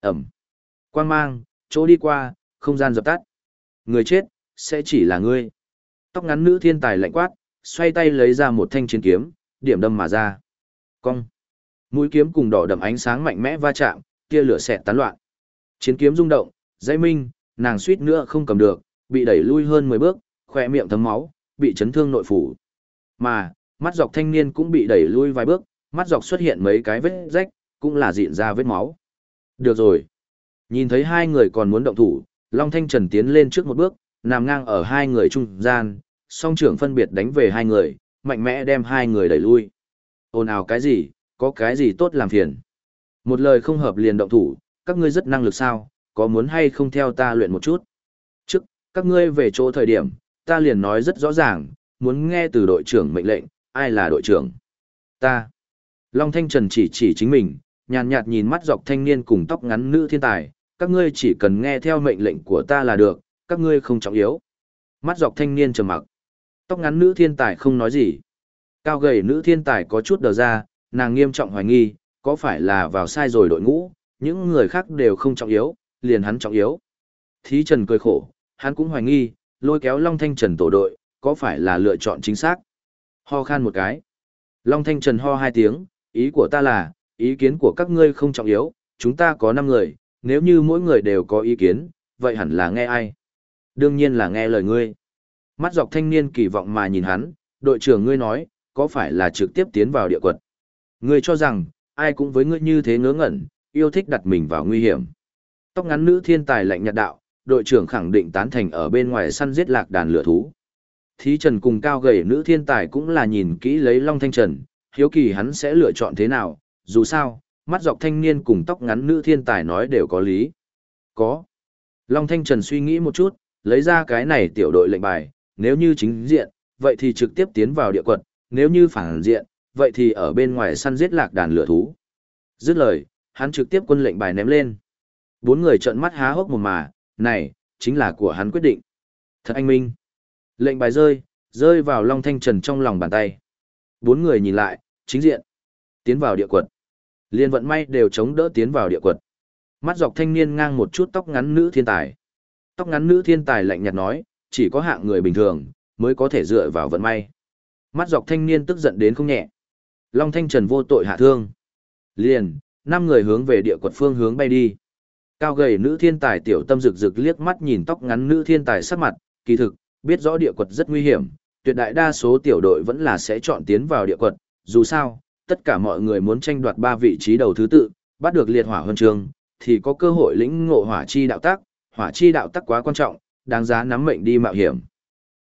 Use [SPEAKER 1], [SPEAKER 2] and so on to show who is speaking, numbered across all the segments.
[SPEAKER 1] Ẩm. Quang mang, chỗ đi qua, không gian dập tắt. Người chết, sẽ chỉ là ngươi. Tóc ngắn nữ thiên tài lạnh quát, xoay tay lấy ra một thanh chiến kiếm, điểm đâm mà ra. Cong. Mũi kiếm cùng đỏ đậm ánh sáng mạnh mẽ va chạm, kia lửa xẹt tán loạn. Chiến kiếm rung động, dây minh, nàng suýt nữa không cầm được, bị đẩy lui hơn 10 bước, khỏe miệng thấm máu, bị chấn thương nội phủ. Mà, mắt dọc thanh niên cũng bị đẩy lui vài bước, mắt dọc xuất hiện mấy cái vết rách, cũng là diện ra vết máu. Được rồi. Nhìn thấy hai người còn muốn động thủ, Long Thanh Trần tiến lên trước một bước, nằm ngang ở hai người trung gian, song trưởng phân biệt đánh về hai người, mạnh mẽ đem hai người đẩy lui. Ồn ào cái gì, có cái gì tốt làm phiền. Một lời không hợp liền động thủ, các ngươi rất năng lực sao, có muốn hay không theo ta luyện một chút. Trước, các ngươi về chỗ thời điểm, ta liền nói rất rõ ràng, muốn nghe từ đội trưởng mệnh lệnh, ai là đội trưởng. Ta. Long Thanh Trần chỉ chỉ chính mình, nhàn nhạt nhìn mắt dọc thanh niên cùng tóc ngắn nữ thiên tài, các ngươi chỉ cần nghe theo mệnh lệnh của ta là được, các ngươi không trọng yếu. Mắt dọc thanh niên trầm mặc. Tóc ngắn nữ thiên tài không nói gì. Cao gầy nữ thiên tài có chút đờ ra, nàng nghiêm trọng hoài nghi, có phải là vào sai rồi đội ngũ, những người khác đều không trọng yếu, liền hắn trọng yếu. Thí Trần cười khổ, hắn cũng hoài nghi, lôi kéo Long Thanh Trần tổ đội, có phải là lựa chọn chính xác. Ho khan một cái. Long Thanh Trần ho hai tiếng, ý của ta là, ý kiến của các ngươi không trọng yếu, chúng ta có 5 người, nếu như mỗi người đều có ý kiến, vậy hẳn là nghe ai? Đương nhiên là nghe lời ngươi. Mắt dọc thanh niên kỳ vọng mà nhìn hắn, đội trưởng ngươi nói, có phải là trực tiếp tiến vào địa quật? Ngươi cho rằng, ai cũng với ngươi như thế ngớ ngẩn, yêu thích đặt mình vào nguy hiểm. Tóc ngắn nữ thiên tài lạnh nhạt đạo, đội trưởng khẳng định tán thành ở bên ngoài săn giết lạc đàn lửa thú. Thí Trần cùng cao gầy nữ thiên tài cũng là nhìn kỹ lấy Long Thanh Trần, hiếu kỳ hắn sẽ lựa chọn thế nào, dù sao, mắt dọc thanh niên cùng tóc ngắn nữ thiên tài nói đều có lý. Có. Long Thanh Trần suy nghĩ một chút, lấy ra cái này tiểu đội lệnh bài, nếu như chính diện, vậy thì trực tiếp tiến vào địa quật, nếu như phản diện, vậy thì ở bên ngoài săn giết lạc đàn lửa thú. Dứt lời, hắn trực tiếp quân lệnh bài ném lên. Bốn người trợn mắt há hốc mồm mà, này, chính là của hắn quyết định. Thật anh minh. Lệnh bài rơi, rơi vào Long Thanh Trần trong lòng bàn tay. Bốn người nhìn lại, chính diện. Tiến vào địa quật. Liên vận may đều chống đỡ tiến vào địa quật. Mắt dọc thanh niên ngang một chút tóc ngắn nữ thiên tài. Tóc ngắn nữ thiên tài lạnh nhạt nói, chỉ có hạng người bình thường, mới có thể dựa vào vận may. Mắt dọc thanh niên tức giận đến không nhẹ. Long Thanh Trần vô tội hạ thương. Liền, năm người hướng về địa quật phương hướng bay đi. Cao gầy nữ thiên tài tiểu tâm rực rực liếc mắt nhìn tóc ngắn nữ thiên tài sắc mặt, kỳ thực, biết rõ địa quật rất nguy hiểm, tuyệt đại đa số tiểu đội vẫn là sẽ chọn tiến vào địa quật, dù sao, tất cả mọi người muốn tranh đoạt ba vị trí đầu thứ tự, bắt được liệt hỏa huân trường, thì có cơ hội lĩnh ngộ hỏa chi đạo tác, hỏa chi đạo tác quá quan trọng, đáng giá nắm mệnh đi mạo hiểm.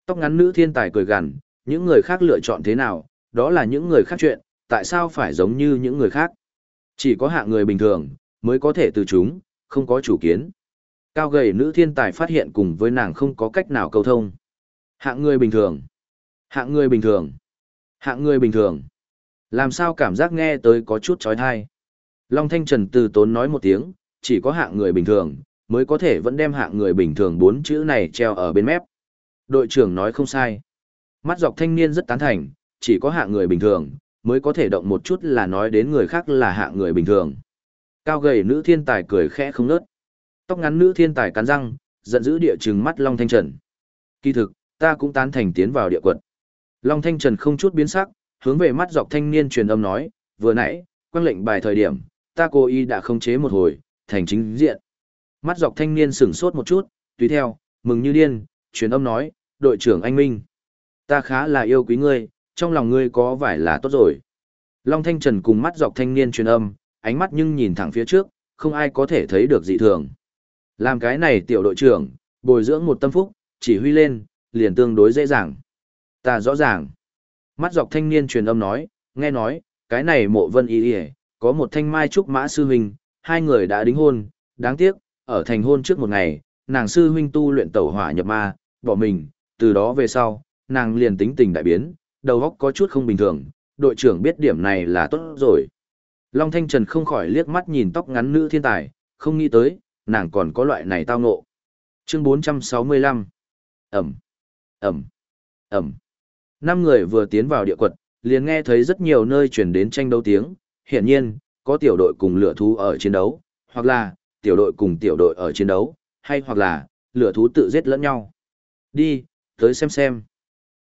[SPEAKER 1] Tóc ngắn nữ thiên tài cười gằn, những người khác lựa chọn thế nào, đó là những người khác chuyện, tại sao phải giống như những người khác? Chỉ có hạ người bình thường, mới có thể từ chúng, không có chủ kiến. Cao gầy nữ thiên tài phát hiện cùng với nàng không có cách nào câu thông. Hạng người bình thường. Hạng người bình thường. Hạng người bình thường. Làm sao cảm giác nghe tới có chút trói thai. Long Thanh Trần từ tốn nói một tiếng, chỉ có hạng người bình thường, mới có thể vẫn đem hạng người bình thường bốn chữ này treo ở bên mép. Đội trưởng nói không sai. Mắt dọc thanh niên rất tán thành, chỉ có hạng người bình thường, mới có thể động một chút là nói đến người khác là hạng người bình thường. Cao gầy nữ thiên tài cười khẽ không nớt. Tóc ngắn nữ thiên tài cắn răng, giận dữ địa trừng mắt Long Thanh Trần. Kỳ thực, ta cũng tán thành tiến vào địa quật. Long Thanh Trần không chút biến sắc, hướng về mắt dọc thanh niên truyền âm nói, vừa nãy, quang lệnh bài thời điểm, ta cố ý đã không chế một hồi, thành chính diện. Mắt dọc thanh niên sửng sốt một chút, tùy theo, mừng như điên, truyền âm nói, đội trưởng anh Minh. Ta khá là yêu quý ngươi, trong lòng ngươi có vải là tốt rồi. Long Thanh Trần cùng mắt dọc thanh niên truyền âm, ánh mắt nhưng nhìn thẳng phía trước, không ai có thể thấy được dị thường. Làm cái này tiểu đội trưởng, bồi dưỡng một tâm phúc, chỉ huy lên, liền tương đối dễ dàng. Ta rõ ràng. Mắt dọc thanh niên truyền âm nói, nghe nói, cái này mộ vân y y có một thanh mai trúc mã sư huynh, hai người đã đính hôn, đáng tiếc, ở thành hôn trước một ngày, nàng sư huynh tu luyện tẩu hỏa nhập ma, bỏ mình, từ đó về sau, nàng liền tính tình đại biến, đầu óc có chút không bình thường, đội trưởng biết điểm này là tốt rồi. Long Thanh Trần không khỏi liếc mắt nhìn tóc ngắn nữ thiên tài, không nghĩ tới, nàng còn có loại này tao ngộ. Chương 465 Ẩm, Ẩm, Ẩm. Năm người vừa tiến vào địa quật, liền nghe thấy rất nhiều nơi truyền đến tranh đấu tiếng, hiển nhiên, có tiểu đội cùng lửa thú ở chiến đấu, hoặc là, tiểu đội cùng tiểu đội ở chiến đấu, hay hoặc là, lửa thú tự giết lẫn nhau. Đi, tới xem xem.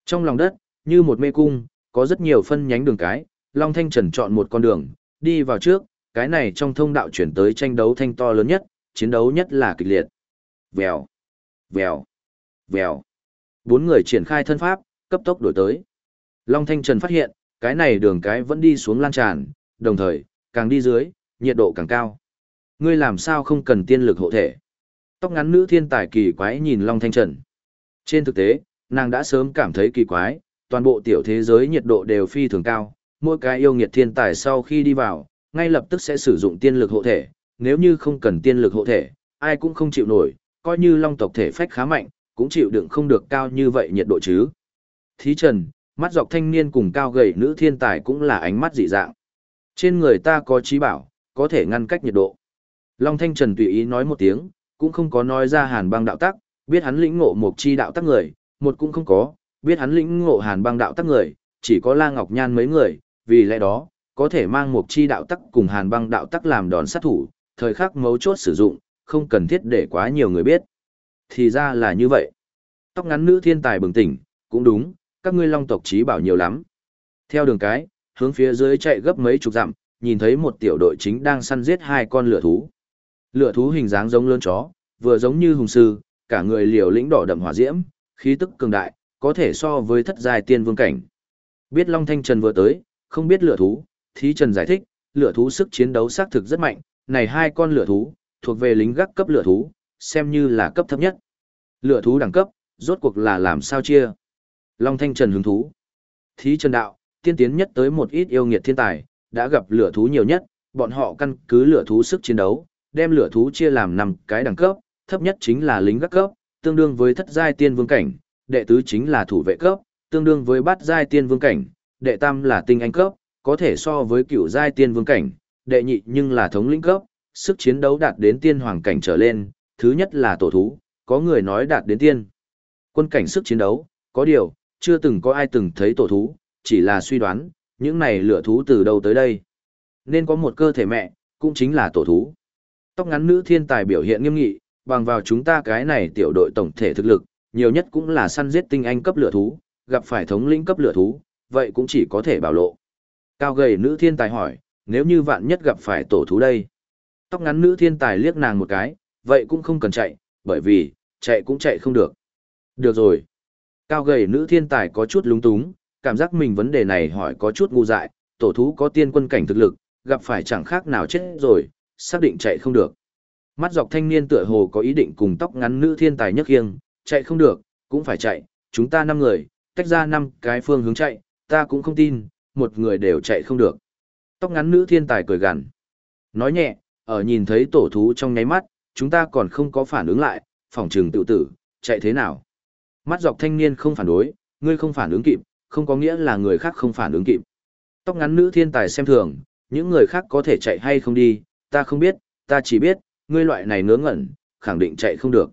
[SPEAKER 1] Trong lòng đất, như một mê cung, có rất nhiều phân nhánh đường cái, Long Thanh Trần chọn một con đường, đi vào trước, cái này trong thông đạo chuyển tới tranh đấu thanh to lớn nhất, chiến đấu nhất là kịch liệt. Vèo, vèo, vèo. Bốn người triển khai thân pháp, cấp tốc đổi tới. Long Thanh Trần phát hiện, cái này đường cái vẫn đi xuống lan tràn, đồng thời, càng đi dưới, nhiệt độ càng cao. Ngươi làm sao không cần tiên lực hộ thể? Tóc ngắn nữ thiên tài kỳ quái nhìn Long Thanh Trần. Trên thực tế, nàng đã sớm cảm thấy kỳ quái, toàn bộ tiểu thế giới nhiệt độ đều phi thường cao, mỗi cái yêu nghiệt thiên tài sau khi đi vào, ngay lập tức sẽ sử dụng tiên lực hộ thể, nếu như không cần tiên lực hộ thể, ai cũng không chịu nổi, coi như long tộc thể phách khá mạnh, cũng chịu đựng không được cao như vậy nhiệt độ chứ. Thí Trần, mắt dọc thanh niên cùng cao gầy nữ thiên tài cũng là ánh mắt dị dạng. Trên người ta có trí bảo, có thể ngăn cách nhiệt độ. Long Thanh Trần tùy ý nói một tiếng, cũng không có nói ra hàn băng đạo tắc, biết hắn lĩnh ngộ một chi đạo tắc người, một cũng không có, biết hắn lĩnh ngộ hàn băng đạo tắc người, chỉ có La Ngọc Nhan mấy người, vì lẽ đó, có thể mang một chi đạo tắc cùng hàn băng đạo tắc làm đòn sát thủ, thời khắc mấu chốt sử dụng, không cần thiết để quá nhiều người biết. Thì ra là như vậy. Tóc ngắn nữ thiên tài bừng tỉnh, cũng đúng, các ngươi long tộc trí bảo nhiều lắm. Theo đường cái, hướng phía dưới chạy gấp mấy chục dặm, nhìn thấy một tiểu đội chính đang săn giết hai con lửa thú. Lửa thú hình dáng giống lớn chó, vừa giống như hùng sư, cả người liều lĩnh đỏ đậm hỏa diễm, khí tức cường đại, có thể so với thất giai tiên vương cảnh. Biết Long Thanh Trần vừa tới, không biết lửa thú, Thí Trần giải thích, lửa thú sức chiến đấu xác thực rất mạnh, này hai con lửa thú, thuộc về lính gác cấp lửa thú, xem như là cấp thấp nhất. Lửa thú đẳng cấp, rốt cuộc là làm sao chia? Long Thanh Trần hứng thú. Thí Trần đạo, tiên tiến nhất tới một ít yêu nghiệt thiên tài, đã gặp lửa thú nhiều nhất, bọn họ căn cứ lửa thú sức chiến đấu, đem lửa thú chia làm 5 cái đẳng cấp, thấp nhất chính là lính gác cấp, tương đương với thất giai tiên vương cảnh, đệ tứ chính là thủ vệ cấp, tương đương với bát giai tiên vương cảnh, đệ tam là tinh anh cấp, có thể so với cửu giai tiên vương cảnh, đệ nhị nhưng là thống lĩnh cấp, sức chiến đấu đạt đến tiên hoàng cảnh trở lên, thứ nhất là tổ thú, có người nói đạt đến tiên. Quân cảnh sức chiến đấu, có điều, chưa từng có ai từng thấy tổ thú, chỉ là suy đoán, những này lửa thú từ đâu tới đây. Nên có một cơ thể mẹ, cũng chính là tổ thú. Tóc ngắn nữ thiên tài biểu hiện nghiêm nghị, bằng vào chúng ta cái này tiểu đội tổng thể thực lực, nhiều nhất cũng là săn giết tinh anh cấp lửa thú, gặp phải thống lĩnh cấp lửa thú, vậy cũng chỉ có thể bảo lộ. Cao gầy nữ thiên tài hỏi, nếu như vạn nhất gặp phải tổ thú đây. Tóc ngắn nữ thiên tài liếc nàng một cái, vậy cũng không cần chạy, bởi vì, chạy cũng chạy không được. Được rồi. Cao gầy nữ thiên tài có chút lúng túng, cảm giác mình vấn đề này hỏi có chút ngu dại, tổ thú có tiên quân cảnh thực lực, gặp phải chẳng khác nào chết rồi, xác định chạy không được. Mắt dọc thanh niên tựa hồ có ý định cùng tóc ngắn nữ thiên tài nhấc khiêng, chạy không được, cũng phải chạy, chúng ta năm người, tách ra năm cái phương hướng chạy, ta cũng không tin, một người đều chạy không được. Tóc ngắn nữ thiên tài cười gằn. Nói nhẹ, ở nhìn thấy tổ thú trong nháy mắt, chúng ta còn không có phản ứng lại, phòng trường tự tử, chạy thế nào? Mắt dọc thanh niên không phản đối, ngươi không phản ứng kịp, không có nghĩa là người khác không phản ứng kịp. Tóc ngắn nữ thiên tài xem thường, những người khác có thể chạy hay không đi, ta không biết, ta chỉ biết, ngươi loại này ngớ ngẩn, khẳng định chạy không được.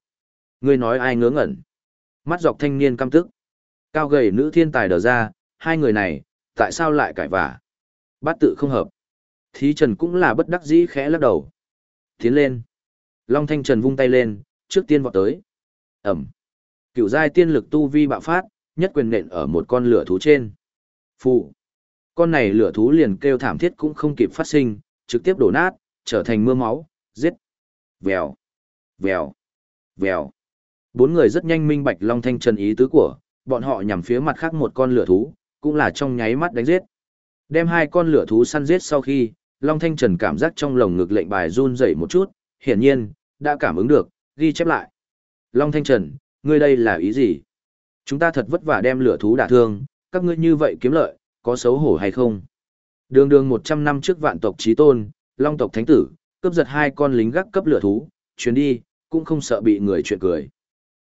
[SPEAKER 1] Ngươi nói ai ngớ ngẩn? Mắt dọc thanh niên căm tức. Cao gầy nữ thiên tài đờ ra, hai người này, tại sao lại cãi vả? Bát tự không hợp. Thí Trần cũng là bất đắc dĩ khẽ lắc đầu. Tiến lên. Long Thanh Trần vung tay lên, trước tiên vọt tới. Ẩm. Cựu giai tiên lực tu vi bạo phát, nhất quyền nện ở một con lửa thú trên. Phụ. Con này lửa thú liền kêu thảm thiết cũng không kịp phát sinh, trực tiếp đổ nát, trở thành mưa máu, giết. Vèo. Vèo. Vèo. Bốn người rất nhanh minh bạch Long Thanh Trần ý tứ của, bọn họ nhằm phía mặt khác một con lửa thú, cũng là trong nháy mắt đánh giết. Đem hai con lửa thú săn giết sau khi, Long Thanh Trần cảm giác trong lồng ngực lệnh bài run rẩy một chút, hiển nhiên, đã cảm ứng được, ghi chép lại. Long Thanh Trần, ngươi đây là ý gì? Chúng ta thật vất vả đem lửa thú đả thương, các ngươi như vậy kiếm lợi, có xấu hổ hay không? Đường đường 100 năm trước vạn tộc trí tôn, Long tộc thánh tử, cướp giật hai con lính gác cấp lửa thú, chuyến đi, cũng không sợ bị người chuyện cười.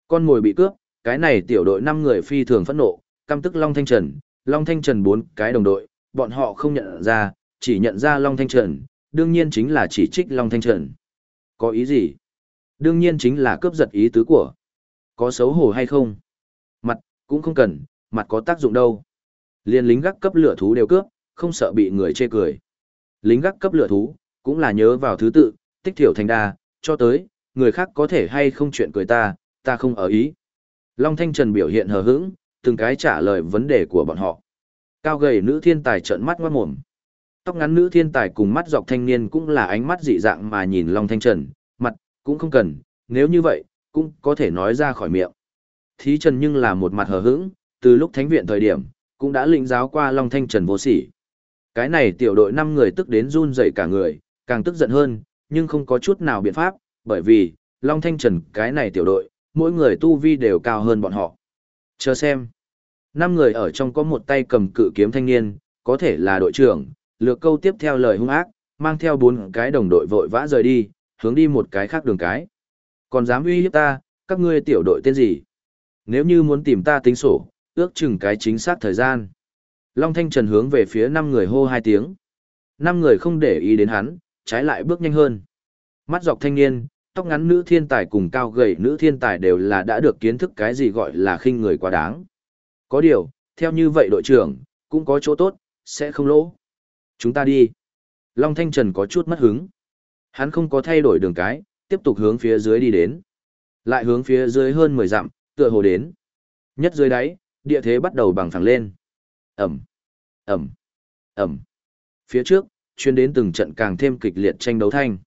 [SPEAKER 1] Con mồi bị cướp, cái này tiểu đội 5 người phi thường phẫn nộ, căm tức Long Thanh Trần, Long Thanh Trần bốn cái đồng đội, bọn họ không nhận ra, chỉ nhận ra Long Thanh Trần, đương nhiên chính là chỉ trích Long Thanh Trần. Có ý gì? Đương nhiên chính là cướp giật ý tứ của. Có xấu hổ hay không? Mặt, cũng không cần, mặt có tác dụng đâu. Liên lính gác cấp lửa thú đều cướp, không sợ bị người chê cười. Lính gác cấp lửa thú, cũng là nhớ vào thứ tự, tích thiểu thành đa, cho tới, người khác có thể hay không chuyện cười ta, ta không ở ý. Long Thanh Trần biểu hiện hờ hững, từng cái trả lời vấn đề của bọn họ. Cao gầy nữ thiên tài trợn mắt ngoát mồm. Tóc ngắn nữ thiên tài cùng mắt dọc thanh niên cũng là ánh mắt dị dạng mà nhìn Long Thanh Trần, mặt, cũng không cần, nếu như vậy, cũng có thể nói ra khỏi miệng. Thí Trần nhưng là một mặt hờ hững, từ lúc thánh viện thời điểm, cũng đã lĩnh giáo qua Long Thanh Trần vô sỉ. Cái này tiểu đội 5 người tức đến run rẩy cả người, càng tức giận hơn, nhưng không có chút nào biện pháp, bởi vì, Long Thanh Trần cái này tiểu đội, mỗi người tu vi đều cao hơn bọn họ. Chờ xem. Năm người ở trong có một tay cầm cự kiếm thanh niên, có thể là đội trưởng, lược câu tiếp theo lời hung ác, mang theo bốn cái đồng đội vội vã rời đi, hướng đi một cái khác đường cái. Còn dám uy hiếp ta, các ngươi tiểu đội tên gì? Nếu như muốn tìm ta tính sổ, ước chừng cái chính xác thời gian. Long Thanh Trần hướng về phía năm người hô hai tiếng. Năm người không để ý đến hắn, trái lại bước nhanh hơn. Mắt dọc thanh niên, tóc ngắn nữ thiên tài cùng cao gầy nữ thiên tài đều là đã được kiến thức cái gì gọi là khinh người quá đáng. Có điều, theo như vậy đội trưởng, cũng có chỗ tốt, sẽ không lỗ. Chúng ta đi. Long Thanh Trần có chút mất hứng. Hắn không có thay đổi đường cái, tiếp tục hướng phía dưới đi đến. Lại hướng phía dưới hơn 10 dặm, tựa hồ đến. Nhất dưới đáy, địa thế bắt đầu bằng phẳng lên. Ẩm, Ẩm, Ẩm. Phía trước, chuyên đến từng trận càng thêm kịch liệt tranh đấu thanh.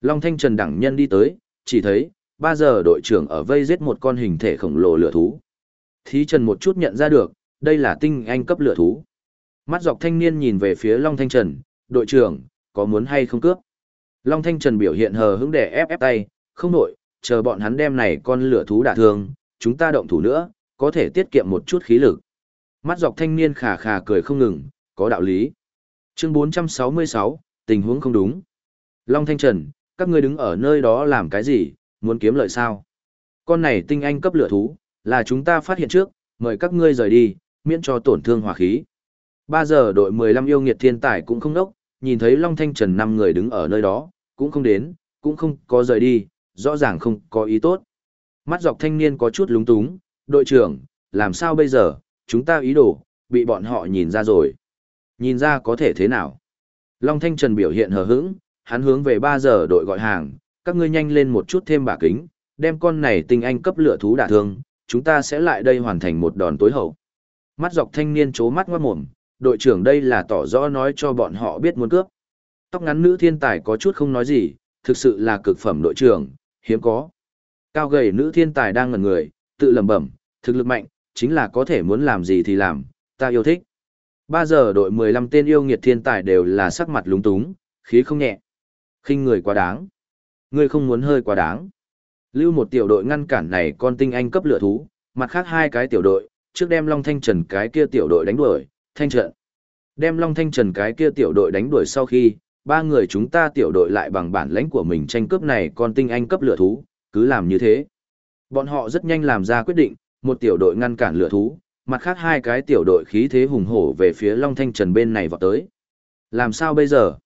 [SPEAKER 1] Long Thanh Trần đẳng nhân đi tới, chỉ thấy, 3 giờ đội trưởng ở vây giết một con hình thể khổng lồ lửa thú. Thí Trần một chút nhận ra được, đây là tinh anh cấp lửa thú. Mắt dọc thanh niên nhìn về phía Long Thanh Trần, đội trưởng, có muốn hay không cướp? Long Thanh Trần biểu hiện hờ hững để ép ép tay, không nổi, chờ bọn hắn đem này con lửa thú đả thương, chúng ta động thủ nữa, có thể tiết kiệm một chút khí lực. Mắt dọc thanh niên khà khà cười không ngừng, có đạo lý. Chương 466, tình huống không đúng. Long Thanh Trần, các ngươi đứng ở nơi đó làm cái gì, muốn kiếm lợi sao? Con này tinh anh cấp lửa thú, là chúng ta phát hiện trước, mời các ngươi rời đi, miễn cho tổn thương hỏa khí. 3 giờ đội 15 yêu nghiệt thiên tài cũng không đốc, nhìn thấy Long Thanh Trần năm người đứng ở nơi đó, cũng không đến, cũng không có rời đi, rõ ràng không có ý tốt. Mắt dọc thanh niên có chút lúng túng, đội trưởng, làm sao bây giờ, chúng ta ý đồ, bị bọn họ nhìn ra rồi. Nhìn ra có thể thế nào? Long Thanh Trần biểu hiện hờ hững, hắn hướng về 3 giờ đội gọi hàng, các ngươi nhanh lên một chút thêm bả kính, đem con này tinh anh cấp lửa thú đả thương, chúng ta sẽ lại đây hoàn thành một đòn tối hậu. Mắt dọc thanh niên chố mắt ngoát mồm, đội trưởng đây là tỏ rõ nói cho bọn họ biết muốn cướp. Tóc ngắn nữ thiên tài có chút không nói gì, thực sự là cực phẩm đội trưởng, hiếm có. Cao gầy nữ thiên tài đang ngẩn người, tự lẩm bẩm, thực lực mạnh, chính là có thể muốn làm gì thì làm, ta yêu thích. Ba giờ đội 15 tên yêu nghiệt thiên tài đều là sắc mặt lúng túng, khí không nhẹ. khinh người quá đáng. người không muốn hơi quá đáng. Lưu một tiểu đội ngăn cản này con tinh anh cấp lửa thú, mặt khác hai cái tiểu đội, trước đem Long Thanh Trần cái kia tiểu đội đánh đuổi, thanh trận. Đem Long Thanh Trần cái kia tiểu đội đánh đuổi sau khi, ba người chúng ta tiểu đội lại bằng bản lãnh của mình tranh cướp này con tinh anh cấp lửa thú, cứ làm như thế. Bọn họ rất nhanh làm ra quyết định, một tiểu đội ngăn cản lửa thú, mặt khác hai cái tiểu đội khí thế hùng hổ về phía Long Thanh Trần bên này vào tới. Làm sao bây giờ?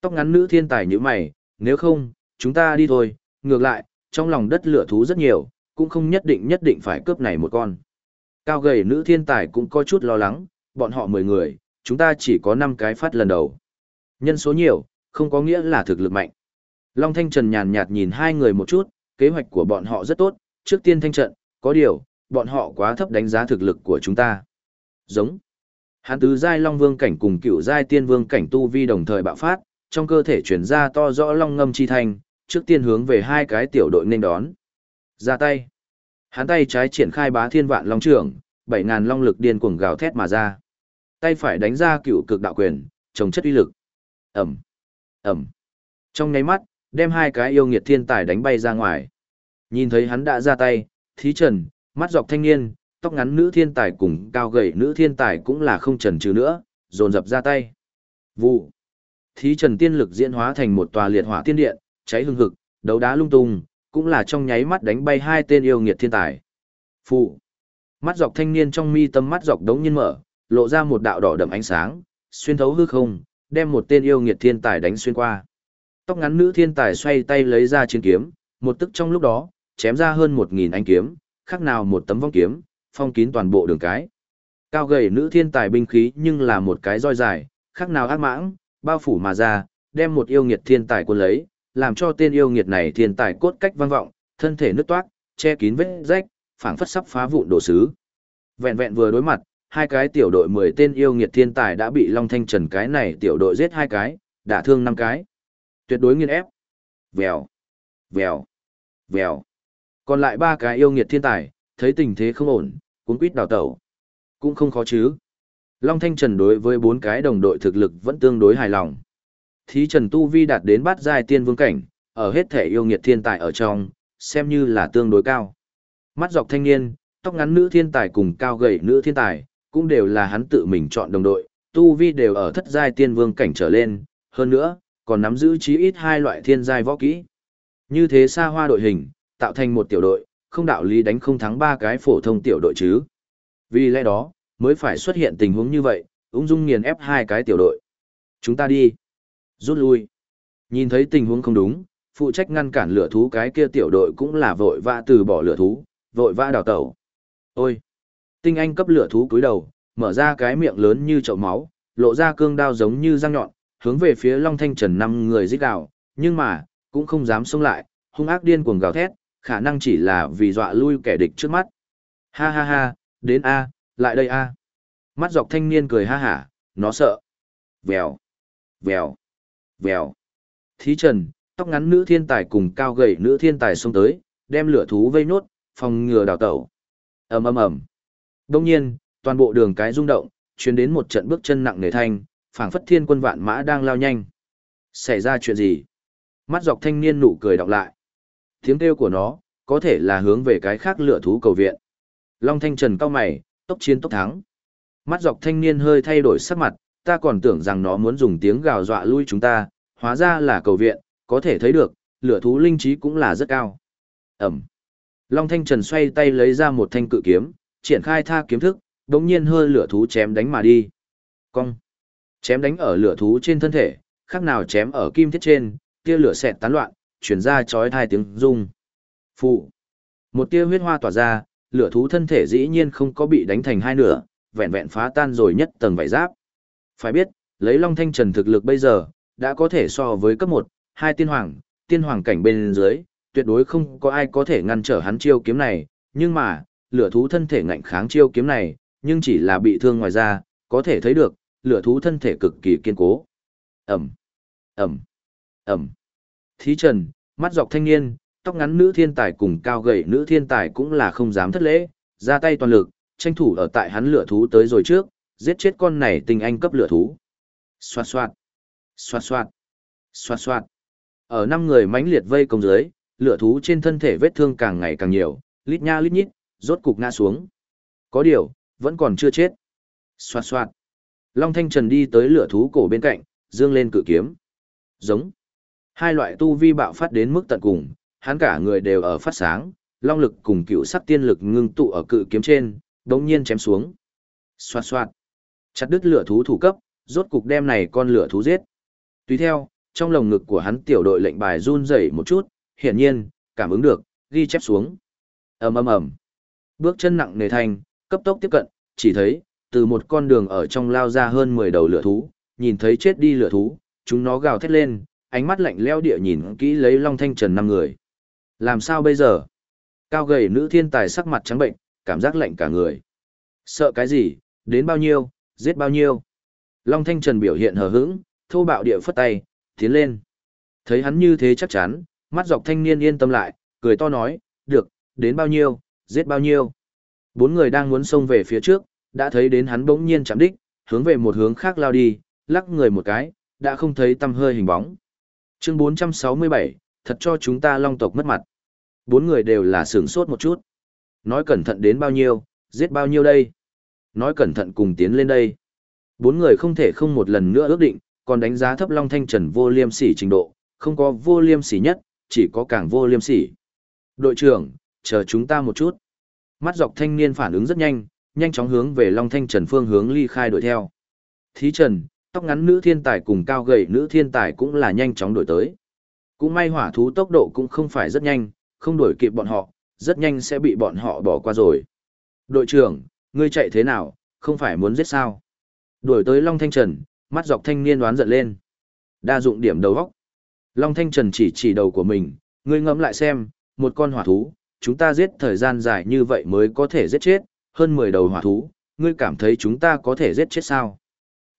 [SPEAKER 1] Tóc ngắn nữ thiên tài như mày, nếu không, chúng ta đi thôi, ngược lại, trong lòng đất lửa thú rất nhiều, cũng không nhất định nhất định phải cướp này một con. Cao gầy nữ thiên tài cũng có chút lo lắng, bọn họ 10 người, chúng ta chỉ có 5 cái phát lần đầu. Nhân số nhiều, không có nghĩa là thực lực mạnh. Long Thanh Trần nhàn nhạt nhìn hai người một chút, kế hoạch của bọn họ rất tốt, trước tiên thanh trận, có điều, bọn họ quá thấp đánh giá thực lực của chúng ta. Giống. Hán tứ giai Long Vương cảnh cùng cựu giai Tiên Vương cảnh tu vi đồng thời bạo phát, trong cơ thể chuyển ra to rõ long ngâm chi thanh, trước tiên hướng về hai cái tiểu đội nên đón. Ra tay. Hắn tay trái triển khai bá thiên vạn long trưởng, bảy ngàn long lực điên cuồng gào thét mà ra. Tay phải đánh ra cựu cực đạo quyền, trồng chất uy lực. Ẩm. Ẩm. Trong nháy mắt, đem hai cái yêu nghiệt thiên tài đánh bay ra ngoài. Nhìn thấy hắn đã ra tay, thí trần, mắt dọc thanh niên, tóc ngắn nữ thiên tài cùng cao gầy nữ thiên tài cũng là không trần trừ nữa, dồn dập ra tay. Vụ. Thí trần tiên lực diễn hóa thành một tòa liệt hỏa tiên điện, cháy hừng hực, đấu đá lung tung, cũng là trong nháy mắt đánh bay hai tên yêu nghiệt thiên tài. Phụ. Mắt dọc thanh niên trong mi tâm mắt dọc đống nhiên mở, lộ ra một đạo đỏ đậm ánh sáng, xuyên thấu hư không, đem một tên yêu nghiệt thiên tài đánh xuyên qua. Tóc ngắn nữ thiên tài xoay tay lấy ra chiến kiếm, một tức trong lúc đó, chém ra hơn một nghìn ánh kiếm, khác nào một tấm vong kiếm, phong kín toàn bộ đường cái. Cao gầy nữ thiên tài binh khí nhưng là một cái roi dài, khác nào ác mãng, bao phủ mà ra, đem một yêu nghiệt thiên tài cuốn lấy, làm cho tên yêu nghiệt này thiên tài cốt cách vang vọng, thân thể nứt toát, che kín vết rách, phảng phất sắp phá vụn đồ sứ. Vẹn vẹn vừa đối mặt, hai cái tiểu đội 10 tên yêu nghiệt thiên tài đã bị Long Thanh Trần cái này tiểu đội giết hai cái, đả thương năm cái. Tuyệt đối nghiên ép. Vèo, vèo, vèo. Còn lại ba cái yêu nghiệt thiên tài, thấy tình thế không ổn, cuốn quýt đào tẩu. Cũng không khó chứ. Long Thanh Trần đối với bốn cái đồng đội thực lực vẫn tương đối hài lòng. Thí Trần Tu Vi đạt đến bát giai tiên vương cảnh, ở hết thể yêu nghiệt thiên tài ở trong, xem như là tương đối cao. Mắt dọc thanh niên, tóc ngắn nữ thiên tài cùng cao gầy nữ thiên tài, cũng đều là hắn tự mình chọn đồng đội, Tu Vi đều ở thất giai tiên vương cảnh trở lên, hơn nữa, còn nắm giữ chí ít hai loại thiên giai võ kỹ. Như thế xa hoa đội hình, tạo thành một tiểu đội, không đạo lý đánh không thắng ba cái phổ thông tiểu đội chứ. Vì lẽ đó, mới phải xuất hiện tình huống như vậy, ung dung nghiền ép hai cái tiểu đội. Chúng ta đi. Rút lui. Nhìn thấy tình huống không đúng, phụ trách ngăn cản lửa thú cái kia tiểu đội cũng là vội vã từ bỏ lửa thú, vội vã đào tẩu. Ôi! Tinh anh cấp lửa thú cúi đầu, mở ra cái miệng lớn như chậu máu, lộ ra cương đao giống như răng nhọn, hướng về phía Long Thanh Trần năm người rít gào, nhưng mà, cũng không dám xông lại, hung ác điên cuồng gào thét, khả năng chỉ là vì dọa lui kẻ địch trước mắt. Ha ha ha, đến A, lại đây A. Mắt dọc thanh niên cười ha hả, nó sợ. Vèo, vèo, vèo. Thí trần, tóc ngắn nữ thiên tài cùng cao gầy nữ thiên tài xông tới, đem lửa thú vây nốt, phòng ngừa đào tẩu. ầm ầm ầm. Đông nhiên, toàn bộ đường cái rung động, chuyến đến một trận bước chân nặng nề thanh, phảng phất thiên quân vạn mã đang lao nhanh. Xảy ra chuyện gì? Mắt dọc thanh niên nụ cười đọc lại. Tiếng kêu của nó, có thể là hướng về cái khác lửa thú cầu viện. Long thanh trần cao mày, tốc chiến tốc thắng. Mắt dọc thanh niên hơi thay đổi sắc mặt, ta còn tưởng rằng nó muốn dùng tiếng gào dọa lui chúng ta, hóa ra là cầu viện, có thể thấy được, lửa thú linh trí cũng là rất cao. Ẩm. Long Thanh Trần xoay tay lấy ra một thanh cự kiếm, triển khai tha kiếm thức, đống nhiên hơi lửa thú chém đánh mà đi. Cong. Chém đánh ở lửa thú trên thân thể, khác nào chém ở kim thiết trên, tia lửa xẹt tán loạn, chuyển ra chói thai tiếng rung. Phụ. Một tia huyết hoa tỏa ra, lửa thú thân thể dĩ nhiên không có bị đánh thành hai nửa, vẹn vẹn phá tan rồi nhất tầng vải giáp. Phải biết, lấy Long Thanh Trần thực lực bây giờ, đã có thể so với cấp 1, hai tiên hoàng, tiên hoàng cảnh bên dưới, tuyệt đối không có ai có thể ngăn trở hắn chiêu kiếm này, nhưng mà, lửa thú thân thể ngạnh kháng chiêu kiếm này, nhưng chỉ là bị thương ngoài ra, có thể thấy được, lửa thú thân thể cực kỳ kiên cố. Ẩm, Ẩm, Ẩm. Thí trần, mắt dọc thanh niên, tóc ngắn nữ thiên tài cùng cao gầy nữ thiên tài cũng là không dám thất lễ, ra tay toàn lực, tranh thủ ở tại hắn lửa thú tới rồi trước, giết chết con này tình anh cấp lửa thú. Xoạt xoạt, xoạt xoạt, xoạt xoạt. Ở năm người mãnh liệt vây công dưới, lửa thú trên thân thể vết thương càng ngày càng nhiều, lít nha lít nhít, rốt cục ngã xuống. Có điều, vẫn còn chưa chết. Xoạt xoạt. Long Thanh Trần đi tới lửa thú cổ bên cạnh, dương lên cự kiếm. Giống. Hai loại tu vi bạo phát đến mức tận cùng, hắn cả người đều ở phát sáng, long lực cùng cựu sắc tiên lực ngưng tụ ở cự kiếm trên, đống nhiên chém xuống. Xoạt xoạt. Chặt đứt lửa thú thủ cấp, rốt cục đem này con lửa thú giết. Tùy theo, trong lồng ngực của hắn tiểu đội lệnh bài run rẩy một chút, hiển nhiên, cảm ứng được, ghi chép xuống. ầm ầm ầm. Bước chân nặng nề thành, cấp tốc tiếp cận, chỉ thấy, từ một con đường ở trong lao ra hơn 10 đầu lửa thú, nhìn thấy chết đi lửa thú, chúng nó gào thét lên, ánh mắt lạnh leo địa nhìn kỹ lấy Long Thanh Trần năm người. Làm sao bây giờ? Cao gầy nữ thiên tài sắc mặt trắng bệnh, cảm giác lạnh cả người. Sợ cái gì, đến bao nhiêu, giết bao nhiêu. Long Thanh Trần biểu hiện hờ hững, thô bạo địa phất tay, tiến lên. Thấy hắn như thế chắc chắn, mắt dọc thanh niên yên tâm lại, cười to nói, được, đến bao nhiêu, giết bao nhiêu. Bốn người đang muốn xông về phía trước, đã thấy đến hắn bỗng nhiên chạm đích, hướng về một hướng khác lao đi, lắc người một cái, đã không thấy tâm hơi hình bóng. Chương 467, thật cho chúng ta long tộc mất mặt. Bốn người đều là sướng sốt một chút. Nói cẩn thận đến bao nhiêu, giết bao nhiêu đây? Nói cẩn thận cùng tiến lên đây. Bốn người không thể không một lần nữa ước định, còn đánh giá thấp Long Thanh Trần vô liêm sỉ trình độ, không có vô liêm sỉ nhất, chỉ có càng vô liêm sỉ. Đội trưởng, chờ chúng ta một chút. Mắt dọc thanh niên phản ứng rất nhanh, nhanh chóng hướng về Long Thanh Trần phương hướng ly khai đuổi theo. Thí Trần, tóc ngắn nữ thiên tài cùng cao gầy nữ thiên tài cũng là nhanh chóng đuổi tới. Cũng may hỏa thú tốc độ cũng không phải rất nhanh, không đuổi kịp bọn họ, rất nhanh sẽ bị bọn họ bỏ qua rồi. Đội trưởng, ngươi chạy thế nào, không phải muốn giết sao? Đuổi tới Long Thanh Trần, mắt dọc thanh niên đoán giận lên. Đa dụng điểm đầu góc. Long Thanh Trần chỉ chỉ đầu của mình, ngươi ngẫm lại xem, một con hỏa thú, chúng ta giết thời gian dài như vậy mới có thể giết chết, hơn 10 đầu hỏa thú, ngươi cảm thấy chúng ta có thể giết chết sao?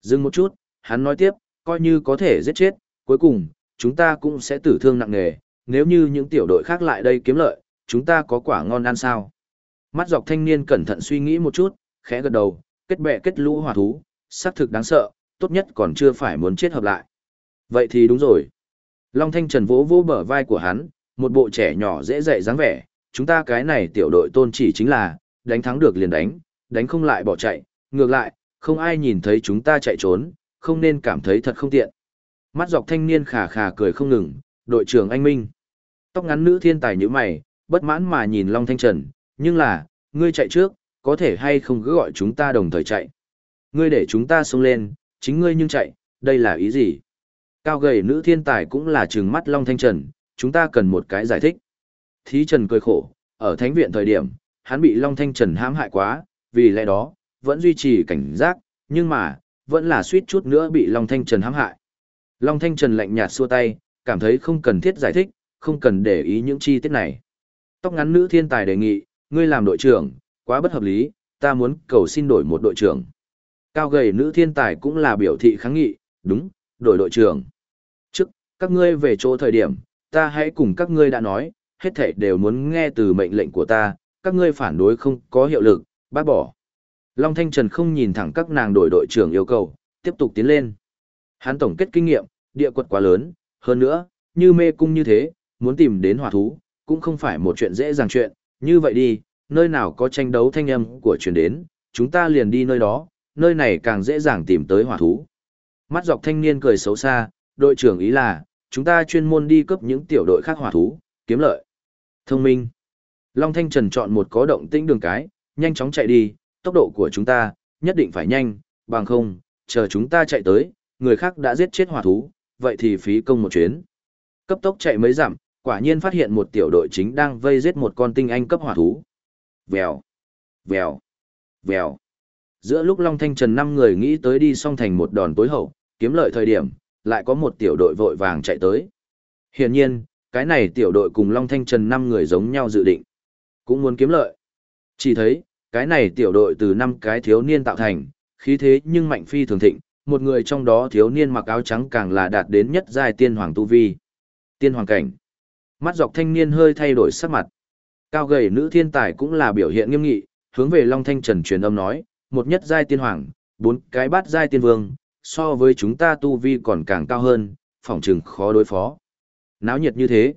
[SPEAKER 1] Dừng một chút, hắn nói tiếp, coi như có thể giết chết, cuối cùng, chúng ta cũng sẽ tử thương nặng nề, nếu như những tiểu đội khác lại đây kiếm lợi, chúng ta có quả ngon ăn sao? Mắt dọc thanh niên cẩn thận suy nghĩ một chút, khẽ gật đầu, kết bè kết lũ hỏa thú, xác thực đáng sợ, tốt nhất còn chưa phải muốn chết hợp lại. Vậy thì đúng rồi. Long Thanh Trần vỗ vỗ bờ vai của hắn, một bộ trẻ nhỏ dễ dạy dáng vẻ, chúng ta cái này tiểu đội tôn chỉ chính là, đánh thắng được liền đánh, đánh không lại bỏ chạy, ngược lại, không ai nhìn thấy chúng ta chạy trốn, không nên cảm thấy thật không tiện. Mắt dọc thanh niên khà khà cười không ngừng, đội trưởng anh Minh. Tóc ngắn nữ thiên tài như mày, bất mãn mà nhìn Long Thanh Trần, nhưng là, ngươi chạy trước, có thể hay không cứ gọi chúng ta đồng thời chạy. Ngươi để chúng ta xông lên, chính ngươi nhưng chạy, đây là ý gì? Cao gầy nữ thiên tài cũng là trừng mắt Long Thanh Trần, chúng ta cần một cái giải thích. Thí Trần cười khổ, ở thánh viện thời điểm, hắn bị Long Thanh Trần hãm hại quá, vì lẽ đó, vẫn duy trì cảnh giác, nhưng mà, vẫn là suýt chút nữa bị Long Thanh Trần hãm hại. Long Thanh Trần lạnh nhạt xua tay, cảm thấy không cần thiết giải thích, không cần để ý những chi tiết này. Tóc ngắn nữ thiên tài đề nghị, ngươi làm đội trưởng, quá bất hợp lý, ta muốn cầu xin đổi một đội trưởng. Cao gầy nữ thiên tài cũng là biểu thị kháng nghị, đúng, đổi đội trưởng. Trước, các ngươi về chỗ thời điểm, ta hãy cùng các ngươi đã nói, hết thảy đều muốn nghe từ mệnh lệnh của ta, các ngươi phản đối không có hiệu lực, bác bỏ. Long Thanh Trần không nhìn thẳng các nàng đội đội trưởng yêu cầu, tiếp tục tiến lên. Hắn tổng kết kinh nghiệm, địa quật quá lớn, hơn nữa, như mê cung như thế, muốn tìm đến hỏa thú, cũng không phải một chuyện dễ dàng chuyện, như vậy đi, nơi nào có tranh đấu thanh âm của truyền đến, chúng ta liền đi nơi đó, nơi này càng dễ dàng tìm tới hỏa thú. Mắt dọc thanh niên cười xấu xa, đội trưởng ý là, chúng ta chuyên môn đi cấp những tiểu đội khác hỏa thú, kiếm lợi. Thông minh. Long Thanh Trần chọn một có động tĩnh đường cái, nhanh chóng chạy đi, tốc độ của chúng ta, nhất định phải nhanh, bằng không, chờ chúng ta chạy tới, người khác đã giết chết hỏa thú, vậy thì phí công một chuyến. Cấp tốc chạy mấy dặm, quả nhiên phát hiện một tiểu đội chính đang vây giết một con tinh anh cấp hỏa thú. Vèo, vèo, vèo. Giữa lúc Long Thanh Trần năm người nghĩ tới đi song thành một đòn tối hậu, kiếm lợi thời điểm, lại có một tiểu đội vội vàng chạy tới. Hiển nhiên, cái này tiểu đội cùng Long Thanh Trần năm người giống nhau dự định. Cũng muốn kiếm lợi. Chỉ thấy, cái này tiểu đội từ năm cái thiếu niên tạo thành, khí thế nhưng mạnh phi thường thịnh, một người trong đó thiếu niên mặc áo trắng càng là đạt đến nhất giai tiên hoàng tu vi. Tiên hoàng cảnh. Mắt dọc thanh niên hơi thay đổi sắc mặt. Cao gầy nữ thiên tài cũng là biểu hiện nghiêm nghị, hướng về Long Thanh Trần truyền âm nói, một nhất giai tiên hoàng, bốn cái bát giai tiên vương, so với chúng ta tu vi còn càng cao hơn, phỏng chừng khó đối phó. Náo nhiệt như thế.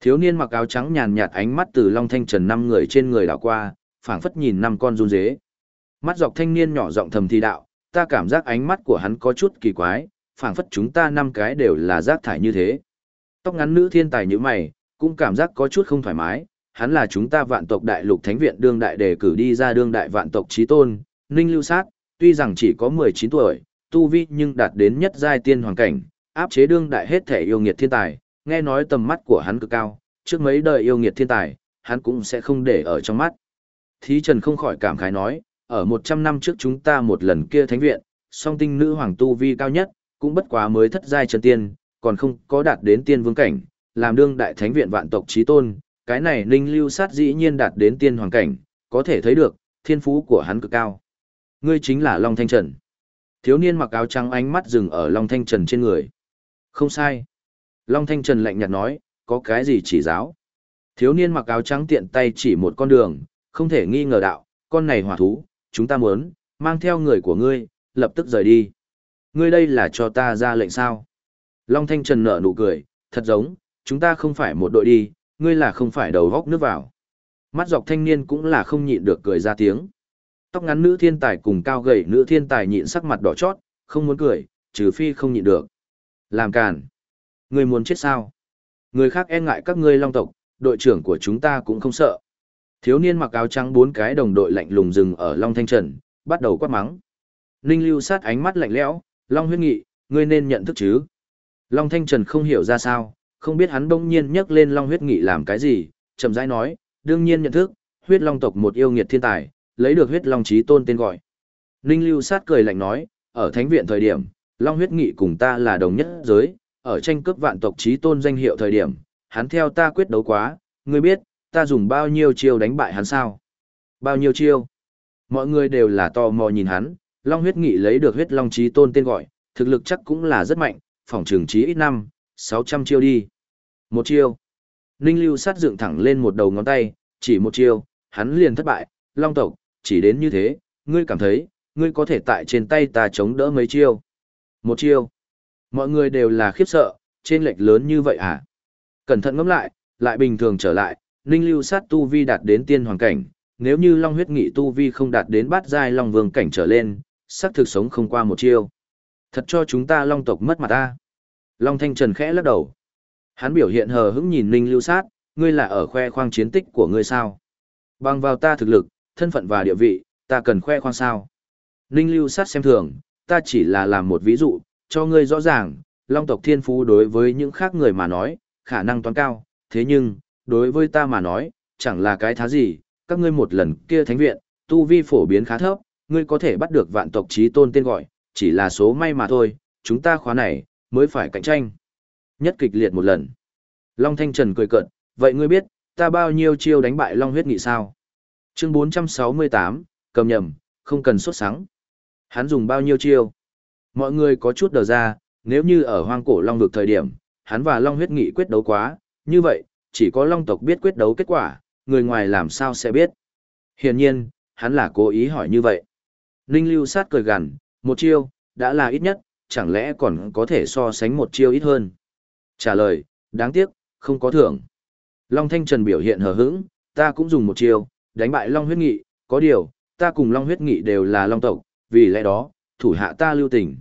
[SPEAKER 1] Thiếu niên mặc áo trắng nhàn nhạt ánh mắt từ Long Thanh Trần năm người trên người đảo qua, phảng phất nhìn năm con run dế. Mắt dọc thanh niên nhỏ giọng thầm thi đạo, ta cảm giác ánh mắt của hắn có chút kỳ quái, phảng phất chúng ta năm cái đều là rác thải như thế. Tóc ngắn nữ thiên tài như mày, cũng cảm giác có chút không thoải mái, hắn là chúng ta vạn tộc đại lục thánh viện đương đại đề cử đi ra đương đại vạn tộc trí tôn, Ninh Lưu Sát, tuy rằng chỉ có 19 tuổi, tu vi nhưng đạt đến nhất giai tiên hoàng cảnh, áp chế đương đại hết thể yêu nghiệt thiên tài, nghe nói tầm mắt của hắn cực cao, trước mấy đời yêu nghiệt thiên tài, hắn cũng sẽ không để ở trong mắt. Thí Trần không khỏi cảm khái nói, ở 100 năm trước chúng ta một lần kia thánh viện, song tinh nữ hoàng tu vi cao nhất, cũng bất quá mới thất giai chân tiên, còn không có đạt đến tiên vương cảnh, làm đương đại thánh viện vạn tộc trí tôn, cái này Ninh Lưu Sát dĩ nhiên đạt đến tiên hoàng cảnh, có thể thấy được, thiên phú của hắn cực cao. Ngươi chính là Long Thanh Trần. Thiếu niên mặc áo trắng ánh mắt dừng ở Long Thanh Trần trên người. Không sai. Long Thanh Trần lạnh nhạt nói, có cái gì chỉ giáo. Thiếu niên mặc áo trắng tiện tay chỉ một con đường, không thể nghi ngờ đạo, con này hỏa thú, chúng ta muốn, mang theo người của ngươi, lập tức rời đi. Ngươi đây là cho ta ra lệnh sao? Long Thanh Trần nở nụ cười, thật giống, chúng ta không phải một đội đi, ngươi là không phải đầu góc nước vào. Mắt dọc thanh niên cũng là không nhịn được cười ra tiếng. Tóc ngắn nữ thiên tài cùng cao gầy nữ thiên tài nhịn sắc mặt đỏ chót, không muốn cười, trừ phi không nhịn được. Làm càn. Ngươi muốn chết sao? Người khác e ngại các ngươi long tộc, đội trưởng của chúng ta cũng không sợ. Thiếu niên mặc áo trắng bốn cái đồng đội lạnh lùng dừng ở Long Thanh Trần, bắt đầu quát mắng. Ninh lưu sát ánh mắt lạnh lẽo, Long huyết nghị, ngươi nên nhận thức chứ. Long Thanh Trần không hiểu ra sao, không biết hắn bỗng nhiên nhắc lên Long huyết nghị làm cái gì, chậm rãi nói, đương nhiên nhận thức, huyết long tộc một yêu nghiệt thiên tài, lấy được huyết long trí tôn tên gọi. Ninh lưu sát cười lạnh nói, ở thánh viện thời điểm, Long huyết nghị cùng ta là đồng nhất giới, ở tranh cướp vạn tộc trí tôn danh hiệu thời điểm, hắn theo ta quyết đấu quá, ngươi biết, ta dùng bao nhiêu chiêu đánh bại hắn sao? Bao nhiêu chiêu? Mọi người đều là tò mò nhìn hắn, Long huyết nghị lấy được huyết Long trí tôn tên gọi, thực lực chắc cũng là rất mạnh, phòng trường trí ít năm, 600 chiêu đi. Một chiêu. Ninh lưu sát dựng thẳng lên một đầu ngón tay, chỉ một chiêu, hắn liền thất bại, Long tộc, chỉ đến như thế, ngươi cảm thấy, ngươi có thể tại trên tay ta chống đỡ mấy chiêu. Một chiêu. Mọi người đều là khiếp sợ, trên lệch lớn như vậy à? Cẩn thận ngẫm lại, lại bình thường trở lại, Ninh Lưu sát tu vi đạt đến tiên hoàng cảnh, nếu như Long huyết nghị tu vi không đạt đến bát giai Long vương cảnh trở lên, sắc thực sống không qua một chiêu. Thật cho chúng ta Long tộc mất mặt ta. Long Thanh Trần khẽ lắc đầu. Hắn biểu hiện hờ hững nhìn Ninh Lưu sát, ngươi là ở khoe khoang chiến tích của ngươi sao? Bằng vào ta thực lực, thân phận và địa vị, ta cần khoe khoang sao? Ninh Lưu sát xem thường, ta chỉ là làm một ví dụ, cho ngươi rõ ràng, Long tộc thiên phú đối với những khác người mà nói, khả năng toán cao, thế nhưng, đối với ta mà nói, chẳng là cái thá gì, các ngươi một lần kia thánh viện, tu vi phổ biến khá thấp, ngươi có thể bắt được vạn tộc trí tôn tên gọi, chỉ là số may mà thôi, chúng ta khóa này, mới phải cạnh tranh. Nhất kịch liệt một lần. Long Thanh Trần cười cợt, vậy ngươi biết, ta bao nhiêu chiêu đánh bại Long huyết nghị sao? Chương 468, cầm nhầm, không cần xuất sáng. Hắn dùng bao nhiêu chiêu? Mọi người có chút đờ ra, nếu như ở hoang cổ Long vực thời điểm, hắn và Long huyết nghị quyết đấu quá, như vậy, chỉ có Long tộc biết quyết đấu kết quả, người ngoài làm sao sẽ biết. Hiển nhiên, hắn là cố ý hỏi như vậy. Ninh lưu sát cười gằn, một chiêu, đã là ít nhất, chẳng lẽ còn có thể so sánh một chiêu ít hơn. Trả lời, đáng tiếc, không có thưởng. Long Thanh Trần biểu hiện hờ hững, ta cũng dùng một chiêu, đánh bại Long huyết nghị, có điều, ta cùng Long huyết nghị đều là Long tộc, vì lẽ đó, thủ hạ ta lưu tình.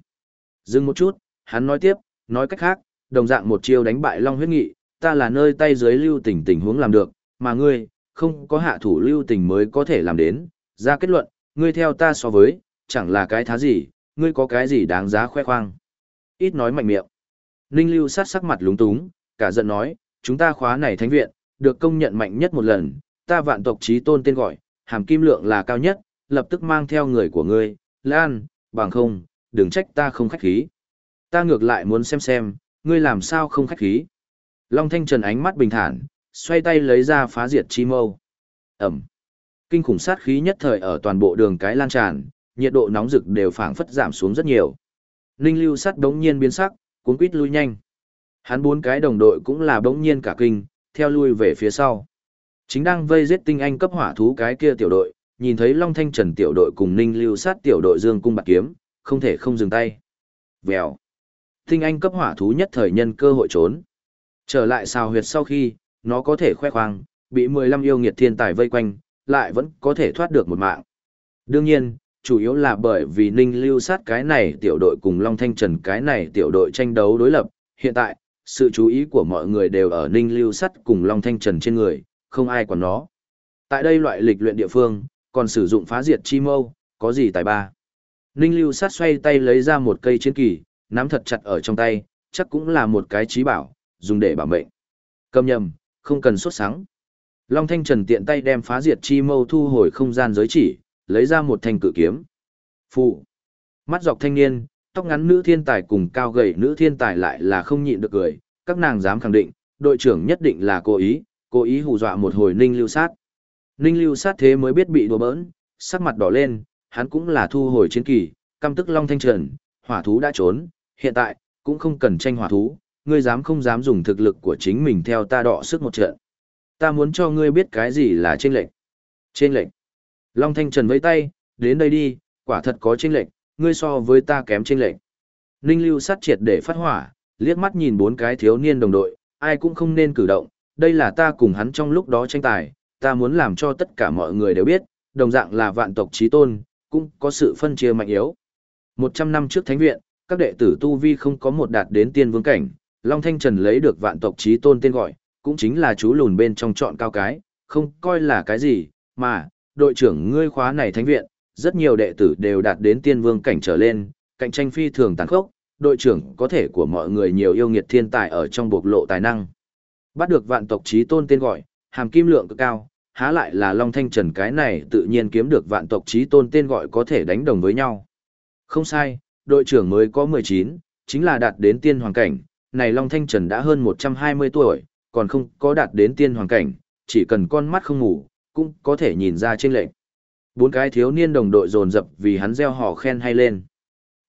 [SPEAKER 1] Dừng một chút, hắn nói tiếp, nói cách khác, đồng dạng một chiêu đánh bại Long huyết nghị, ta là nơi tay dưới lưu tình tình huống làm được, mà ngươi, không có hạ thủ lưu tình mới có thể làm đến, ra kết luận, ngươi theo ta so với, chẳng là cái thá gì, ngươi có cái gì đáng giá khoe khoang. Ít nói mạnh miệng. Ninh lưu sát sắc mặt lúng túng, cả giận nói, chúng ta khóa này thánh viện, được công nhận mạnh nhất một lần, ta vạn tộc trí tôn tên gọi, hàm kim lượng là cao nhất, lập tức mang theo người của ngươi, Lan, bằng không, đừng trách ta không khách khí. Ta ngược lại muốn xem xem, ngươi làm sao không khách khí. Long Thanh Trần ánh mắt bình thản, xoay tay lấy ra phá diệt chi mâu. Ẩm. Kinh khủng sát khí nhất thời ở toàn bộ đường cái lan tràn, nhiệt độ nóng rực đều phảng phất giảm xuống rất nhiều. Ninh lưu sắt đống nhiên biến sắc, cuốn quýt lui nhanh. Hắn bốn cái đồng đội cũng là đống nhiên cả kinh, theo lui về phía sau. Chính đang vây giết tinh anh cấp hỏa thú cái kia tiểu đội, nhìn thấy Long Thanh Trần tiểu đội cùng Ninh lưu sát tiểu đội dương cung bạc kiếm, không thể không dừng tay. Vèo. Tinh anh cấp hỏa thú nhất thời nhân cơ hội trốn. Trở lại xào huyệt sau khi, nó có thể khoe khoang, bị 15 yêu nghiệt thiên tài vây quanh, lại vẫn có thể thoát được một mạng. Đương nhiên, chủ yếu là bởi vì Ninh Lưu sát cái này tiểu đội cùng Long Thanh Trần cái này tiểu đội tranh đấu đối lập. Hiện tại, sự chú ý của mọi người đều ở Ninh Lưu sát cùng Long Thanh Trần trên người, không ai quản nó. Tại đây loại lịch luyện địa phương, còn sử dụng phá diệt chi mâu, có gì tài ba. Ninh Lưu sát xoay tay lấy ra một cây chiến kỳ, nắm thật chặt ở trong tay, chắc cũng là một cái trí bảo, dùng để bảo mệnh. Cầm nhầm, không cần xuất sáng. Long Thanh Trần tiện tay đem phá diệt chi mâu thu hồi không gian giới chỉ, lấy ra một thanh cự kiếm. Phụ. Mắt dọc thanh niên, tóc ngắn nữ thiên tài cùng cao gầy nữ thiên tài lại là không nhịn được cười, các nàng dám khẳng định, đội trưởng nhất định là cố ý, cố ý hù dọa một hồi ninh lưu sát. Ninh lưu sát thế mới biết bị đùa bỡn, sắc mặt đỏ lên, hắn cũng là thu hồi chiến kỳ, căm tức Long Thanh Trần, hỏa thú đã trốn, hiện tại, cũng không cần tranh hỏa thú, ngươi dám không dám dùng thực lực của chính mình theo ta đọ sức một trận. Ta muốn cho ngươi biết cái gì là trên lệnh. Trên lệnh. Long Thanh Trần vẫy tay, đến đây đi, quả thật có trên lệnh, ngươi so với ta kém trên lệnh. Ninh lưu sát triệt để phát hỏa, liếc mắt nhìn bốn cái thiếu niên đồng đội, ai cũng không nên cử động, đây là ta cùng hắn trong lúc đó tranh tài, ta muốn làm cho tất cả mọi người đều biết, đồng dạng là vạn tộc trí tôn, cũng có sự phân chia mạnh yếu. Một trăm năm trước thánh viện, các đệ tử Tu Vi không có một đạt đến tiên vương cảnh, Long Thanh Trần lấy được vạn tộc trí tôn tên gọi, cũng chính là chú lùn bên trong chọn cao cái, không coi là cái gì, mà, đội trưởng ngươi khóa này thánh viện, rất nhiều đệ tử đều đạt đến tiên vương cảnh trở lên, cạnh tranh phi thường tàn khốc, đội trưởng có thể của mọi người nhiều yêu nghiệt thiên tài ở trong bộc lộ tài năng. Bắt được vạn tộc trí tôn tên gọi, hàm kim lượng cực cao, há lại là Long Thanh Trần cái này tự nhiên kiếm được vạn tộc trí tôn tên gọi có thể đánh đồng với nhau. Không sai, đội trưởng mới có 19, chính là đạt đến tiên hoàng cảnh, này Long Thanh Trần đã hơn 120 tuổi, còn không có đạt đến tiên hoàng cảnh, chỉ cần con mắt không ngủ, cũng có thể nhìn ra trên lệnh. Bốn cái thiếu niên đồng đội dồn dập vì hắn gieo hò khen hay lên.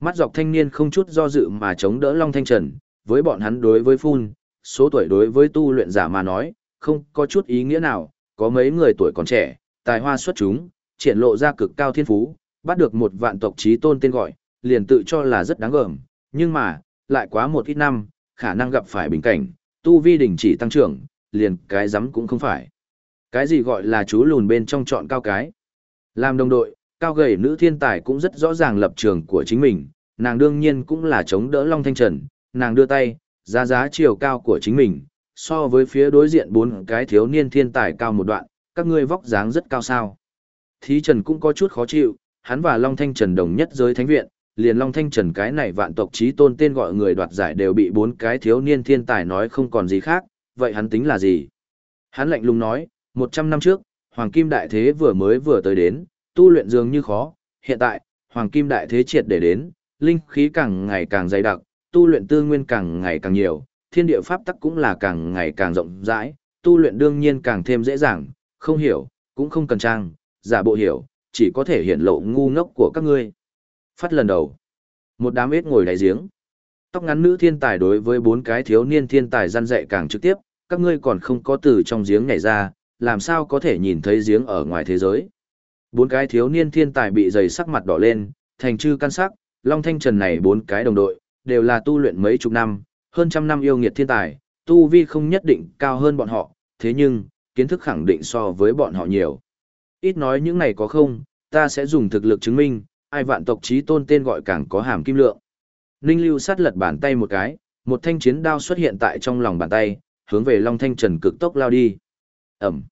[SPEAKER 1] Mắt dọc thanh niên không chút do dự mà chống đỡ Long Thanh Trần, với bọn hắn đối với phun, số tuổi đối với tu luyện giả mà nói, không có chút ý nghĩa nào, có mấy người tuổi còn trẻ, tài hoa xuất chúng, triển lộ ra cực cao thiên phú, bắt được một vạn tộc trí tôn tên gọi, liền tự cho là rất đáng gờm, nhưng mà, lại quá một ít năm, khả năng gặp phải bình cảnh, tu vi đỉnh chỉ tăng trưởng, liền cái rắm cũng không phải. Cái gì gọi là chú lùn bên trong chọn cao cái. Làm đồng đội, cao gầy nữ thiên tài cũng rất rõ ràng lập trường của chính mình, nàng đương nhiên cũng là chống đỡ Long Thanh Trần, nàng đưa tay, giá giá chiều cao của chính mình, so với phía đối diện bốn cái thiếu niên thiên tài cao một đoạn, các ngươi vóc dáng rất cao sao. Thí Trần cũng có chút khó chịu, hắn và Long Thanh Trần đồng nhất giới thánh viện, liền Long Thanh Trần cái này vạn tộc trí tôn tên gọi người đoạt giải đều bị bốn cái thiếu niên thiên tài nói không còn gì khác, vậy hắn tính là gì? Hắn lạnh lùng nói, 100 năm trước, Hoàng Kim Đại Thế vừa mới vừa tới đến, tu luyện dường như khó, hiện tại, Hoàng Kim Đại Thế triệt để đến, linh khí càng ngày càng dày đặc, tu luyện tư nguyên càng ngày càng nhiều, thiên địa pháp tắc cũng là càng ngày càng rộng rãi, tu luyện đương nhiên càng thêm dễ dàng, không hiểu, cũng không cần trang, giả bộ hiểu, chỉ có thể hiện lộ ngu ngốc của các ngươi. Phát lần đầu, một đám ếch ngồi đáy giếng. Tóc ngắn nữ thiên tài đối với bốn cái thiếu niên thiên tài gian dạy càng trực tiếp, các ngươi còn không có từ trong giếng nhảy ra, làm sao có thể nhìn thấy giếng ở ngoài thế giới. Bốn cái thiếu niên thiên tài bị dày sắc mặt đỏ lên, thành chư căn sắc, Long Thanh Trần này bốn cái đồng đội, đều là tu luyện mấy chục năm, hơn trăm năm yêu nghiệt thiên tài, tu vi không nhất định cao hơn bọn họ, thế nhưng, kiến thức khẳng định so với bọn họ nhiều. Ít nói những này có không, ta sẽ dùng thực lực chứng minh, ai vạn tộc trí tôn tên gọi càng có hàm kim lượng. Ninh Lưu sát lật bàn tay một cái, một thanh chiến đao xuất hiện tại trong lòng bàn tay, hướng về Long Thanh Trần cực tốc lao đi. Ẩm.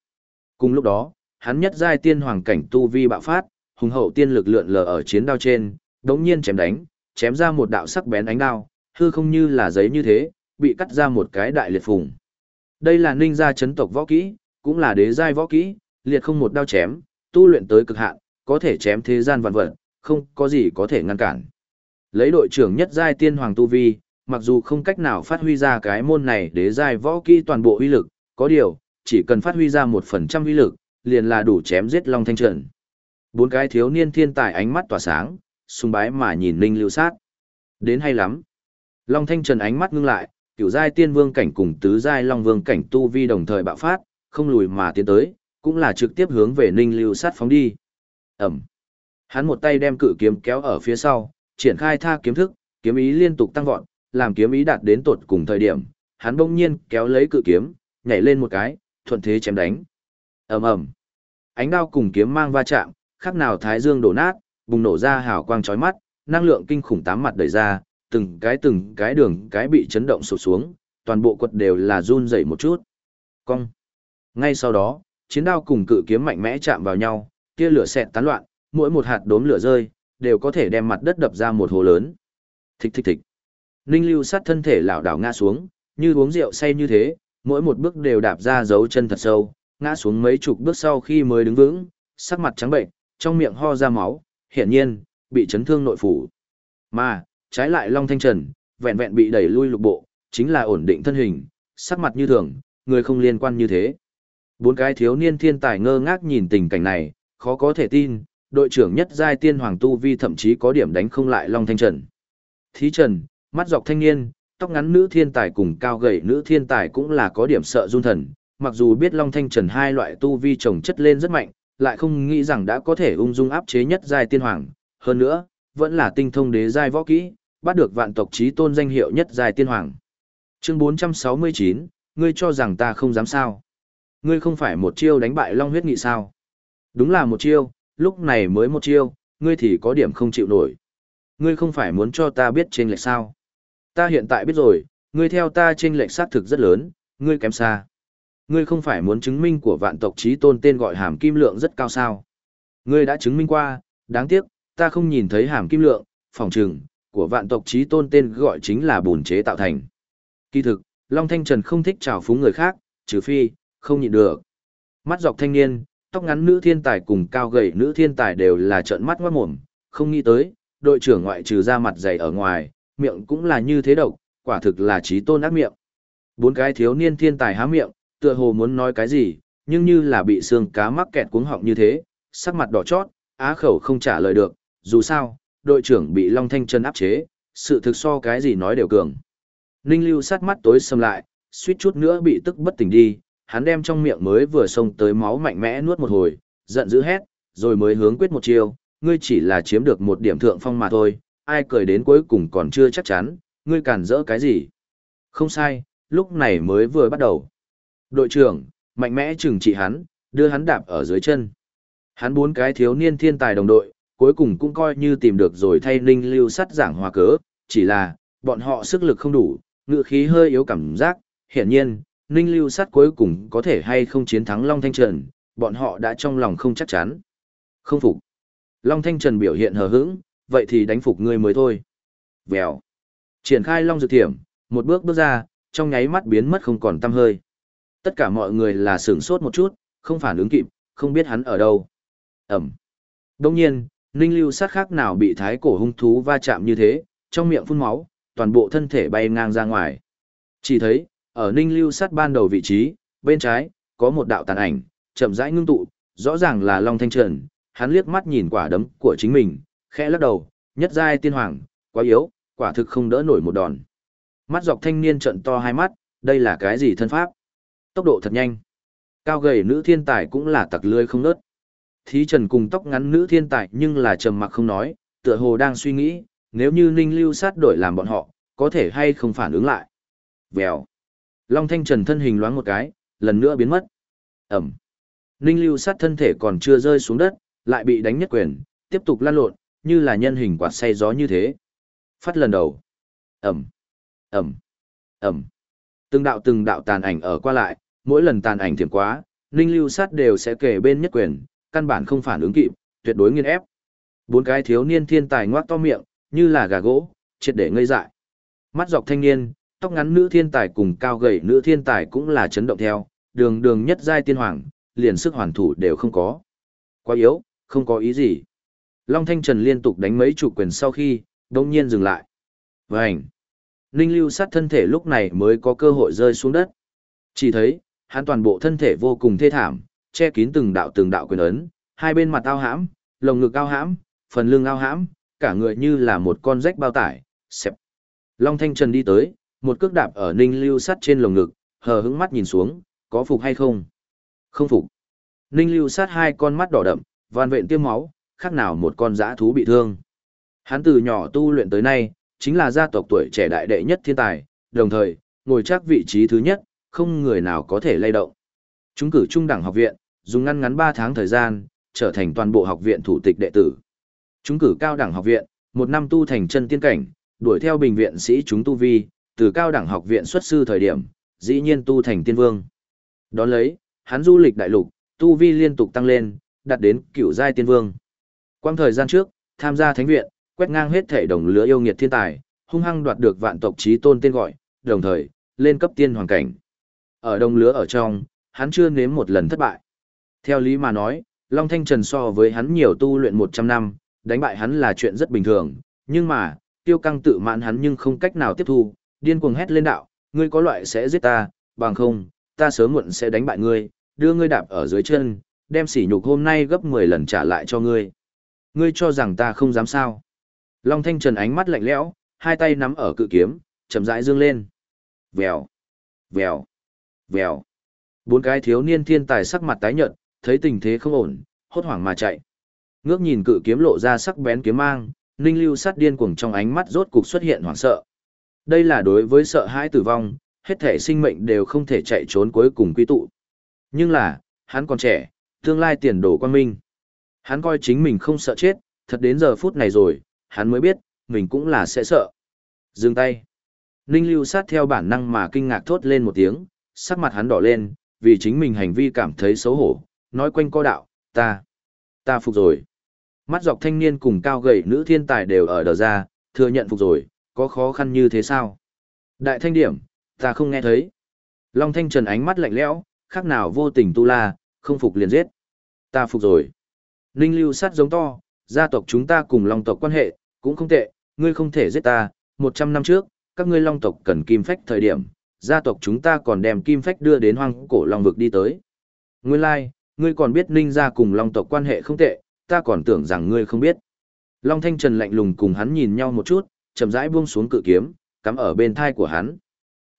[SPEAKER 1] Cùng lúc đó, hắn nhất giai tiên hoàng cảnh tu vi bạo phát, hùng hậu tiên lực lượn lờ ở chiến đao trên, đống nhiên chém đánh, chém ra một đạo sắc bén ánh đao, hư không như là giấy như thế, bị cắt ra một cái đại liệt phùng. Đây là ninh gia chấn tộc võ kỹ, cũng là đế giai võ kỹ, liệt không một đao chém, tu luyện tới cực hạn, có thể chém thế gian vạn vật, không có gì có thể ngăn cản. Lấy đội trưởng nhất giai tiên hoàng tu vi, mặc dù không cách nào phát huy ra cái môn này đế giai võ kỹ toàn bộ uy lực, có điều, chỉ cần phát huy ra một phần trăm uy lực, liền là đủ chém giết Long Thanh Trần. Bốn cái thiếu niên thiên tài ánh mắt tỏa sáng, sung bái mà nhìn Ninh Lưu Sát. Đến hay lắm. Long Thanh Trần ánh mắt ngưng lại, cửu giai tiên vương cảnh cùng tứ giai long vương cảnh tu vi đồng thời bạo phát, không lùi mà tiến tới, cũng là trực tiếp hướng về Ninh Lưu Sát phóng đi. Ẩm. Hắn một tay đem cự kiếm kéo ở phía sau, triển khai tha kiếm thức, kiếm ý liên tục tăng vọt, làm kiếm ý đạt đến tột cùng thời điểm, hắn bỗng nhiên kéo lấy cự kiếm, nhảy lên một cái, thuận thế chém đánh. Ầm ầm. Ánh đao cùng kiếm mang va chạm, khác nào thái dương đổ nát, bùng nổ ra hào quang chói mắt, năng lượng kinh khủng tám mặt đẩy ra, từng cái từng cái đường cái bị chấn động sụp xuống, toàn bộ quật đều là run rẩy một chút. Cong. Ngay sau đó, chiến đao cùng cự kiếm mạnh mẽ chạm vào nhau, tia lửa xẹt tán loạn, mỗi một hạt đốm lửa rơi, đều có thể đem mặt đất đập ra một hồ lớn. Thịch thịch thịch. Ninh Lưu sát thân thể lảo đảo ngã xuống, như uống rượu say như thế, mỗi một bước đều đạp ra dấu chân thật sâu, ngã xuống mấy chục bước sau khi mới đứng vững, sắc mặt trắng bệnh, trong miệng ho ra máu, hiển nhiên, bị chấn thương nội phủ. Mà, trái lại Long Thanh Trần, vẹn vẹn bị đẩy lui lục bộ, chính là ổn định thân hình, sắc mặt như thường, người không liên quan như thế. Bốn cái thiếu niên thiên tài ngơ ngác nhìn tình cảnh này, khó có thể tin, đội trưởng nhất giai tiên hoàng tu vi thậm chí có điểm đánh không lại Long Thanh Trần. Thí Trần, mắt dọc thanh niên, tóc ngắn nữ thiên tài cùng cao gầy nữ thiên tài cũng là có điểm sợ run thần, mặc dù biết Long Thanh Trần hai loại tu vi chồng chất lên rất mạnh, lại không nghĩ rằng đã có thể ung dung áp chế nhất giai tiên hoàng, hơn nữa, vẫn là tinh thông đế giai võ kỹ, bắt được vạn tộc chí tôn danh hiệu nhất giai tiên hoàng. Chương 469, ngươi cho rằng ta không dám sao? Ngươi không phải một chiêu đánh bại Long huyết nghị sao? Đúng là một chiêu, lúc này mới một chiêu, ngươi thì có điểm không chịu nổi. Ngươi không phải muốn cho ta biết trên lệch sao? Ta hiện tại biết rồi, ngươi theo ta trên lệch sát thực rất lớn, ngươi kém xa. Ngươi không phải muốn chứng minh của vạn tộc trí tôn tên gọi hàm kim lượng rất cao sao? Ngươi đã chứng minh qua, đáng tiếc, ta không nhìn thấy hàm kim lượng, phòng trừng, của vạn tộc trí tôn tên gọi chính là bùn chế tạo thành. Kỳ thực, Long Thanh Trần không thích trào phúng người khác, trừ phi, không nhịn được. Mắt dọc thanh niên, tóc ngắn nữ thiên tài cùng cao gầy nữ thiên tài đều là trợn mắt ngoát mồm, không nghĩ tới, đội trưởng ngoại trừ ra mặt dày ở ngoài, miệng cũng là như thế độc, quả thực là trí tôn ác miệng. Bốn cái thiếu niên thiên tài há miệng, tựa hồ muốn nói cái gì, nhưng như là bị xương cá mắc kẹt cuống họng như thế, sắc mặt đỏ chót, á khẩu không trả lời được, dù sao, đội trưởng bị Long Thanh Trần áp chế, sự thực so cái gì nói đều cường. Ninh Lưu sát mắt tối sầm lại, suýt chút nữa bị tức bất tỉnh đi, hắn đem trong miệng mới vừa xông tới máu mạnh mẽ nuốt một hồi, giận dữ hét, rồi mới hướng quyết một chiêu, ngươi chỉ là chiếm được một điểm thượng phong mà thôi, ai cười đến cuối cùng còn chưa chắc chắn, ngươi cản rỡ cái gì. Không sai, lúc này mới vừa bắt đầu. Đội trưởng, mạnh mẽ trừng trị hắn, đưa hắn đạp ở dưới chân. Hắn bốn cái thiếu niên thiên tài đồng đội, cuối cùng cũng coi như tìm được rồi thay ninh lưu sắt giảng hòa cớ, chỉ là, bọn họ sức lực không đủ, ngự khí hơi yếu cảm giác, hiển nhiên, ninh lưu sắt cuối cùng có thể hay không chiến thắng Long Thanh Trần, bọn họ đã trong lòng không chắc chắn. Không phục. Long Thanh Trần biểu hiện hờ hững, vậy thì đánh phục ngươi mới thôi. Vèo. Triển khai Long Dược Thiểm, một bước bước ra, trong nháy mắt biến mất không còn tăm hơi. Tất cả mọi người là sửng sốt một chút, không phản ứng kịp, không biết hắn ở đâu. Ẩm. Đông nhiên, Ninh Lưu sát khác nào bị thái cổ hung thú va chạm như thế, trong miệng phun máu, toàn bộ thân thể bay ngang ra ngoài. Chỉ thấy, ở Ninh Lưu sát ban đầu vị trí, bên trái, có một đạo tàn ảnh, chậm rãi ngưng tụ, rõ ràng là Long Thanh Trần, hắn liếc mắt nhìn quả đấm của chính mình, khẽ lắc đầu, nhất giai tiên hoàng, quá yếu, quả thực không đỡ nổi một đòn. Mắt dọc thanh niên trận to hai mắt, đây là cái gì thân pháp? Tốc độ thật nhanh. Cao gầy nữ thiên tài cũng là tặc lươi không nớt. Thí trần cùng tóc ngắn nữ thiên tài nhưng là trầm mặc không nói, tựa hồ đang suy nghĩ, nếu như ninh lưu sát đổi làm bọn họ, có thể hay không phản ứng lại. Vèo. Long thanh trần thân hình loáng một cái, lần nữa biến mất. Ẩm. Ninh lưu sát thân thể còn chưa rơi xuống đất, lại bị đánh nhất quyền, tiếp tục lăn lộn, như là nhân hình quạt say gió như thế. Phát lần đầu. Ẩm. Ẩm. Ẩm. Từng đạo từng đạo tàn ảnh ở qua lại, mỗi lần tàn ảnh thiểm quá, Ninh Lưu Sát đều sẽ kể bên nhất quyền, căn bản không phản ứng kịp, tuyệt đối nghiên ép. Bốn cái thiếu niên thiên tài ngoác to miệng, như là gà gỗ, triệt để ngây dại. Mắt dọc thanh niên, tóc ngắn nữ thiên tài cùng cao gầy nữ thiên tài cũng là chấn động theo, đường đường nhất giai tiên hoàng, liền sức hoàn thủ đều không có. Quá yếu, không có ý gì. Long Thanh Trần liên tục đánh mấy chủ quyền sau khi, đông nhiên dừng lại. Vânh! Ninh lưu sát thân thể lúc này mới có cơ hội rơi xuống đất. Chỉ thấy, hắn toàn bộ thân thể vô cùng thê thảm, che kín từng đạo từng đạo quyền ấn, hai bên mặt ao hãm, lồng ngực ao hãm, phần lưng ao hãm, cả người như là một con rách bao tải, xẹp. Long Thanh Trần đi tới, một cước đạp ở ninh lưu sắt trên lồng ngực, hờ hững mắt nhìn xuống, có phục hay không? Không phục. Ninh lưu sát hai con mắt đỏ đậm, van vện tiêm máu, khác nào một con dã thú bị thương. Hắn từ nhỏ tu luyện tới nay, chính là gia tộc tuổi trẻ đại đệ nhất thiên tài, đồng thời, ngồi chắc vị trí thứ nhất, không người nào có thể lay động. Chúng cử trung đẳng học viện, dùng ngăn ngắn 3 tháng thời gian, trở thành toàn bộ học viện thủ tịch đệ tử. Chúng cử cao đẳng học viện, một năm tu thành chân tiên cảnh, đuổi theo bình viện sĩ chúng tu vi, từ cao đẳng học viện xuất sư thời điểm, dĩ nhiên tu thành tiên vương. Đón lấy, hắn du lịch đại lục, tu vi liên tục tăng lên, đạt đến cửu giai tiên vương. Quang thời gian trước, tham gia thánh viện, quét ngang hết thể đồng lứa yêu nghiệt thiên tài, hung hăng đoạt được vạn tộc chí tôn tên gọi, đồng thời, lên cấp tiên hoàng cảnh. Ở đồng lứa ở trong, hắn chưa nếm một lần thất bại. Theo lý mà nói, Long Thanh Trần so với hắn nhiều tu luyện 100 năm, đánh bại hắn là chuyện rất bình thường, nhưng mà, tiêu căng tự mãn hắn nhưng không cách nào tiếp thu, điên cuồng hét lên đạo, ngươi có loại sẽ giết ta, bằng không, ta sớm muộn sẽ đánh bại ngươi, đưa ngươi đạp ở dưới chân, đem sỉ nhục hôm nay gấp 10 lần trả lại cho ngươi. Ngươi cho rằng ta không dám sao. Long Thanh Trần ánh mắt lạnh lẽo, hai tay nắm ở cự kiếm, chậm rãi dương lên. Vèo, vèo, vèo. Bốn cái thiếu niên thiên tài sắc mặt tái nhợt, thấy tình thế không ổn, hốt hoảng mà chạy. Ngước nhìn cự kiếm lộ ra sắc bén kiếm mang, Ninh Lưu sát điên cuồng trong ánh mắt rốt cục xuất hiện hoảng sợ. Đây là đối với sợ hãi tử vong, hết thể sinh mệnh đều không thể chạy trốn cuối cùng quy tụ. Nhưng là, hắn còn trẻ, tương lai tiền đồ quan minh. Hắn coi chính mình không sợ chết, thật đến giờ phút này rồi, hắn mới biết, mình cũng là sẽ sợ. Dừng tay. Ninh lưu sát theo bản năng mà kinh ngạc thốt lên một tiếng, sắc mặt hắn đỏ lên, vì chính mình hành vi cảm thấy xấu hổ, nói quanh co đạo, ta, ta phục rồi. Mắt dọc thanh niên cùng cao gầy nữ thiên tài đều ở đờ ra, thừa nhận phục rồi, có khó khăn như thế sao? Đại thanh điểm, ta không nghe thấy. Long thanh trần ánh mắt lạnh lẽo, khác nào vô tình tu la, không phục liền giết. Ta phục rồi. Ninh lưu sát giống to, gia tộc chúng ta cùng long tộc quan hệ, cũng không tệ, ngươi không thể giết ta, một trăm năm trước, các ngươi long tộc cần kim phách thời điểm, gia tộc chúng ta còn đem kim phách đưa đến hoang cổ long vực đi tới. Nguyên lai, like, ngươi còn biết ninh gia cùng long tộc quan hệ không tệ, ta còn tưởng rằng ngươi không biết. Long Thanh Trần lạnh lùng cùng hắn nhìn nhau một chút, chậm rãi buông xuống cự kiếm, cắm ở bên thai của hắn.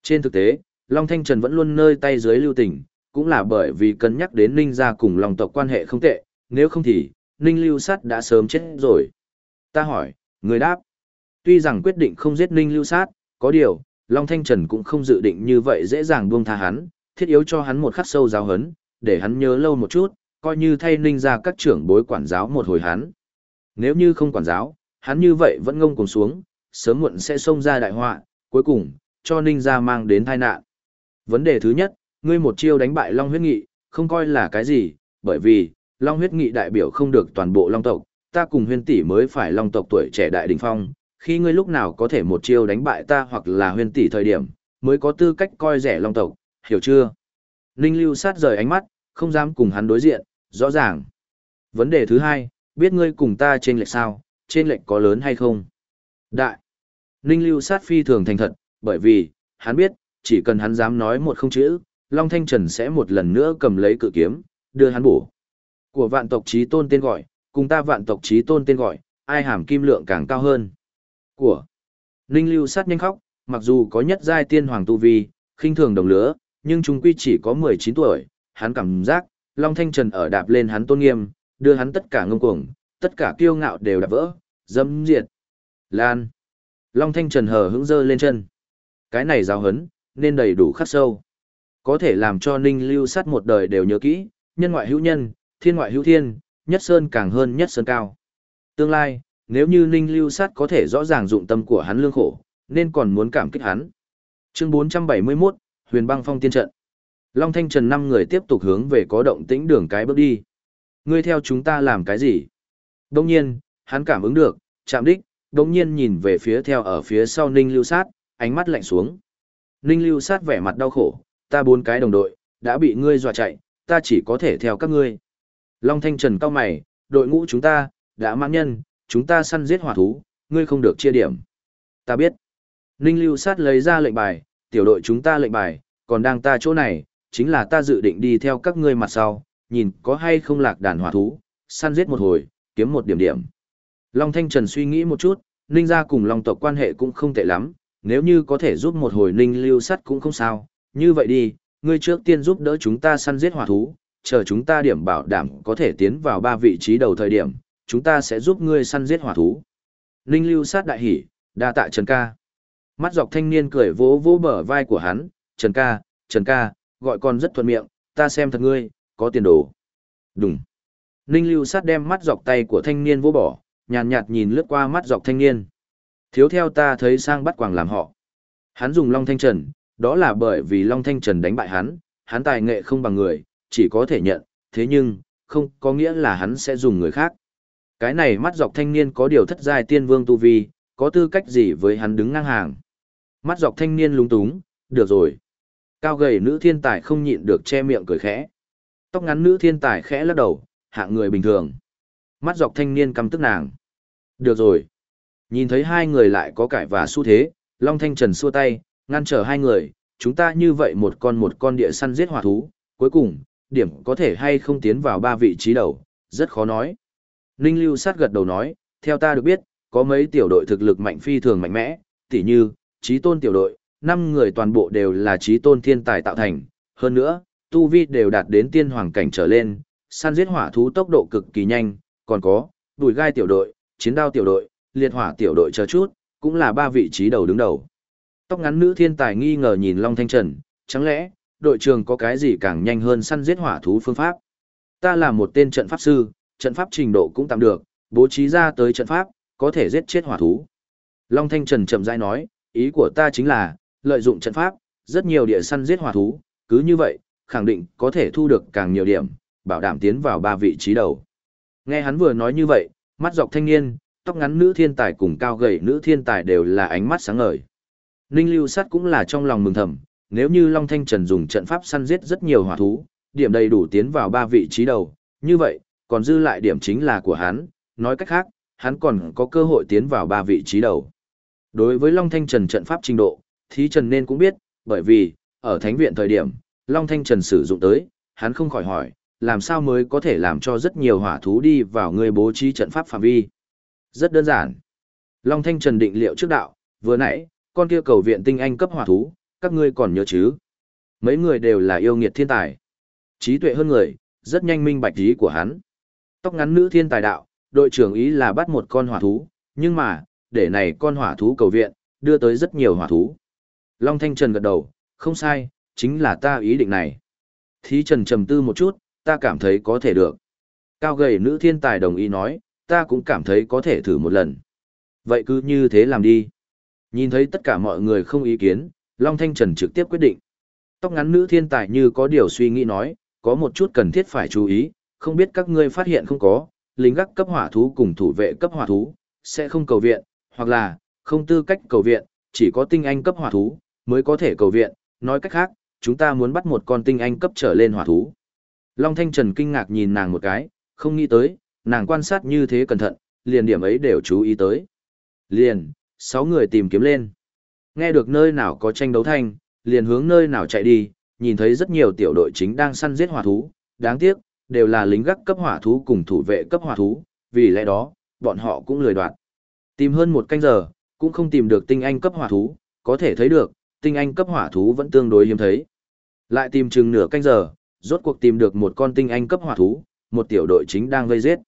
[SPEAKER 1] Trên thực tế, Long Thanh Trần vẫn luôn nơi tay dưới lưu tình, cũng là bởi vì cân nhắc đến Ninh gia cùng Long tộc quan hệ không tệ, nếu không thì, Ninh Lưu Sát đã sớm chết rồi. Ta hỏi, người đáp. Tuy rằng quyết định không giết Ninh Lưu Sát, có điều, Long Thanh Trần cũng không dự định như vậy dễ dàng buông tha hắn, thiết yếu cho hắn một khắc sâu giáo hấn, để hắn nhớ lâu một chút, coi như thay Ninh gia các trưởng bối quản giáo một hồi hắn. Nếu như không quản giáo, hắn như vậy vẫn ngông cùng xuống, sớm muộn sẽ xông ra đại họa, cuối cùng, cho Ninh gia mang đến tai nạn. Vấn đề thứ nhất, ngươi một chiêu đánh bại Long huyết nghị, không coi là cái gì, bởi vì, Long huyết nghị đại biểu không được toàn bộ Long tộc, ta cùng huyên tỷ mới phải Long tộc tuổi trẻ đại đỉnh phong, khi ngươi lúc nào có thể một chiêu đánh bại ta hoặc là huyên tỷ thời điểm, mới có tư cách coi rẻ Long tộc, hiểu chưa? Ninh lưu sát rời ánh mắt, không dám cùng hắn đối diện, rõ ràng. Vấn đề thứ hai, biết ngươi cùng ta trên lệch sao, trên lệch có lớn hay không? Đại. Ninh lưu sát phi thường thành thật, bởi vì, hắn biết, chỉ cần hắn dám nói một không chữ, Long Thanh Trần sẽ một lần nữa cầm lấy cự kiếm, đưa hắn bổ. Của vạn tộc trí tôn tên gọi, cùng ta vạn tộc trí tôn tên gọi, ai hàm kim lượng càng cao hơn. Của Ninh lưu sát nhanh khóc, mặc dù có nhất giai tiên hoàng tu vi, khinh thường đồng lứa, nhưng chúng quy chỉ có 19 tuổi, hắn cảm giác, Long Thanh Trần ở đạp lên hắn tôn nghiêm, đưa hắn tất cả ngông cuồng, tất cả kiêu ngạo đều đạp vỡ, dâm diệt. Lan. Long Thanh Trần hờ hững dơ lên chân. Cái này giáo hấn, nên đầy đủ khắc sâu. Có thể làm cho Ninh Lưu sát một đời đều nhớ kỹ, nhân ngoại hữu nhân, thiên ngoại hữu thiên, nhất sơn càng hơn nhất sơn cao. Tương lai, nếu như Ninh Lưu sát có thể rõ ràng dụng tâm của hắn lương khổ, nên còn muốn cảm kích hắn. Chương 471, Huyền băng phong tiên trận. Long Thanh Trần năm người tiếp tục hướng về có động tĩnh đường cái bước đi. Ngươi theo chúng ta làm cái gì? Đông nhiên, hắn cảm ứng được, chạm đích, đông nhiên nhìn về phía theo ở phía sau Ninh Lưu Sát, ánh mắt lạnh xuống. Ninh Lưu Sát vẻ mặt đau khổ, ta bốn cái đồng đội, đã bị ngươi dọa chạy, ta chỉ có thể theo các ngươi. Long Thanh Trần cao mày, đội ngũ chúng ta, đã mãn nhân, chúng ta săn giết hỏa thú, ngươi không được chia điểm. Ta biết. Ninh Lưu Sát lấy ra lệnh bài, tiểu đội chúng ta lệnh bài, còn đang ta chỗ này, chính là ta dự định đi theo các ngươi mặt sau, nhìn có hay không lạc đàn hỏa thú, săn giết một hồi, kiếm một điểm điểm. Long Thanh Trần suy nghĩ một chút, Ninh gia cùng Long tộc quan hệ cũng không tệ lắm, nếu như có thể giúp một hồi Ninh lưu sắt cũng không sao, như vậy đi, ngươi trước tiên giúp đỡ chúng ta săn giết hỏa thú, chờ chúng ta điểm bảo đảm có thể tiến vào ba vị trí đầu thời điểm, chúng ta sẽ giúp ngươi săn giết hỏa thú. Ninh lưu sát đại hỉ, đa tạ Trần ca. Mắt dọc thanh niên cười vỗ vỗ bờ vai của hắn, Trần ca, Trần ca, gọi con rất thuận miệng, ta xem thật ngươi, có tiền đồ. Đúng. Ninh lưu sát đem mắt dọc tay của thanh niên vô bỏ, nhàn nhạt nhìn lướt qua mắt dọc thanh niên. Thiếu theo ta thấy sang bắt quàng làm họ. Hắn dùng Long Thanh Trần, đó là bởi vì Long Thanh Trần đánh bại hắn, hắn tài nghệ không bằng người, chỉ có thể nhận, thế nhưng, không có nghĩa là hắn sẽ dùng người khác. Cái này mắt dọc thanh niên có điều thất giai tiên vương tu vi, có tư cách gì với hắn đứng ngang hàng. Mắt dọc thanh niên lúng túng, được rồi. Cao gầy nữ thiên tài không nhịn được che miệng cười khẽ. Tóc ngắn nữ thiên tài khẽ lắc đầu, hạng người bình thường. Mắt dọc thanh niên căm tức nàng. Được rồi. Nhìn thấy hai người lại có cải và xu thế, Long Thanh Trần xua tay, ngăn trở hai người, chúng ta như vậy một con một con địa săn giết hỏa thú, cuối cùng, điểm có thể hay không tiến vào ba vị trí đầu, rất khó nói. Ninh Lưu sát gật đầu nói, theo ta được biết, có mấy tiểu đội thực lực mạnh phi thường mạnh mẽ, tỉ như, trí tôn tiểu đội, năm người toàn bộ đều là trí tôn thiên tài tạo thành, hơn nữa, tu vi đều đạt đến tiên hoàng cảnh trở lên, săn giết hỏa thú tốc độ cực kỳ nhanh, còn có, đùi gai tiểu đội, chiến đao tiểu đội, liệt hỏa tiểu đội chờ chút, cũng là ba vị trí đầu đứng đầu. Tóc ngắn nữ thiên tài nghi ngờ nhìn Long Thanh Trần, chẳng lẽ, đội trường có cái gì càng nhanh hơn săn giết hỏa thú phương pháp? Ta là một tên trận pháp sư, trận pháp trình độ cũng tạm được, bố trí ra tới trận pháp, có thể giết chết hỏa thú. Long Thanh Trần chậm rãi nói, ý của ta chính là, lợi dụng trận pháp, rất nhiều địa săn giết hỏa thú, cứ như vậy, khẳng định có thể thu được càng nhiều điểm, bảo đảm tiến vào ba vị trí đầu. Nghe hắn vừa nói như vậy, mắt dọc thanh niên, tóc ngắn nữ thiên tài cùng cao gầy nữ thiên tài đều là ánh mắt sáng ngời. Ninh Lưu Sát cũng là trong lòng mừng thầm, nếu như Long Thanh Trần dùng trận pháp săn giết rất nhiều hỏa thú, điểm đầy đủ tiến vào ba vị trí đầu, như vậy, còn dư lại điểm chính là của hắn, nói cách khác, hắn còn có cơ hội tiến vào ba vị trí đầu. Đối với Long Thanh Trần trận pháp trình độ, Thí Trần nên cũng biết, bởi vì, ở Thánh Viện thời điểm, Long Thanh Trần sử dụng tới, hắn không khỏi hỏi, làm sao mới có thể làm cho rất nhiều hỏa thú đi vào người bố trí trận pháp phạm vi. Rất đơn giản. Long Thanh Trần định liệu trước đạo, vừa nãy, con kia cầu viện tinh anh cấp hỏa thú, các ngươi còn nhớ chứ? Mấy người đều là yêu nghiệt thiên tài. Trí tuệ hơn người, rất nhanh minh bạch ý của hắn. Tóc ngắn nữ thiên tài đạo, đội trưởng ý là bắt một con hỏa thú, nhưng mà, để này con hỏa thú cầu viện, đưa tới rất nhiều hỏa thú. Long Thanh Trần gật đầu, không sai, chính là ta ý định này. Thí Trần trầm tư một chút, ta cảm thấy có thể được. Cao gầy nữ thiên tài đồng ý nói, ta cũng cảm thấy có thể thử một lần. Vậy cứ như thế làm đi. Nhìn thấy tất cả mọi người không ý kiến, Long Thanh Trần trực tiếp quyết định. Tóc ngắn nữ thiên tài như có điều suy nghĩ nói, có một chút cần thiết phải chú ý, không biết các ngươi phát hiện không có, lính gác cấp hỏa thú cùng thủ vệ cấp hỏa thú, sẽ không cầu viện, hoặc là, không tư cách cầu viện, chỉ có tinh anh cấp hỏa thú, mới có thể cầu viện, nói cách khác, chúng ta muốn bắt một con tinh anh cấp trở lên hỏa thú. Long Thanh Trần kinh ngạc nhìn nàng một cái, không nghĩ tới, nàng quan sát như thế cẩn thận, liền điểm ấy đều chú ý tới. Liền, sáu người tìm kiếm lên. Nghe được nơi nào có tranh đấu thanh, liền hướng nơi nào chạy đi, nhìn thấy rất nhiều tiểu đội chính đang săn giết hỏa thú, đáng tiếc, đều là lính gác cấp hỏa thú cùng thủ vệ cấp hỏa thú, vì lẽ đó, bọn họ cũng lười đoạn. Tìm hơn một canh giờ, cũng không tìm được tinh anh cấp hỏa thú, có thể thấy được, tinh anh cấp hỏa thú vẫn tương đối hiếm thấy. Lại tìm chừng nửa canh giờ, rốt cuộc tìm được một con tinh anh cấp hỏa thú, một tiểu đội chính đang vây giết.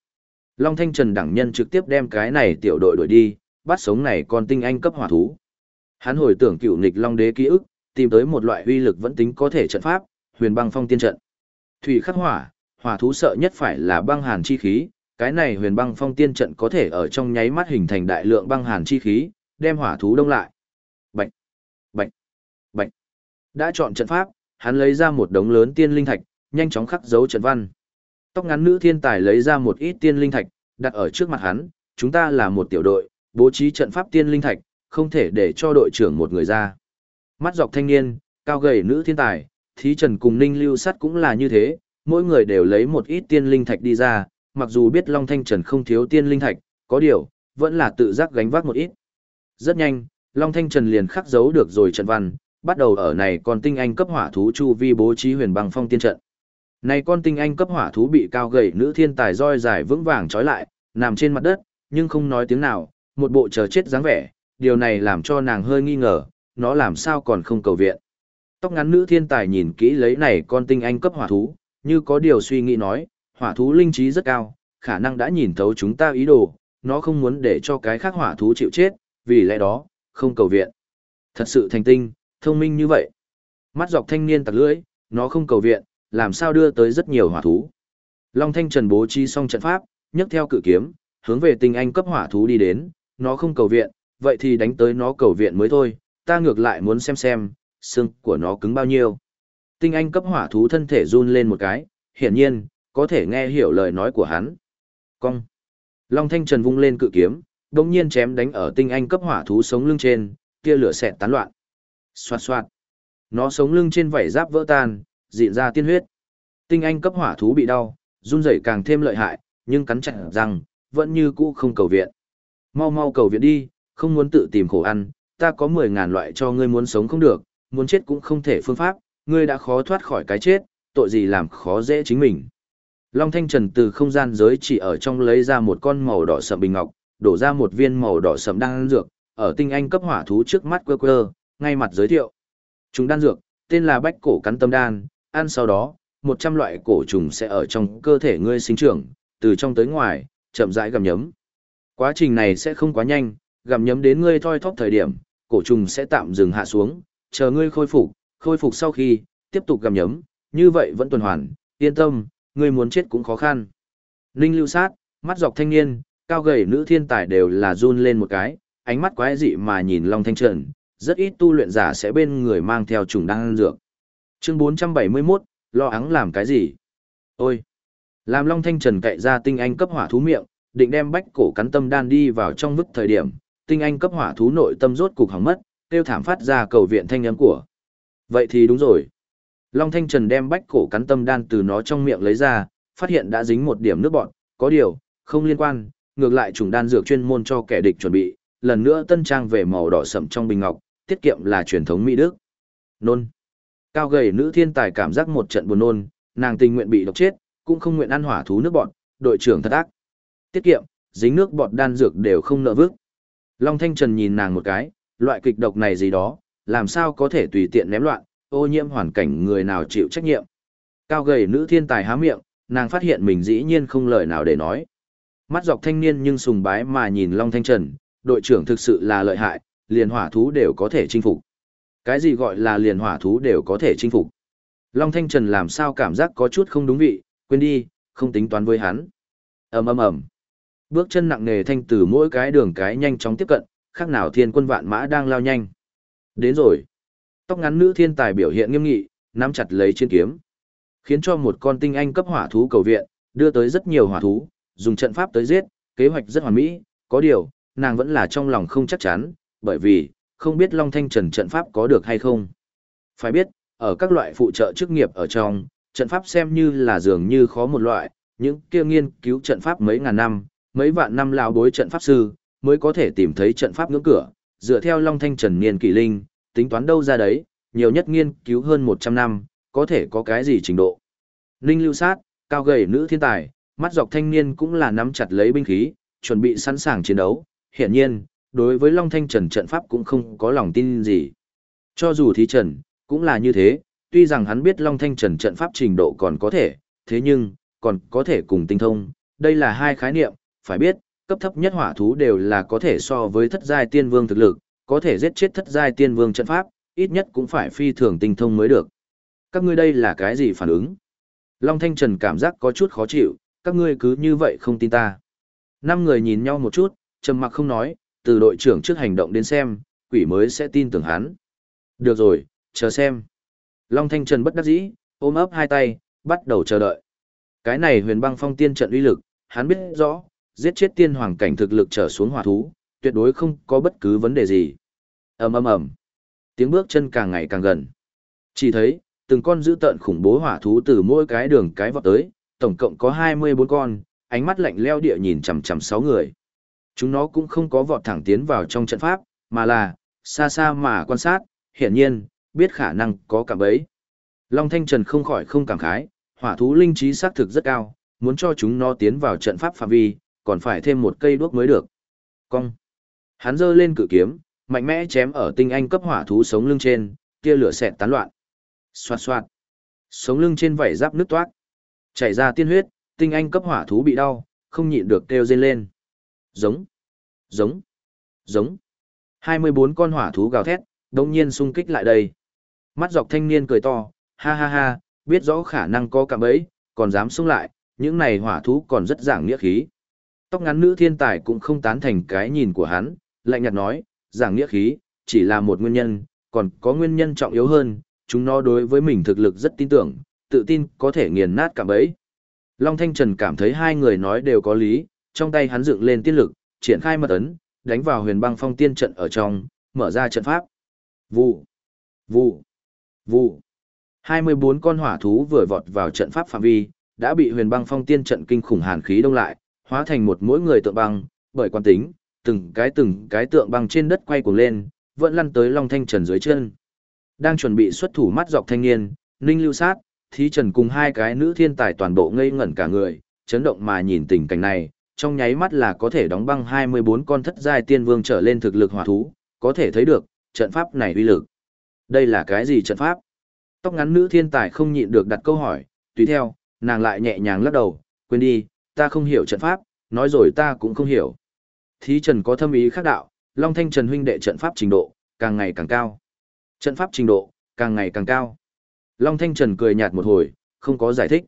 [SPEAKER 1] Long Thanh Trần đẳng nhân trực tiếp đem cái này tiểu đội đuổi đi, bắt sống này con tinh anh cấp hỏa thú. Hắn hồi tưởng cựu nghịch Long Đế ký ức, tìm tới một loại uy lực vẫn tính có thể trận pháp, huyền băng phong tiên trận. Thủy khắc hỏa, hỏa thú sợ nhất phải là băng hàn chi khí, cái này huyền băng phong tiên trận có thể ở trong nháy mắt hình thành đại lượng băng hàn chi khí, đem hỏa thú đông lại. Bạch, bạch, bạch. Đã chọn trận pháp, hắn lấy ra một đống lớn tiên linh thạch, nhanh chóng khắc dấu trận văn. Tóc ngắn nữ thiên tài lấy ra một ít tiên linh thạch, đặt ở trước mặt hắn, chúng ta là một tiểu đội, bố trí trận pháp tiên linh thạch, không thể để cho đội trưởng một người ra. Mắt dọc thanh niên, cao gầy nữ thiên tài, thí trần cùng ninh lưu sắt cũng là như thế, mỗi người đều lấy một ít tiên linh thạch đi ra, mặc dù biết Long Thanh Trần không thiếu tiên linh thạch, có điều, vẫn là tự giác gánh vác một ít. Rất nhanh, Long Thanh Trần liền khắc dấu được rồi trận văn, bắt đầu ở này con tinh anh cấp hỏa thú chu vi bố trí huyền băng phong tiên trận. Này con tinh anh cấp hỏa thú bị cao gầy nữ thiên tài roi dài vững vàng trói lại, nằm trên mặt đất, nhưng không nói tiếng nào, một bộ chờ chết dáng vẻ, điều này làm cho nàng hơi nghi ngờ, nó làm sao còn không cầu viện. Tóc ngắn nữ thiên tài nhìn kỹ lấy này con tinh anh cấp hỏa thú, như có điều suy nghĩ nói, hỏa thú linh trí rất cao, khả năng đã nhìn thấu chúng ta ý đồ, nó không muốn để cho cái khác hỏa thú chịu chết, vì lẽ đó, không cầu viện. Thật sự thành tinh, thông minh như vậy. Mắt dọc thanh niên tặc lưỡi, nó không cầu viện, làm sao đưa tới rất nhiều hỏa thú. Long Thanh Trần bố trí xong trận pháp, nhấc theo cự kiếm, hướng về tinh anh cấp hỏa thú đi đến, nó không cầu viện, vậy thì đánh tới nó cầu viện mới thôi, ta ngược lại muốn xem xem, xương của nó cứng bao nhiêu. Tinh anh cấp hỏa thú thân thể run lên một cái, hiển nhiên, có thể nghe hiểu lời nói của hắn. Cong. Long Thanh Trần vung lên cự kiếm, đồng nhiên chém đánh ở tinh anh cấp hỏa thú sống lưng trên, kia lửa xẹt tán loạn. Xoạt xoạt. Nó sống lưng trên vảy giáp vỡ tan, dịn ra tiên huyết. Tinh anh cấp hỏa thú bị đau, run rẩy càng thêm lợi hại, nhưng cắn chặt răng, vẫn như cũ không cầu viện. Mau mau cầu viện đi, không muốn tự tìm khổ ăn, ta có 10 ngàn loại cho ngươi muốn sống không được, muốn chết cũng không thể phương pháp, ngươi đã khó thoát khỏi cái chết, tội gì làm khó dễ chính mình. Long Thanh Trần từ không gian giới chỉ ở trong lấy ra một con màu đỏ sậm bình ngọc, đổ ra một viên màu đỏ sậm đang dược, ở tinh anh cấp hỏa thú trước mắt quơ quơ, ngay mặt giới thiệu. Chúng đan dược, tên là bách cổ cắn tâm đan, ăn sau đó, 100 loại cổ trùng sẽ ở trong cơ thể ngươi sinh trưởng, từ trong tới ngoài, chậm rãi gặm nhấm. Quá trình này sẽ không quá nhanh, gặm nhấm đến ngươi thoi thóp thời điểm, cổ trùng sẽ tạm dừng hạ xuống, chờ ngươi khôi phục, khôi phục sau khi, tiếp tục gặm nhấm, như vậy vẫn tuần hoàn, yên tâm, ngươi muốn chết cũng khó khăn. Ninh lưu sát, mắt dọc thanh niên, cao gầy nữ thiên tài đều là run lên một cái, ánh mắt quái dị mà nhìn Long Thanh Trần, rất ít tu luyện giả sẽ bên người mang theo trùng đan dược. Chương 471, lo lắng làm cái gì? Ôi! Làm Long Thanh Trần cậy ra tinh anh cấp hỏa thú miệng, định đem bách cổ cắn tâm đan đi vào trong vứt thời điểm, tinh anh cấp hỏa thú nội tâm rốt cục hỏng mất, tiêu thảm phát ra cầu viện thanh âm của. Vậy thì đúng rồi. Long Thanh Trần đem bách cổ cắn tâm đan từ nó trong miệng lấy ra, phát hiện đã dính một điểm nước bọt có điều, không liên quan, ngược lại trùng đan dược chuyên môn cho kẻ địch chuẩn bị, lần nữa tân trang về màu đỏ sậm trong bình ngọc, tiết kiệm là truyền thống Mỹ Đức. Nôn. Cao gầy nữ thiên tài cảm giác một trận buồn nôn, nàng tình nguyện bị độc chết, cũng không nguyện ăn hỏa thú nước bọt, đội trưởng thật ác. Tiết kiệm, dính nước bọt đan dược đều không nợ vước. Long Thanh Trần nhìn nàng một cái, loại kịch độc này gì đó, làm sao có thể tùy tiện ném loạn, ô nhiễm hoàn cảnh người nào chịu trách nhiệm. Cao gầy nữ thiên tài há miệng, nàng phát hiện mình dĩ nhiên không lời nào để nói. Mắt dọc thanh niên nhưng sùng bái mà nhìn Long Thanh Trần, đội trưởng thực sự là lợi hại, liền hỏa thú đều có thể chinh phục. Cái gì gọi là liền hỏa thú đều có thể chinh phục? Long Thanh Trần làm sao cảm giác có chút không đúng vị, quên đi, không tính toán với hắn. ầm ầm ầm. Bước chân nặng nề thanh từ mỗi cái đường cái nhanh chóng tiếp cận, khác nào thiên quân vạn mã đang lao nhanh. Đến rồi. Tóc ngắn nữ thiên tài biểu hiện nghiêm nghị, nắm chặt lấy chiến kiếm. Khiến cho một con tinh anh cấp hỏa thú cầu viện, đưa tới rất nhiều hỏa thú, dùng trận pháp tới giết, kế hoạch rất hoàn mỹ, có điều, nàng vẫn là trong lòng không chắc chắn, bởi vì, không biết Long Thanh Trần trận pháp có được hay không. Phải biết, ở các loại phụ trợ chức nghiệp ở trong, trận pháp xem như là dường như khó một loại, những kia nghiên cứu trận pháp mấy ngàn năm, mấy vạn năm lao bối trận pháp sư, mới có thể tìm thấy trận pháp ngưỡng cửa, dựa theo Long Thanh Trần niên kỷ linh, tính toán đâu ra đấy, nhiều nhất nghiên cứu hơn 100 năm, có thể có cái gì trình độ. Ninh lưu sát, cao gầy nữ thiên tài, mắt dọc thanh niên cũng là nắm chặt lấy binh khí, chuẩn bị sẵn sàng chiến đấu, hiển nhiên, đối với Long Thanh Trần trận pháp cũng không có lòng tin gì. Cho dù thí trần, cũng là như thế, tuy rằng hắn biết Long Thanh Trần trận pháp trình độ còn có thể, thế nhưng, còn có thể cùng tinh thông, đây là hai khái niệm, phải biết, cấp thấp nhất hỏa thú đều là có thể so với thất giai tiên vương thực lực, có thể giết chết thất giai tiên vương trận pháp, ít nhất cũng phải phi thường tinh thông mới được. Các ngươi đây là cái gì phản ứng? Long Thanh Trần cảm giác có chút khó chịu, các ngươi cứ như vậy không tin ta. Năm người nhìn nhau một chút, trầm mặc không nói, từ đội trưởng trước hành động đến xem, quỷ mới sẽ tin tưởng hắn. Được rồi, chờ xem. Long Thanh Trần bất đắc dĩ, ôm ấp hai tay, bắt đầu chờ đợi. Cái này huyền băng phong tiên trận uy lực, hắn biết rõ, giết chết tiên hoàng cảnh thực lực trở xuống hỏa thú, tuyệt đối không có bất cứ vấn đề gì. ầm ầm ầm, tiếng bước chân càng ngày càng gần. Chỉ thấy, từng con dữ tợn khủng bố hỏa thú từ mỗi cái đường cái vọt tới, tổng cộng có 24 con, ánh mắt lạnh leo địa nhìn chằm chằm 6 người. Chúng nó cũng không có vọt thẳng tiến vào trong trận pháp, mà là, xa xa mà quan sát, hiển nhiên, biết khả năng có cảm ấy. Long Thanh Trần không khỏi không cảm khái, hỏa thú linh trí xác thực rất cao, muốn cho chúng nó tiến vào trận pháp phạm vi, còn phải thêm một cây đuốc mới được. Cong. Hắn giơ lên cự kiếm, mạnh mẽ chém ở tinh anh cấp hỏa thú sống lưng trên, tia lửa xẹt tán loạn. Xoạt xoạt. Sống lưng trên vảy giáp nước toát. Chảy ra tiên huyết, tinh anh cấp hỏa thú bị đau, không nhịn được kêu rên lên. Giống. Giống. Giống. 24 con hỏa thú gào thét, đồng nhiên xung kích lại đây. Mắt dọc thanh niên cười to, ha ha ha, biết rõ khả năng có cạm bẫy, còn dám xung lại, những này hỏa thú còn rất giảng nghĩa khí. Tóc ngắn nữ thiên tài cũng không tán thành cái nhìn của hắn, lạnh nhạt nói, giảng nghĩa khí, chỉ là một nguyên nhân, còn có nguyên nhân trọng yếu hơn, chúng nó đối với mình thực lực rất tin tưởng, tự tin có thể nghiền nát cả bấy. Long Thanh Trần cảm thấy hai người nói đều có lý, trong tay hắn dựng lên tiên lực, triển khai mật ấn, đánh vào huyền băng phong tiên trận ở trong, mở ra trận pháp. Vụ, vụ, vụ. 24 con hỏa thú vừa vọt vào trận pháp phạm vi, đã bị huyền băng phong tiên trận kinh khủng hàn khí đông lại, hóa thành một mỗi người tượng băng, bởi quan tính, từng cái từng cái tượng băng trên đất quay cuồng lên, vẫn lăn tới Long Thanh Trần dưới chân. Đang chuẩn bị xuất thủ mắt dọc thanh niên, Ninh Lưu Sát, Thí Trần cùng hai cái nữ thiên tài toàn bộ ngây ngẩn cả người, chấn động mà nhìn tình cảnh này, trong nháy mắt là có thể đóng băng 24 con thất giai tiên vương trở lên thực lực hỏa thú, có thể thấy được, trận pháp này uy lực. Đây là cái gì trận pháp? Tóc ngắn nữ thiên tài không nhịn được đặt câu hỏi, tùy theo, nàng lại nhẹ nhàng lắc đầu, quên đi, ta không hiểu trận pháp, nói rồi ta cũng không hiểu. Thí Trần có thâm ý khác đạo, Long Thanh Trần huynh đệ trận pháp trình độ, càng ngày càng cao. Trận pháp trình độ, càng ngày càng cao. Long Thanh Trần cười nhạt một hồi, không có giải thích.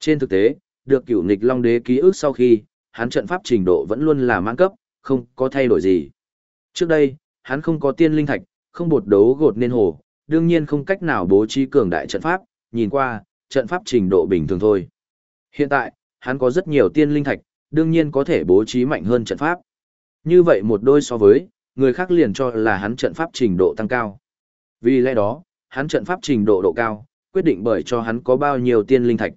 [SPEAKER 1] Trên thực tế, được cửu nghịch Long Đế ký ức sau khi, hắn trận pháp trình độ vẫn luôn là mãn cấp, không có thay đổi gì. Trước đây, hắn không có tiên linh thạch, không bột đấu gột nên hồ, đương nhiên không cách nào bố trí cường đại trận pháp, nhìn qua, trận pháp trình độ bình thường thôi. Hiện tại, hắn có rất nhiều tiên linh thạch, đương nhiên có thể bố trí mạnh hơn trận pháp. Như vậy một đôi so với, người khác liền cho là hắn trận pháp trình độ tăng cao. Vì lẽ đó, hắn trận pháp trình độ độ cao, quyết định bởi cho hắn có bao nhiêu tiên linh thạch.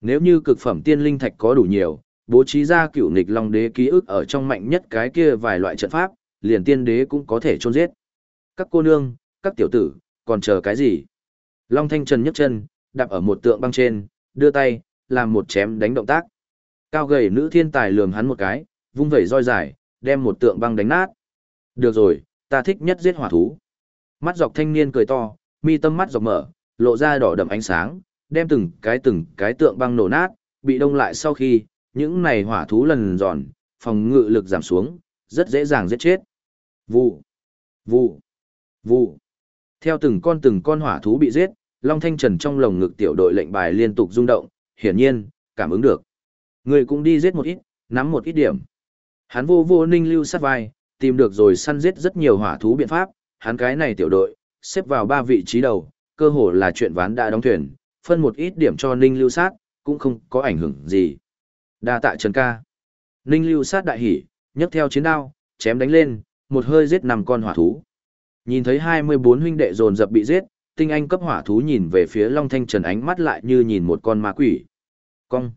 [SPEAKER 1] Nếu như cực phẩm tiên linh thạch có đủ nhiều, bố trí ra cựu nịch long đế ký ức ở trong mạnh nhất cái kia vài loại trận pháp, liền tiên đế cũng có thể chôn giết. Các cô nương, các tiểu tử, còn chờ cái gì? Long Thanh Trần nhấc chân, đạp ở một tượng băng trên, đưa tay, làm một chém đánh động tác. Cao gầy nữ thiên tài lườm hắn một cái, vung vẩy roi dài, đem một tượng băng đánh nát. Được rồi, ta thích nhất giết hỏa thú. Mắt dọc thanh niên cười to, mi tâm mắt dọc mở, lộ ra đỏ đậm ánh sáng, đem từng cái từng cái tượng băng nổ nát, bị đông lại sau khi, những này hỏa thú lần giòn, phòng ngự lực giảm xuống, rất dễ dàng giết chết. Vụ, vụ, vụ. Theo từng con từng con hỏa thú bị giết, Long Thanh Trần trong lồng ngực tiểu đội lệnh bài liên tục rung động, hiển nhiên, cảm ứng được. Người cũng đi giết một ít, nắm một ít điểm. Hắn vô vô ninh lưu sát vai, tìm được rồi săn giết rất nhiều hỏa thú biện pháp, hắn cái này tiểu đội, xếp vào ba vị trí đầu, cơ hồ là chuyện ván đã đóng thuyền, phân một ít điểm cho ninh lưu sát, cũng không có ảnh hưởng gì đa tạ Trần ca. Ninh lưu sát đại hỉ, nhấc theo chiến đao, chém đánh lên, một hơi giết năm con hỏa thú. Nhìn thấy 24 huynh đệ dồn dập bị giết, tinh anh cấp hỏa thú nhìn về phía Long Thanh Trần ánh mắt lại như nhìn một con ma quỷ. Cong.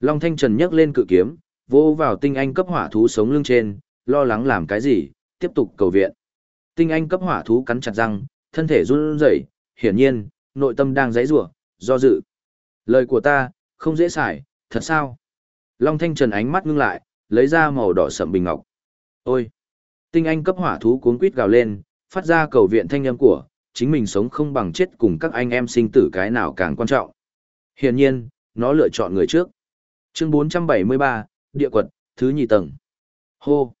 [SPEAKER 1] Long Thanh Trần nhấc lên cự kiếm, vô vào tinh anh cấp hỏa thú sống lưng trên, lo lắng làm cái gì, tiếp tục cầu viện. Tinh anh cấp hỏa thú cắn chặt răng, thân thể run rẩy, hiển nhiên, nội tâm đang dãy rủa, do dự. Lời của ta, không dễ xài, thật sao? Long Thanh Trần ánh mắt ngưng lại, lấy ra màu đỏ sậm bình ngọc. Ôi! Tinh anh cấp hỏa thú cuống quýt gào lên, phát ra cầu viện thanh âm của, chính mình sống không bằng chết cùng các anh em sinh tử cái nào càng quan trọng. Hiển nhiên, nó lựa chọn người trước. Chương 473, địa quật, thứ nhị tầng. Hô!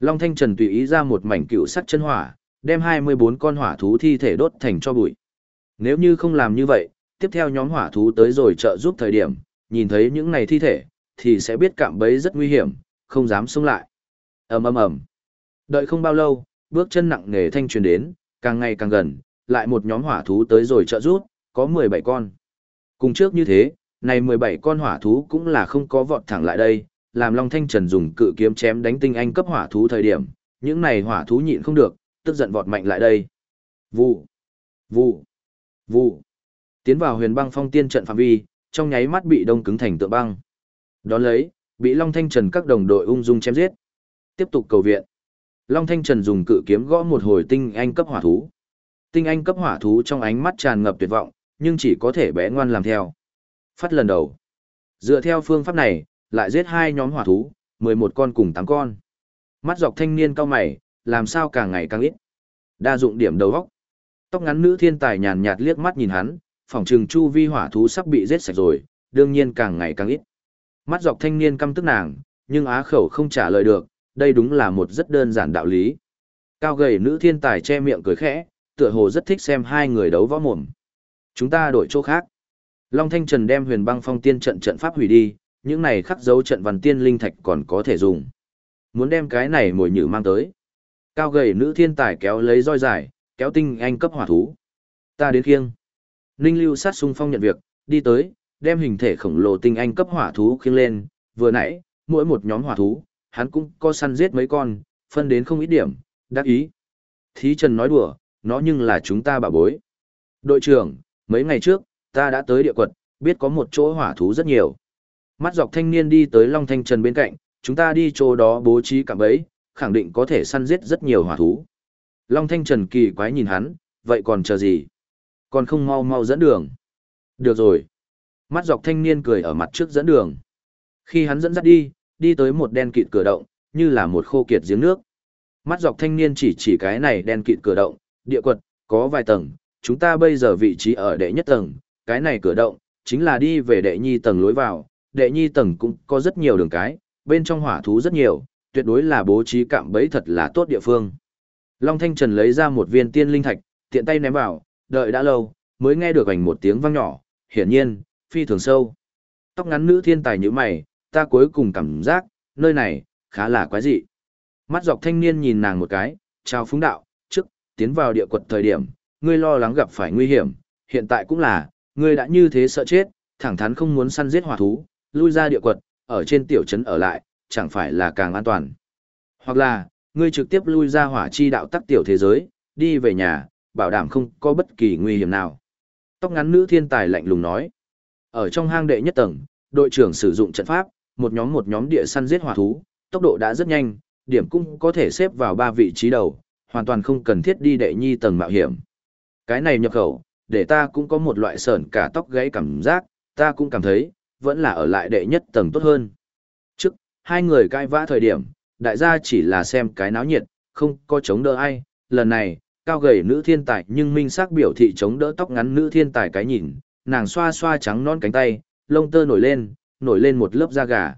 [SPEAKER 1] Long Thanh Trần tùy ý ra một mảnh cựu sắc chân hỏa, đem 24 con hỏa thú thi thể đốt thành cho bụi. Nếu như không làm như vậy, tiếp theo nhóm hỏa thú tới rồi trợ giúp thời điểm, nhìn thấy những này thi thể, thì sẽ biết cạm bẫy rất nguy hiểm, không dám xông lại. ầm ầm ầm. Đợi không bao lâu, bước chân nặng nề thanh truyền đến, càng ngày càng gần, lại một nhóm hỏa thú tới rồi trợ giúp, có 17 con. Cùng trước như thế, này 17 con hỏa thú cũng là không có vọt thẳng lại đây, làm Long Thanh Trần dùng cự kiếm chém đánh tinh anh cấp hỏa thú thời điểm, những này hỏa thú nhịn không được, tức giận vọt mạnh lại đây. Vụ, vụ, vụ. Tiến vào huyền băng phong tiên trận phạm vi, trong nháy mắt bị đông cứng thành tượng băng. Đón lấy, bị Long Thanh Trần các đồng đội ung dung chém giết. Tiếp tục cầu viện. Long Thanh Trần dùng cự kiếm gõ một hồi tinh anh cấp hỏa thú. Tinh anh cấp hỏa thú trong ánh mắt tràn ngập tuyệt vọng, nhưng chỉ có thể bé ngoan làm theo. Phát lần đầu. Dựa theo phương pháp này, lại giết hai nhóm hỏa thú, 11 con cùng 8 con. Mắt dọc thanh niên cao mày, làm sao càng ngày càng ít. Đa dụng điểm đầu góc. Tóc ngắn nữ thiên tài nhàn nhạt liếc mắt nhìn hắn, phòng trừng chu vi hỏa thú sắp bị giết sạch rồi, đương nhiên càng ngày càng ít. Mắt dọc thanh niên căm tức nàng, nhưng á khẩu không trả lời được, đây đúng là một rất đơn giản đạo lý. Cao gầy nữ thiên tài che miệng cười khẽ, tựa hồ rất thích xem hai người đấu võ mồm. Chúng ta đổi chỗ khác. Long Thanh Trần đem huyền băng phong tiên trận trận pháp hủy đi, những này khắc dấu trận văn tiên linh thạch còn có thể dùng. Muốn đem cái này mồi nhử mang tới. Cao gầy nữ thiên tài kéo lấy roi dài, kéo tinh anh cấp hỏa thú. Ta đến khiêng. Ninh lưu sát sung phong nhận việc, đi tới, đem hình thể khổng lồ tinh anh cấp hỏa thú khiêng lên, vừa nãy, mỗi một nhóm hỏa thú, hắn cũng có săn giết mấy con, phân đến không ít điểm, đắc ý. Thí Trần nói đùa, nó nhưng là chúng ta bảo bối. Đội trưởng, mấy ngày trước, ta đã tới địa quật, biết có một chỗ hỏa thú rất nhiều. Mắt dọc thanh niên đi tới Long Thanh Trần bên cạnh, chúng ta đi chỗ đó bố trí cạm bẫy, khẳng định có thể săn giết rất nhiều hỏa thú. Long Thanh Trần kỳ quái nhìn hắn, vậy còn chờ gì? Còn không mau mau dẫn đường. Được rồi. Mắt dọc thanh niên cười ở mặt trước dẫn đường. Khi hắn dẫn dắt đi, đi tới một đen kịt cửa động, như là một khô kiệt giếng nước. Mắt dọc thanh niên chỉ chỉ cái này đen kịt cửa động, địa quật, có vài tầng, chúng ta bây giờ vị trí ở đệ nhất tầng, cái này cửa động, chính là đi về đệ nhi tầng lối vào, đệ nhi tầng cũng có rất nhiều đường cái, bên trong hỏa thú rất nhiều, tuyệt đối là bố trí cạm bẫy thật là tốt địa phương. Long Thanh Trần lấy ra một viên tiên linh thạch, tiện tay ném vào, đợi đã lâu, mới nghe được ảnh một tiếng vang nhỏ, hiển nhiên, phi thường sâu. Tóc ngắn nữ thiên tài như mày, ta cuối cùng cảm giác, nơi này, khá là quái dị. Mắt dọc thanh niên nhìn nàng một cái, chào phúng đạo, trước, tiến vào địa quật thời điểm, ngươi lo lắng gặp phải nguy hiểm, hiện tại cũng là, ngươi đã như thế sợ chết, thẳng thắn không muốn săn giết hỏa thú, lui ra địa quật, ở trên tiểu trấn ở lại, chẳng phải là càng an toàn. Hoặc là, ngươi trực tiếp lui ra hỏa chi đạo tắc tiểu thế giới, đi về nhà, bảo đảm không có bất kỳ nguy hiểm nào. Tóc ngắn nữ thiên tài lạnh lùng nói. Ở trong hang đệ nhất tầng, đội trưởng sử dụng trận pháp, một nhóm một nhóm địa săn giết hỏa thú, tốc độ đã rất nhanh, điểm cũng có thể xếp vào ba vị trí đầu, hoàn toàn không cần thiết đi đệ nhi tầng mạo hiểm. Cái này nhập khẩu, để ta cũng có một loại sởn cả tóc gãy cảm giác, ta cũng cảm thấy, vẫn là ở lại đệ nhất tầng tốt hơn. Trước, hai người cãi vã thời điểm, đại gia chỉ là xem cái náo nhiệt, không có chống đỡ ai, lần này, cao gầy nữ thiên tài nhưng minh xác biểu thị chống đỡ tóc ngắn nữ thiên tài cái nhìn, nàng xoa xoa trắng non cánh tay, lông tơ nổi lên, nổi lên một lớp da gà.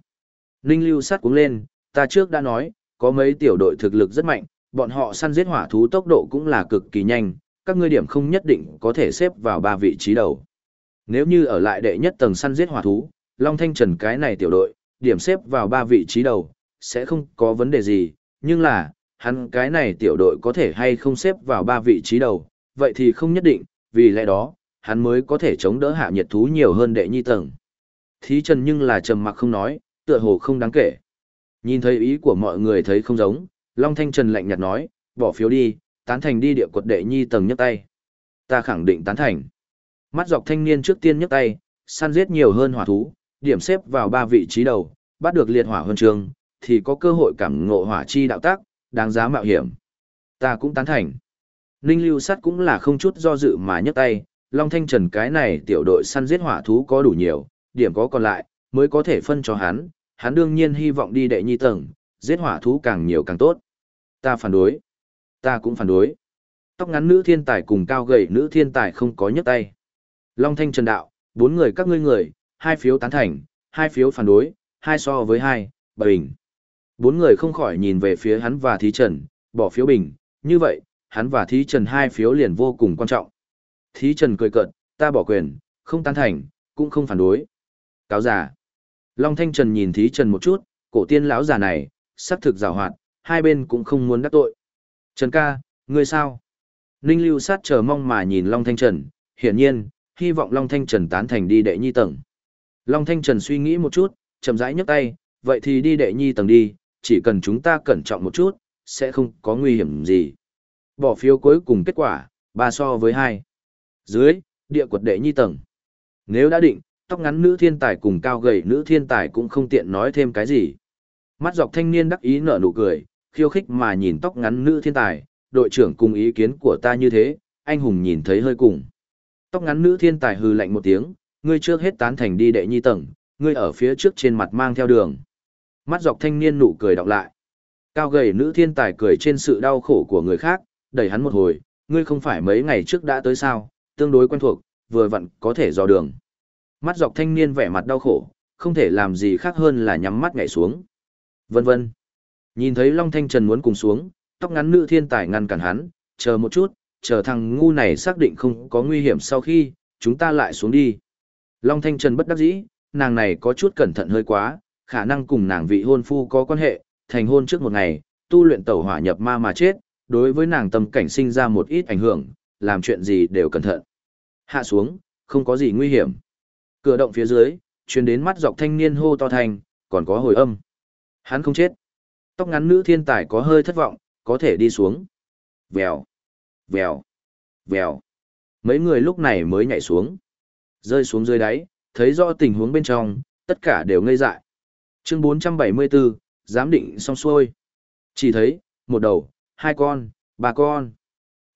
[SPEAKER 1] Ninh lưu sát cuống lên, ta trước đã nói, có mấy tiểu đội thực lực rất mạnh, bọn họ săn giết hỏa thú tốc độ cũng là cực kỳ nhanh, các ngươi điểm không nhất định có thể xếp vào ba vị trí đầu. Nếu như ở lại đệ nhất tầng săn giết hỏa thú, Long Thanh Trần cái này tiểu đội, điểm xếp vào ba vị trí đầu, sẽ không có vấn đề gì, nhưng là, hắn cái này tiểu đội có thể hay không xếp vào ba vị trí đầu, vậy thì không nhất định, vì lẽ đó, hắn mới có thể chống đỡ hạ nhiệt thú nhiều hơn đệ nhi tầng. Thí Trần nhưng là trầm mặc không nói, tựa hồ không đáng kể. Nhìn thấy ý của mọi người thấy không giống, Long Thanh Trần lạnh nhạt nói, bỏ phiếu đi, tán thành đi địa quật đệ nhi tầng nhấc tay. Ta khẳng định tán thành. Mắt dọc thanh niên trước tiên nhấc tay, săn giết nhiều hơn hỏa thú, điểm xếp vào ba vị trí đầu, bắt được liệt hỏa huân trường, thì có cơ hội cảm ngộ hỏa chi đạo tác, đáng giá mạo hiểm. Ta cũng tán thành. Ninh Lưu Sắt cũng là không chút do dự mà nhấc tay, Long Thanh Trần cái này tiểu đội săn giết hỏa thú có đủ nhiều, điểm có còn lại, mới có thể phân cho hắn, hắn đương nhiên hy vọng đi đệ nhi tầng, giết hỏa thú càng nhiều càng tốt. Ta phản đối. Ta cũng phản đối. Tóc ngắn nữ thiên tài cùng cao gầy nữ thiên tài không có nhấc tay. Long Thanh Trần Đạo, bốn người các ngươi người, hai phiếu tán thành, hai phiếu phản đối, hai so với hai, bình. Bốn người không khỏi nhìn về phía hắn và Thí Trần, bỏ phiếu bình, như vậy, hắn và Thí Trần hai phiếu liền vô cùng quan trọng. Thí Trần cười cợt, ta bỏ quyền, không tán thành, cũng không phản đối. Cáo giả. Long Thanh Trần nhìn Thí Trần một chút, cổ tiên lão già này, sắc thực rào hoạt, hai bên cũng không muốn đắc tội. Trần ca, ngươi sao? Ninh Lưu sát chờ mong mà nhìn Long Thanh Trần, hiển nhiên, hy vọng Long Thanh Trần tán thành đi đệ nhi tầng. Long Thanh Trần suy nghĩ một chút, chậm rãi nhấc tay, vậy thì đi đệ nhi tầng đi, chỉ cần chúng ta cẩn trọng một chút, sẽ không có nguy hiểm gì. Bỏ phiếu cuối cùng kết quả, ba so với hai. Dưới, địa quật đệ nhi tầng. Nếu đã định, tóc ngắn nữ thiên tài cùng cao gầy nữ thiên tài cũng không tiện nói thêm cái gì. Mắt dọc thanh niên đắc ý nở nụ cười, khiêu khích mà nhìn tóc ngắn nữ thiên tài, đội trưởng cùng ý kiến của ta như thế, anh hùng nhìn thấy hơi cùng. Tóc ngắn nữ thiên tài hư lạnh một tiếng, ngươi trước hết tán thành đi đệ nhi tầng, ngươi ở phía trước trên mặt mang theo đường. Mắt dọc thanh niên nụ cười đọc lại. Cao gầy nữ thiên tài cười trên sự đau khổ của người khác, đẩy hắn một hồi, ngươi không phải mấy ngày trước đã tới sao, tương đối quen thuộc, vừa vặn có thể dò đường. Mắt dọc thanh niên vẻ mặt đau khổ, không thể làm gì khác hơn là nhắm mắt nhảy xuống. Vân vân. Nhìn thấy Long Thanh Trần muốn cùng xuống, tóc ngắn nữ thiên tài ngăn cản hắn, chờ một chút, chờ thằng ngu này xác định không có nguy hiểm sau khi, chúng ta lại xuống đi. Long Thanh Trần bất đắc dĩ, nàng này có chút cẩn thận hơi quá, khả năng cùng nàng vị hôn phu có quan hệ, thành hôn trước một ngày, tu luyện tẩu hỏa nhập ma mà chết, đối với nàng tâm cảnh sinh ra một ít ảnh hưởng, làm chuyện gì đều cẩn thận. Hạ xuống, không có gì nguy hiểm. Cửa động phía dưới, truyền đến mắt dọc thanh niên hô to thành, còn có hồi âm. Hắn không chết. Tóc ngắn nữ thiên tài có hơi thất vọng, có thể đi xuống. Vèo, vèo, vèo. Mấy người lúc này mới nhảy xuống. Rơi xuống dưới đáy, thấy rõ tình huống bên trong, tất cả đều ngây dại. Chương 474, giám định xong xuôi. Chỉ thấy, một đầu, hai con, ba con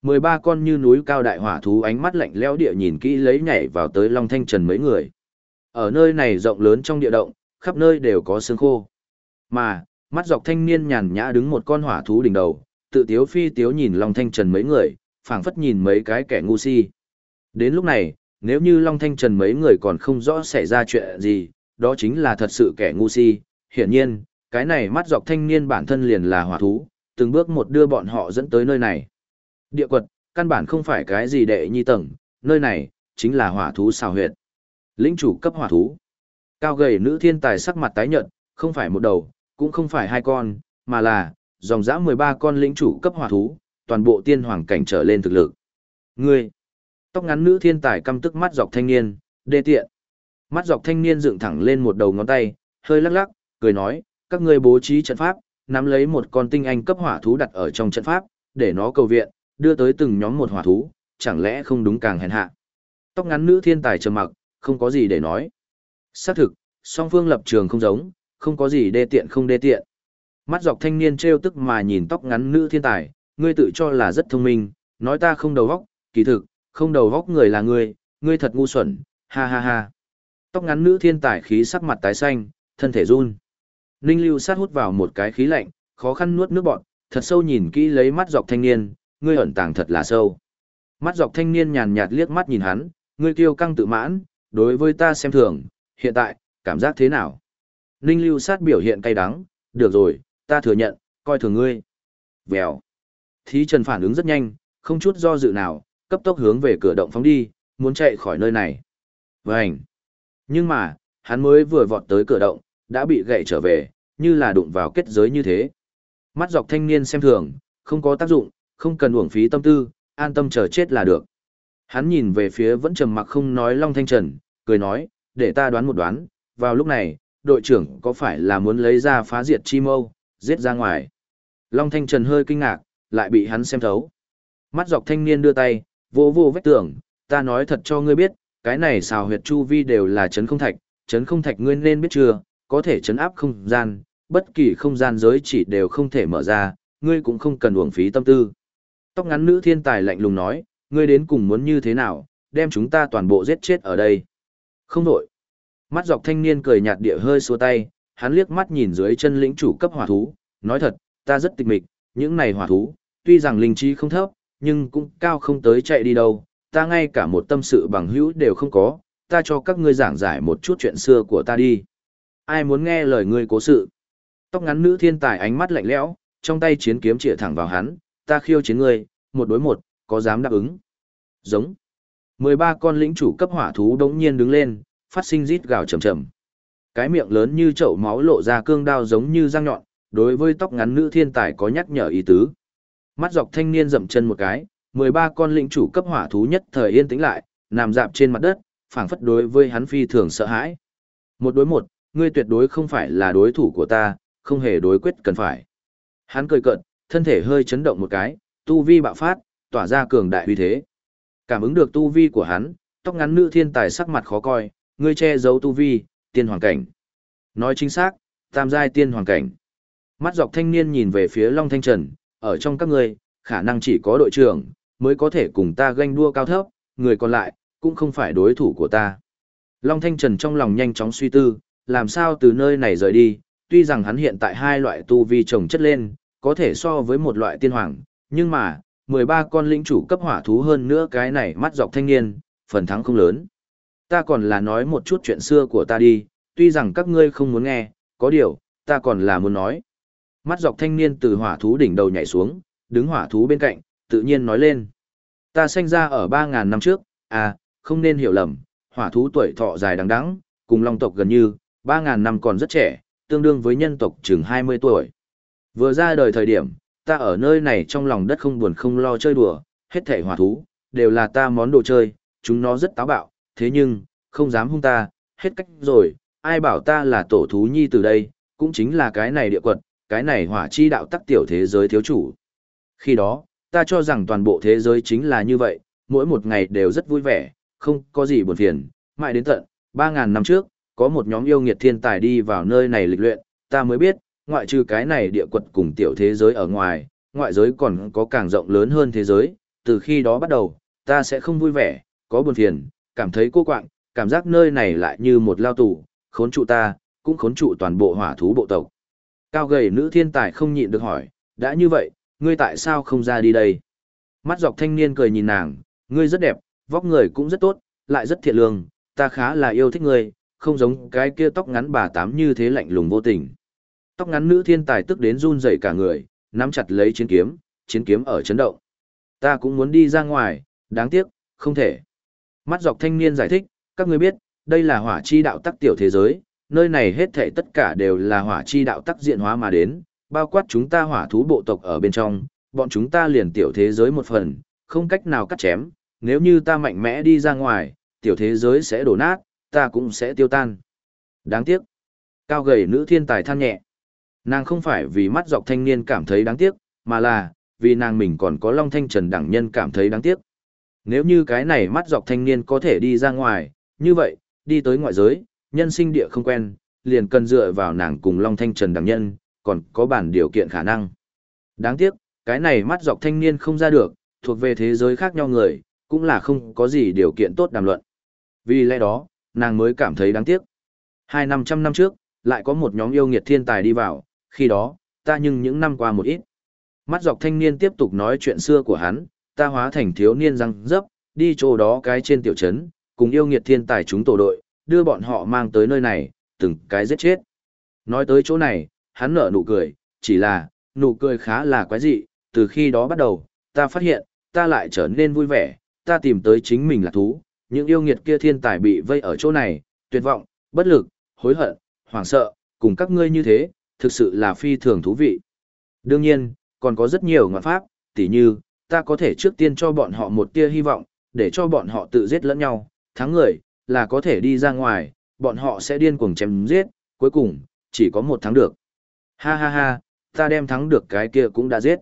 [SPEAKER 1] mười ba con như núi cao đại hỏa thú ánh mắt lạnh lẽo địa nhìn kỹ lấy nhảy vào tới Long Thanh Trần mấy người. Ở nơi này rộng lớn trong địa động, khắp nơi đều có xương khô. Mà, mắt dọc thanh niên nhàn nhã đứng một con hỏa thú đỉnh đầu, tự tiếu phi tiếu nhìn Long Thanh Trần mấy người, phảng phất nhìn mấy cái kẻ ngu si. Đến lúc này, nếu như Long Thanh Trần mấy người còn không rõ xảy ra chuyện gì, đó chính là thật sự kẻ ngu si. Hiển nhiên, cái này mắt dọc thanh niên bản thân liền là hỏa thú, từng bước một đưa bọn họ dẫn tới nơi này. Địa quật, căn bản không phải cái gì đệ nhi tầng, nơi này, chính là hỏa thú xào huyệt. Lĩnh chủ cấp hỏa thú. Cao gầy nữ thiên tài sắc mặt tái nhợt, không phải một đầu, cũng không phải hai con, mà là, dòng dã 13 con lĩnh chủ cấp hỏa thú, toàn bộ tiên hoàng cảnh trở lên thực lực. Ngươi, tóc ngắn nữ thiên tài căm tức mắt dọc thanh niên, đê tiện. Mắt dọc thanh niên dựng thẳng lên một đầu ngón tay, hơi lắc lắc, cười nói, các ngươi bố trí trận pháp, nắm lấy một con tinh anh cấp hỏa thú đặt ở trong trận pháp, để nó cầu viện, đưa tới từng nhóm một hỏa thú, chẳng lẽ không đúng càng hèn hạ. Tóc ngắn nữ thiên tài trầm mặc, không có gì để nói. Xác thực, song phương lập trường không giống, không có gì đê tiện không đê tiện. Mắt dọc thanh niên trêu tức mà nhìn tóc ngắn nữ thiên tài, ngươi tự cho là rất thông minh, nói ta không đầu vóc, kỳ thực, không đầu vóc người là ngươi, ngươi thật ngu xuẩn, ha ha ha. Tóc ngắn nữ thiên tài khí sắc mặt tái xanh, thân thể run. Ninh lưu sát hút vào một cái khí lạnh, khó khăn nuốt nước bọt, thật sâu nhìn kỹ lấy mắt dọc thanh niên, ngươi ẩn tàng thật là sâu. Mắt dọc thanh niên nhàn nhạt liếc mắt nhìn hắn, ngươi kiêu căng tự mãn, đối với ta xem thường, hiện tại, cảm giác thế nào? Ninh lưu sát biểu hiện cay đắng, được rồi, ta thừa nhận, coi thường ngươi. Vèo. Thí trần phản ứng rất nhanh, không chút do dự nào, cấp tốc hướng về cửa động phóng đi, muốn chạy khỏi nơi này. Vành. Nhưng mà, hắn mới vừa vọt tới cửa động, đã bị gậy trở về, như là đụng vào kết giới như thế. Mắt dọc thanh niên xem thường, không có tác dụng, không cần uổng phí tâm tư, an tâm chờ chết là được. Hắn nhìn về phía vẫn trầm mặc không nói Long Thanh Trần, cười nói, để ta đoán một đoán, vào lúc này, đội trưởng có phải là muốn lấy ra phá diệt chi mâu, giết ra ngoài. Long Thanh Trần hơi kinh ngạc, lại bị hắn xem thấu. Mắt dọc thanh niên đưa tay, vô vô vách tường, ta nói thật cho ngươi biết, cái này xào huyệt chu vi đều là chấn không thạch, chấn không thạch ngươi nên biết chưa, có thể chấn áp không gian, bất kỳ không gian giới chỉ đều không thể mở ra, ngươi cũng không cần uổng phí tâm tư. Tóc ngắn nữ thiên tài lạnh lùng nói, ngươi đến cùng muốn như thế nào, đem chúng ta toàn bộ giết chết ở đây. Không đổi. Mắt dọc thanh niên cười nhạt địa hơi xua tay, hắn liếc mắt nhìn dưới chân lĩnh chủ cấp hỏa thú, nói thật, ta rất tịch mịch, những này hỏa thú, tuy rằng linh trí không thấp, nhưng cũng cao không tới chạy đi đâu, ta ngay cả một tâm sự bằng hữu đều không có, ta cho các ngươi giảng giải một chút chuyện xưa của ta đi. Ai muốn nghe lời ngươi cố sự? Tóc ngắn nữ thiên tài ánh mắt lạnh lẽo, trong tay chiến kiếm chĩa thẳng vào hắn, ta khiêu chiến ngươi, một đối một, có dám đáp ứng? Giống. 13 con lĩnh chủ cấp hỏa thú đống nhiên đứng lên, phát sinh rít gào trầm trầm. Cái miệng lớn như chậu máu lộ ra cương đao giống như răng nhọn, đối với tóc ngắn nữ thiên tài có nhắc nhở ý tứ. Mắt dọc thanh niên dậm chân một cái, 13 con lĩnh chủ cấp hỏa thú nhất thời yên tĩnh lại, nằm dạp trên mặt đất, phảng phất đối với hắn phi thường sợ hãi. Một đối một, ngươi tuyệt đối không phải là đối thủ của ta, không hề đối quyết cần phải. Hắn cười cợt, thân thể hơi chấn động một cái, tu vi bạo phát, tỏa ra cường đại uy thế. Cảm ứng được tu vi của hắn, tóc ngắn nữ thiên tài sắc mặt khó coi, ngươi che giấu tu vi, tiên hoàng cảnh. Nói chính xác, tam giai tiên hoàng cảnh. Mắt dọc thanh niên nhìn về phía Long Thanh Trần, ở trong các ngươi, khả năng chỉ có đội trưởng, mới có thể cùng ta ganh đua cao thấp, người còn lại, cũng không phải đối thủ của ta. Long Thanh Trần trong lòng nhanh chóng suy tư, làm sao từ nơi này rời đi, tuy rằng hắn hiện tại hai loại tu vi chồng chất lên, có thể so với một loại tiên hoàng, nhưng mà, 13 con lĩnh chủ cấp hỏa thú hơn nữa cái này mắt dọc thanh niên, phần thắng không lớn. Ta còn là nói một chút chuyện xưa của ta đi, tuy rằng các ngươi không muốn nghe, có điều, ta còn là muốn nói. Mắt dọc thanh niên từ hỏa thú đỉnh đầu nhảy xuống, đứng hỏa thú bên cạnh, tự nhiên nói lên. Ta sinh ra ở 3.000 năm trước, à, không nên hiểu lầm, hỏa thú tuổi thọ dài đằng đẵng, cùng long tộc gần như, 3.000 năm còn rất trẻ, tương đương với nhân tộc chừng 20 tuổi. Vừa ra đời thời điểm, ta ở nơi này trong lòng đất không buồn không lo chơi đùa, hết thể hỏa thú, đều là ta món đồ chơi, chúng nó rất táo bạo, thế nhưng, không dám hung ta, hết cách rồi, ai bảo ta là tổ thú nhi từ đây, cũng chính là cái này địa quật, cái này hỏa chi đạo tắc tiểu thế giới thiếu chủ. Khi đó, ta cho rằng toàn bộ thế giới chính là như vậy, mỗi một ngày đều rất vui vẻ, không có gì buồn phiền, mãi đến tận, 3.000 năm trước, có một nhóm yêu nghiệt thiên tài đi vào nơi này lịch luyện, ta mới biết, ngoại trừ cái này địa quật cùng tiểu thế giới ở ngoài, ngoại giới còn có càng rộng lớn hơn thế giới, từ khi đó bắt đầu, ta sẽ không vui vẻ, có buồn phiền, cảm thấy cô quạng, cảm giác nơi này lại như một lao tù, khốn trụ ta, cũng khốn trụ toàn bộ hỏa thú bộ tộc. Cao gầy nữ thiên tài không nhịn được hỏi, đã như vậy, ngươi tại sao không ra đi đây? Mắt dọc thanh niên cười nhìn nàng, ngươi rất đẹp, vóc người cũng rất tốt, lại rất thiện lương, ta khá là yêu thích ngươi, không giống cái kia tóc ngắn bà tám như thế lạnh lùng vô tình. Tóc ngắn nữ thiên tài tức đến run rẩy cả người, nắm chặt lấy chiến kiếm, chiến kiếm ở chấn động. Ta cũng muốn đi ra ngoài, đáng tiếc, không thể. Mắt dọc thanh niên giải thích, các ngươi biết, đây là hỏa chi đạo tắc tiểu thế giới, nơi này hết thảy tất cả đều là hỏa chi đạo tắc diện hóa mà đến, bao quát chúng ta hỏa thú bộ tộc ở bên trong, bọn chúng ta liền tiểu thế giới một phần, không cách nào cắt chém, nếu như ta mạnh mẽ đi ra ngoài, tiểu thế giới sẽ đổ nát, ta cũng sẽ tiêu tan. Đáng tiếc. Cao gầy nữ thiên tài than nhẹ. Nàng không phải vì mắt dọc thanh niên cảm thấy đáng tiếc, mà là, vì nàng mình còn có long thanh trần đẳng nhân cảm thấy đáng tiếc. Nếu như cái này mắt dọc thanh niên có thể đi ra ngoài, như vậy, đi tới ngoại giới, nhân sinh địa không quen, liền cần dựa vào nàng cùng long thanh trần đẳng nhân, còn có bản điều kiện khả năng. Đáng tiếc, cái này mắt dọc thanh niên không ra được, thuộc về thế giới khác nhau người, cũng là không có gì điều kiện tốt đàm luận. Vì lẽ đó, nàng mới cảm thấy đáng tiếc. Hai năm trăm năm trước, lại có một nhóm yêu nghiệt thiên tài đi vào, khi đó, ta nhưng những năm qua một ít. Mắt dọc thanh niên tiếp tục nói chuyện xưa của hắn, ta hóa thành thiếu niên răng dấp, đi chỗ đó cái trên tiểu trấn, cùng yêu nghiệt thiên tài chúng tổ đội, đưa bọn họ mang tới nơi này, từng cái giết chết. Nói tới chỗ này, hắn nở nụ cười, chỉ là, nụ cười khá là quái dị, từ khi đó bắt đầu, ta phát hiện, ta lại trở nên vui vẻ, ta tìm tới chính mình là thú, những yêu nghiệt kia thiên tài bị vây ở chỗ này, tuyệt vọng, bất lực, hối hận, hoảng sợ, cùng các ngươi như thế, thực sự là phi thường thú vị. Đương nhiên, còn có rất nhiều ngoạn pháp, tỉ như, ta có thể trước tiên cho bọn họ một tia hy vọng, để cho bọn họ tự giết lẫn nhau, thắng người, là có thể đi ra ngoài, bọn họ sẽ điên cuồng chém giết, cuối cùng, chỉ có một thắng được. Ha ha ha, ta đem thắng được cái kia cũng đã giết.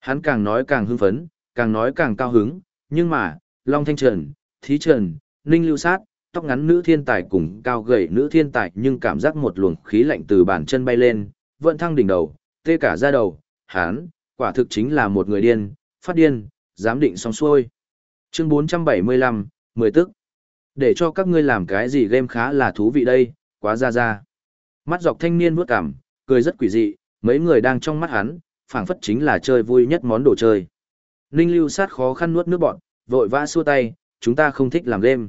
[SPEAKER 1] Hắn càng nói càng hưng phấn, càng nói càng cao hứng, nhưng mà, Long Thanh Trần, Thí Trần, Ninh Lưu Sát, tóc ngắn nữ thiên tài cùng cao gầy nữ thiên tài nhưng cảm giác một luồng khí lạnh từ bàn chân bay lên, vận thăng đỉnh đầu, tê cả ra đầu, hắn, quả thực chính là một người điên, phát điên, dám định xong xuôi. Chương 475, 10 tức. Để cho các ngươi làm cái gì game khá là thú vị đây, quá ra ra. Mắt dọc thanh niên bước cảm, cười rất quỷ dị, mấy người đang trong mắt hắn, phảng phất chính là chơi vui nhất món đồ chơi. Ninh lưu sát khó khăn nuốt nước bọn, vội vã xua tay, chúng ta không thích làm game.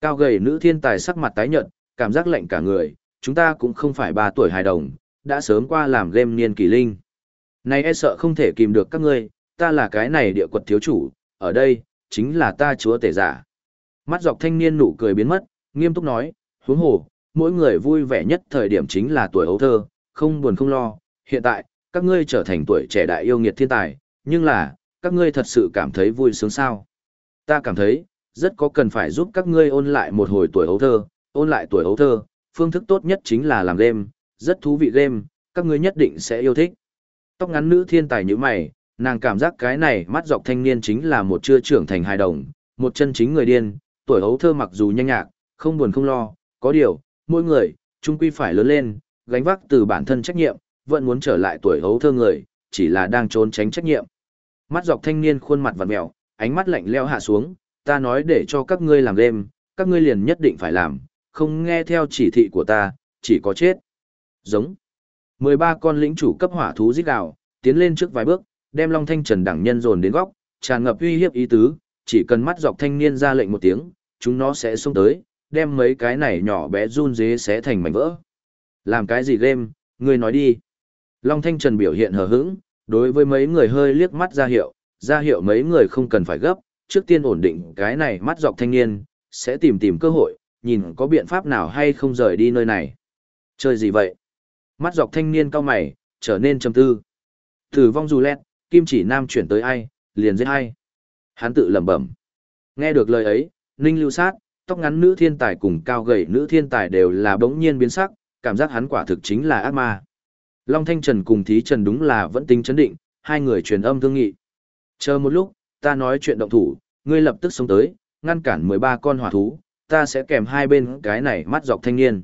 [SPEAKER 1] Cao gầy nữ thiên tài sắc mặt tái nhợt, cảm giác lạnh cả người, chúng ta cũng không phải ba tuổi hài đồng, đã sớm qua làm game niên kỳ linh. Này e sợ không thể kìm được các ngươi, ta là cái này địa quật thiếu chủ, ở đây, chính là ta chúa tể giả. Mắt dọc thanh niên nụ cười biến mất, nghiêm túc nói, huống hồ, mỗi người vui vẻ nhất thời điểm chính là tuổi ấu thơ, không buồn không lo, hiện tại, các ngươi trở thành tuổi trẻ đại yêu nghiệt thiên tài, nhưng là, các ngươi thật sự cảm thấy vui sướng sao. Ta cảm thấy, rất có cần phải giúp các ngươi ôn lại một hồi tuổi ấu thơ, ôn lại tuổi ấu thơ, phương thức tốt nhất chính là làm game, rất thú vị game, các ngươi nhất định sẽ yêu thích. Tóc ngắn nữ thiên tài như mày, nàng cảm giác cái này mắt dọc thanh niên chính là một chưa trưởng thành hài đồng, một chân chính người điên, tuổi ấu thơ mặc dù nhanh nhạc, không buồn không lo, có điều, mỗi người, chung quy phải lớn lên, gánh vác từ bản thân trách nhiệm, vẫn muốn trở lại tuổi ấu thơ người, chỉ là đang trốn tránh trách nhiệm. Mắt dọc thanh niên khuôn mặt vặn mèo, ánh mắt lạnh leo hạ xuống, ta nói để cho các ngươi làm đêm, các ngươi liền nhất định phải làm, không nghe theo chỉ thị của ta, chỉ có chết. Giống. 13 con lĩnh chủ cấp hỏa thú giết gào, tiến lên trước vài bước, đem Long Thanh Trần đẳng nhân dồn đến góc, tràn ngập uy hiếp ý tứ, chỉ cần mắt dọc thanh niên ra lệnh một tiếng, chúng nó sẽ xông tới, đem mấy cái này nhỏ bé run dế sẽ thành mảnh vỡ. Làm cái gì game, ngươi nói đi. Long Thanh Trần biểu hiện hờ hững, đối với mấy người hơi liếc mắt ra hiệu, ra hiệu mấy người không cần phải gấp, trước tiên ổn định cái này mắt dọc thanh niên, sẽ tìm tìm cơ hội, nhìn có biện pháp nào hay không rời đi nơi này. Chơi gì vậy? Mắt dọc thanh niên cao mày, trở nên trầm tư. Tử vong dù lẹt, kim chỉ nam chuyển tới ai, liền giết ai. Hắn tự lẩm bẩm. Nghe được lời ấy, Ninh Lưu Sát, tóc ngắn nữ thiên tài cùng cao gầy nữ thiên tài đều là bỗng nhiên biến sắc, cảm giác hắn quả thực chính là ác ma. Long Thanh Trần cùng Thí Trần đúng là vẫn tính chấn định, hai người truyền âm thương nghị. Chờ một lúc, ta nói chuyện động thủ, ngươi lập tức sống tới, ngăn cản 13 con hỏa thú, ta sẽ kèm hai bên cái này mắt dọc thanh niên.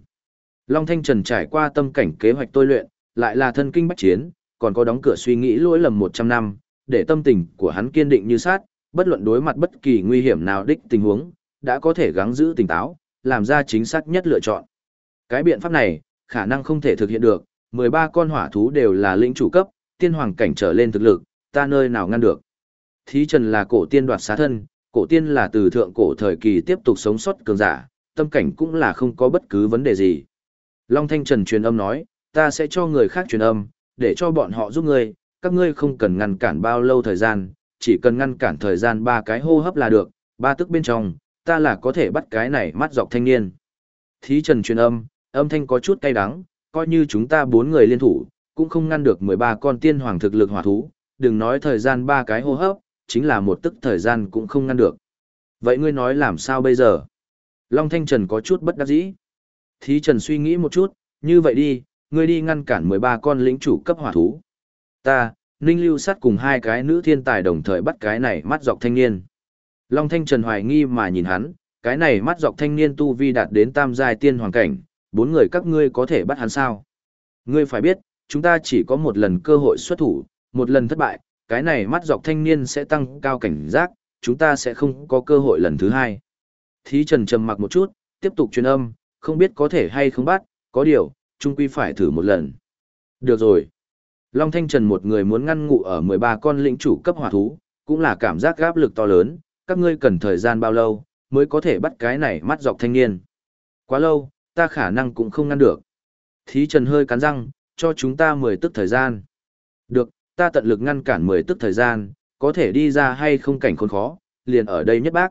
[SPEAKER 1] Long Thanh Trần trải qua tâm cảnh kế hoạch tôi luyện, lại là thân kinh bách chiến, còn có đóng cửa suy nghĩ lỗi lầm 100 năm, để tâm tình của hắn kiên định như sát, bất luận đối mặt bất kỳ nguy hiểm nào đích tình huống, đã có thể gắng giữ tỉnh táo, làm ra chính xác nhất lựa chọn. Cái biện pháp này, khả năng không thể thực hiện được, 13 con hỏa thú đều là lĩnh chủ cấp, tiên hoàng cảnh trở lên thực lực, ta nơi nào ngăn được. Thí Trần là cổ tiên đoạt xá thân, cổ tiên là từ thượng cổ thời kỳ tiếp tục sống sót cường giả, tâm cảnh cũng là không có bất cứ vấn đề gì. Long Thanh Trần truyền âm nói, ta sẽ cho người khác truyền âm, để cho bọn họ giúp ngươi, các ngươi không cần ngăn cản bao lâu thời gian, chỉ cần ngăn cản thời gian ba cái hô hấp là được, ba tức bên trong, ta là có thể bắt cái này mắt dọc thanh niên. Thí Trần truyền âm, âm thanh có chút cay đắng, coi như chúng ta bốn người liên thủ, cũng không ngăn được 13 con tiên hoàng thực lực hỏa thú, đừng nói thời gian ba cái hô hấp, chính là một tức thời gian cũng không ngăn được. Vậy ngươi nói làm sao bây giờ? Long Thanh Trần có chút bất đắc dĩ. Thí Trần suy nghĩ một chút, như vậy đi, ngươi đi ngăn cản 13 con lĩnh chủ cấp hỏa thú. Ta, Ninh Lưu sát cùng hai cái nữ thiên tài đồng thời bắt cái này mắt dọc thanh niên. Long Thanh Trần hoài nghi mà nhìn hắn, cái này mắt dọc thanh niên tu vi đạt đến tam giai tiên hoàng cảnh, bốn người các ngươi có thể bắt hắn sao? Ngươi phải biết, chúng ta chỉ có một lần cơ hội xuất thủ, một lần thất bại, cái này mắt dọc thanh niên sẽ tăng cao cảnh giác, chúng ta sẽ không có cơ hội lần thứ hai. Thí Trần trầm mặc một chút, tiếp tục truyền âm, không biết có thể hay không bắt, có điều, chung quy phải thử một lần. Được rồi. Long Thanh Trần một người muốn ngăn ngụ ở 13 con lĩnh chủ cấp hỏa thú, cũng là cảm giác gáp lực to lớn, các ngươi cần thời gian bao lâu, mới có thể bắt cái này mắt dọc thanh niên. Quá lâu, ta khả năng cũng không ngăn được. Thí Trần hơi cắn răng, cho chúng ta 10 tức thời gian. Được, ta tận lực ngăn cản 10 tức thời gian, có thể đi ra hay không cảnh khốn khó, liền ở đây nhất bác.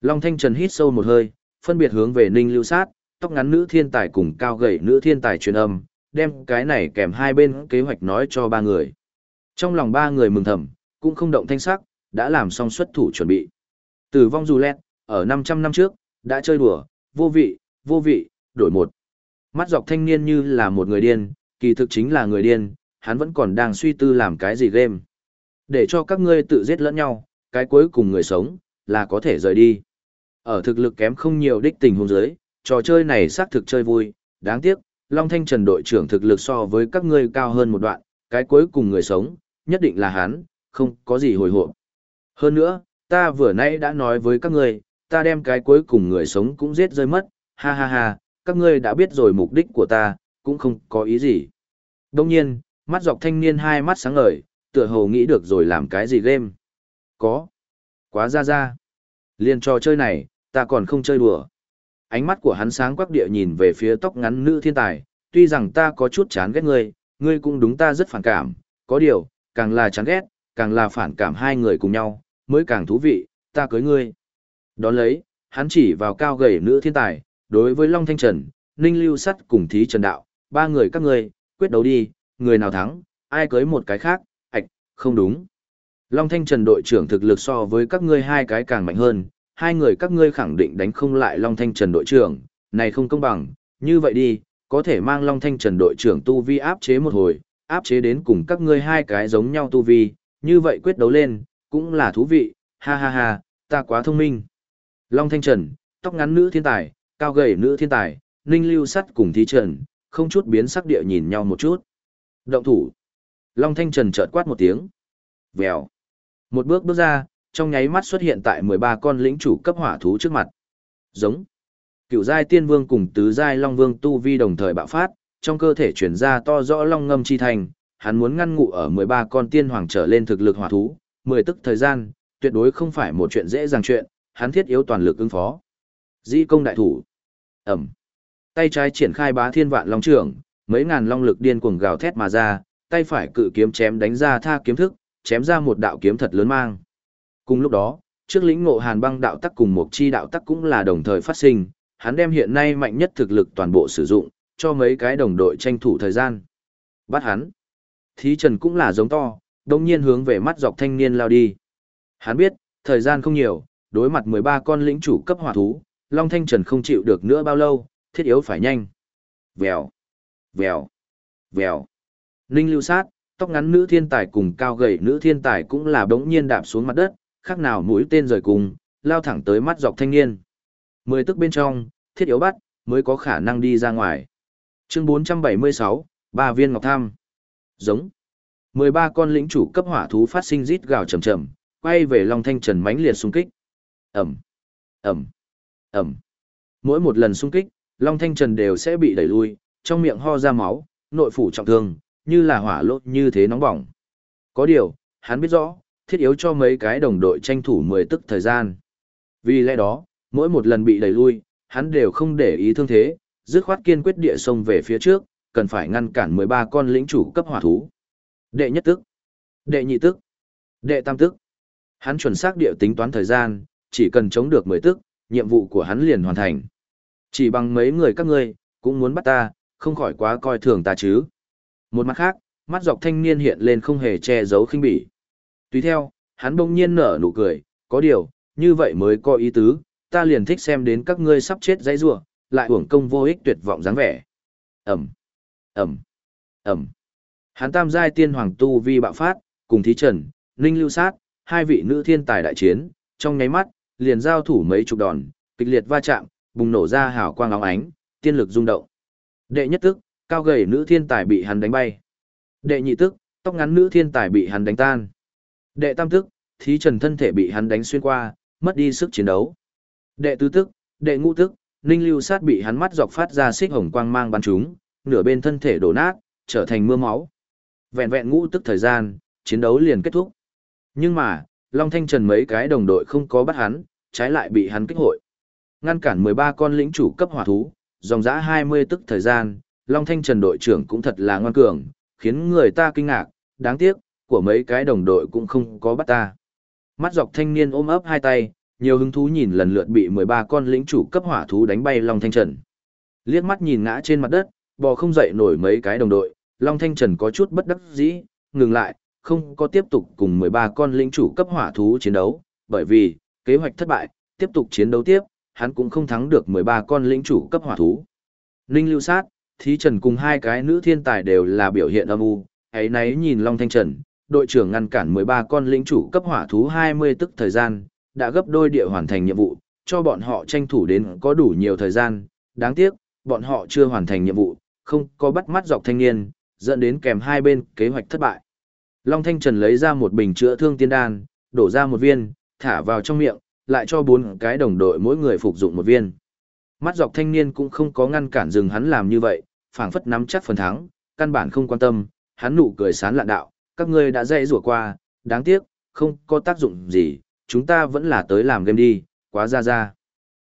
[SPEAKER 1] Long Thanh Trần hít sâu một hơi, phân biệt hướng về Ninh Lưu Sát, tóc ngắn nữ thiên tài cùng cao gầy nữ thiên tài truyền âm, đem cái này kèm hai bên kế hoạch nói cho ba người. Trong lòng ba người mừng thầm, cũng không động thanh sắc, đã làm xong xuất thủ chuẩn bị. Tử vong dù lẹt, ở 500 năm trước, đã chơi đùa, vô vị, vô vị, đổi một. Mắt dọc thanh niên như là một người điên, kỳ thực chính là người điên, hắn vẫn còn đang suy tư làm cái gì game. Để cho các ngươi tự giết lẫn nhau, cái cuối cùng người sống, là có thể rời đi. Ở thực lực kém không nhiều đích tình huống giới, trò chơi này xác thực chơi vui, đáng tiếc, Long Thanh Trần đội trưởng thực lực so với các ngươi cao hơn một đoạn, cái cuối cùng người sống, nhất định là hắn, không có gì hồi hộp. Hơn nữa, ta vừa nãy đã nói với các ngươi, ta đem cái cuối cùng người sống cũng giết rơi mất, ha ha ha, các ngươi đã biết rồi mục đích của ta, cũng không có ý gì. Đông nhiên, mắt dọc thanh niên hai mắt sáng ngời, tựa hồ nghĩ được rồi làm cái gì game. Có. Quá ra ra. Liên trò chơi này, ta còn không chơi đùa. Ánh mắt của hắn sáng quắc địa nhìn về phía tóc ngắn nữ thiên tài, tuy rằng ta có chút chán ghét ngươi, ngươi cũng đúng ta rất phản cảm, có điều, càng là chán ghét, càng là phản cảm hai người cùng nhau, mới càng thú vị, ta cưới ngươi. Đón lấy, hắn chỉ vào cao gầy nữ thiên tài, đối với Long Thanh Trần, Ninh Lưu Sắt cùng Thí Trần Đạo, ba người các ngươi, quyết đấu đi, người nào thắng, ai cưới một cái khác, ạch, không đúng. Long Thanh Trần đội trưởng thực lực so với các ngươi hai cái càng mạnh hơn, hai người các ngươi khẳng định đánh không lại Long Thanh Trần đội trưởng, này không công bằng, như vậy đi, có thể mang Long Thanh Trần đội trưởng tu vi áp chế một hồi, áp chế đến cùng các ngươi hai cái giống nhau tu vi, như vậy quyết đấu lên, cũng là thú vị, ha ha ha, ta quá thông minh. Long Thanh Trần, tóc ngắn nữ thiên tài, cao gầy nữ thiên tài, ninh lưu sắt cùng thí trần, không chút biến sắc địa nhìn nhau một chút. Động thủ. Long Thanh Trần chợt quát một tiếng. Vèo. Một bước bước ra, trong nháy mắt xuất hiện tại 13 con lĩnh chủ cấp hỏa thú trước mặt. Giống. Cựu giai tiên vương cùng tứ giai long vương tu vi đồng thời bạo phát, trong cơ thể chuyển ra to rõ long ngâm chi thành, hắn muốn ngăn ngụ ở 13 con tiên hoàng trở lên thực lực hỏa thú, 10 tức thời gian, tuyệt đối không phải một chuyện dễ dàng chuyện, hắn thiết yếu toàn lực ứng phó. Di công đại thủ. Ẩm. Tay trái triển khai bá thiên vạn long trưởng, mấy ngàn long lực điên cuồng gào thét mà ra, tay phải cự kiếm chém đánh ra tha kiếm thức, chém ra một đạo kiếm thật lớn mang. Cùng lúc đó, trước lĩnh ngộ hàn băng đạo tắc cùng một chi đạo tắc cũng là đồng thời phát sinh, hắn đem hiện nay mạnh nhất thực lực toàn bộ sử dụng, cho mấy cái đồng đội tranh thủ thời gian. Bắt hắn. Thí Trần cũng là giống to, đồng nhiên hướng về mắt dọc thanh niên lao đi. Hắn biết, thời gian không nhiều, đối mặt 13 con lĩnh chủ cấp hỏa thú, Long Thanh Trần không chịu được nữa bao lâu, thiết yếu phải nhanh. Vèo, vèo, vèo. Ninh lưu sát, tóc ngắn nữ thiên tài cùng cao gầy nữ thiên tài cũng là đống nhiên đạp xuống mặt đất, khác nào mũi tên rời cùng, lao thẳng tới mắt dọc thanh niên. Mười tức bên trong, thiết yếu bắt, mới có khả năng đi ra ngoài. Chương 476, ba viên ngọc tham. Giống. 13 con lĩnh chủ cấp hỏa thú phát sinh rít gào chậm chậm, quay về Long Thanh Trần mãnh liệt xung kích. Ầm. Ầm. Ầm. Mỗi một lần xung kích, Long Thanh Trần đều sẽ bị đẩy lui, trong miệng ho ra máu, nội phủ trọng thương, như là hỏa lốt như thế nóng bỏng. Có điều, hắn biết rõ, thiết yếu cho mấy cái đồng đội tranh thủ 10 tức thời gian. Vì lẽ đó, mỗi một lần bị đẩy lui, hắn đều không để ý thương thế, dứt khoát kiên quyết địa sông về phía trước, cần phải ngăn cản 13 con lĩnh chủ cấp hỏa thú. Đệ nhất tức, đệ nhị tức, đệ tam tức. Hắn chuẩn xác địa tính toán thời gian, chỉ cần chống được 10 tức, nhiệm vụ của hắn liền hoàn thành. Chỉ bằng mấy người các ngươi, cũng muốn bắt ta, không khỏi quá coi thường ta chứ. Một mặt khác, mắt dọc thanh niên hiện lên không hề che giấu khinh bỉ. Tùy theo, hắn bỗng nhiên nở nụ cười, có điều, như vậy mới có ý tứ, ta liền thích xem đến các ngươi sắp chết dãy rủa, lại uổng công vô ích tuyệt vọng dáng vẻ. ầm, ầm, ầm. Hắn tam giai tiên hoàng tu vi bạo phát, cùng thí trần, ninh lưu sát, hai vị nữ thiên tài đại chiến, trong nháy mắt, liền giao thủ mấy chục đòn, kịch liệt va chạm, bùng nổ ra hào quang óng ánh, tiên lực rung động. Đệ nhất tức, cao gầy nữ thiên tài bị hắn đánh bay. Đệ nhị tức, tóc ngắn nữ thiên tài bị hắn đánh tan. Đệ tam tức, thí trần thân thể bị hắn đánh xuyên qua, mất đi sức chiến đấu. Đệ tứ tức, đệ ngũ tức, ninh lưu sát bị hắn mắt dọc phát ra xích hồng quang mang bắn chúng, nửa bên thân thể đổ nát, trở thành mưa máu. Vẹn vẹn ngũ tức thời gian, chiến đấu liền kết thúc. Nhưng mà, Long Thanh Trần mấy cái đồng đội không có bắt hắn, trái lại bị hắn kích hội. Ngăn cản 13 con lĩnh chủ cấp hỏa thú, dòng dã 20 tức thời gian, Long Thanh Trần đội trưởng cũng thật là ngoan cường, khiến người ta kinh ngạc, đáng tiếc, của mấy cái đồng đội cũng không có bắt ta. Mắt dọc thanh niên ôm ấp hai tay, nhiều hứng thú nhìn lần lượt bị 13 con lĩnh chủ cấp hỏa thú đánh bay Long Thanh Trần. Liếc mắt nhìn ngã trên mặt đất, bò không dậy nổi mấy cái đồng đội, Long Thanh Trần có chút bất đắc dĩ, ngừng lại, không có tiếp tục cùng 13 con lĩnh chủ cấp hỏa thú chiến đấu, bởi vì, kế hoạch thất bại, tiếp tục chiến đấu tiếp, hắn cũng không thắng được 13 con lĩnh chủ cấp hỏa thú. Ninh Lưu Sát, Thí Trần cùng hai cái nữ thiên tài đều là biểu hiện âm u, ấy nấy nhìn Long Thanh Trần, đội trưởng ngăn cản 13 con lĩnh chủ cấp hỏa thú 20 tức thời gian, đã gấp đôi địa hoàn thành nhiệm vụ, cho bọn họ tranh thủ đến có đủ nhiều thời gian, đáng tiếc, bọn họ chưa hoàn thành nhiệm vụ, không có bắt mắt dọc thanh niên, dẫn đến kèm hai bên kế hoạch thất bại. Long Thanh Trần lấy ra một bình chữa thương tiên đan, đổ ra một viên, thả vào trong miệng, lại cho bốn cái đồng đội mỗi người phục dụng một viên. Mắt dọc thanh niên cũng không có ngăn cản dừng hắn làm như vậy, phảng phất nắm chắc phần thắng, căn bản không quan tâm, hắn nụ cười sán lạ đạo, các ngươi đã dạy rủa qua, đáng tiếc, không có tác dụng gì, chúng ta vẫn là tới làm game đi, quá ra ra.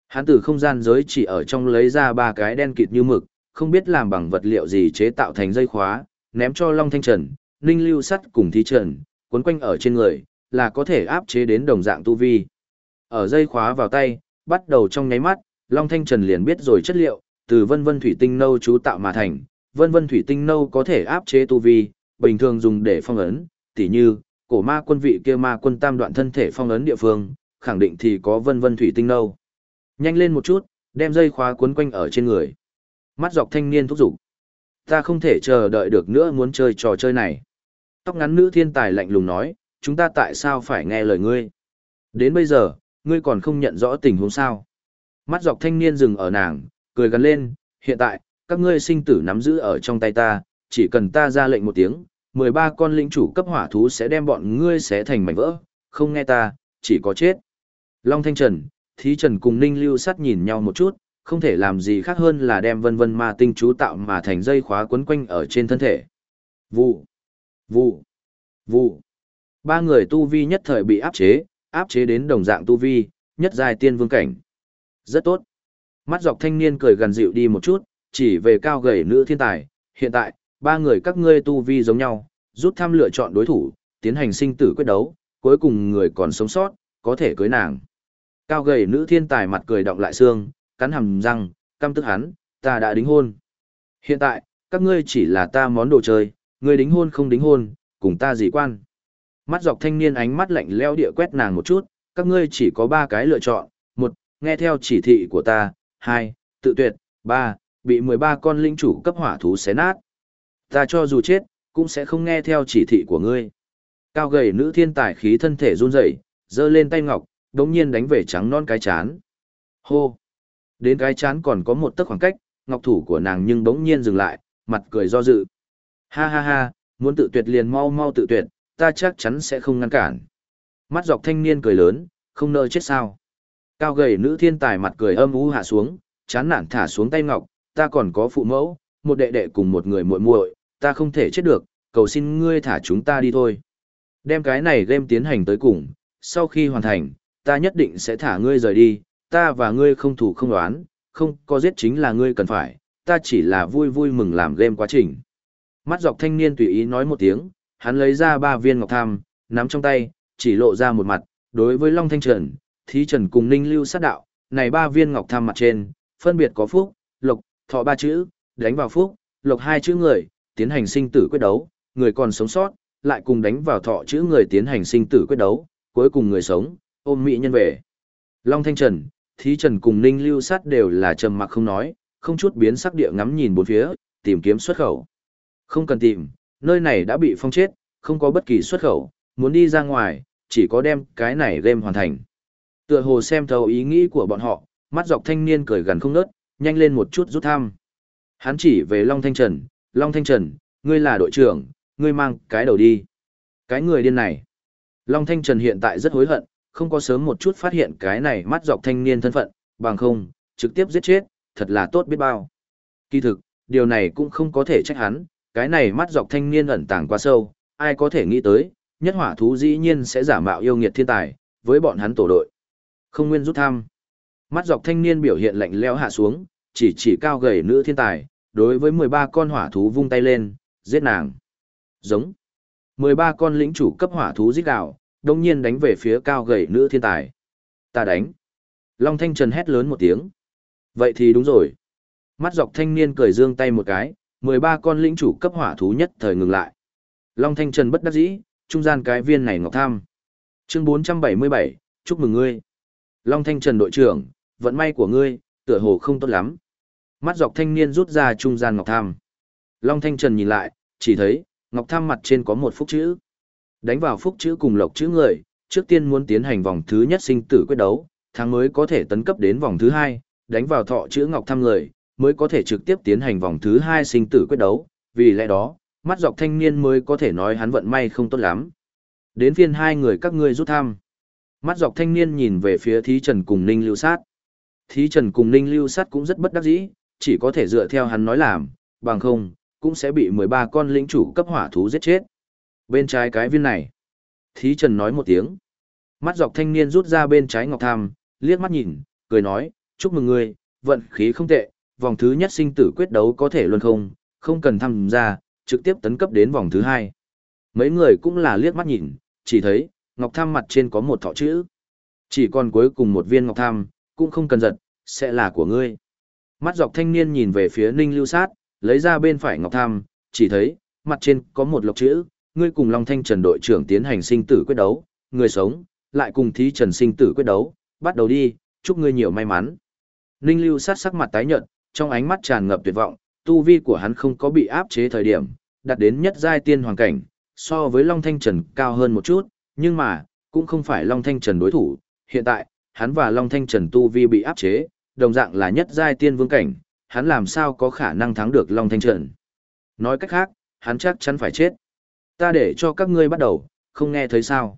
[SPEAKER 1] Hắn từ không gian giới chỉ ở trong lấy ra ba cái đen kịt như mực, không biết làm bằng vật liệu gì chế tạo thành dây khóa, ném cho Long Thanh Trần, Ninh Lưu Sắt cùng Thí Trần, cuốn quanh ở trên người, là có thể áp chế đến đồng dạng tu vi. Ở dây khóa vào tay, bắt đầu trong nháy mắt, Long Thanh Trần liền biết rồi chất liệu, từ vân vân thủy tinh nâu chú tạo mà thành, vân vân thủy tinh nâu có thể áp chế tu vi, bình thường dùng để phong ấn, tỉ như, cổ ma quân vị kia ma quân tam đoạn thân thể phong ấn địa phương, khẳng định thì có vân vân thủy tinh nâu. Nhanh lên một chút, đem dây khóa cuốn quanh ở trên người. Mắt dọc thanh niên thúc giục. Ta không thể chờ đợi được nữa muốn chơi trò chơi này. Tóc ngắn nữ thiên tài lạnh lùng nói, chúng ta tại sao phải nghe lời ngươi? Đến bây giờ, ngươi còn không nhận rõ tình huống sao? Mắt dọc thanh niên dừng ở nàng, cười gắn lên, hiện tại, các ngươi sinh tử nắm giữ ở trong tay ta, chỉ cần ta ra lệnh một tiếng, 13 con lĩnh chủ cấp hỏa thú sẽ đem bọn ngươi xé thành mảnh vỡ, không nghe ta, chỉ có chết. Long Thanh Trần, Thí Trần cùng Ninh Lưu Sắt nhìn nhau một chút, không thể làm gì khác hơn là đem vân vân ma tinh chú tạo mà thành dây khóa quấn quanh ở trên thân thể. Vụ, vụ, vụ. Ba người tu vi nhất thời bị áp chế, áp chế đến đồng dạng tu vi, nhất giai tiên vương cảnh. Rất tốt. Mắt dọc thanh niên cười gần dịu đi một chút, chỉ về cao gầy nữ thiên tài, hiện tại, ba người các ngươi tu vi giống nhau, rút thăm lựa chọn đối thủ, tiến hành sinh tử quyết đấu, cuối cùng người còn sống sót, có thể cưới nàng. Cao gầy nữ thiên tài mặt cười động lại xương, cắn hầm răng, căm tức hắn, ta đã đính hôn. Hiện tại, các ngươi chỉ là ta món đồ chơi, ngươi đính hôn không đính hôn, cùng ta gì quan. Mắt dọc thanh niên ánh mắt lạnh leo địa quét nàng một chút, các ngươi chỉ có ba cái lựa chọn, một, nghe theo chỉ thị của ta, hai, tự tuyệt, ba, bị 13 con linh chủ cấp hỏa thú xé nát. Ta cho dù chết, cũng sẽ không nghe theo chỉ thị của ngươi. Cao gầy nữ thiên tài khí thân thể run rẩy, giơ lên tay ngọc, đống nhiên đánh về trắng non cái chán. Hô! Đến cái chán còn có một tấc khoảng cách, ngọc thủ của nàng nhưng bỗng nhiên dừng lại, mặt cười do dự. Ha ha ha, muốn tự tuyệt liền mau mau tự tuyệt, ta chắc chắn sẽ không ngăn cản. Mắt dọc thanh niên cười lớn, không nỡ chết sao. Cao gầy nữ thiên tài mặt cười âm u hạ xuống, chán nản thả xuống tay ngọc, ta còn có phụ mẫu, một đệ đệ cùng một người muội muội, ta không thể chết được, cầu xin ngươi thả chúng ta đi thôi. Đem cái này game tiến hành tới cùng, sau khi hoàn thành, ta nhất định sẽ thả ngươi rời đi, ta và ngươi không thủ không đoán, không có giết chính là ngươi cần phải, ta chỉ là vui vui mừng làm game quá trình. Mắt dọc thanh niên tùy ý nói một tiếng, hắn lấy ra ba viên ngọc tham, nắm trong tay, chỉ lộ ra một mặt, đối với Long Thanh Trần, Thí Trần cùng Ninh Lưu sát đạo, này ba viên ngọc tham mặt trên, phân biệt có phúc, lộc, thọ ba chữ, đánh vào phúc, lộc hai chữ người, tiến hành sinh tử quyết đấu, người còn sống sót, lại cùng đánh vào thọ chữ người tiến hành sinh tử quyết đấu, cuối cùng người sống, ôm mỹ nhân về. Long Thanh Trần, Thí Trần cùng Ninh Lưu Sát đều là trầm mặc không nói, không chút biến sắc địa ngắm nhìn bốn phía, tìm kiếm xuất khẩu. Không cần tìm, nơi này đã bị phong chết, không có bất kỳ xuất khẩu, muốn đi ra ngoài, chỉ có đem cái này game hoàn thành. Tựa hồ xem thấu ý nghĩ của bọn họ, mắt dọc thanh niên cười gần không nớt, nhanh lên một chút rút thăm. Hắn chỉ về Long Thanh Trần, Long Thanh Trần, ngươi là đội trưởng, ngươi mang cái đầu đi. Cái người điên này. Long Thanh Trần hiện tại rất hối hận, không có sớm một chút phát hiện cái này mắt dọc thanh niên thân phận, bằng không, trực tiếp giết chết, thật là tốt biết bao. Kỳ thực, điều này cũng không có thể trách hắn, cái này mắt dọc thanh niên ẩn tàng quá sâu, ai có thể nghĩ tới, nhất hỏa thú dĩ nhiên sẽ giả mạo yêu nghiệt thiên tài, với bọn hắn tổ đội. Không nguyên rút thăm. Mắt dọc thanh niên biểu hiện lạnh lẽo hạ xuống, chỉ chỉ cao gầy nữ thiên tài, đối với 13 con hỏa thú vung tay lên, giết nàng. Giống. 13 con lĩnh chủ cấp hỏa thú giết gạo, đồng nhiên đánh về phía cao gầy nữ thiên tài. Ta đánh. Long Thanh Trần hét lớn một tiếng. Vậy thì đúng rồi. Mắt dọc thanh niên cười dương tay một cái, 13 con lĩnh chủ cấp hỏa thú nhất thời ngừng lại. Long Thanh Trần bất đắc dĩ, trung gian cái viên này ngọc tham. Chương 477, chúc mừng ngươi. Long Thanh Trần đội trưởng, vận may của ngươi, tựa hồ không tốt lắm. Mắt dọc thanh niên rút ra trung gian ngọc tham. Long Thanh Trần nhìn lại, chỉ thấy, ngọc tham mặt trên có một phúc chữ. Đánh vào phúc chữ cùng lộc chữ người, trước tiên muốn tiến hành vòng thứ nhất sinh tử quyết đấu, tháng mới có thể tấn cấp đến vòng thứ hai, đánh vào thọ chữ ngọc tham người, mới có thể trực tiếp tiến hành vòng thứ hai sinh tử quyết đấu, vì lẽ đó, mắt dọc thanh niên mới có thể nói hắn vận may không tốt lắm. Đến phiên hai người các ngươi rút thăm. Mắt dọc thanh niên nhìn về phía Thí Trần cùng Ninh Lưu Sát. Thí Trần cùng Ninh Lưu Sát cũng rất bất đắc dĩ, chỉ có thể dựa theo hắn nói làm, bằng không, cũng sẽ bị 13 con lĩnh chủ cấp hỏa thú giết chết. Bên trái cái viên này. Thí Trần nói một tiếng. Mắt dọc thanh niên rút ra bên trái ngọc tham, liếc mắt nhìn, cười nói, chúc mừng ngươi, vận khí không tệ, vòng thứ nhất sinh tử quyết đấu có thể luôn không, không cần tham gia, trực tiếp tấn cấp đến vòng thứ hai. Mấy người cũng là liếc mắt nhìn, chỉ thấy, ngọc tham mặt trên có một thọ chữ. Chỉ còn cuối cùng một viên ngọc tham, cũng không cần giật, sẽ là của ngươi. Mắt dọc thanh niên nhìn về phía ninh lưu sát, lấy ra bên phải ngọc tham, chỉ thấy, mặt trên có một lộc chữ, ngươi cùng Long Thanh Trần đội trưởng tiến hành sinh tử quyết đấu, ngươi sống, lại cùng thí trần sinh tử quyết đấu, bắt đầu đi, chúc ngươi nhiều may mắn. Ninh lưu sát sắc mặt tái nhợt, trong ánh mắt tràn ngập tuyệt vọng, tu vi của hắn không có bị áp chế thời điểm, đạt đến nhất giai tiên hoàng cảnh, so với Long Thanh Trần cao hơn một chút, nhưng mà, cũng không phải Long Thanh Trần đối thủ, hiện tại, hắn và Long Thanh Trần tu vi bị áp chế, đồng dạng là nhất giai tiên vương cảnh, hắn làm sao có khả năng thắng được Long Thanh Trần. Nói cách khác, hắn chắc chắn phải chết. Ta để cho các ngươi bắt đầu, không nghe thấy sao.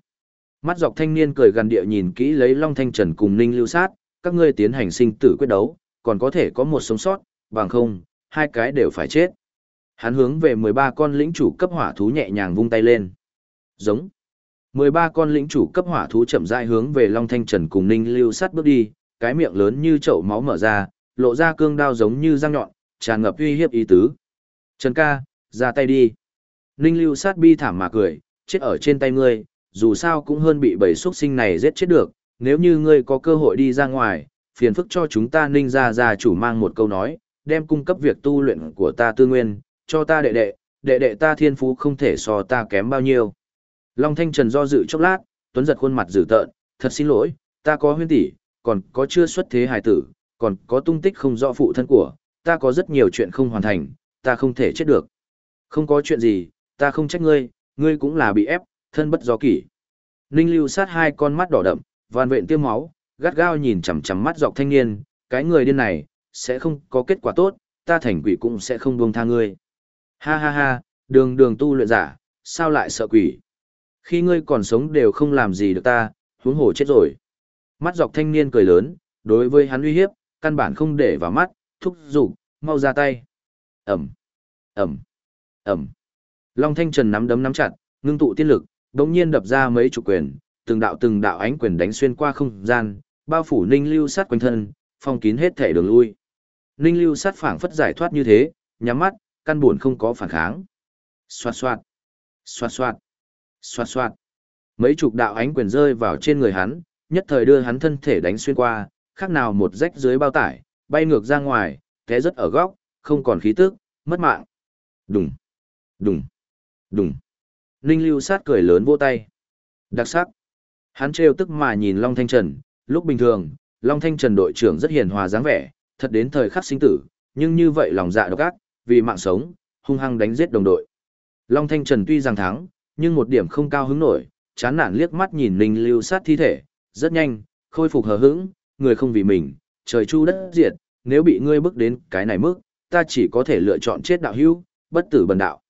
[SPEAKER 1] Mắt dọc thanh niên cười gần địa nhìn kỹ lấy Long Thanh Trần cùng Ninh Lưu Sát, các ngươi tiến hành sinh tử quyết đấu, còn có thể có một sống sót, bằng không, hai cái đều phải chết. Hắn hướng về 13 con lĩnh chủ cấp hỏa thú nhẹ nhàng vung tay lên. Giống. 13 con lĩnh chủ cấp hỏa thú chậm rãi hướng về Long Thanh Trần cùng Ninh Lưu Sát bước đi, cái miệng lớn như chậu máu mở ra, lộ ra cương đao giống như răng nhọn, tràn ngập uy hiếp ý tứ. Trần ca, ra tay đi. Ninh Lưu Sát bi thảm mà cười, chết ở trên tay ngươi, dù sao cũng hơn bị bầy xuất sinh này giết chết được, nếu như ngươi có cơ hội đi ra ngoài, phiền phức cho chúng ta Ninh ra ra chủ mang một câu nói, đem cung cấp việc tu luyện của ta tư nguyên, cho ta đệ đệ, đệ đệ ta thiên phú không thể so ta kém bao nhiêu. Long Thanh Trần do dự chốc lát, Tuấn giật khuôn mặt dữ tợn, thật xin lỗi, ta có huyên tỷ, còn có chưa xuất thế hài tử, còn có tung tích không rõ phụ thân của, ta có rất nhiều chuyện không hoàn thành, ta không thể chết được. Không có chuyện gì, ta không trách ngươi, ngươi cũng là bị ép, thân bất do kỷ. Ninh lưu sát hai con mắt đỏ đậm, van vện tiêm máu, gắt gao nhìn chằm chằm mắt dọc thanh niên, cái người điên này, sẽ không có kết quả tốt, ta thành quỷ cũng sẽ không buông tha ngươi. Ha ha ha, đường đường tu luyện giả, sao lại sợ quỷ? Khi ngươi còn sống đều không làm gì được ta, huống hồ chết rồi. Mắt dọc thanh niên cười lớn, đối với hắn uy hiếp, căn bản không để vào mắt, thúc giục, mau ra tay. Ẩm, Ẩm, Ẩm. Long Thanh Trần nắm đấm nắm chặt, ngưng tụ tiên lực, đống nhiên đập ra mấy chục quyền, từng đạo từng đạo ánh quyền đánh xuyên qua không gian, bao phủ Ninh Lưu sát quanh thân, phong kín hết thể đường lui. Ninh Lưu sát phảng phất giải thoát như thế, nhắm mắt, căn buồn không có phản kháng. Xoạt xoạt, xoạt xoạt, xoạt xoạt. Mấy chục đạo ánh quyền rơi vào trên người hắn, nhất thời đưa hắn thân thể đánh xuyên qua, khác nào một rách dưới bao tải, bay ngược ra ngoài, té rất ở góc, không còn khí tức, mất mạng. Đùng, đùng, đùng. Ninh lưu sát cười lớn vỗ tay. Đặc sắc. Hắn trêu tức mà nhìn Long Thanh Trần, lúc bình thường, Long Thanh Trần đội trưởng rất hiền hòa dáng vẻ, thật đến thời khắc sinh tử, nhưng như vậy lòng dạ độc ác, vì mạng sống, hung hăng đánh giết đồng đội. Long Thanh Trần tuy rằng thắng, nhưng một điểm không cao hứng nổi, chán nản liếc mắt nhìn Ninh Lưu sát thi thể, rất nhanh, khôi phục hờ hững, người không vì mình, trời chu đất diệt, nếu bị ngươi bước đến cái này mức, ta chỉ có thể lựa chọn chết đạo hữu, bất tử bần đạo.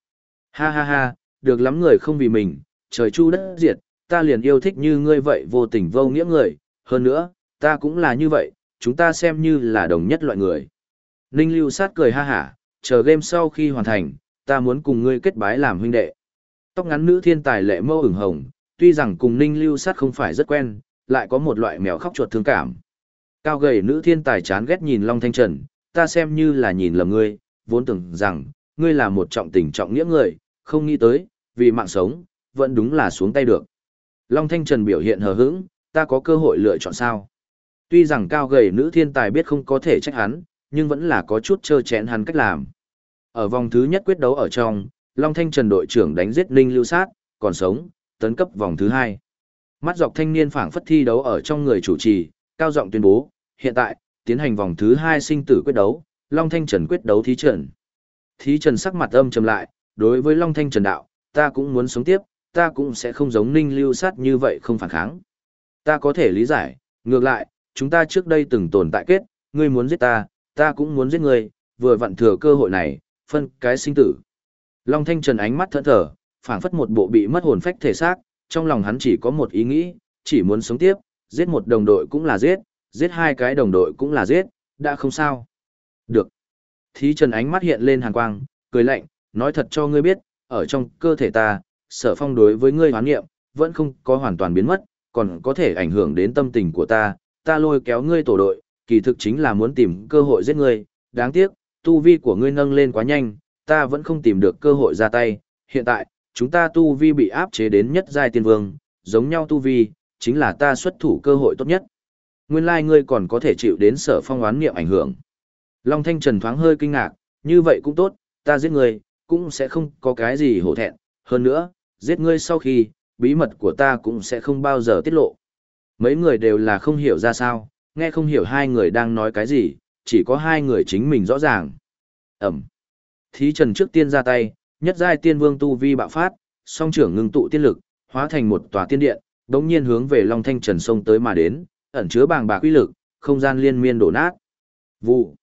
[SPEAKER 1] Ha ha ha, được lắm người không vì mình, trời chu đất diệt, ta liền yêu thích như ngươi vậy vô tình vô nghĩa người, hơn nữa, ta cũng là như vậy, chúng ta xem như là đồng nhất loại người. Ninh Lưu Sát cười ha hả, chờ game sau khi hoàn thành, ta muốn cùng ngươi kết bái làm huynh đệ. Tóc ngắn nữ thiên tài lệ mâu ửng hồng, tuy rằng cùng Ninh Lưu Sát không phải rất quen, lại có một loại mèo khóc chuột thương cảm. Cao gầy nữ thiên tài chán ghét nhìn Long Thanh Trần, ta xem như là nhìn lầm ngươi, vốn tưởng rằng, ngươi là một trọng tình trọng nghĩa người, không nghĩ tới, vì mạng sống, vẫn đúng là xuống tay được. Long Thanh Trần biểu hiện hờ hững, ta có cơ hội lựa chọn sao. Tuy rằng cao gầy nữ thiên tài biết không có thể trách hắn, nhưng vẫn là có chút chơ chén hắn cách làm. Ở vòng thứ nhất quyết đấu ở trong, Long Thanh Trần đội trưởng đánh giết Ninh Lưu Sát, còn sống, tấn cấp vòng thứ hai. Mắt dọc thanh niên phảng phất thi đấu ở trong người chủ trì, cao giọng tuyên bố, hiện tại, tiến hành vòng thứ hai sinh tử quyết đấu, Long Thanh Trần quyết đấu thí trần. Thí trần sắc mặt âm trầm lại, đối với Long Thanh Trần đạo, ta cũng muốn sống tiếp, ta cũng sẽ không giống Ninh Lưu Sát như vậy không phản kháng. Ta có thể lý giải, ngược lại, chúng ta trước đây từng tồn tại kết, ngươi muốn giết ta, ta cũng muốn giết ngươi, vừa vặn thừa cơ hội này, phân cái sinh tử. Long Thanh Trần ánh mắt thẫn thờ, phảng phất một bộ bị mất hồn phách thể xác, trong lòng hắn chỉ có một ý nghĩ, chỉ muốn sống tiếp, giết một đồng đội cũng là giết, giết hai cái đồng đội cũng là giết, đã không sao. Được. Thí Trần ánh mắt hiện lên hàn quang, cười lạnh, nói thật cho ngươi biết, ở trong cơ thể ta, sở phong đối với ngươi hoán nghiệm, vẫn không có hoàn toàn biến mất, còn có thể ảnh hưởng đến tâm tình của ta, ta lôi kéo ngươi tổ đội, kỳ thực chính là muốn tìm cơ hội giết ngươi, đáng tiếc, tu vi của ngươi nâng lên quá nhanh, ta vẫn không tìm được cơ hội ra tay, hiện tại, chúng ta tu vi bị áp chế đến nhất giai tiên vương, giống nhau tu vi, chính là ta xuất thủ cơ hội tốt nhất. Nguyên lai like ngươi còn có thể chịu đến sở phong oán niệm ảnh hưởng. Long Thanh Trần thoáng hơi kinh ngạc, như vậy cũng tốt, ta giết ngươi, cũng sẽ không có cái gì hổ thẹn, hơn nữa, giết ngươi sau khi, bí mật của ta cũng sẽ không bao giờ tiết lộ. Mấy người đều là không hiểu ra sao, nghe không hiểu hai người đang nói cái gì, chỉ có hai người chính mình rõ ràng. Ẩm. Thí trần trước tiên ra tay, nhất giai tiên vương tu vi bạo phát, song trưởng ngưng tụ tiên lực, hóa thành một tòa tiên điện, đống nhiên hướng về Long Thanh Trần sông tới mà đến, ẩn chứa bàng bạc uy lực, không gian liên miên đổ nát. Vụ.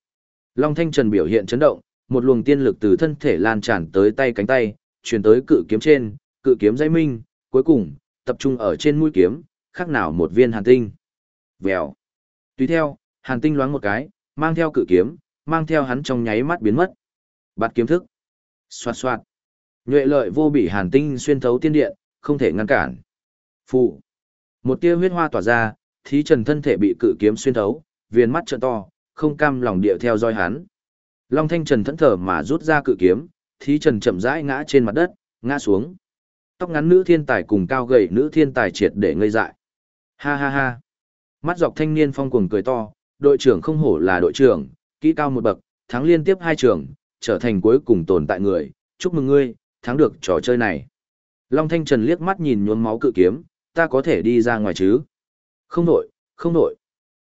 [SPEAKER 1] Long Thanh Trần biểu hiện chấn động, một luồng tiên lực từ thân thể lan tràn tới tay cánh tay, truyền tới cự kiếm trên, cự kiếm dây minh, cuối cùng, tập trung ở trên mũi kiếm, khác nào một viên hàn tinh. Vèo. Tùy theo, hàn tinh loáng một cái, mang theo cự kiếm, mang theo hắn trong nháy mắt biến mất. Bắt kiếm thức. Xoạt xoạt. Nhuệ lợi vô bị hàn tinh xuyên thấu tiên điện, không thể ngăn cản. Phụ. Một tia huyết hoa tỏa ra, thí trần thân thể bị cự kiếm xuyên thấu, viên mắt trợn to, không cam lòng địa theo dõi hắn. Long Thanh Trần thẫn thờ mà rút ra cự kiếm, thí trần chậm rãi ngã trên mặt đất, ngã xuống. Tóc ngắn nữ thiên tài cùng cao gầy nữ thiên tài triệt để ngây dại. Ha ha ha. Mắt dọc thanh niên phong cuồng cười to, đội trưởng không hổ là đội trưởng, kỹ cao một bậc, thắng liên tiếp hai trường, trở thành cuối cùng tồn tại người, chúc mừng ngươi, thắng được trò chơi này. Long Thanh Trần liếc mắt nhìn nhuốm máu cự kiếm, ta có thể đi ra ngoài chứ? Không nổi, không nổi.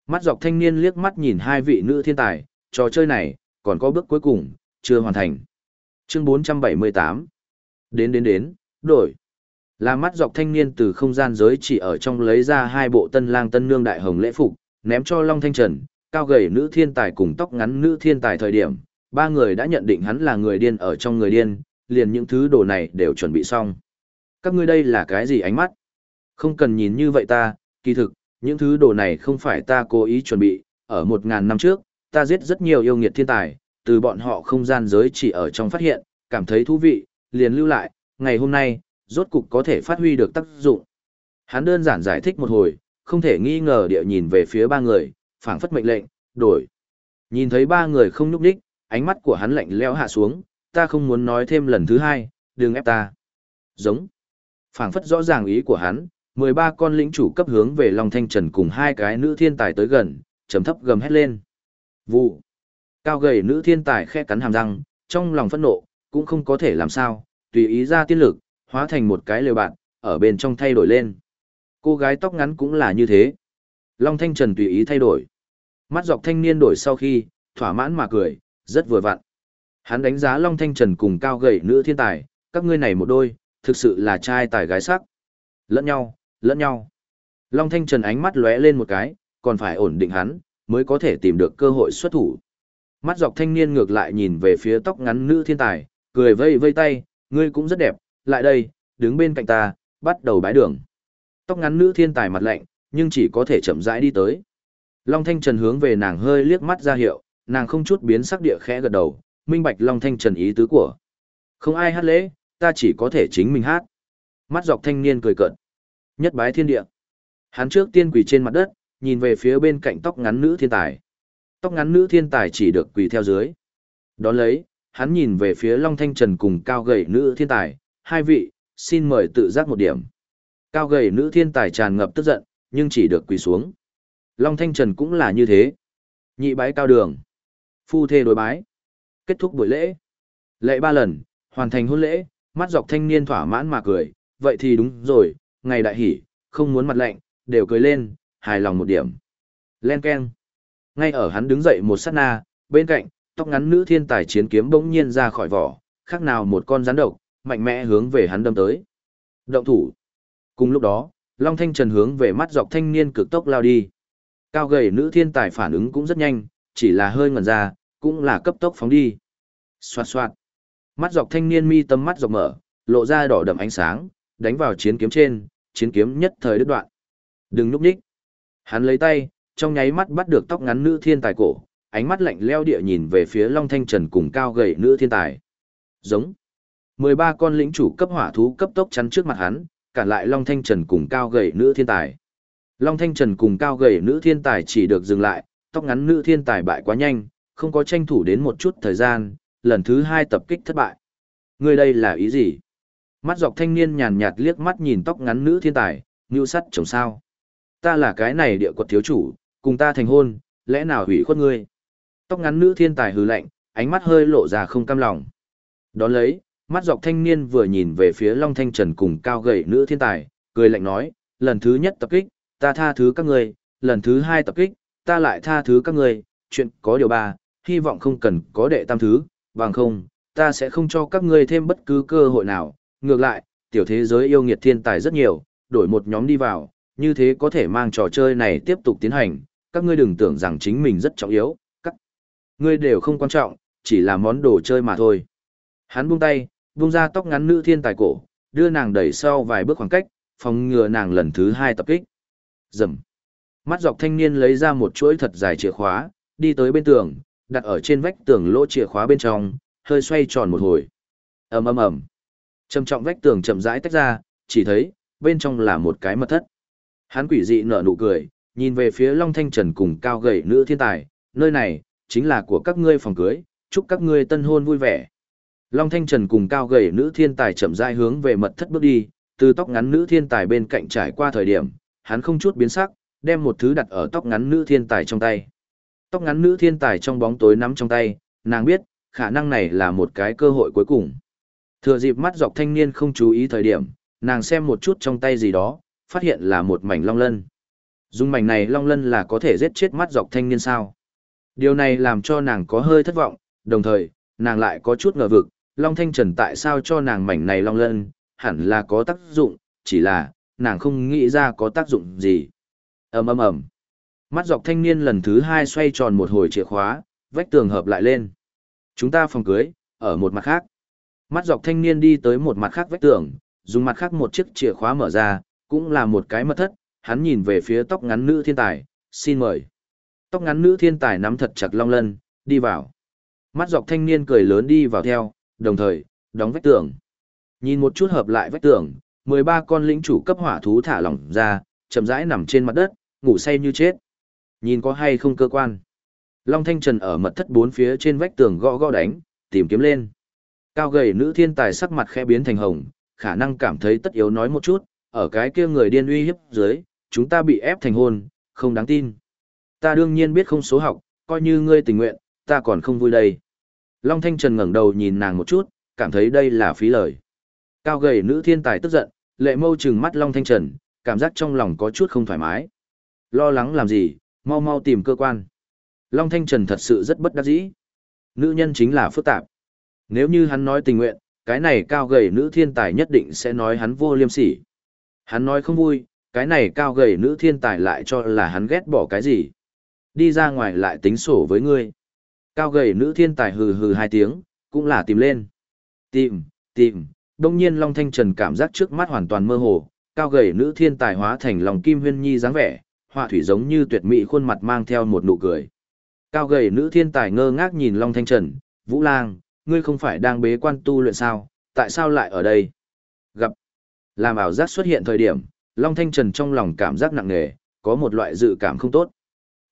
[SPEAKER 1] Mắt dọc thanh niên liếc mắt nhìn hai vị nữ thiên tài, trò chơi này, còn có bước cuối cùng, chưa hoàn thành. Chương 478. Đến đến đến, đổi. Là mắt dọc thanh niên từ không gian giới chỉ ở trong lấy ra hai bộ tân lang tân nương đại hồng lễ phục, ném cho Long Thanh Trần, cao gầy nữ thiên tài cùng tóc ngắn nữ thiên tài thời điểm, ba người đã nhận định hắn là người điên ở trong người điên, liền những thứ đồ này đều chuẩn bị xong. Các ngươi đây là cái gì ánh mắt? Không cần nhìn như vậy ta, kỳ thực, những thứ đồ này không phải ta cố ý chuẩn bị, ở một ngàn năm trước, ta giết rất nhiều yêu nghiệt thiên tài, từ bọn họ không gian giới chỉ ở trong phát hiện, cảm thấy thú vị, liền lưu lại, ngày hôm nay, rốt cục có thể phát huy được tác dụng. Hắn đơn giản giải thích một hồi, không thể nghi ngờ địa nhìn về phía ba người, phảng phất mệnh lệnh, đổi. Nhìn thấy ba người không nhúc đích, ánh mắt của hắn lạnh lẽo hạ xuống, ta không muốn nói thêm lần thứ hai, đừng ép ta. Giống. phảng phất rõ ràng ý của hắn, 13 con lĩnh chủ cấp hướng về Long Thanh Trần cùng hai cái nữ thiên tài tới gần, trầm thấp gầm hét lên. Vụ. Cao gầy nữ thiên tài khẽ cắn hàm răng, trong lòng phẫn nộ, cũng không có thể làm sao, tùy ý ra tiên lực, hóa thành một cái lều bạn, ở bên trong thay đổi lên. Cô gái tóc ngắn cũng là như thế. Long Thanh Trần tùy ý thay đổi. Mắt dọc thanh niên đổi sau khi, thỏa mãn mà cười, rất vừa vặn. Hắn đánh giá Long Thanh Trần cùng cao gầy nữ thiên tài, các ngươi này một đôi, thực sự là trai tài gái sắc. Lẫn nhau, lẫn nhau. Long Thanh Trần ánh mắt lóe lên một cái, còn phải ổn định hắn, mới có thể tìm được cơ hội xuất thủ. Mắt dọc thanh niên ngược lại nhìn về phía tóc ngắn nữ thiên tài, cười vây vây tay, ngươi cũng rất đẹp, lại đây, đứng bên cạnh ta, bắt đầu bái đường. Tóc ngắn nữ thiên tài mặt lạnh, nhưng chỉ có thể chậm rãi đi tới. Long Thanh Trần hướng về nàng hơi liếc mắt ra hiệu, nàng không chút biến sắc địa khẽ gật đầu, minh bạch Long Thanh Trần ý tứ của. Không ai hát lễ, ta chỉ có thể chính mình hát. Mắt dọc thanh niên cười cợt. Nhất bái thiên địa. Hắn trước tiên quỳ trên mặt đất, nhìn về phía bên cạnh tóc ngắn nữ thiên tài. Tóc ngắn nữ thiên tài chỉ được quỳ theo dưới. Đón lấy, hắn nhìn về phía Long Thanh Trần cùng cao gầy nữ thiên tài, hai vị, xin mời tự giác một điểm. Cao gầy nữ thiên tài tràn ngập tức giận, nhưng chỉ được quỳ xuống. Long Thanh Trần cũng là như thế. Nhị bái cao đường. Phu thê đối bái. Kết thúc buổi lễ. Lễ ba lần, hoàn thành hôn lễ, mắt dọc thanh niên thỏa mãn mà cười. Vậy thì đúng rồi, ngày đại hỷ, không muốn mặt lạnh, đều cười lên, hài lòng một điểm. Len Ken. Ngay ở hắn đứng dậy một sát na, bên cạnh, tóc ngắn nữ thiên tài chiến kiếm bỗng nhiên ra khỏi vỏ, khác nào một con rắn độc, mạnh mẽ hướng về hắn đâm tới. Động thủ. Cùng lúc đó, Long Thanh Trần hướng về mắt dọc thanh niên cực tốc lao đi. Cao gầy nữ thiên tài phản ứng cũng rất nhanh, chỉ là hơi ngẩn ra, cũng là cấp tốc phóng đi. Xoạt xoạt. Mắt dọc thanh niên mi tâm mắt dọc mở, lộ ra đỏ đậm ánh sáng, đánh vào chiến kiếm trên, chiến kiếm nhất thời đứt đoạn. Đừng núp nhích. Hắn lấy tay, trong nháy mắt bắt được tóc ngắn nữ thiên tài cổ, ánh mắt lạnh leo địa nhìn về phía Long Thanh Trần cùng cao gầy nữ thiên tài. Giống. 13 con lĩnh chủ cấp hỏa thú cấp tốc chắn trước mặt hắn, cản lại Long Thanh Trần cùng cao gầy nữ thiên tài. Long Thanh Trần cùng cao gầy nữ thiên tài chỉ được dừng lại, tóc ngắn nữ thiên tài bại quá nhanh, không có tranh thủ đến một chút thời gian, lần thứ hai tập kích thất bại. Người đây là ý gì? Mắt dọc thanh niên nhàn nhạt liếc mắt nhìn tóc ngắn nữ thiên tài, như sắt chồng sao. Ta là cái này địa quật thiếu chủ, cùng ta thành hôn, lẽ nào hủy khuất ngươi? Tóc ngắn nữ thiên tài hừ lạnh, ánh mắt hơi lộ ra không cam lòng. Đón lấy, mắt dọc thanh niên vừa nhìn về phía Long Thanh Trần cùng cao gầy nữ thiên tài, cười lạnh nói, lần thứ nhất tập kích, ta tha thứ các ngươi, lần thứ hai tập kích, ta lại tha thứ các ngươi, chuyện có điều ba, hy vọng không cần có đệ tam thứ, bằng không, ta sẽ không cho các ngươi thêm bất cứ cơ hội nào, ngược lại, tiểu thế giới yêu nghiệt thiên tài rất nhiều, đổi một nhóm đi vào, như thế có thể mang trò chơi này tiếp tục tiến hành, các ngươi đừng tưởng rằng chính mình rất trọng yếu, ngươi đều không quan trọng, chỉ là món đồ chơi mà thôi. Hắn buông tay, buông ra tóc ngắn nữ thiên tài cổ, đưa nàng đẩy sau vài bước khoảng cách, phòng ngừa nàng lần thứ hai tập kích. Dầm. Mắt dọc thanh niên lấy ra một chuỗi thật dài chìa khóa, đi tới bên tường, đặt ở trên vách tường lỗ chìa khóa bên trong, hơi xoay tròn một hồi. ầm ầm ầm. Trầm trọng vách tường chậm rãi tách ra, chỉ thấy bên trong là một cái mật thất. Hắn quỷ dị nở nụ cười, nhìn về phía Long Thanh Trần cùng cao gầy nữ thiên tài, nơi này chính là của các ngươi phòng cưới, chúc các ngươi tân hôn vui vẻ. Long Thanh Trần cùng cao gầy nữ thiên tài chậm rãi hướng về mật thất bước đi, từ tóc ngắn nữ thiên tài bên cạnh trải qua thời điểm, hắn không chút biến sắc, đem một thứ đặt ở tóc ngắn nữ thiên tài trong tay. Tóc ngắn nữ thiên tài trong bóng tối nắm trong tay, nàng biết, khả năng này là một cái cơ hội cuối cùng. Thừa dịp mắt dọc thanh niên không chú ý thời điểm, nàng xem một chút trong tay gì đó, phát hiện là một mảnh long lân. Dùng mảnh này long lân là có thể giết chết mắt dọc thanh niên sao. Điều này làm cho nàng có hơi thất vọng, đồng thời, nàng lại có chút ngờ vực, Long Thanh Trần tại sao cho nàng mảnh này long lân, hẳn là có tác dụng, chỉ là, nàng không nghĩ ra có tác dụng gì. ầm ầm ầm Mắt dọc thanh niên lần thứ hai xoay tròn một hồi chìa khóa, vách tường hợp lại lên. Chúng ta phòng cưới, ở một mặt khác. Mắt dọc thanh niên đi tới một mặt khác vách tường, dùng mặt khác một chiếc chìa khóa mở ra, cũng là một cái mật thất, hắn nhìn về phía tóc ngắn nữ thiên tài, xin mời. Tóc ngắn nữ thiên tài nắm thật chặt long lân, đi vào. Mắt dọc thanh niên cười lớn đi vào theo, đồng thời, đóng vách tường. Nhìn một chút hợp lại vách tường, 13 con lĩnh chủ cấp hỏa thú thả lỏng ra, chậm rãi nằm trên mặt đất, ngủ say như chết. Nhìn có hay không cơ quan. Long Thanh Trần ở mật thất bốn phía trên vách tường gõ gõ đánh, tìm kiếm lên. Cao gầy nữ thiên tài sắc mặt khẽ biến thành hồng, khả năng cảm thấy tất yếu nói một chút, ở cái kia người điên uy hiếp dưới, chúng ta bị ép thành hôn, không đáng tin. Ta đương nhiên biết không số học, coi như ngươi tình nguyện, ta còn không vui đây. Long Thanh Trần ngẩng đầu nhìn nàng một chút, cảm thấy đây là phí lời. Cao gầy nữ thiên tài tức giận, lệ mâu trừng mắt Long Thanh Trần, cảm giác trong lòng có chút không thoải mái. Lo lắng làm gì, mau mau tìm cơ quan. Long Thanh Trần thật sự rất bất đắc dĩ. Nữ nhân chính là phức tạp. Nếu như hắn nói tình nguyện, cái này cao gầy nữ thiên tài nhất định sẽ nói hắn vô liêm sỉ. Hắn nói không vui, cái này cao gầy nữ thiên tài lại cho là hắn ghét bỏ cái gì. Đi ra ngoài lại tính sổ với ngươi. Cao gầy nữ thiên tài hừ hừ hai tiếng, cũng là tìm lên. Tìm, tìm, đông nhiên Long Thanh Trần cảm giác trước mắt hoàn toàn mơ hồ, cao gầy nữ thiên tài hóa thành lòng kim huyên nhi dáng vẻ, họa thủy giống như tuyệt mỹ khuôn mặt mang theo một nụ cười. Cao gầy nữ thiên tài ngơ ngác nhìn Long Thanh Trần, Vũ Lang, ngươi không phải đang bế quan tu luyện sao, tại sao lại ở đây? Gặp. Làm ảo giác xuất hiện thời điểm, Long Thanh Trần trong lòng cảm giác nặng nề, có một loại dự cảm không tốt.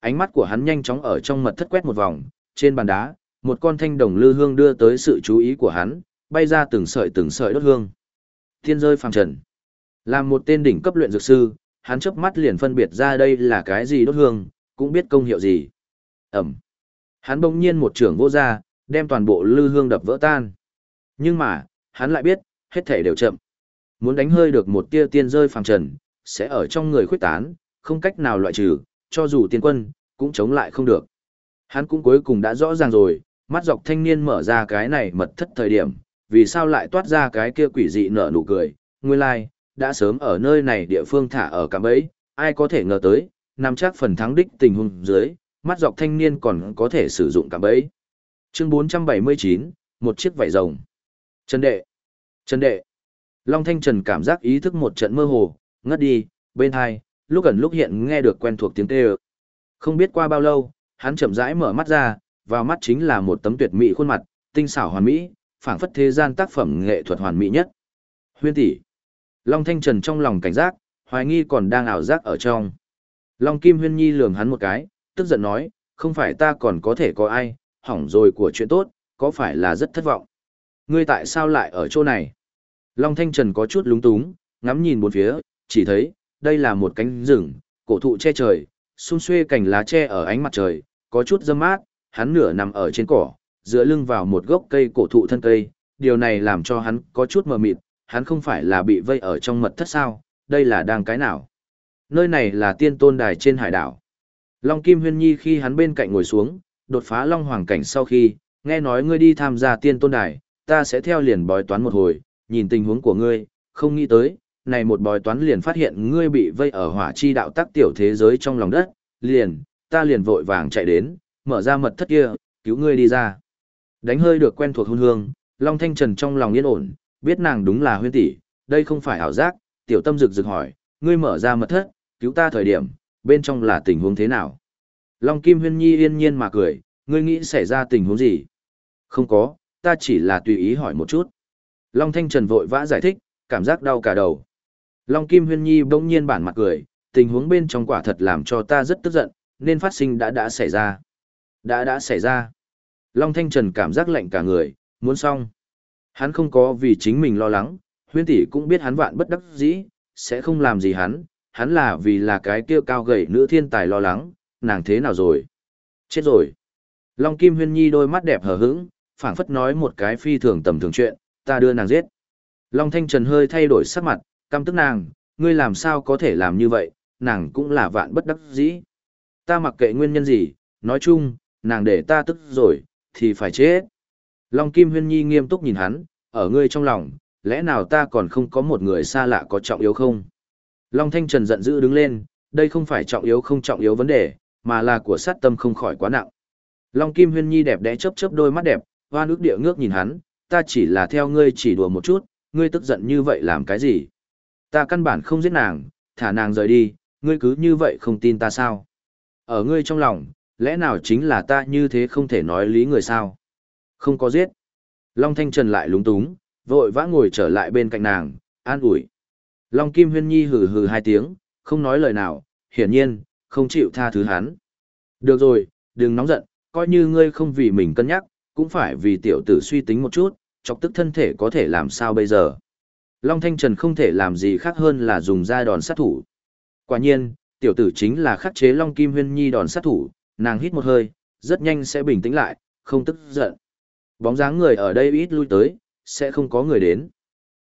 [SPEAKER 1] Ánh mắt của hắn nhanh chóng ở trong mật thất quét một vòng, trên bàn đá, một con thanh đồng lư hương đưa tới sự chú ý của hắn, bay ra từng sợi từng sợi đốt hương. Thiên rơi phàm trần. Làm một tên đỉnh cấp luyện dược sư, hắn chớp mắt liền phân biệt ra đây là cái gì đốt hương, cũng biết công hiệu gì. Ẩm. Hắn bỗng nhiên một trường vô ra, đem toàn bộ lư hương đập vỡ tan. Nhưng mà, hắn lại biết, hết thể đều chậm. Muốn đánh hơi được một tia tiên rơi phàm trần, sẽ ở trong người khuyết tán, không cách nào loại trừ, cho dù tiên quân, cũng chống lại không được. Hắn cũng cuối cùng đã rõ ràng rồi, mắt dọc thanh niên mở ra cái này mật thất thời điểm, vì sao lại toát ra cái kia quỷ dị nở nụ cười, nguyên lai, like, đã sớm ở nơi này địa phương thả ở cạm bẫy, ai có thể ngờ tới, nằm chắc phần thắng đích tình huống dưới, mắt dọc thanh niên còn có thể sử dụng cạm bẫy. Chương 479, một chiếc vảy rồng. Trần đệ. Trần đệ. Long Thanh Trần cảm giác ý thức một trận mơ hồ, ngất đi, bên hai, lúc gần lúc hiện nghe được quen thuộc tiếng kêu. Không biết qua bao lâu, hắn chậm rãi mở mắt ra, vào mắt chính là một tấm tuyệt mỹ khuôn mặt, tinh xảo hoàn mỹ, phảng phất thế gian tác phẩm nghệ thuật hoàn mỹ nhất. Huyên tỷ. Long Thanh Trần trong lòng cảnh giác, hoài nghi còn đang ảo giác ở trong. Long Kim Huyên Nhi lườm hắn một cái, tức giận nói, không phải ta còn có thể có ai, hỏng rồi của chuyện tốt, có phải là rất thất vọng. Ngươi tại sao lại ở chỗ này? Long Thanh Trần có chút lúng túng, ngắm nhìn bốn phía, chỉ thấy, đây là một cánh rừng, cổ thụ che trời, xung xuê cành lá che ở ánh mặt trời, có chút dâm mát, hắn nửa nằm ở trên cỏ, dựa lưng vào một gốc cây cổ thụ thân cây, điều này làm cho hắn có chút mờ mịt, hắn không phải là bị vây ở trong mật thất sao, đây là đang cái nào? Nơi này là tiên tôn đài trên hải đảo. Long Kim Huyên Nhi khi hắn bên cạnh ngồi xuống, đột phá Long Hoàng cảnh sau khi, nghe nói ngươi đi tham gia tiên tôn đài, ta sẽ theo liền bói toán một hồi, nhìn tình huống của ngươi, không nghĩ tới, này một bói toán liền phát hiện ngươi bị vây ở hỏa chi đạo tác tiểu thế giới trong lòng đất, liền, ta liền vội vàng chạy đến, mở ra mật thất kia, cứu ngươi đi ra. Đánh hơi được quen thuộc hôn hương, Long Thanh Trần trong lòng yên ổn, biết nàng đúng là huyên tỷ, đây không phải ảo giác, tiểu tâm rực rực hỏi, ngươi mở ra mật thất, cứu ta thời điểm, bên trong là tình huống thế nào? Long Kim Huyên Nhi yên nhiên mà cười, ngươi nghĩ xảy ra tình huống gì? Không có, ta chỉ là tùy ý hỏi một chút. Long Thanh Trần vội vã giải thích, cảm giác đau cả đầu. Long Kim Huyên Nhi bỗng nhiên bản mặt cười, tình huống bên trong quả thật làm cho ta rất tức giận, nên phát sinh đã đã xảy ra. Đã đã xảy ra. Long Thanh Trần cảm giác lạnh cả người, muốn xong. Hắn không có vì chính mình lo lắng, huyên tỷ cũng biết hắn vạn bất đắc dĩ, sẽ không làm gì hắn, hắn là vì là cái kia cao gầy nữ thiên tài lo lắng, nàng thế nào rồi? Chết rồi. Long Kim Huyên Nhi đôi mắt đẹp hờ hững, phảng phất nói một cái phi thường tầm thường chuyện, ta đưa nàng giết. Long Thanh Trần hơi thay đổi sắc mặt, căm tức nàng, ngươi làm sao có thể làm như vậy, nàng cũng là vạn bất đắc dĩ. Ta mặc kệ nguyên nhân gì, nói chung, nàng để ta tức rồi, thì phải chết. Long Kim Huyên Nhi nghiêm túc nhìn hắn, ở ngươi trong lòng, lẽ nào ta còn không có một người xa lạ có trọng yếu không? Long Thanh Trần giận dữ đứng lên, đây không phải trọng yếu không trọng yếu vấn đề, mà là của sát tâm không khỏi quá nặng. Long Kim Huyên Nhi đẹp đẽ chớp chớp đôi mắt đẹp, hoa nước địa ngước nhìn hắn, ta chỉ là theo ngươi chỉ đùa một chút, ngươi tức giận như vậy làm cái gì? Ta căn bản không giết nàng, thả nàng rời đi, ngươi cứ như vậy không tin ta sao? Ở ngươi trong lòng, lẽ nào chính là ta như thế không thể nói lý người sao? Không có giết. Long Thanh Trần lại lúng túng, vội vã ngồi trở lại bên cạnh nàng, an ủi. Long Kim Huyên Nhi hừ hừ hai tiếng, không nói lời nào, hiển nhiên, không chịu tha thứ hắn. Được rồi, đừng nóng giận, coi như ngươi không vì mình cân nhắc, cũng phải vì tiểu tử suy tính một chút, chọc tức thân thể có thể làm sao bây giờ. Long Thanh Trần không thể làm gì khác hơn là dùng ra đòn sát thủ. Quả nhiên, tiểu tử chính là khắc chế Long Kim Huyên Nhi đòn sát thủ, nàng hít một hơi, rất nhanh sẽ bình tĩnh lại, không tức giận. Bóng dáng người ở đây ít lui tới, sẽ không có người đến.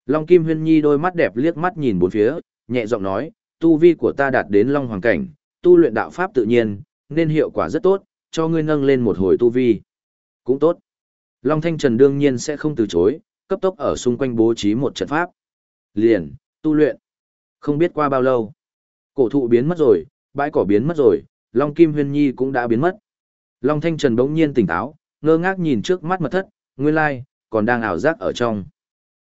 [SPEAKER 1] Long Kim Huyên Nhi đôi mắt đẹp liếc mắt nhìn bốn phía, nhẹ giọng nói, tu vi của ta đạt đến Long Hoàng Cảnh, tu luyện đạo pháp tự nhiên, nên hiệu quả rất tốt, cho ngươi nâng lên một hồi tu vi. Cũng tốt. Long Thanh Trần đương nhiên sẽ không từ chối, cấp tốc ở xung quanh bố trí một trận pháp. Liền, tu luyện. Không biết qua bao lâu. Cổ thụ biến mất rồi, bãi cỏ biến mất rồi, Long Kim Huyên Nhi cũng đã biến mất. Long Thanh Trần bỗng nhiên tỉnh táo, ngơ ngác nhìn trước mắt mật thất, nguyên lai, còn đang ảo giác ở trong.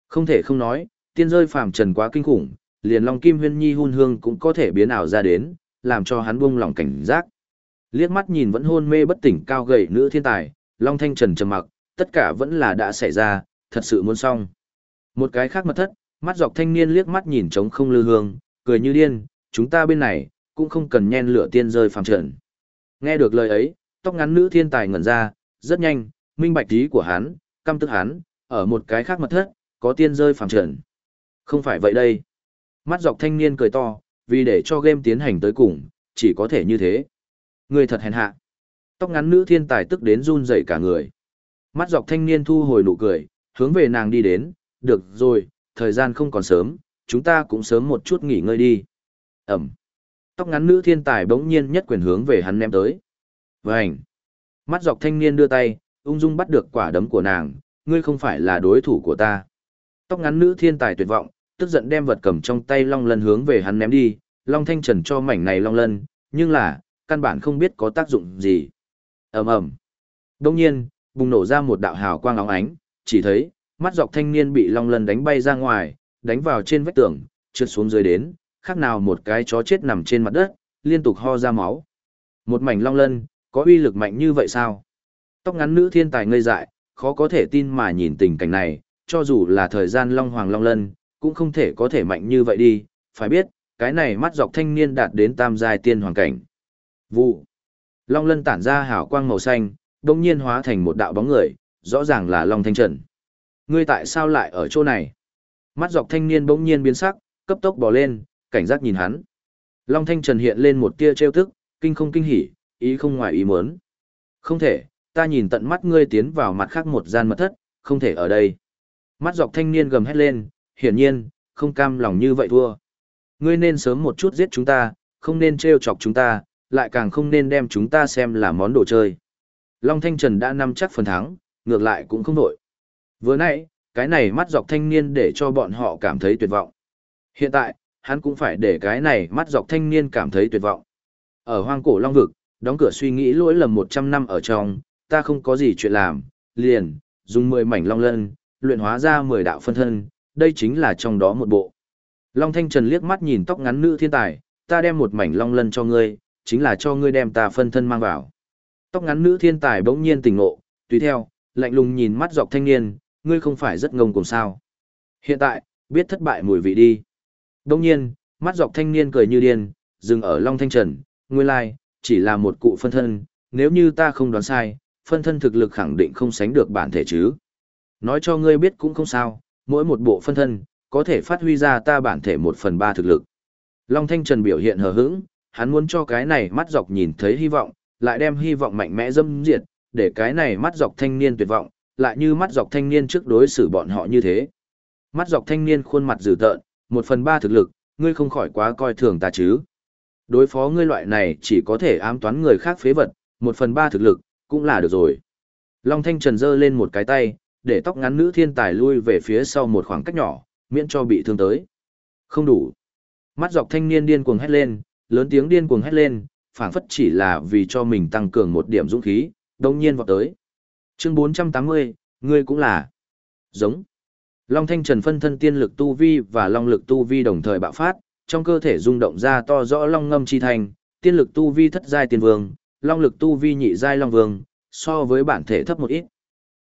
[SPEAKER 1] Không thể không nói, tiên rơi phàm trần quá kinh khủng, liền Long Kim Huyên Nhi hun hương cũng có thể biến ảo ra đến, làm cho hắn buông lòng cảnh giác. Liếc mắt nhìn vẫn hôn mê bất tỉnh cao gầy nữ thiên tài, Long Thanh Trần trầm mặc, tất cả vẫn là đã xảy ra, thật sự muốn xong. Một cái khác mật thất, mắt dọc thanh niên liếc mắt nhìn trống không lư hương, cười như điên, chúng ta bên này, cũng không cần nhen lửa tiên rơi phàm trần. Nghe được lời ấy, tóc ngắn nữ thiên tài ngẩn ra, rất nhanh, minh bạch ý của hắn, căm tức hắn, ở một cái khác mật thất, có tiên rơi phàm trần. Không phải vậy đây. Mắt dọc thanh niên cười to, vì để cho game tiến hành tới cùng, chỉ có thể như thế. Người thật hèn hạ. Tóc ngắn nữ thiên tài tức đến run rẩy cả người. Mắt dọc thanh niên thu hồi nụ cười, hướng về nàng đi đến, được rồi, thời gian không còn sớm, chúng ta cũng sớm một chút nghỉ ngơi đi. Ẩm. Tóc ngắn nữ thiên tài bỗng nhiên nhất quyền hướng về hắn ném tới. Vành. Mắt dọc thanh niên đưa tay, ung dung bắt được quả đấm của nàng, ngươi không phải là đối thủ của ta. Tóc ngắn nữ thiên tài tuyệt vọng, tức giận đem vật cầm trong tay long lân hướng về hắn ném đi, long thanh trần cho mảnh này long lân, nhưng là, căn bản không biết có tác dụng gì. ầm ầm Đông nhiên, bùng nổ ra một đạo hào quang óng ánh, chỉ thấy, mắt dọc thanh niên bị long lân đánh bay ra ngoài, đánh vào trên vách tường, trượt xuống dưới đến, khác nào một cái chó chết nằm trên mặt đất, liên tục ho ra máu. Một mảnh long lân, có uy lực mạnh như vậy sao? Tóc ngắn nữ thiên tài ngây dại, khó có thể tin mà nhìn tình cảnh này, cho dù là thời gian long hoàng long lân, cũng không thể có thể mạnh như vậy đi, phải biết, cái này mắt dọc thanh niên đạt đến tam giai tiên hoàng cảnh. Vụ. Long lân tản ra hào quang màu xanh, đồng nhiên hóa thành một đạo bóng người, rõ ràng là Long Thanh Trần. Ngươi tại sao lại ở chỗ này? Mắt dọc thanh niên bỗng nhiên biến sắc, cấp tốc bò lên, cảnh giác nhìn hắn. Long Thanh Trần hiện lên một tia trêu tức, kinh không kinh hỉ, ý không ngoài ý muốn. Không thể, ta nhìn tận mắt ngươi tiến vào mặt khác một gian mật thất, không thể ở đây. Mắt dọc thanh niên gầm hét lên, hiển nhiên, không cam lòng như vậy thua. Ngươi nên sớm một chút giết chúng ta, không nên trêu chọc chúng ta, lại càng không nên đem chúng ta xem là món đồ chơi. Long Thanh Trần đã nắm chắc phần thắng, ngược lại cũng không nổi. Vừa nãy, cái này mắt dọc thanh niên để cho bọn họ cảm thấy tuyệt vọng. Hiện tại, hắn cũng phải để cái này mắt dọc thanh niên cảm thấy tuyệt vọng. Ở hoang cổ Long Vực, đóng cửa suy nghĩ lỗi lầm 100 năm ở trong, ta không có gì chuyện làm, liền, dùng 10 mảnh long lân, luyện hóa ra 10 đạo phân thân, đây chính là trong đó một bộ. Long Thanh Trần liếc mắt nhìn tóc ngắn nữ thiên tài, ta đem một mảnh long lân cho ngươi, chính là cho ngươi đem ta phân thân mang vào. Tóc ngắn nữ thiên tài bỗng nhiên tỉnh ngộ, tùy theo, lạnh lùng nhìn mắt dọc thanh niên, ngươi không phải rất ngông cùng sao. Hiện tại, biết thất bại mùi vị đi. Đông nhiên, mắt dọc thanh niên cười như điên, dừng ở Long Thanh Trần, nguyên lai, chỉ là một cụ phân thân, nếu như ta không đoán sai, phân thân thực lực khẳng định không sánh được bản thể chứ. Nói cho ngươi biết cũng không sao, mỗi một bộ phân thân, có thể phát huy ra ta bản thể một phần ba thực lực. Long Thanh Trần biểu hiện hờ hững, hắn muốn cho cái này mắt dọc nhìn thấy hy vọng, lại đem hy vọng mạnh mẽ dâm diệt, để cái này mắt dọc thanh niên tuyệt vọng, lại như mắt dọc thanh niên trước đối xử bọn họ như thế. Mắt dọc thanh niên khuôn mặt dữ tợn, một phần ba thực lực, ngươi không khỏi quá coi thường ta chứ. Đối phó ngươi loại này chỉ có thể ám toán người khác phế vật, một phần ba thực lực, cũng là được rồi. Long Thanh Trần giơ lên một cái tay, để tóc ngắn nữ thiên tài lui về phía sau một khoảng cách nhỏ, miễn cho bị thương tới. Không đủ. Mắt dọc thanh niên điên cuồng hét lên, lớn tiếng điên cuồng hét lên, phảng phất chỉ là vì cho mình tăng cường một điểm dũng khí, đồng nhiên vọt tới. Chương 480, ngươi cũng là. Giống. Long Thanh Trần phân thân tiên lực tu vi và long lực tu vi đồng thời bạo phát, trong cơ thể rung động ra to rõ long ngâm chi thành, tiên lực tu vi thất giai tiên vương, long lực tu vi nhị giai long vương, so với bản thể thấp một ít.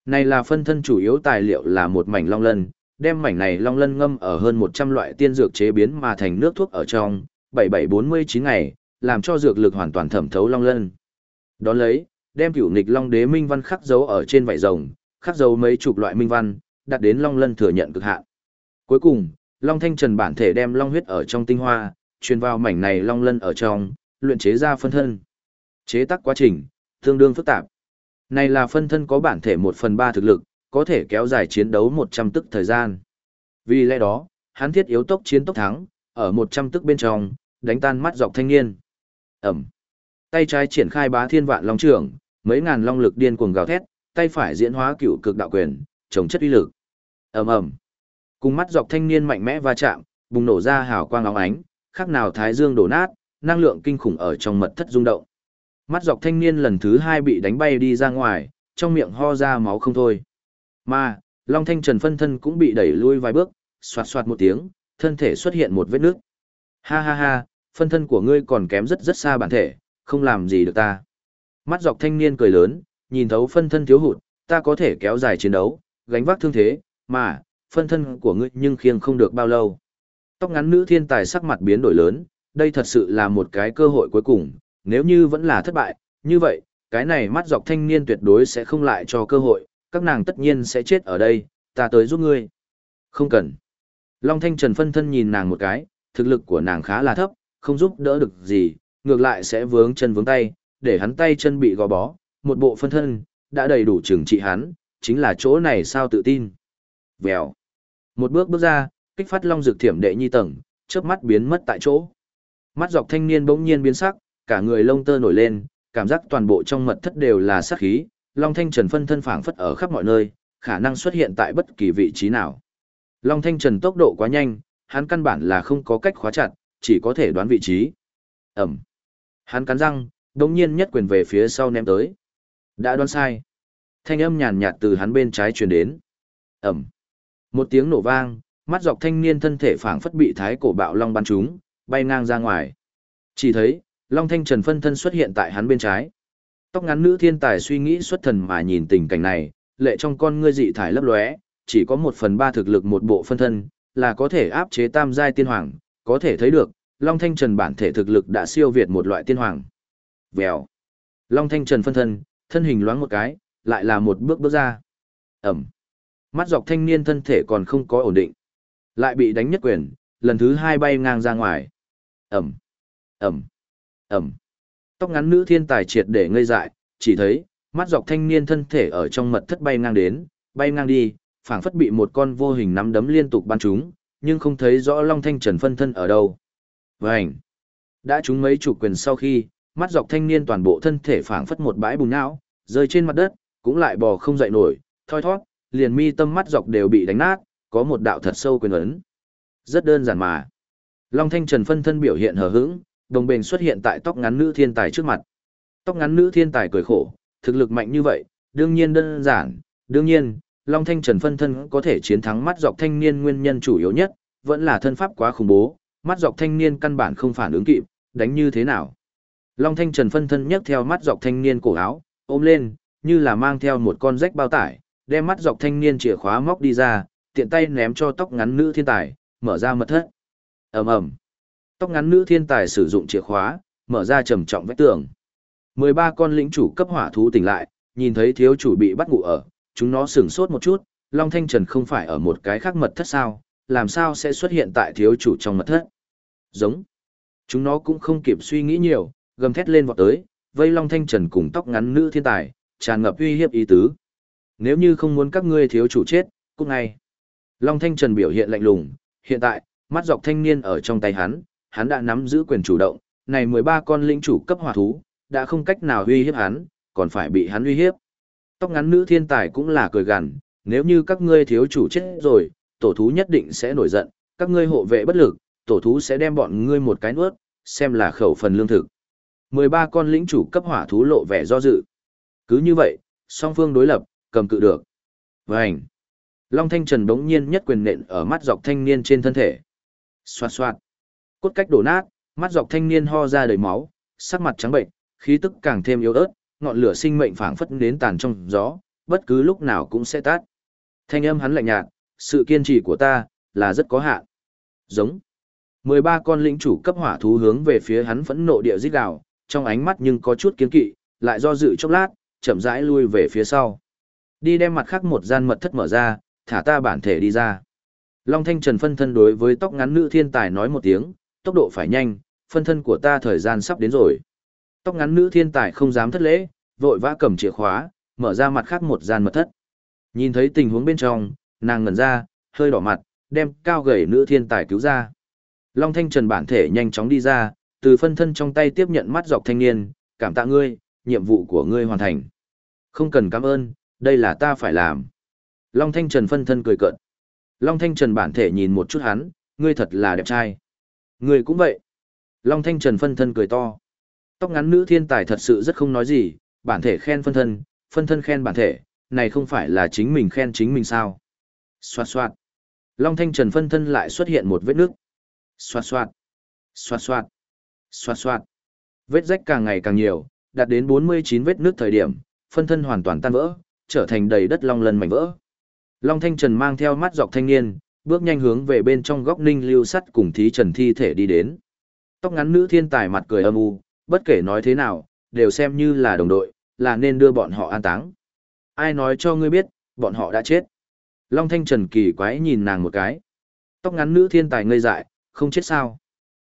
[SPEAKER 1] Này là phân thân chủ yếu tài liệu là một mảnh long lân, đem mảnh này long lân ngâm ở hơn 100 loại tiên dược chế biến mà thành nước thuốc ở trong, 7749 ngày, làm cho dược lực hoàn toàn thẩm thấu long lân. Đón lấy, đem cửu nghịch long đế minh văn khắc dấu ở trên vảy rồng, khắc dấu mấy chục loại minh văn, đặt đến long lân thừa nhận cực hạn. Cuối cùng, long thanh trần bản thể đem long huyết ở trong tinh hoa, truyền vào mảnh này long lân ở trong, luyện chế ra phân thân. Chế tác quá trình, tương đương phức tạp. Này là phân thân có bản thể 1 phần 3 thực lực, có thể kéo dài chiến đấu 100 tức thời gian. Vì lẽ đó, hắn thiết yếu tốc chiến tốc thắng, ở 100 tức bên trong, đánh tan mắt dọc thanh niên. Ẩm. Tay trái triển khai bá thiên vạn long trưởng, mấy ngàn long lực điên cuồng gào thét, tay phải diễn hóa cựu cực đạo quyền, chống chất uy lực. Ầm ầm. Cùng mắt dọc thanh niên mạnh mẽ va chạm, bùng nổ ra hào quang óng ánh, khác nào thái dương đổ nát, năng lượng kinh khủng ở trong mật thất rung động. Mắt dọc thanh niên lần thứ hai bị đánh bay đi ra ngoài, trong miệng ho ra máu không thôi. Mà, Long Thanh Trần phân thân cũng bị đẩy lui vài bước, xoạt xoạt một tiếng, thân thể xuất hiện một vết nước. Ha ha ha, phân thân của ngươi còn kém rất rất xa bản thể, không làm gì được ta. Mắt dọc thanh niên cười lớn, nhìn thấu phân thân thiếu hụt, ta có thể kéo dài chiến đấu, gánh vác thương thế, mà, phân thân của ngươi nhưng khiêng không được bao lâu. Tóc ngắn nữ thiên tài sắc mặt biến đổi lớn, đây thật sự là một cái cơ hội cuối cùng, nếu như vẫn là thất bại, như vậy, cái này mắt dọc thanh niên tuyệt đối sẽ không lại cho cơ hội, các nàng tất nhiên sẽ chết ở đây, ta tới giúp ngươi. Không cần. Long Thanh Trần phân thân nhìn nàng một cái, thực lực của nàng khá là thấp, không giúp đỡ được gì, ngược lại sẽ vướng chân vướng tay, để hắn tay chân bị gò bó, một bộ phân thân, đã đầy đủ trừng trị hắn, chính là chỗ này sao tự tin. Vèo. Một bước bước ra, kích phát long dược thiểm đệ nhi tầng, chớp mắt biến mất tại chỗ. Mắt dọc thanh niên bỗng nhiên biến sắc, cả người lông tơ nổi lên, cảm giác toàn bộ trong mật thất đều là sát khí, long thanh trần phân thân phảng phất ở khắp mọi nơi, khả năng xuất hiện tại bất kỳ vị trí nào. Long thanh trần tốc độ quá nhanh, hắn căn bản là không có cách khóa chặt, chỉ có thể đoán vị trí. Ẩm. Hắn cắn răng, đống nhiên nhất quyền về phía sau ném tới. Đã đoán sai. Thanh âm nhàn nhạt từ hắn bên trái truyền đến. Ẩm. Một tiếng nổ vang, mắt dọc thanh niên thân thể phảng phất bị thái cổ bạo long bắn trúng, bay ngang ra ngoài. Chỉ thấy, Long Thanh Trần phân thân xuất hiện tại hắn bên trái. Tóc ngắn nữ thiên tài suy nghĩ xuất thần mà nhìn tình cảnh này, lệ trong con ngươi dị thải lấp lóe, chỉ có một phần ba thực lực một bộ phân thân, là có thể áp chế tam giai tiên hoàng, có thể thấy được, Long Thanh Trần bản thể thực lực đã siêu việt một loại tiên hoàng. Vèo. Long Thanh Trần phân thân, thân hình loáng một cái, lại là một bước bước ra. Ẩm. Mắt dọc thanh niên thân thể còn không có ổn định. Lại bị đánh nhất quyền, lần thứ hai bay ngang ra ngoài. Ẩm. Ẩm. Ẩm. Tóc ngắn nữ thiên tài triệt để ngây dại, chỉ thấy, mắt dọc thanh niên thân thể ở trong mật thất bay ngang đến, bay ngang đi, phảng phất bị một con vô hình nắm đấm liên tục bắn trúng, nhưng không thấy rõ Long Thanh Trần phân thân ở đâu. Vành. Đã trúng mấy chủ quyền sau khi, mắt dọc thanh niên toàn bộ thân thể phảng phất một bãi bùn não, rơi trên mặt đất, cũng lại bò không dậy nổi, thoi thoát, liền mi tâm mắt dọc đều bị đánh nát, có một đạo thật sâu quyền ấn. Rất đơn giản mà. Long Thanh Trần phân thân biểu hiện hờ hững, đồng bền xuất hiện tại tóc ngắn nữ thiên tài trước mặt. Tóc ngắn nữ thiên tài cười khổ, thực lực mạnh như vậy, đương nhiên đơn giản, đương nhiên, Long Thanh Trần phân thân có thể chiến thắng mắt dọc thanh niên nguyên nhân chủ yếu nhất, vẫn là thân pháp quá khủng bố, mắt dọc thanh niên căn bản không phản ứng kịp, đánh như thế nào. Long Thanh Trần phân thân nhấc theo mắt dọc thanh niên cổ áo, ôm lên, như là mang theo một con rách bao tải, đem mắt dọc thanh niên chìa khóa móc đi ra, tiện tay ném cho tóc ngắn nữ thiên tài, mở ra mật thất. ầm ầm, Tóc ngắn nữ thiên tài sử dụng chìa khóa, mở ra trầm trọng vách tường. 13 con lĩnh chủ cấp hỏa thú tỉnh lại, nhìn thấy thiếu chủ bị bắt ngủ ở, chúng nó sửng sốt một chút, Long Thanh Trần không phải ở một cái khác mật thất sao, làm sao sẽ xuất hiện tại thiếu chủ trong mật thất. Giống. Chúng nó cũng không kịp suy nghĩ nhiều, gầm thét lên vọt tới, vây Long Thanh Trần cùng tóc ngắn nữ thiên tài, tràn ngập uy hiếp ý tứ. Nếu như không muốn các ngươi thiếu chủ chết, cũng ngay. Long Thanh Trần biểu hiện lạnh lùng, hiện tại, mắt dọc thanh niên ở trong tay hắn, hắn đã nắm giữ quyền chủ động, này 13 con linh chủ cấp hỏa thú, đã không cách nào uy hiếp hắn, còn phải bị hắn uy hiếp. Tóc ngắn nữ thiên tài cũng là cười gằn, nếu như các ngươi thiếu chủ chết rồi, tổ thú nhất định sẽ nổi giận, các ngươi hộ vệ bất lực, tổ thú sẽ đem bọn ngươi một cái nuốt, xem là khẩu phần lương thực. 13 con lĩnh chủ cấp hỏa thú lộ vẻ do dự. Cứ như vậy, song phương đối lập, cầm cự được. Vành. Long Thanh Trần đống nhiên nhất quyền nện ở mắt dọc thanh niên trên thân thể. Xoạt xoạt. Cốt cách đổ nát, mắt dọc thanh niên ho ra đầy máu, sắc mặt trắng bệnh, khí tức càng thêm yếu ớt, ngọn lửa sinh mệnh phảng phất đến tàn trong gió, bất cứ lúc nào cũng sẽ tắt. Thanh âm hắn lạnh nhạt, sự kiên trì của ta là rất có hạn. Giống. 13 con lĩnh chủ cấp hỏa thú hướng về phía hắn phẫn nộ địa rít gào, trong ánh mắt nhưng có chút kiên kỵ, lại do dự chốc lát, chậm rãi lui về phía sau. Đi đem mặt khác một gian mật thất mở ra, thả ta bản thể đi ra. Long Thanh Trần phân thân đối với tóc ngắn nữ thiên tài nói một tiếng, tốc độ phải nhanh, phân thân của ta thời gian sắp đến rồi. Tóc ngắn nữ thiên tài không dám thất lễ, vội vã cầm chìa khóa, mở ra mặt khác một gian mật thất. Nhìn thấy tình huống bên trong, nàng ngẩn ra, hơi đỏ mặt, đem cao gầy nữ thiên tài cứu ra. Long Thanh Trần bản thể nhanh chóng đi ra, từ phân thân trong tay tiếp nhận mắt dọc thanh niên, cảm tạ ngươi, nhiệm vụ của ngươi hoàn thành. Không cần cảm ơn, đây là ta phải làm. Long Thanh Trần phân thân cười cợt. Long Thanh Trần bản thể nhìn một chút hắn, ngươi thật là đẹp trai. Ngươi cũng vậy. Long Thanh Trần phân thân cười to. Tóc ngắn nữ thiên tài thật sự rất không nói gì, bản thể khen phân thân, phân thân khen bản thể, này không phải là chính mình khen chính mình sao. Xoạt xoạt. Long Thanh Trần phân thân lại xuất hiện một vết nước. Xoạt xoạt. Xoạt xoạt. Xoạt xoạt. Vết rách càng ngày càng nhiều, đạt đến 49 vết nước thời điểm, phân thân hoàn toàn tan vỡ, trở thành đầy đất long lân mảnh vỡ. Long Thanh Trần mang theo mắt dọc thanh niên, bước nhanh hướng về bên trong góc ninh lưu sắt cùng thí trần thi thể đi đến. Tóc ngắn nữ thiên tài mặt cười âm u, bất kể nói thế nào, đều xem như là đồng đội, là nên đưa bọn họ an táng. Ai nói cho ngươi biết, bọn họ đã chết. Long Thanh Trần kỳ quái nhìn nàng một cái. Tóc ngắn nữ thiên tài ngây dại, không chết sao?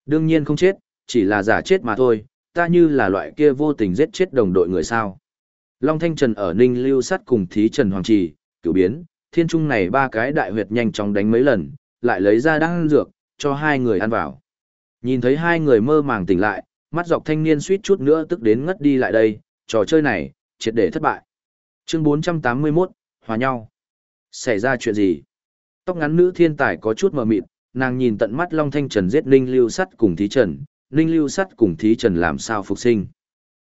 [SPEAKER 1] Đương nhiên không chết, chỉ là giả chết mà thôi, ta như là loại kia vô tình giết chết đồng đội người sao. Long Thanh Trần ở Ninh Lưu Sắt cùng Thí Trần Hoàng Trì, cửu biến, thiên trung này ba cái đại huyệt nhanh chóng đánh mấy lần, lại lấy ra đan dược, cho hai người ăn vào. Nhìn thấy hai người mơ màng tỉnh lại, mắt dọc thanh niên suýt chút nữa tức đến ngất đi lại đây, trò chơi này, triệt để thất bại. Chương 481, Hòa nhau. Xảy ra chuyện gì? Tóc ngắn nữ thiên tài có chút mờ mịt, nàng nhìn tận mắt Long Thanh Trần giết Ninh Lưu Sắt cùng Thí Trần, Ninh Lưu Sắt cùng Thí Trần làm sao phục sinh.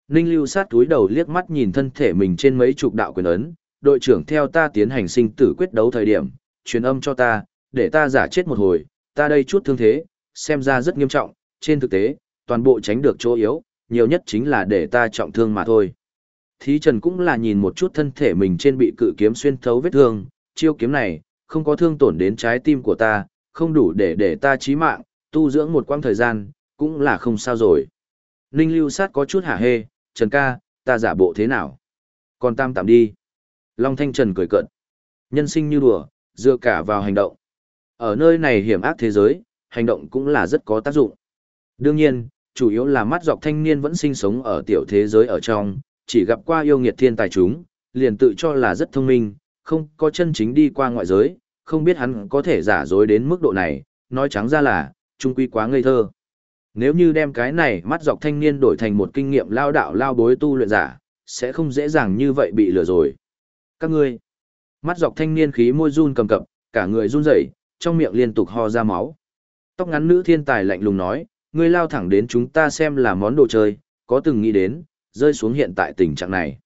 [SPEAKER 1] Ninh Lưu Sắt túi đầu liếc mắt nhìn thân thể mình trên mấy chục đạo quyền ấn, đội trưởng theo ta tiến hành sinh tử quyết đấu thời điểm, truyền âm cho ta, để ta giả chết một hồi, ta đây chút thương thế, xem ra rất nghiêm trọng, trên thực tế, toàn bộ tránh được chỗ yếu, nhiều nhất chính là để ta trọng thương mà thôi. Thí Trần cũng là nhìn một chút thân thể mình trên bị cự kiếm xuyên thấu vết thương, chiêu kiếm này, không có thương tổn đến trái tim của ta, không đủ để để ta chí mạng, tu dưỡng một quãng thời gian, cũng là không sao rồi. Ninh lưu sát có chút hả hê, Trần ca, ta giả bộ thế nào? Còn tam tạm đi. Long Thanh Trần cười cợt. Nhân sinh như đùa, dựa cả vào hành động. Ở nơi này hiểm ác thế giới, hành động cũng là rất có tác dụng. Đương nhiên, chủ yếu là mắt dọc thanh niên vẫn sinh sống ở tiểu thế giới ở trong, chỉ gặp qua yêu nghiệt thiên tài chúng, liền tự cho là rất thông minh, không có chân chính đi qua ngoại giới, không biết hắn có thể giả dối đến mức độ này, nói trắng ra là, trung quy quá ngây thơ. Nếu như đem cái này mắt dọc thanh niên đổi thành một kinh nghiệm lao đạo lao bối tu luyện giả, sẽ không dễ dàng như vậy bị lừa rồi. Các ngươi, mắt dọc thanh niên khí môi run cầm cập, cả người run rẩy, trong miệng liên tục ho ra máu. Tóc ngắn nữ thiên tài lạnh lùng nói, ngươi lao thẳng đến chúng ta xem là món đồ chơi, có từng nghĩ đến, rơi xuống hiện tại tình trạng này.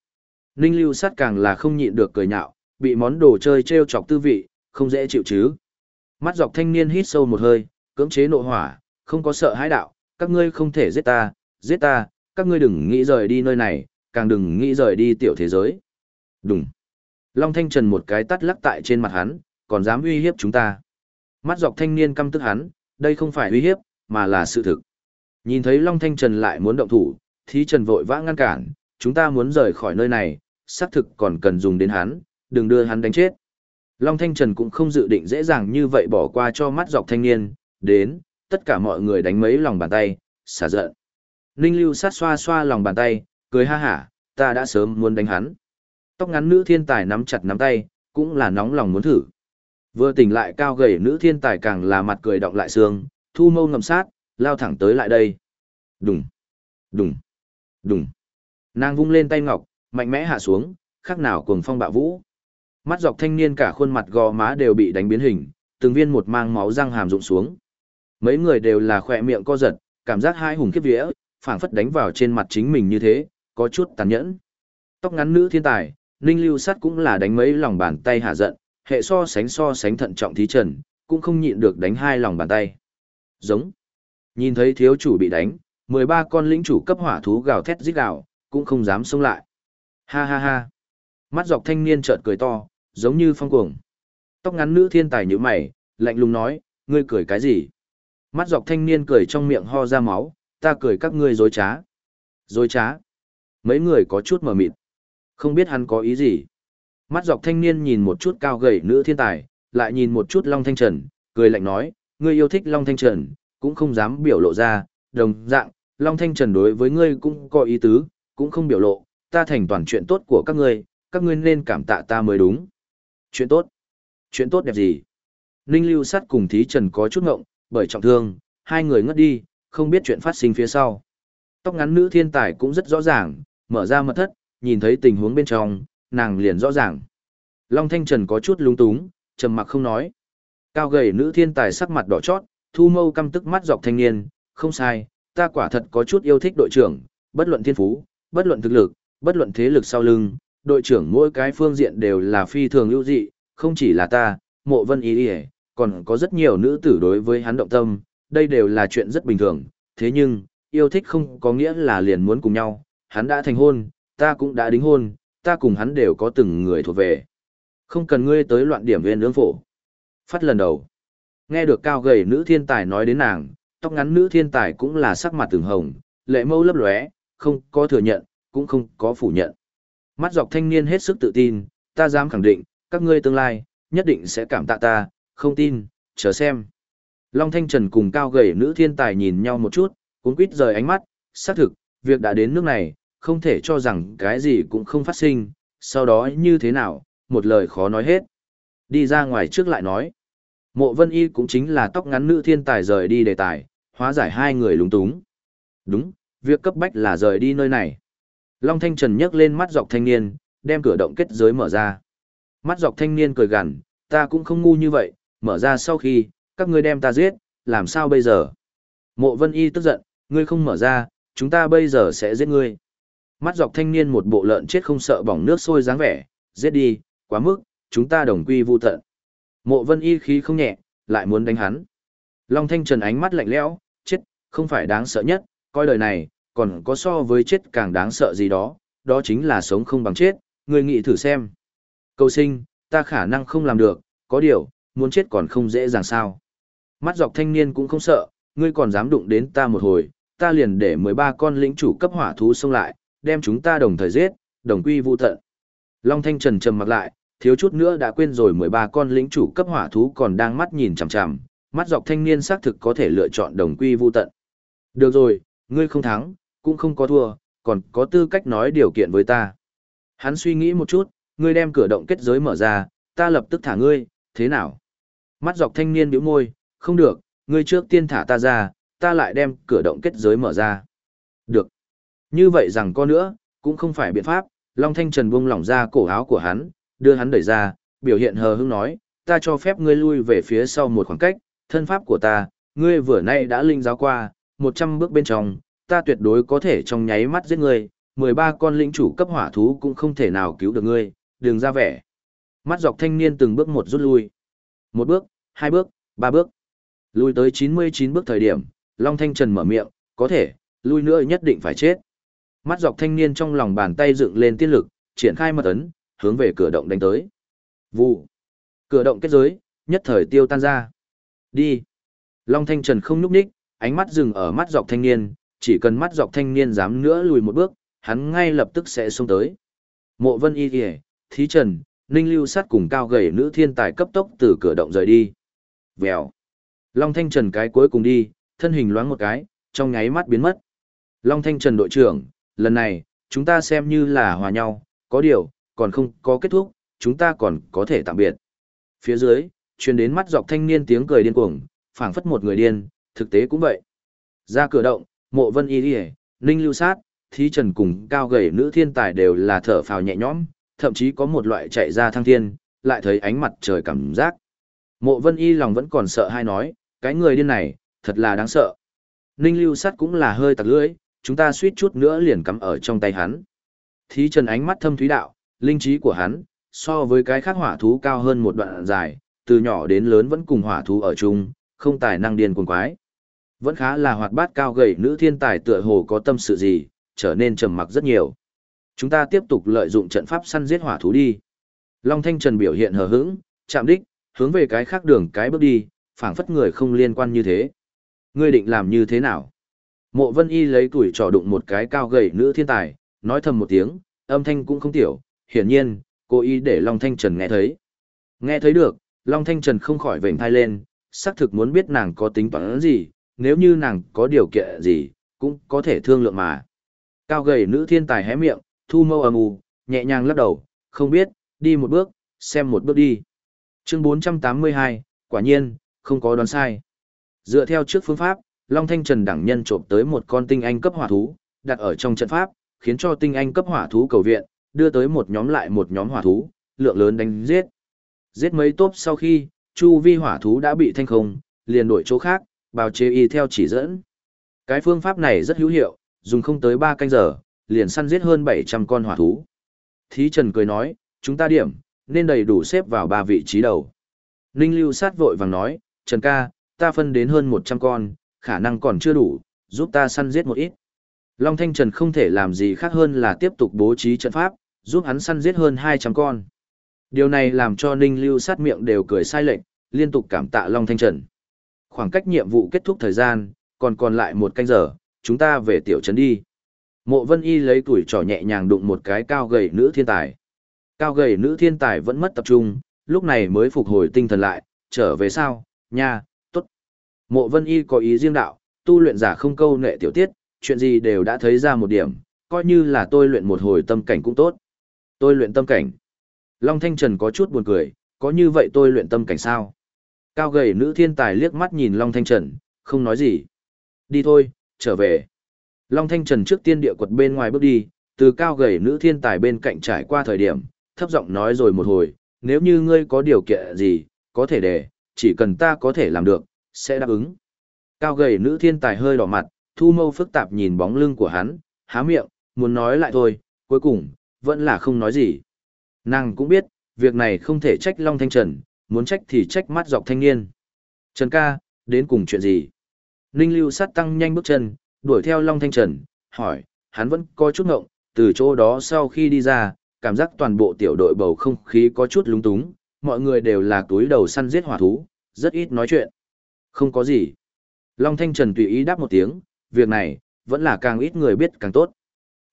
[SPEAKER 1] Ninh lưu sát càng là không nhịn được cười nhạo, bị món đồ chơi treo chọc tư vị, không dễ chịu chứ. Mắt dọc thanh niên hít sâu một hơi, cưỡng chế nộ hỏa, không có sợ hãi đạo, các ngươi không thể giết ta, giết ta, các ngươi đừng nghĩ rời đi nơi này, càng đừng nghĩ rời đi tiểu thế giới. Đúng. Long Thanh Trần một cái tắt lắc tại trên mặt hắn, còn dám uy hiếp chúng ta. Mắt dọc thanh niên căm tức hắn, đây không phải uy hiếp, mà là sự thực. Nhìn thấy Long Thanh Trần lại muốn động thủ, thì Trần vội vã ngăn cản, chúng ta muốn rời khỏi nơi này, xác thực còn cần dùng đến hắn, đừng đưa hắn đánh chết. Long Thanh Trần cũng không dự định dễ dàng như vậy bỏ qua cho mắt dọc thanh niên, đến, tất cả mọi người đánh mấy lòng bàn tay, xả giận. Ninh Lưu sát xoa xoa lòng bàn tay, cười ha hả, ta đã sớm muốn đánh hắn. Tóc ngắn nữ thiên tài nắm chặt nắm tay, cũng là nóng lòng muốn thử. Vừa tỉnh lại cao gầy nữ thiên tài càng là mặt cười động lại xương, thu mâu ngầm sát, lao thẳng tới lại đây. Đùng, đùng, đùng. Nàng vung lên tay ngọc, mạnh mẽ hạ xuống, khác nào cuồng phong bạo vũ. Mắt dọc thanh niên cả khuôn mặt gò má đều bị đánh biến hình, từng viên một mang máu răng hàm rụng xuống. Mấy người đều là khỏe miệng co giật, cảm giác hai hùng kiếp vía, phảng phất đánh vào trên mặt chính mình như thế, có chút tàn nhẫn. Tóc ngắn nữ thiên tài, Ninh Lưu Sắt cũng là đánh mấy lòng bàn tay hạ giận, hệ so sánh so sánh thận trọng thí trần, cũng không nhịn được đánh hai lòng bàn tay. Giống. Nhìn thấy thiếu chủ bị đánh, 13 con lĩnh chủ cấp hỏa thú gào thét rít gào, cũng không dám xông lại. Ha ha ha. Mắt dọc thanh niên chợt cười to, giống như phong cuồng. Tóc ngắn nữ thiên tài như mày, lạnh lùng nói, ngươi cười cái gì? Mắt dọc thanh niên cười trong miệng ho ra máu, ta cười các ngươi dối trá. Dối trá. Mấy người có chút mờ mịt. Không biết hắn có ý gì. Mắt dọc thanh niên nhìn một chút cao gầy nữ thiên tài, lại nhìn một chút Long Thanh Trần, cười lạnh nói, ngươi yêu thích Long Thanh Trần, cũng không dám biểu lộ ra, đồng dạng, Long Thanh Trần đối với ngươi cũng có ý tứ, cũng không biểu lộ, ta thành toàn chuyện tốt của các ngươi, các ngươi nên cảm tạ ta mới đúng. Chuyện tốt? Chuyện tốt đẹp gì? Ninh Lưu Sắt cùng Thí Trần có chút ngộng, bởi trọng thương, hai người ngất đi, không biết chuyện phát sinh phía sau. Tóc ngắn nữ thiên tài cũng rất rõ ràng, mở ra mật thất, nhìn thấy tình huống bên trong, nàng liền rõ ràng. Long Thanh Trần có chút lúng túng, trầm mặc không nói. Cao gầy nữ thiên tài sắc mặt đỏ chót, thu mâu căm tức mắt dọc thanh niên, không sai, ta quả thật có chút yêu thích đội trưởng, bất luận thiên phú, bất luận thực lực, bất luận thế lực sau lưng, đội trưởng mỗi cái phương diện đều là phi thường ưu dị, không chỉ là ta, mộ vân ý ý, còn có rất nhiều nữ tử đối với hắn động tâm, đây đều là chuyện rất bình thường, thế nhưng, yêu thích không có nghĩa là liền muốn cùng nhau, hắn đã thành hôn, ta cũng đã đính hôn, ta cùng hắn đều có từng người thuộc về. Không cần ngươi tới loạn điểm viên ương phổ. Phát lần đầu. Nghe được cao gầy nữ thiên tài nói đến nàng, tóc ngắn nữ thiên tài cũng là sắc mặt từng hồng, lệ mâu lấp lóe, không có thừa nhận, cũng không có phủ nhận. Mắt dọc thanh niên hết sức tự tin, ta dám khẳng định, các ngươi tương lai, nhất định sẽ cảm tạ ta, không tin, chờ xem. Long Thanh Trần cùng cao gầy nữ thiên tài nhìn nhau một chút, cuốn quýt rời ánh mắt, xác thực, việc đã đến nước này, không thể cho rằng cái gì cũng không phát sinh, sau đó như thế nào, một lời khó nói hết. Đi ra ngoài trước lại nói. Mộ Vân Y cũng chính là tóc ngắn nữ thiên tài rời đi đề tài, hóa giải hai người lúng túng. Đúng, việc cấp bách là rời đi nơi này. Long Thanh Trần nhấc lên mắt dọc thanh niên, đem cửa động kết giới mở ra. Mắt dọc thanh niên cười gằn, ta cũng không ngu như vậy, mở ra sau khi, các ngươi đem ta giết, làm sao bây giờ? Mộ Vân Y tức giận, ngươi không mở ra, chúng ta bây giờ sẽ giết ngươi. Mắt dọc thanh niên một bộ lợn chết không sợ bỏng nước sôi dáng vẻ, giết đi, quá mức, chúng ta đồng quy vu tận. Mộ Vân Y khí không nhẹ, lại muốn đánh hắn. Long Thanh Trần ánh mắt lạnh lẽo, chết, không phải đáng sợ nhất, coi đời này, còn có so với chết càng đáng sợ gì đó, đó chính là sống không bằng chết, người nghĩ thử xem. Cầu sinh, ta khả năng không làm được, có điều, muốn chết còn không dễ dàng sao. Mắt dọc thanh niên cũng không sợ, ngươi còn dám đụng đến ta một hồi, ta liền để 13 con lĩnh chủ cấp hỏa thú xông lại, đem chúng ta đồng thời giết, đồng quy vu tận. Long Thanh Trần trầm mặt lại, thiếu chút nữa đã quên rồi 13 con lĩnh chủ cấp hỏa thú còn đang mắt nhìn chằm chằm, mắt dọc thanh niên xác thực có thể lựa chọn đồng quy vu tận. Được rồi, ngươi không thắng, cũng không có thua, còn có tư cách nói điều kiện với ta. Hắn suy nghĩ một chút, ngươi đem cửa động kết giới mở ra, ta lập tức thả ngươi, thế nào? Mắt dọc thanh niên biểu môi, không được, ngươi trước tiên thả ta ra, ta lại đem cửa động kết giới mở ra. Được. Như vậy rằng có nữa, cũng không phải biện pháp, Long Thanh Trần buông lỏng ra cổ áo của hắn, đưa hắn đẩy ra, biểu hiện hờ hững nói, ta cho phép ngươi lui về phía sau một khoảng cách, thân pháp của ta, ngươi vừa nay đã linh giáo qua, 100 bước bên trong, ta tuyệt đối có thể trong nháy mắt giết ngươi, 13 con lĩnh chủ cấp hỏa thú cũng không thể nào cứu được ngươi, đừng ra vẻ. Mắt dọc thanh niên từng bước một rút lui. Một bước, hai bước, ba bước. Lui tới 99 bước thời điểm, Long Thanh Trần mở miệng, có thể, lui nữa nhất định phải chết. Mắt dọc thanh niên trong lòng bàn tay dựng lên tiên lực, triển khai mật ấn, hướng về cửa động đánh tới. Vụ. Cửa động kết giới, nhất thời tiêu tan ra. Đi. Long Thanh Trần không núp ních, ánh mắt dừng ở mắt dọc thanh niên, chỉ cần mắt dọc thanh niên dám nữa lùi một bước, hắn ngay lập tức sẽ xông tới. Mộ Vân Y Kìa, Thí Trần, Ninh Lưu sát cùng cao gầy nữ thiên tài cấp tốc từ cửa động rời đi. Vèo. Long Thanh Trần cái cuối cùng đi, thân hình loáng một cái, trong nháy mắt biến mất. Long Thanh Trần đội trưởng, lần này, chúng ta xem như là hòa nhau, có điều, còn không có kết thúc, chúng ta còn có thể tạm biệt. Phía dưới, truyền đến mắt dọc thanh niên tiếng cười điên cuồng, phảng phất một người điên, thực tế cũng vậy. Ra cửa động, mộ vân y ỉa ninh lưu sát, thí trần cùng cao gầy nữ thiên tài đều là thở phào nhẹ nhõm, thậm chí có một loại chạy ra thăng thiên, lại thấy ánh mặt trời cảm giác. Mộ vân y lòng vẫn còn sợ hay nói, cái người điên này, thật là đáng sợ. Ninh lưu sát cũng là hơi tặc lưỡi, chúng ta suýt chút nữa liền cắm ở trong tay hắn. Thí trần ánh mắt thâm thúy đạo, linh trí của hắn, so với cái khác hỏa thú cao hơn một đoạn dài, từ nhỏ đến lớn vẫn cùng hỏa thú ở chung, không tài năng điên cuồng quái. Vẫn khá là hoạt bát cao gầy nữ thiên tài tựa hồ có tâm sự gì, trở nên trầm mặc rất nhiều. Chúng ta tiếp tục lợi dụng trận pháp săn giết hỏa thú đi. Long Thanh Trần biểu hiện hờ hững, chạm đích, hướng về cái khác đường cái bước đi, phảng phất người không liên quan như thế. Ngươi định làm như thế nào? Mộ Vân Y lấy tuổi trò đụng một cái cao gầy nữ thiên tài, nói thầm một tiếng, âm thanh cũng không tiểu, hiển nhiên, cô ý để Long Thanh Trần nghe thấy. Nghe thấy được, Long Thanh Trần không khỏi vểnh thai lên, xác thực muốn biết nàng có tính toán gì, nếu như nàng có điều kiện gì, cũng có thể thương lượng mà. Cao gầy nữ thiên tài hé miệng, thu mâu âm u, nhẹ nhàng lắc đầu, không biết, đi một bước, xem một bước đi. Chương 482, quả nhiên, không có đoán sai. Dựa theo trước phương pháp, Long Thanh Trần đẳng nhân trộm tới một con tinh anh cấp hỏa thú, đặt ở trong trận pháp, khiến cho tinh anh cấp hỏa thú cầu viện, đưa tới một nhóm lại một nhóm hỏa thú, lượng lớn đánh giết. Giết mấy tốp sau khi, chu vi hỏa thú đã bị thanh không, liền đổi chỗ khác, bào chế y theo chỉ dẫn. Cái phương pháp này rất hữu hiệu, dùng không tới 3 canh giờ, liền săn giết hơn 700 con hỏa thú. Thí Trần cười nói, chúng ta điểm, nên đầy đủ xếp vào ba vị trí đầu. Ninh Lưu sát vội vàng nói, Trần ca, ta phân đến hơn 100 con, khả năng còn chưa đủ, giúp ta săn giết một ít. Long Thanh Trần không thể làm gì khác hơn là tiếp tục bố trí trận pháp, giúp hắn săn giết hơn 200 con. Điều này làm cho Ninh Lưu sát miệng đều cười sai lệnh, liên tục cảm tạ Long Thanh Trần. Khoảng cách nhiệm vụ kết thúc thời gian, còn còn lại một canh giờ, chúng ta về tiểu trấn đi. Mộ Vân Y lấy tuổi trò nhẹ nhàng đụng một cái cao gầy nữ thiên tài. Cao gầy nữ thiên tài vẫn mất tập trung, lúc này mới phục hồi tinh thần lại, trở về sao, nha, tốt. Mộ Vân Y có ý riêng đạo, tu luyện giả không câu nệ tiểu tiết, chuyện gì đều đã thấy ra một điểm, coi như là tôi luyện một hồi tâm cảnh cũng tốt. Tôi luyện tâm cảnh. Long Thanh Trần có chút buồn cười, có như vậy tôi luyện tâm cảnh sao? Cao gầy nữ thiên tài liếc mắt nhìn Long Thanh Trần, không nói gì. Đi thôi, trở về. Long Thanh Trần trước tiên địa quật bên ngoài bước đi, từ cao gầy nữ thiên tài bên cạnh trải qua thời điểm, thấp giọng nói rồi một hồi, nếu như ngươi có điều kiện gì, có thể để, chỉ cần ta có thể làm được, sẽ đáp ứng. Cao gầy nữ thiên tài hơi đỏ mặt, thu mâu phức tạp nhìn bóng lưng của hắn, há miệng, muốn nói lại thôi, cuối cùng, vẫn là không nói gì. Nàng cũng biết, việc này không thể trách Long Thanh Trần, muốn trách thì trách mắt dọc thanh niên. Trần ca, đến cùng chuyện gì? Ninh lưu sát tăng nhanh bước chân, đuổi theo Long Thanh Trần, hỏi, hắn vẫn có chút ngộng, từ chỗ đó sau khi đi ra, cảm giác toàn bộ tiểu đội bầu không khí có chút lúng túng, mọi người đều là túi đầu săn giết hỏa thú, rất ít nói chuyện. Không có gì. Long Thanh Trần tùy ý đáp một tiếng, việc này, vẫn là càng ít người biết càng tốt.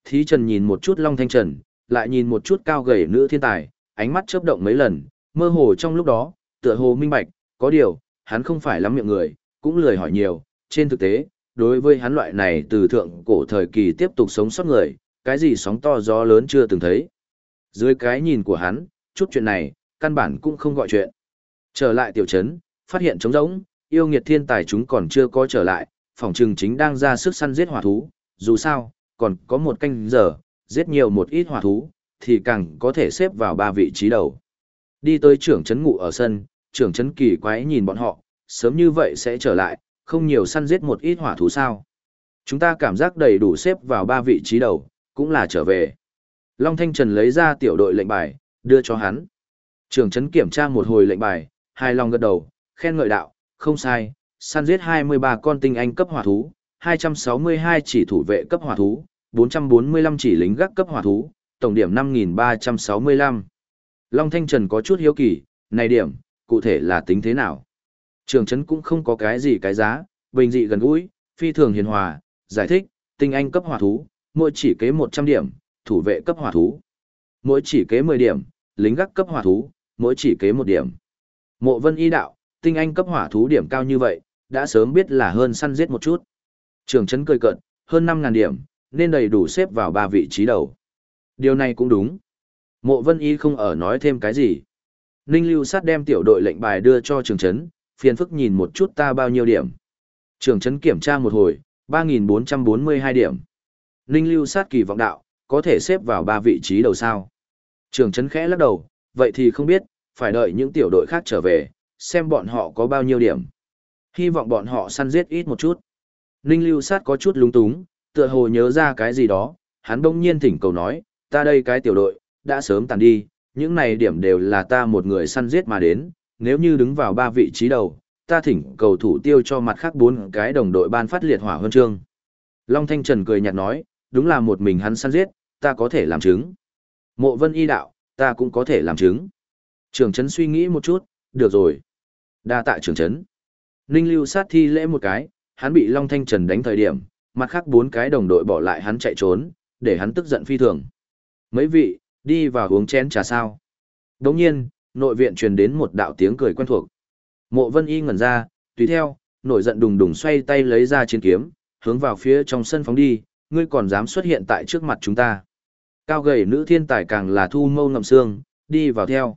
[SPEAKER 1] Thí Trần nhìn một chút Long Thanh Trần, lại nhìn một chút cao gầy nữ thiên tài, ánh mắt chớp động mấy lần, mơ hồ trong lúc đó, tựa hồ minh bạch, có điều, hắn không phải lắm miệng người, cũng lười hỏi nhiều, trên thực tế, đối với hắn loại này từ thượng cổ thời kỳ tiếp tục sống sót người, cái gì sóng to gió lớn chưa từng thấy. Dưới cái nhìn của hắn, chút chuyện này, căn bản cũng không gọi chuyện. Trở lại tiểu trấn, phát hiện trống rỗng, yêu nghiệt thiên tài chúng còn chưa có trở lại, phòng trừng chính đang ra sức săn giết hỏa thú, dù sao, còn có một canh giờ, giết nhiều một ít hỏa thú, thì càng có thể xếp vào ba vị trí đầu. Đi tới trưởng trấn ngụ ở sân, trưởng trấn kỳ quái nhìn bọn họ, sớm như vậy sẽ trở lại, không nhiều săn giết một ít hỏa thú sao. Chúng ta cảm giác đầy đủ xếp vào ba vị trí đầu, cũng là trở về. Long Thanh Trần lấy ra tiểu đội lệnh bài, đưa cho hắn. Trưởng trấn kiểm tra một hồi lệnh bài, hai lòng gật đầu, khen ngợi đạo, không sai, săn giết 23 con tinh anh cấp hỏa thú, 262 chỉ thủ vệ cấp hỏa thú, 445 chỉ lính gác cấp hỏa thú, tổng điểm 5365. Long Thanh Trần có chút hiếu kỳ, này điểm, cụ thể là tính thế nào? Trường trấn cũng không có cái gì cái giá, bình dị gần gũi, phi thường hiền hòa, giải thích, tinh anh cấp hỏa thú, mỗi chỉ kế 100 điểm, thủ vệ cấp hỏa thú. Mỗi chỉ kế 10 điểm, lính gác cấp hỏa thú, mỗi chỉ kế 1 điểm. Mộ Vân Y đạo, tinh anh cấp hỏa thú điểm cao như vậy, đã sớm biết là hơn săn giết một chút. Trường trấn cười cận, hơn 5.000 điểm, nên đầy đủ xếp vào ba vị trí đầu. Điều này cũng đúng. Mộ Vân Y không ở nói thêm cái gì. Ninh Lưu Sát đem tiểu đội lệnh bài đưa cho trường trấn, phiền phức nhìn một chút ta bao nhiêu điểm. Trường trấn kiểm tra một hồi, 3.442 điểm. Ninh Lưu Sát kỳ vọng đạo, có thể xếp vào ba vị trí đầu sao. Trường trấn khẽ lắc đầu, vậy thì không biết, phải đợi những tiểu đội khác trở về, xem bọn họ có bao nhiêu điểm. Hy vọng bọn họ săn giết ít một chút. Ninh Lưu Sát có chút lúng túng, tựa hồ nhớ ra cái gì đó, hắn bỗng nhiên thỉnh cầu nói, ta đây cái tiểu đội, đã sớm tàn đi, những này điểm đều là ta một người săn giết mà đến, nếu như đứng vào ba vị trí đầu, ta thỉnh cầu thủ tiêu cho mặt khác bốn cái đồng đội ban phát liệt hỏa huân chương. Long Thanh Trần cười nhạt nói, đúng là một mình hắn săn giết, ta có thể làm chứng. Mộ Vân Y đạo, ta cũng có thể làm chứng. Trường Trấn suy nghĩ một chút, được rồi. Đa tạ Trường Trấn. Ninh Lưu sát thi lễ một cái, hắn bị Long Thanh Trần đánh thời điểm, mặt khác bốn cái đồng đội bỏ lại hắn chạy trốn, để hắn tức giận phi thường. Mấy vị, đi vào uống chén trà sao. Đồng nhiên, nội viện truyền đến một đạo tiếng cười quen thuộc. Mộ Vân Y ngẩn ra, tùy theo, nổi giận đùng đùng xoay tay lấy ra chiến kiếm, hướng vào phía trong sân phóng đi, ngươi còn dám xuất hiện tại trước mặt chúng ta. Cao gầy nữ thiên tài càng là thu mâu ngậm xương, đi vào theo.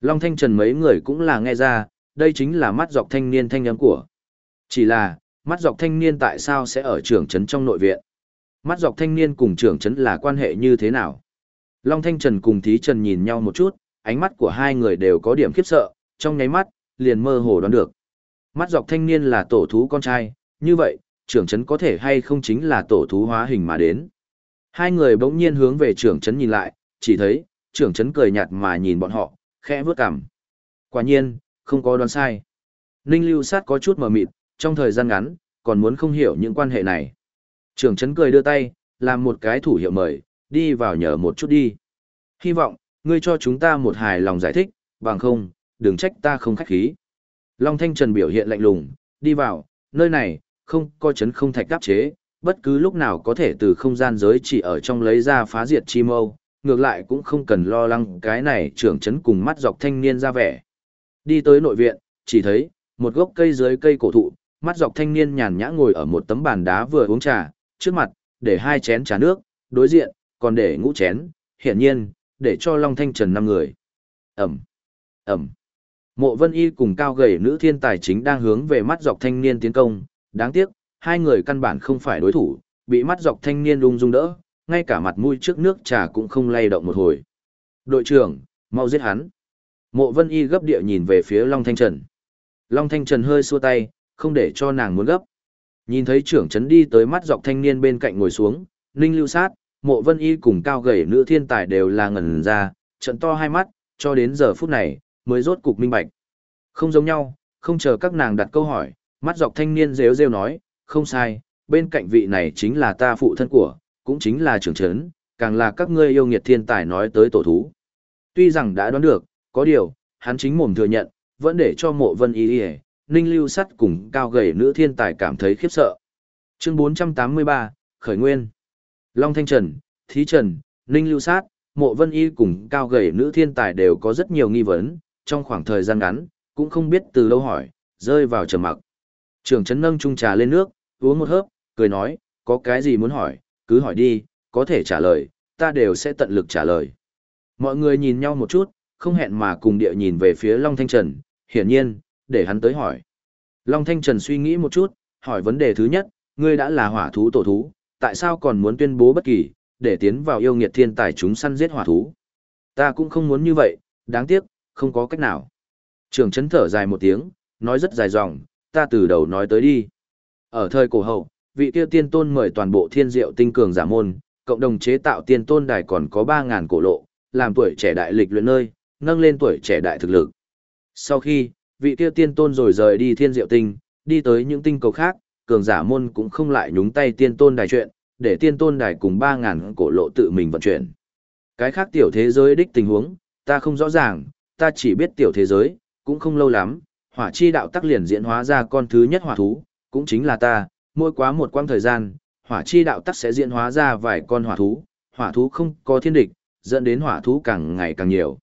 [SPEAKER 1] Long Thanh Trần mấy người cũng là nghe ra, đây chính là mắt dọc thanh niên thanh âm của. Chỉ là, mắt dọc thanh niên tại sao sẽ ở trưởng trấn trong nội viện? Mắt dọc thanh niên cùng trưởng trấn là quan hệ như thế nào? Long Thanh Trần cùng Thí Trần nhìn nhau một chút, ánh mắt của hai người đều có điểm khiếp sợ, trong nháy mắt, liền mơ hồ đoán được. Mắt dọc thanh niên là tổ thú con trai, như vậy, trưởng trấn có thể hay không chính là tổ thú hóa hình mà đến. Hai người bỗng nhiên hướng về trưởng trấn nhìn lại, chỉ thấy, trưởng trấn cười nhạt mà nhìn bọn họ, khẽ vướt cằm. Quả nhiên, không có đoán sai. Ninh lưu sát có chút mờ mịt, trong thời gian ngắn, còn muốn không hiểu những quan hệ này. Trưởng trấn cười đưa tay, làm một cái thủ hiệu mời, đi vào nhờ một chút đi. Hy vọng, ngươi cho chúng ta một hài lòng giải thích, bằng không, đừng trách ta không khách khí. Long Thanh Trần biểu hiện lạnh lùng, đi vào, nơi này, không có chấn không thạch đáp chế, bất cứ lúc nào có thể từ không gian giới chỉ ở trong lấy ra phá diệt chi mâu, ngược lại cũng không cần lo lắng cái này trưởng chấn cùng mắt dọc thanh niên ra vẻ. Đi tới nội viện, chỉ thấy, một gốc cây dưới cây cổ thụ, mắt dọc thanh niên nhàn nhã ngồi ở một tấm bàn đá vừa uống trà, trước mặt, để hai chén trà nước, đối diện, còn để ngũ chén, hiển nhiên, để cho Long Thanh Trần năm người. Ẩm, Ẩm. Mộ Vân Y cùng cao gầy nữ thiên tài chính đang hướng về mắt dọc thanh niên tiến công, đáng tiếc, hai người căn bản không phải đối thủ, bị mắt dọc thanh niên lung dung đỡ, ngay cả mặt mũi trước nước trà cũng không lay động một hồi. Đội trưởng, mau giết hắn. Mộ Vân Y gấp địa nhìn về phía Long Thanh Trần. Long Thanh Trần hơi xua tay, không để cho nàng muốn gấp. Nhìn thấy trưởng trấn đi tới mắt dọc thanh niên bên cạnh ngồi xuống, Ninh Lưu Sát, Mộ Vân Y cùng cao gầy nữ thiên tài đều là ngẩn ra, trận to hai mắt, cho đến giờ phút này, mới rốt cục minh bạch. Không giống nhau, không chờ các nàng đặt câu hỏi, mắt dọc thanh niên rêu rêu nói, không sai, bên cạnh vị này chính là ta phụ thân của, cũng chính là trưởng trấn, càng là các ngươi yêu nghiệt thiên tài nói tới tổ thú. Tuy rằng đã đoán được, có điều, hắn chính mồm thừa nhận, vẫn để cho mộ vân y y ninh lưu sắt cùng cao gầy nữ thiên tài cảm thấy khiếp sợ. Chương 483, Khởi Nguyên Long Thanh Trần, Thí Trần, Ninh Lưu Sát, Mộ Vân Y cùng cao gầy nữ thiên tài đều có rất nhiều nghi vấn, trong khoảng thời gian ngắn, cũng không biết từ lâu hỏi, rơi vào trầm mặc. Trường trấn nâng chung trà lên nước, uống một hớp, cười nói, có cái gì muốn hỏi, cứ hỏi đi, có thể trả lời, ta đều sẽ tận lực trả lời. Mọi người nhìn nhau một chút, không hẹn mà cùng địa nhìn về phía Long Thanh Trần, hiển nhiên, để hắn tới hỏi. Long Thanh Trần suy nghĩ một chút, hỏi vấn đề thứ nhất, ngươi đã là hỏa thú tổ thú, tại sao còn muốn tuyên bố bất kỳ, để tiến vào yêu nghiệt thiên tài chúng săn giết hỏa thú? Ta cũng không muốn như vậy, đáng tiếc, không có cách nào. Trường chấn thở dài một tiếng, nói rất dài dòng, ta từ đầu nói tới đi. Ở thời cổ hậu, vị kia tiên tôn mời toàn bộ thiên diệu tinh cường giả môn, cộng đồng chế tạo tiên tôn đài còn có 3.000 cổ lộ, làm tuổi trẻ đại lịch luyện nơi, nâng lên tuổi trẻ đại thực lực. Sau khi, vị kia tiên tôn rồi rời đi thiên diệu tinh, đi tới những tinh cầu khác, cường giả môn cũng không lại nhúng tay tiên tôn đài chuyện, để tiên tôn đài cùng 3.000 cổ lộ tự mình vận chuyển. Cái khác tiểu thế giới đích tình huống, ta không rõ ràng, ta chỉ biết tiểu thế giới, cũng không lâu lắm, hỏa chi đạo tắc liền diễn hóa ra con thứ nhất hỏa thú, cũng chính là ta, mỗi quá một quãng thời gian, hỏa chi đạo tắc sẽ diễn hóa ra vài con hỏa thú, hỏa thú không có thiên địch, dẫn đến hỏa thú càng ngày càng nhiều.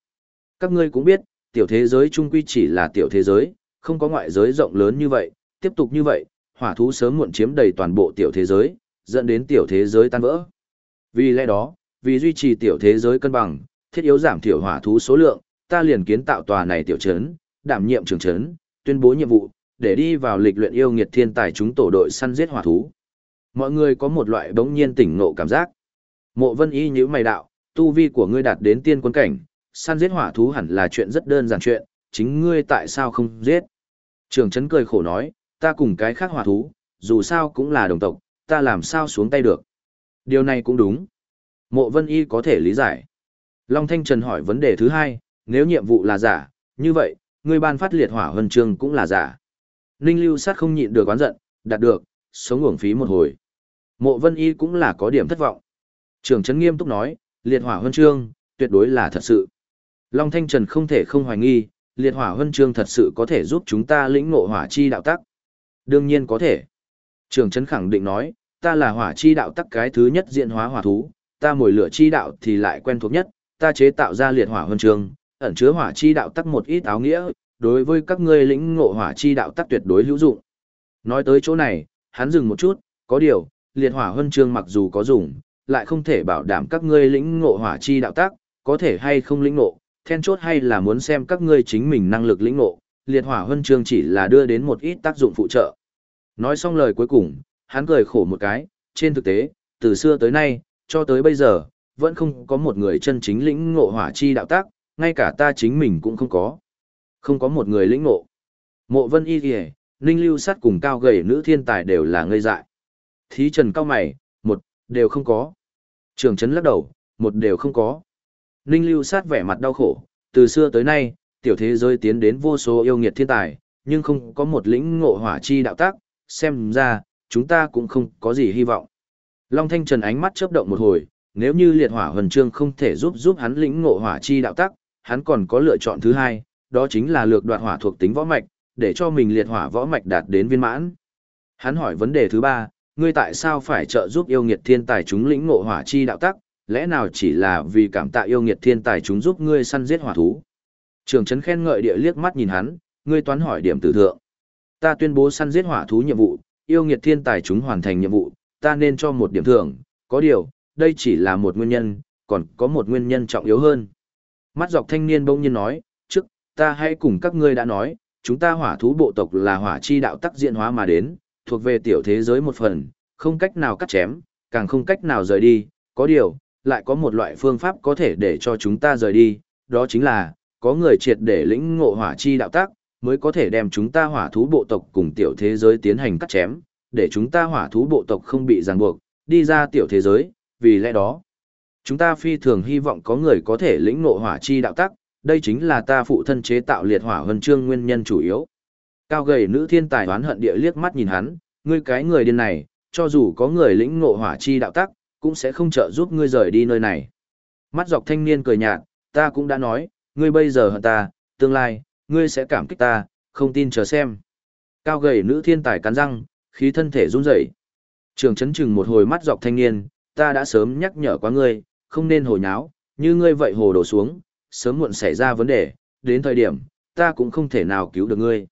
[SPEAKER 1] Các ngươi cũng biết, tiểu thế giới trung quy chỉ là tiểu thế giới, không có ngoại giới rộng lớn như vậy, tiếp tục như vậy, hỏa thú sớm muộn chiếm đầy toàn bộ tiểu thế giới, dẫn đến tiểu thế giới tan vỡ. Vì lẽ đó, vì duy trì tiểu thế giới cân bằng, thiết yếu giảm thiểu hỏa thú số lượng, ta liền kiến tạo tòa này tiểu trấn, đảm nhiệm trưởng trấn, tuyên bố nhiệm vụ, để đi vào lịch luyện yêu nghiệt thiên tài chúng tổ đội săn giết hỏa thú. Mọi người có một loại bỗng nhiên tỉnh ngộ cảm giác. Mộ Vân Y nhíu mày đạo, tu vi của ngươi đạt đến tiên quân cảnh, săn giết hỏa thú hẳn là chuyện rất đơn giản chuyện, chính ngươi tại sao không giết? Trường trấn cười khổ nói, ta cùng cái khác hỏa thú, dù sao cũng là đồng tộc, ta làm sao xuống tay được. Điều này cũng đúng. Mộ Vân Y có thể lý giải. Long Thanh Trần hỏi vấn đề thứ hai, nếu nhiệm vụ là giả, như vậy, ngươi ban phát liệt hỏa huân chương cũng là giả. Ninh Lưu Sát không nhịn được oán giận, đạt được, sống uổng phí một hồi. Mộ Vân Y cũng là có điểm thất vọng. Trường Trấn nghiêm túc nói, liệt hỏa huân chương, tuyệt đối là thật sự. Long Thanh Trần không thể không hoài nghi, liệt hỏa huân chương thật sự có thể giúp chúng ta lĩnh ngộ hỏa chi đạo tắc. Đương nhiên có thể. Trường Trấn khẳng định nói, ta là hỏa chi đạo tắc cái thứ nhất diện hóa hỏa thú, ta mồi lửa chi đạo thì lại quen thuộc nhất, ta chế tạo ra liệt hỏa huân trường, ẩn chứa hỏa chi đạo tắc một ít áo nghĩa, đối với các ngươi lĩnh ngộ hỏa chi đạo tắc tuyệt đối hữu dụng. Nói tới chỗ này, hắn dừng một chút, có điều, liệt hỏa huân chương mặc dù có dùng, lại không thể bảo đảm các ngươi lĩnh ngộ hỏa chi đạo tắc, có thể hay không lĩnh ngộ, then chốt hay là muốn xem các ngươi chính mình năng lực lĩnh ngộ, liệt hỏa huân chương chỉ là đưa đến một ít tác dụng phụ trợ. Nói xong lời cuối cùng, hắn cười khổ một cái, trên thực tế, từ xưa tới nay, cho tới bây giờ, vẫn không có một người chân chính lĩnh ngộ hỏa chi đạo tác, ngay cả ta chính mình cũng không có. Không có một người lĩnh ngộ. Mộ Vân Y Kìa, Ninh Lưu Sắt cùng cao gầy nữ thiên tài đều là ngây dại. Thí Trần cao mày, một, đều không có. Trường Trấn lắc đầu, một đều không có. Ninh Lưu Sát vẻ mặt đau khổ, từ xưa tới nay, Tiểu thế giới tiến đến vô số yêu nghiệt thiên tài, nhưng không có một lĩnh ngộ hỏa chi đạo tác, xem ra, chúng ta cũng không có gì hy vọng. Long Thanh Trần ánh mắt chớp động một hồi, nếu như liệt hỏa huần trương không thể giúp giúp hắn lĩnh ngộ hỏa chi đạo tác, hắn còn có lựa chọn thứ hai, đó chính là lược đoạt hỏa thuộc tính võ mạch, để cho mình liệt hỏa võ mạch đạt đến viên mãn. Hắn hỏi vấn đề thứ ba, ngươi tại sao phải trợ giúp yêu nghiệt thiên tài chúng lĩnh ngộ hỏa chi đạo tác, lẽ nào chỉ là vì cảm tạ yêu nghiệt thiên tài chúng giúp ngươi săn giết hỏa thú? Trường trấn khen ngợi địa liếc mắt nhìn hắn, ngươi toán hỏi điểm tử thượng. Ta tuyên bố săn giết hỏa thú nhiệm vụ, yêu nghiệt thiên tài chúng hoàn thành nhiệm vụ, ta nên cho một điểm thưởng, có điều, đây chỉ là một nguyên nhân, còn có một nguyên nhân trọng yếu hơn. Mắt dọc thanh niên bỗng nhiên nói, trước, ta hãy cùng các ngươi đã nói, chúng ta hỏa thú bộ tộc là hỏa chi đạo tắc diện hóa mà đến, thuộc về tiểu thế giới một phần, không cách nào cắt chém, càng không cách nào rời đi, có điều, lại có một loại phương pháp có thể để cho chúng ta rời đi, đó chính là, có người triệt để lĩnh ngộ hỏa chi đạo tác, mới có thể đem chúng ta hỏa thú bộ tộc cùng tiểu thế giới tiến hành cắt chém, để chúng ta hỏa thú bộ tộc không bị ràng buộc, đi ra tiểu thế giới, vì lẽ đó, chúng ta phi thường hy vọng có người có thể lĩnh ngộ hỏa chi đạo tác, đây chính là ta phụ thân chế tạo liệt hỏa huân chương nguyên nhân chủ yếu. Cao gầy nữ thiên tài oán hận địa liếc mắt nhìn hắn, ngươi cái người điên này, cho dù có người lĩnh ngộ hỏa chi đạo tác, cũng sẽ không trợ giúp ngươi rời đi nơi này. Mắt dọc thanh niên cười nhạt, ta cũng đã nói, ngươi bây giờ hận ta, tương lai, ngươi sẽ cảm kích ta, không tin chờ xem. Cao gầy nữ thiên tài cắn răng, khí thân thể run rẩy. Trường chấn chừng một hồi mắt dọc thanh niên, ta đã sớm nhắc nhở quá ngươi, không nên hồ nháo, như ngươi vậy hồ đổ xuống, sớm muộn xảy ra vấn đề, đến thời điểm, ta cũng không thể nào cứu được ngươi.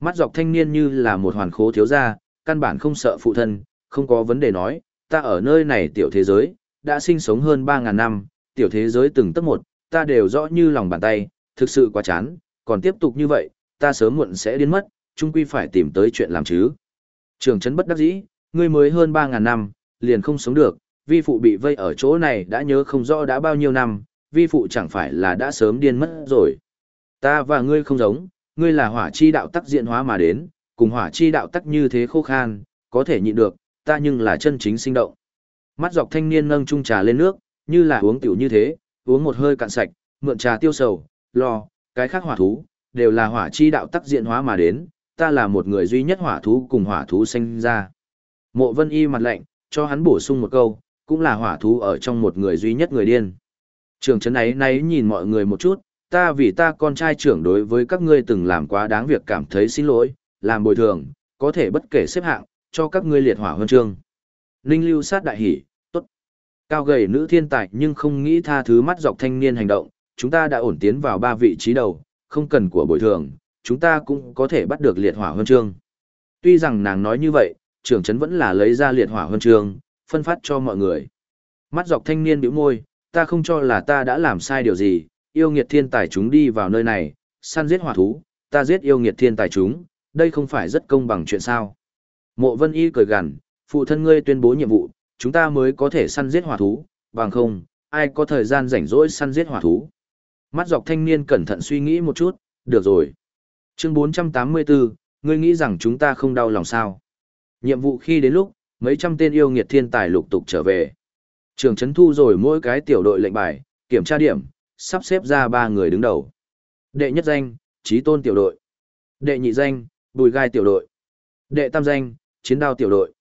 [SPEAKER 1] Mắt dọc thanh niên như là một hoàn khố thiếu gia, căn bản không sợ phụ thân, không có vấn đề nói, ta ở nơi này tiểu thế giới, đã sinh sống hơn 3.000 năm, tiểu thế giới từng tấp một, ta đều rõ như lòng bàn tay, thực sự quá chán, còn tiếp tục như vậy, ta sớm muộn sẽ điên mất, chung quy phải tìm tới chuyện làm chứ. Trường trấn bất đắc dĩ, ngươi mới hơn 3.000 năm, liền không sống được, vi phụ bị vây ở chỗ này đã nhớ không rõ đã bao nhiêu năm, vi phụ chẳng phải là đã sớm điên mất rồi. Ta và ngươi không giống, ngươi là hỏa chi đạo tắc diện hóa mà đến, cùng hỏa chi đạo tắc như thế khô khan, có thể nhịn được, ta nhưng là chân chính sinh động. Mắt dọc thanh niên nâng chung trà lên nước, như là uống tiểu như thế, uống một hơi cạn sạch, mượn trà tiêu sầu, lo, cái khác hỏa thú, đều là hỏa chi đạo tắc diện hóa mà đến, ta là một người duy nhất hỏa thú cùng hỏa thú sinh ra. Mộ vân y mặt lạnh, cho hắn bổ sung một câu, cũng là hỏa thú ở trong một người duy nhất người điên. Trường trấn ấy nấy nhìn mọi người một chút, ta vì ta con trai trưởng đối với các ngươi từng làm quá đáng việc cảm thấy xin lỗi, làm bồi thường, có thể bất kể xếp hạng, cho các ngươi liệt hỏa huân chương. Ninh lưu sát đại hỉ. Cao gầy nữ thiên tài nhưng không nghĩ tha thứ mắt dọc thanh niên hành động, chúng ta đã ổn tiến vào ba vị trí đầu, không cần của bồi thường, chúng ta cũng có thể bắt được liệt hỏa huân chương. Tuy rằng nàng nói như vậy, trưởng trấn vẫn là lấy ra liệt hỏa huân chương, phân phát cho mọi người. Mắt dọc thanh niên bĩu môi, ta không cho là ta đã làm sai điều gì, yêu nghiệt thiên tài chúng đi vào nơi này, săn giết hỏa thú, ta giết yêu nghiệt thiên tài chúng, đây không phải rất công bằng chuyện sao. Mộ vân y cười gằn, phụ thân ngươi tuyên bố nhiệm vụ, chúng ta mới có thể săn giết hỏa thú, bằng không, ai có thời gian rảnh rỗi săn giết hỏa thú. Mắt dọc thanh niên cẩn thận suy nghĩ một chút, được rồi. Chương 484, ngươi nghĩ rằng chúng ta không đau lòng sao. Nhiệm vụ khi đến lúc, mấy trăm tên yêu nghiệt thiên tài lục tục trở về. Trường Trấn thu rồi mỗi cái tiểu đội lệnh bài, kiểm tra điểm, sắp xếp ra ba người đứng đầu. Đệ nhất danh, Trí Tôn tiểu đội. Đệ nhị danh, Bùi Gai tiểu đội. Đệ tam danh, Chiến Đao tiểu đội.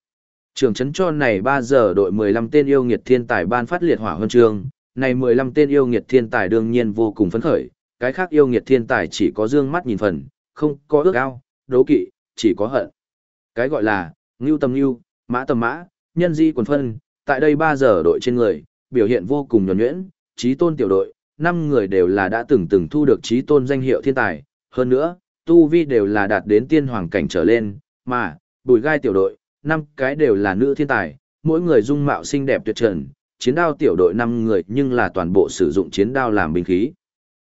[SPEAKER 1] Trường Trấn cho này 3 giờ đội 15 tên yêu nghiệt thiên tài ban phát liệt hỏa huân chương, này 15 tên yêu nghiệt thiên tài đương nhiên vô cùng phấn khởi, cái khác yêu nghiệt thiên tài chỉ có dương mắt nhìn phần, không có ước ao, đấu kỵ, chỉ có hận. Cái gọi là, ngưu tầm ngưu, mã tầm mã, nhân di quần phân, tại đây 3 giờ đội trên người, biểu hiện vô cùng nhuẩn nhuyễn, trí tôn tiểu đội, 5 người đều là đã từng từng thu được trí tôn danh hiệu thiên tài, hơn nữa, tu vi đều là đạt đến tiên hoàng cảnh trở lên, mà, bùi gai tiểu đội, Năm cái đều là nữ thiên tài, mỗi người dung mạo xinh đẹp tuyệt trần, chiến đao tiểu đội 5 người nhưng là toàn bộ sử dụng chiến đao làm binh khí.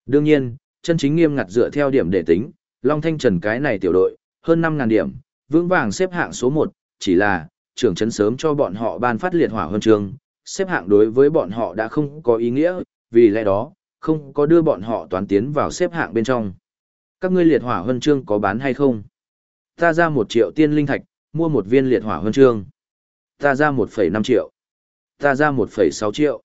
[SPEAKER 1] Đương nhiên, chân chính nghiêm ngặt dựa theo điểm để tính, Long Thanh Trần cái này tiểu đội, hơn 5.000 điểm, vững vàng xếp hạng số 1, chỉ là, trưởng trấn sớm cho bọn họ ban phát liệt hỏa huân trường, xếp hạng đối với bọn họ đã không có ý nghĩa, vì lẽ đó, không có đưa bọn họ toán tiến vào xếp hạng bên trong. Các ngươi liệt hỏa huân chương có bán hay không? Ta ra một triệu tiên linh thạch, mua một viên liệt hỏa huân chương. Ta ra 1,5 triệu. Ta ra 1,6 triệu.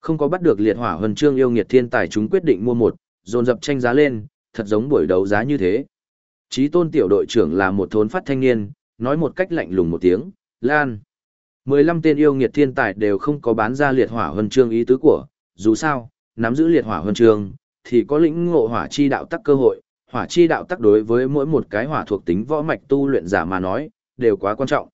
[SPEAKER 1] Không có bắt được liệt hỏa huân chương yêu nghiệt thiên tài chúng quyết định mua một, dồn dập tranh giá lên, thật giống buổi đấu giá như thế. Chí tôn tiểu đội trưởng là một thốn phát thanh niên, nói một cách lạnh lùng một tiếng, Lan. 15 tên yêu nghiệt thiên tài đều không có bán ra liệt hỏa huân chương ý tứ của, dù sao, nắm giữ liệt hỏa huân chương, thì có lĩnh ngộ hỏa chi đạo tắc cơ hội, hỏa chi đạo tắc đối với mỗi một cái hỏa thuộc tính võ mạch tu luyện giả mà nói, đều quá quan trọng.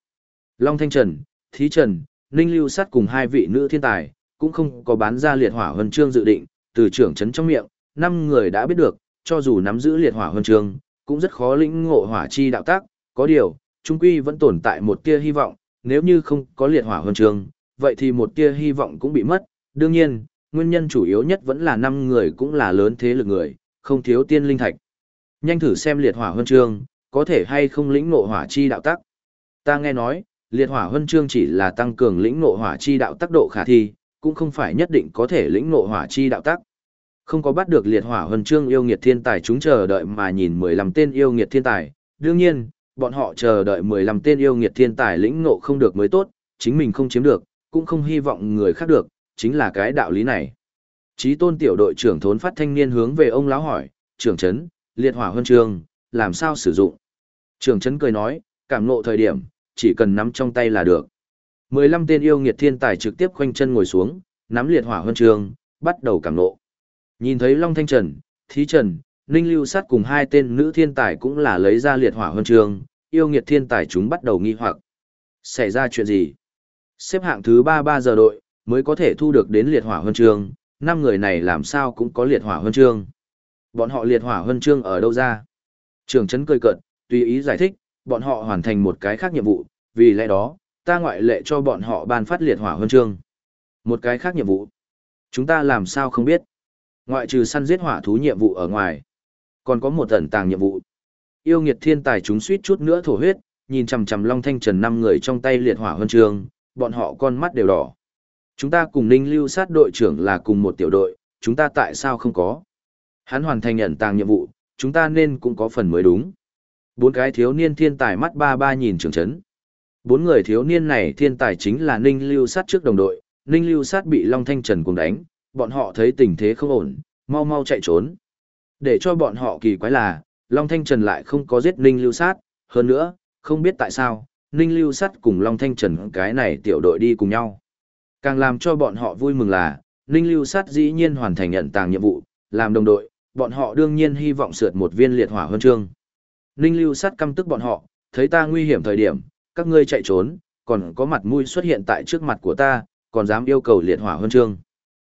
[SPEAKER 1] Long Thanh Trần, Thí Trần, Ninh Lưu Sát cùng hai vị nữ thiên tài, cũng không có bán ra liệt hỏa huân chương dự định, từ trưởng trấn trong miệng, năm người đã biết được, cho dù nắm giữ liệt hỏa huân chương, cũng rất khó lĩnh ngộ hỏa chi đạo tác, có điều, trung quy vẫn tồn tại một tia hy vọng, nếu như không có liệt hỏa huân chương, vậy thì một tia hy vọng cũng bị mất. Đương nhiên, nguyên nhân chủ yếu nhất vẫn là năm người cũng là lớn thế lực người, không thiếu tiên linh thạch. Nhanh thử xem liệt hỏa huân chương, có thể hay không lĩnh ngộ hỏa chi đạo tác. Ta nghe nói, liệt hỏa huân chương chỉ là tăng cường lĩnh ngộ hỏa chi đạo tác độ khả thi, cũng không phải nhất định có thể lĩnh ngộ hỏa chi đạo tác. Không có bắt được liệt hỏa huân chương yêu nghiệt thiên tài chúng chờ đợi mà nhìn 15 tên yêu nghiệt thiên tài, đương nhiên, bọn họ chờ đợi 15 tên yêu nghiệt thiên tài lĩnh ngộ không được mới tốt, chính mình không chiếm được, cũng không hy vọng người khác được, chính là cái đạo lý này. Chí tôn tiểu đội trưởng thốn phát thanh niên hướng về ông lão hỏi, trưởng chấn, liệt hỏa huân chương, làm sao sử dụng? Trưởng chấn cười nói, cảm ngộ thời điểm, chỉ cần nắm trong tay là được. 15 tên yêu nghiệt thiên tài trực tiếp khoanh chân ngồi xuống, nắm liệt hỏa huân trường, bắt đầu cảm nộ. Nhìn thấy Long Thanh Trần, Thí Trần, Ninh Lưu Sát cùng hai tên nữ thiên tài cũng là lấy ra liệt hỏa huân trường, yêu nghiệt thiên tài chúng bắt đầu nghi hoặc. Xảy ra chuyện gì? Xếp hạng thứ 33 giờ đội, mới có thể thu được đến liệt hỏa huân trường, năm người này làm sao cũng có liệt hỏa huân trường? Bọn họ liệt hỏa huân chương ở đâu ra? Trường Trấn cười cợt, tùy ý giải thích, bọn họ hoàn thành một cái khác nhiệm vụ, vì lẽ đó, ta ngoại lệ cho bọn họ ban phát liệt hỏa huân chương. Một cái khác nhiệm vụ. Chúng ta làm sao không biết? Ngoại trừ săn giết hỏa thú nhiệm vụ ở ngoài, còn có một ẩn tàng nhiệm vụ. Yêu nghiệt thiên tài chúng suýt chút nữa thổ huyết, nhìn chằm chằm Long Thanh Trần năm người trong tay liệt hỏa huân chương, bọn họ con mắt đều đỏ. Chúng ta cùng Ninh Lưu sát đội trưởng là cùng một tiểu đội, chúng ta tại sao không có? Hắn hoàn thành ẩn tàng nhiệm vụ, chúng ta nên cũng có phần mới đúng. Bốn cái thiếu niên thiên tài mắt ba ba nhìn trưởng chấn. Bốn người thiếu niên này thiên tài chính là Ninh Lưu sát trước đồng đội, Ninh Lưu sát bị Long Thanh Trần cùng đánh, bọn họ thấy tình thế không ổn, mau mau chạy trốn. Để cho bọn họ kỳ quái là, Long Thanh Trần lại không có giết Ninh Lưu Sát, hơn nữa, không biết tại sao, Ninh Lưu Sát cùng Long Thanh Trần cái này tiểu đội đi cùng nhau. Càng làm cho bọn họ vui mừng là, Ninh Lưu Sát dĩ nhiên hoàn thành nhận tàng nhiệm vụ, làm đồng đội, bọn họ đương nhiên hy vọng sượt một viên liệt hỏa huân chương. Ninh Lưu Sát căm tức bọn họ, thấy ta nguy hiểm thời điểm, các ngươi chạy trốn, còn có mặt mũi xuất hiện tại trước mặt của ta, còn dám yêu cầu liệt hỏa huân chương.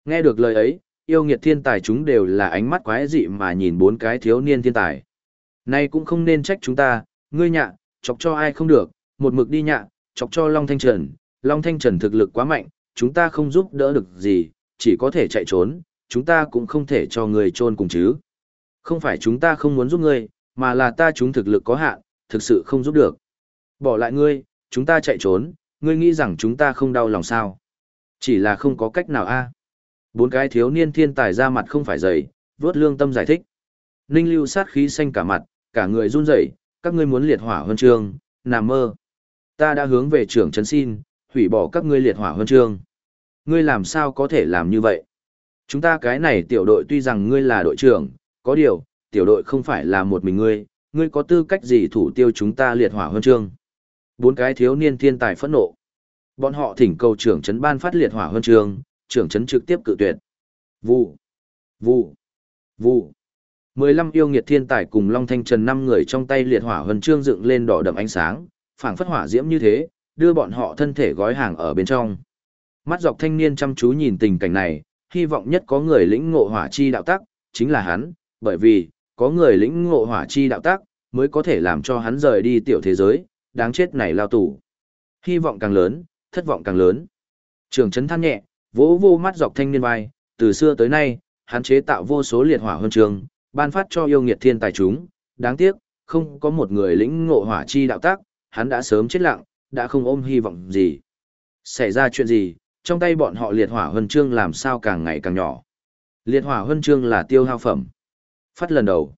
[SPEAKER 1] Nghe được lời ấy, yêu nghiệt thiên tài chúng đều là ánh mắt quái dị mà nhìn bốn cái thiếu niên thiên tài. Nay cũng không nên trách chúng ta, ngươi nhạ, chọc cho ai không được, một mực đi nhạ, chọc cho Long Thanh Trần. Long Thanh Trần thực lực quá mạnh, chúng ta không giúp đỡ được gì, chỉ có thể chạy trốn, chúng ta cũng không thể cho người trôn cùng chứ. Không phải chúng ta không muốn giúp ngươi, mà là ta chúng thực lực có hạn, thực sự không giúp được. Bỏ lại ngươi, chúng ta chạy trốn, ngươi nghĩ rằng chúng ta không đau lòng sao. Chỉ là không có cách nào a Bốn cái thiếu niên thiên tài ra mặt không phải dày, vớt lương tâm giải thích. Ninh lưu sát khí xanh cả mặt, cả người run rẩy, các ngươi muốn liệt hỏa huân chương, nằm mơ. Ta đã hướng về trưởng trấn xin, hủy bỏ các ngươi liệt hỏa huân chương. Ngươi làm sao có thể làm như vậy? Chúng ta cái này tiểu đội tuy rằng ngươi là đội trưởng, có điều, tiểu đội không phải là một mình ngươi, ngươi có tư cách gì thủ tiêu chúng ta liệt hỏa huân chương? Bốn cái thiếu niên thiên tài phẫn nộ. Bọn họ thỉnh cầu trưởng trấn ban phát liệt hỏa huân chương, trưởng trấn trực tiếp cự tuyệt. Vụ, vụ, vụ. Mười lăm yêu nghiệt thiên tài cùng Long Thanh Trần năm người trong tay liệt hỏa huân chương dựng lên đỏ đậm ánh sáng, phảng phất hỏa diễm như thế, đưa bọn họ thân thể gói hàng ở bên trong. Mắt dọc thanh niên chăm chú nhìn tình cảnh này, hy vọng nhất có người lĩnh ngộ hỏa chi đạo tắc, chính là hắn, bởi vì, có người lĩnh ngộ hỏa chi đạo tác mới có thể làm cho hắn rời đi tiểu thế giới, đáng chết này lao tù. Hy vọng càng lớn, thất vọng càng lớn. Trường trấn than nhẹ, vỗ vô mắt dọc thanh niên vai, từ xưa tới nay, hắn chế tạo vô số liệt hỏa huân trường, ban phát cho yêu nghiệt thiên tài chúng, đáng tiếc, không có một người lĩnh ngộ hỏa chi đạo tác, hắn đã sớm chết lặng, đã không ôm hy vọng gì. Xảy ra chuyện gì, trong tay bọn họ liệt hỏa huân chương làm sao càng ngày càng nhỏ. Liệt hỏa huân chương là tiêu hao phẩm. Phát lần đầu,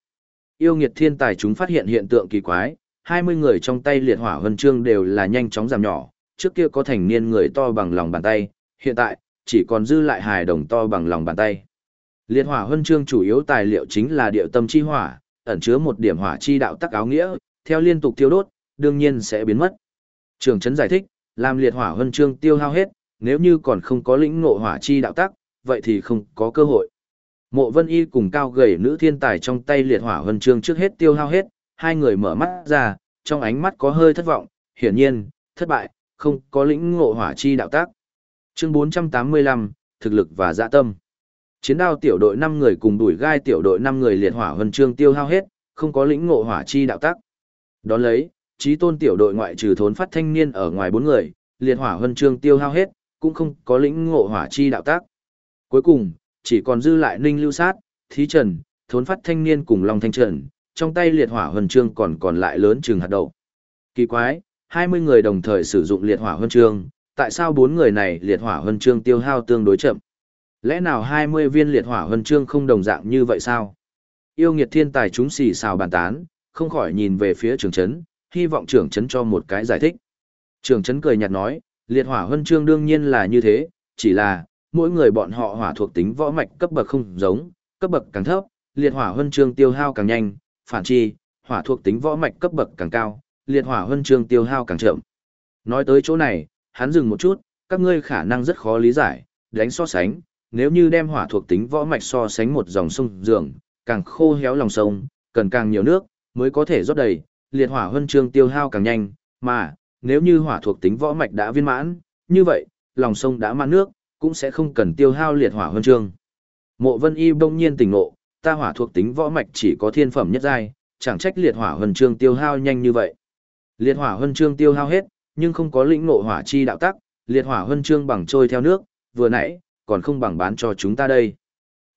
[SPEAKER 1] yêu nghiệt thiên tài chúng phát hiện hiện tượng kỳ quái, 20 người trong tay liệt hỏa huân chương đều là nhanh chóng giảm nhỏ, trước kia có thành niên người to bằng lòng bàn tay, hiện tại, chỉ còn dư lại hài đồng to bằng lòng bàn tay. Liệt hỏa huân chương chủ yếu tài liệu chính là điệu tâm chi hỏa, ẩn chứa một điểm hỏa chi đạo tắc áo nghĩa, theo liên tục tiêu đốt, đương nhiên sẽ biến mất. Trường trấn giải thích, làm liệt hỏa huân chương tiêu hao hết, nếu như còn không có lĩnh ngộ hỏa chi đạo tắc, vậy thì không có cơ hội. Mộ Vân Y cùng cao gầy nữ thiên tài trong tay liệt hỏa huân chương trước hết tiêu hao hết, hai người mở mắt ra, trong ánh mắt có hơi thất vọng, hiển nhiên, thất bại, không có lĩnh ngộ hỏa chi đạo tác. Chương 485, thực lực và dạ tâm. Chiến đao tiểu đội 5 người cùng đuổi gai tiểu đội 5 người liệt hỏa huân chương tiêu hao hết, không có lĩnh ngộ hỏa chi đạo tác. Đón lấy, trí tôn tiểu đội ngoại trừ thốn phát thanh niên ở ngoài 4 người, liệt hỏa huân chương tiêu hao hết, cũng không có lĩnh ngộ hỏa chi đạo tác. Cuối cùng, chỉ còn dư lại Ninh Lưu Sát, Thí Trần, thốn phát thanh niên cùng Long Thanh Trần, trong tay liệt hỏa huân chương còn còn lại lớn chừng hạt đậu. Kỳ quái, 20 người đồng thời sử dụng liệt hỏa huân chương, tại sao bốn người này liệt hỏa huân chương tiêu hao tương đối chậm? Lẽ nào 20 viên liệt hỏa huân chương không đồng dạng như vậy sao? Yêu nghiệt thiên tài chúng xì xào bàn tán, không khỏi nhìn về phía trưởng trấn, hy vọng trưởng trấn cho một cái giải thích. Trưởng trấn cười nhạt nói, liệt hỏa huân chương đương nhiên là như thế, chỉ là, mỗi người bọn họ hỏa thuộc tính võ mạch cấp bậc không giống, cấp bậc càng thấp, liệt hỏa huân chương tiêu hao càng nhanh, phản chi, hỏa thuộc tính võ mạch cấp bậc càng cao, liệt hỏa huân chương tiêu hao càng chậm. Nói tới chỗ này, hắn dừng một chút, các ngươi khả năng rất khó lý giải, đánh so sánh, nếu như đem hỏa thuộc tính võ mạch so sánh một dòng sông dường, càng khô héo lòng sông, cần càng nhiều nước mới có thể rót đầy, liệt hỏa huân chương tiêu hao càng nhanh, mà nếu như hỏa thuộc tính võ mạch đã viên mãn, như vậy, lòng sông đã mãn nước, cũng sẽ không cần tiêu hao liệt hỏa huân chương. Mộ Vân Y bỗng nhiên tỉnh ngộ, ta hỏa thuộc tính võ mạch chỉ có thiên phẩm nhất giai, chẳng trách liệt hỏa huân chương tiêu hao nhanh như vậy. Liệt hỏa huân chương tiêu hao hết, nhưng không có lĩnh ngộ hỏa chi đạo tắc, liệt hỏa huân chương bằng trôi theo nước, vừa nãy, còn không bằng bán cho chúng ta đây.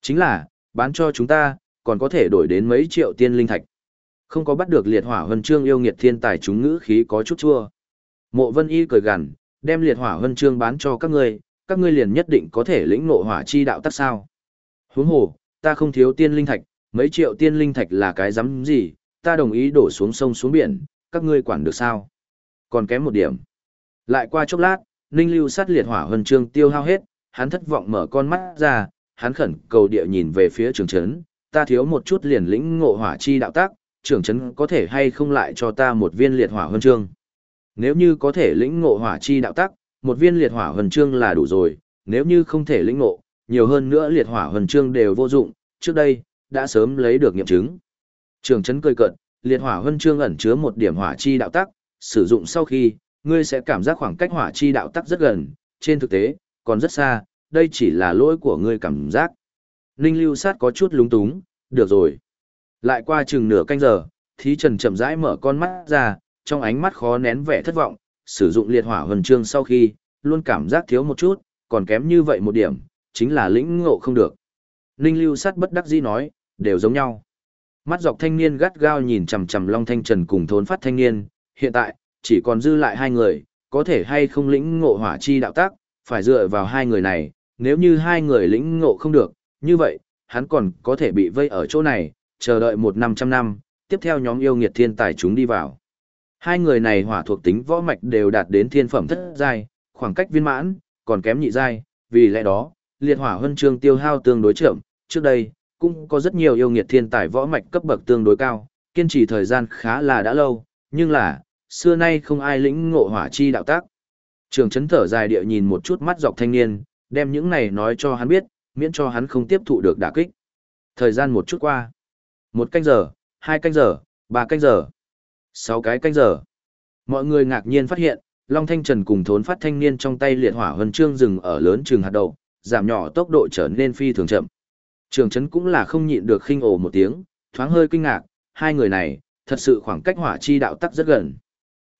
[SPEAKER 1] Chính là, bán cho chúng ta, còn có thể đổi đến mấy triệu tiên linh thạch. Không có bắt được liệt hỏa huân chương yêu nghiệt thiên tài chúng ngữ khí có chút chua. Mộ Vân Y cười gằn, đem liệt hỏa huân chương bán cho các ngươi, các ngươi liền nhất định có thể lĩnh ngộ hỏa chi đạo tắc sao? Huống hồ, ta không thiếu tiên linh thạch, mấy triệu tiên linh thạch là cái rắm gì, ta đồng ý đổ xuống sông xuống biển, các ngươi quản được sao? Còn kém một điểm. Lại qua chốc lát, Ninh Lưu sát liệt hỏa huân chương tiêu hao hết, hắn thất vọng mở con mắt ra, hắn khẩn cầu địa nhìn về phía trường trấn, ta thiếu một chút liền lĩnh ngộ hỏa chi đạo tác, trưởng trấn có thể hay không lại cho ta một viên liệt hỏa huân chương. Nếu như có thể lĩnh ngộ hỏa chi đạo tác, một viên liệt hỏa huân chương là đủ rồi, nếu như không thể lĩnh ngộ, nhiều hơn nữa liệt hỏa huân chương đều vô dụng, trước đây, đã sớm lấy được nghiệm chứng. Trường chấn cười cợt, liệt hỏa huân chương ẩn chứa một điểm hỏa chi đạo tắc, sử dụng sau khi, ngươi sẽ cảm giác khoảng cách hỏa chi đạo tắc rất gần, trên thực tế, còn rất xa, đây chỉ là lỗi của ngươi cảm giác. Ninh lưu sát có chút lúng túng, được rồi. Lại qua chừng nửa canh giờ, thí trần chậm rãi mở con mắt ra, trong ánh mắt khó nén vẻ thất vọng, sử dụng liệt hỏa huân chương sau khi, luôn cảm giác thiếu một chút, còn kém như vậy một điểm, chính là lĩnh ngộ không được. Ninh lưu sát bất đắc dĩ nói, đều giống nhau. Mắt dọc thanh niên gắt gao nhìn chằm chằm Long Thanh Trần cùng thốn phát thanh niên, hiện tại, chỉ còn dư lại hai người, có thể hay không lĩnh ngộ hỏa chi đạo tác, phải dựa vào hai người này, nếu như hai người lĩnh ngộ không được, như vậy, hắn còn có thể bị vây ở chỗ này, chờ đợi một năm trăm năm, tiếp theo nhóm yêu nghiệt thiên tài chúng đi vào. Hai người này hỏa thuộc tính võ mạch đều đạt đến thiên phẩm thất giai, khoảng cách viên mãn, còn kém nhị giai, vì lẽ đó, liệt hỏa huân chương tiêu hao tương đối chậm, trước đây, cũng có rất nhiều yêu nghiệt thiên tài võ mạch cấp bậc tương đối cao, kiên trì thời gian khá là đã lâu, nhưng là, xưa nay không ai lĩnh ngộ hỏa chi đạo tác. Trường chấn thở dài địa nhìn một chút mắt dọc thanh niên, đem những này nói cho hắn biết, miễn cho hắn không tiếp thụ được đả kích. Thời gian một chút qua. Một canh giờ, hai canh giờ, ba canh giờ, sáu cái canh giờ. Mọi người ngạc nhiên phát hiện, Long Thanh Trần cùng thốn phát thanh niên trong tay liệt hỏa huân chương rừng ở lớn trường hạt đậu, giảm nhỏ tốc độ trở nên phi thường chậm. Trường Trấn cũng là không nhịn được khinh ồ một tiếng, thoáng hơi kinh ngạc, hai người này, thật sự khoảng cách hỏa chi đạo tắc rất gần.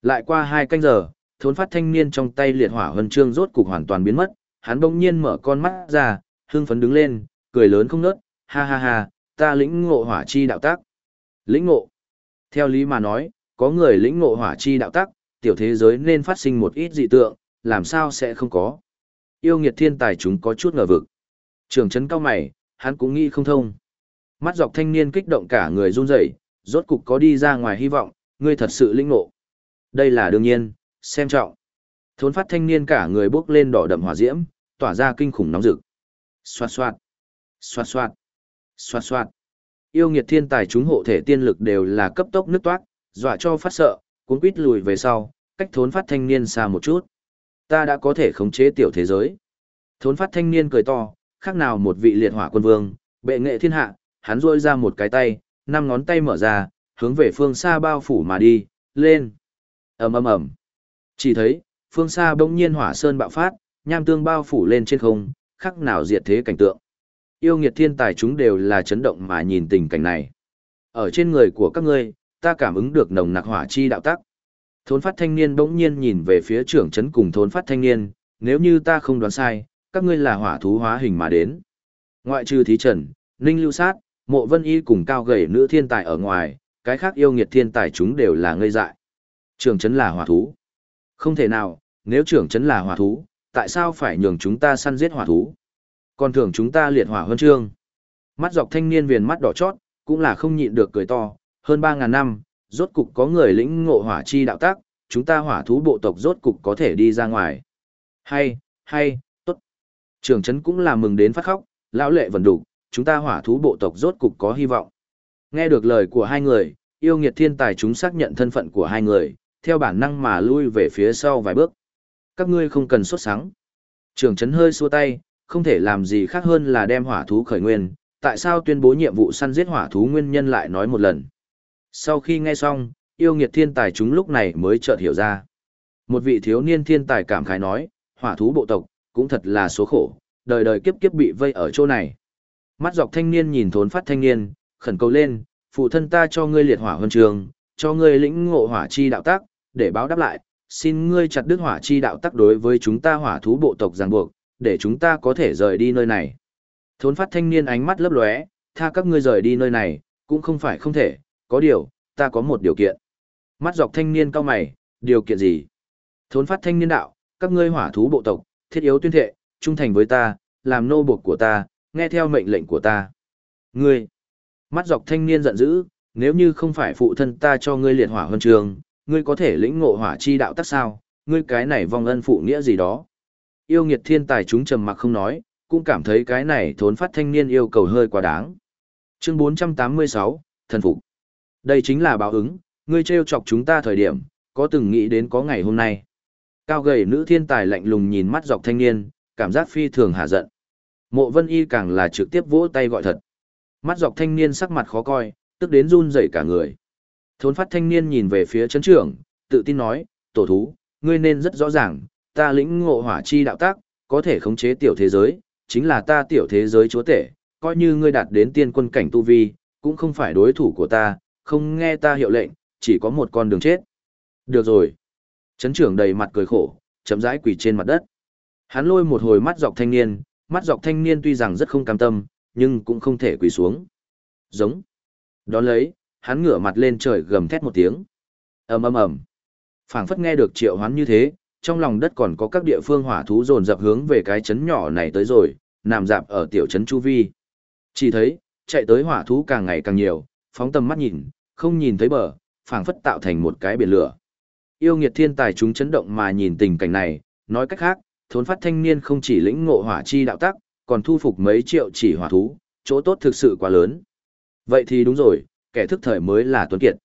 [SPEAKER 1] Lại qua hai canh giờ, thốn phát thanh niên trong tay liệt hỏa huân chương rốt cục hoàn toàn biến mất, hắn bỗng nhiên mở con mắt ra, hưng phấn đứng lên, cười lớn không nớt, ha ha ha, ta lĩnh ngộ hỏa chi đạo tắc. Lĩnh ngộ. Theo lý mà nói, có người lĩnh ngộ hỏa chi đạo tắc, tiểu thế giới nên phát sinh một ít dị tượng, làm sao sẽ không có. Yêu nghiệt thiên tài chúng có chút ngờ vực. Trường chấn cao mày, hắn cũng nghĩ không thông. Mắt dọc thanh niên kích động cả người run rẩy, rốt cục có đi ra ngoài hy vọng, ngươi thật sự lĩnh ngộ. Đây là đương nhiên, xem trọng. Thốn phát thanh niên cả người bước lên đỏ đậm hỏa diễm, tỏa ra kinh khủng nóng rực. Xoạt xoạt, xoạt xoạt. Xoạt xoạt. Yêu nghiệt thiên tài chúng hộ thể tiên lực đều là cấp tốc nứt toát, dọa cho phát sợ, cuốn quýt lùi về sau, cách thốn phát thanh niên xa một chút. Ta đã có thể khống chế tiểu thế giới. Thốn phát thanh niên cười to, khác nào một vị liệt hỏa quân vương, bệ nghệ thiên hạ, hắn rôi ra một cái tay, năm ngón tay mở ra, hướng về phương xa bao phủ mà đi, lên. ầm ầm ầm. Chỉ thấy, phương xa bỗng nhiên hỏa sơn bạo phát, nham tương bao phủ lên trên không, khác nào diệt thế cảnh tượng. Yêu nghiệt thiên tài chúng đều là chấn động mà nhìn tình cảnh này. Ở trên người của các ngươi, ta cảm ứng được nồng nặc hỏa chi đạo tắc. Thốn phát thanh niên bỗng nhiên nhìn về phía trưởng trấn cùng thốn phát thanh niên, nếu như ta không đoán sai, các ngươi là hỏa thú hóa hình mà đến. Ngoại trừ thí trần, ninh lưu sát, mộ vân y cùng cao gầy nữ thiên tài ở ngoài, cái khác yêu nghiệt thiên tài chúng đều là ngây dại. Trưởng trấn là hỏa thú. Không thể nào, nếu trưởng trấn là hỏa thú, tại sao phải nhường chúng ta săn giết hỏa thú? Còn thường chúng ta liệt hỏa hơn trương. Mắt dọc thanh niên viền mắt đỏ chót, cũng là không nhịn được cười to, hơn 3.000 năm, rốt cục có người lĩnh ngộ hỏa chi đạo tác, chúng ta hỏa thú bộ tộc rốt cục có thể đi ra ngoài. Hay, hay, tốt. Trường trấn cũng là mừng đến phát khóc, lão lệ vần đủ, chúng ta hỏa thú bộ tộc rốt cục có hy vọng. Nghe được lời của hai người, yêu nghiệt thiên tài chúng xác nhận thân phận của hai người, theo bản năng mà lui về phía sau vài bước. Các ngươi không cần xuất sáng. Trường trấn hơi xua tay, không thể làm gì khác hơn là đem hỏa thú khởi nguyên, tại sao tuyên bố nhiệm vụ săn giết hỏa thú nguyên nhân lại nói một lần. Sau khi nghe xong, yêu nghiệt thiên tài chúng lúc này mới chợt hiểu ra. Một vị thiếu niên thiên tài cảm khái nói, hỏa thú bộ tộc, cũng thật là số khổ, đời đời kiếp kiếp bị vây ở chỗ này. Mắt dọc thanh niên nhìn thốn phát thanh niên, khẩn cầu lên, phụ thân ta cho ngươi liệt hỏa huân trường, cho ngươi lĩnh ngộ hỏa chi đạo tác, để báo đáp lại, xin ngươi chặt đứt hỏa chi đạo tác đối với chúng ta hỏa thú bộ tộc ràng buộc, để chúng ta có thể rời đi nơi này. Thốn phát thanh niên ánh mắt lấp lóe, tha các ngươi rời đi nơi này, cũng không phải không thể, có điều, ta có một điều kiện. Mắt dọc thanh niên cao mày, điều kiện gì? Thốn phát thanh niên đạo, các ngươi hỏa thú bộ tộc, thiết yếu tuyên thệ, trung thành với ta, làm nô buộc của ta, nghe theo mệnh lệnh của ta. Ngươi! Mắt dọc thanh niên giận dữ, nếu như không phải phụ thân ta cho ngươi liệt hỏa huân trường, ngươi có thể lĩnh ngộ hỏa chi đạo tắc sao, ngươi cái này vong ân phụ nghĩa gì đó. Yêu nghiệt thiên tài chúng trầm mặc không nói, cũng cảm thấy cái này thốn phát thanh niên yêu cầu hơi quá đáng. Chương 486, Thần Phục. Đây chính là báo ứng, ngươi trêu chọc chúng ta thời điểm, có từng nghĩ đến có ngày hôm nay. Cao gầy nữ thiên tài lạnh lùng nhìn mắt dọc thanh niên, cảm giác phi thường hạ giận. Mộ vân y càng là trực tiếp vỗ tay gọi thật. Mắt dọc thanh niên sắc mặt khó coi, tức đến run rẩy cả người. Thốn phát thanh niên nhìn về phía chấn trưởng, tự tin nói, tổ thú, ngươi nên rất rõ ràng, ta lĩnh ngộ hỏa chi đạo tác, có thể khống chế tiểu thế giới, chính là ta tiểu thế giới chúa tể, coi như ngươi đạt đến tiên quân cảnh tu vi, cũng không phải đối thủ của ta, không nghe ta hiệu lệnh, chỉ có một con đường chết. Được rồi. Chấn trưởng đầy mặt cười khổ, chấm rãi quỳ trên mặt đất. Hắn lôi một hồi mắt dọc thanh niên, mắt dọc thanh niên tuy rằng rất không cam tâm, nhưng cũng không thể quỳ xuống. Giống. Đón lấy, hắn ngửa mặt lên trời gầm thét một tiếng. ầm ầm ầm. phảng phất nghe được triệu hoán như thế, trong lòng đất còn có các địa phương hỏa thú dồn dập hướng về cái chấn nhỏ này tới rồi, nằm dạp ở tiểu trấn chu vi. Chỉ thấy, chạy tới hỏa thú càng ngày càng nhiều, phóng tầm mắt nhìn, không nhìn thấy bờ, phảng phất tạo thành một cái biển lửa. Yêu nghiệt thiên tài chúng chấn động mà nhìn tình cảnh này, nói cách khác, thốn phát thanh niên không chỉ lĩnh ngộ hỏa chi đạo tắc, còn thu phục mấy triệu chỉ hỏa thú, chỗ tốt thực sự quá lớn. Vậy thì đúng rồi, kẻ thức thời mới là tuấn kiệt.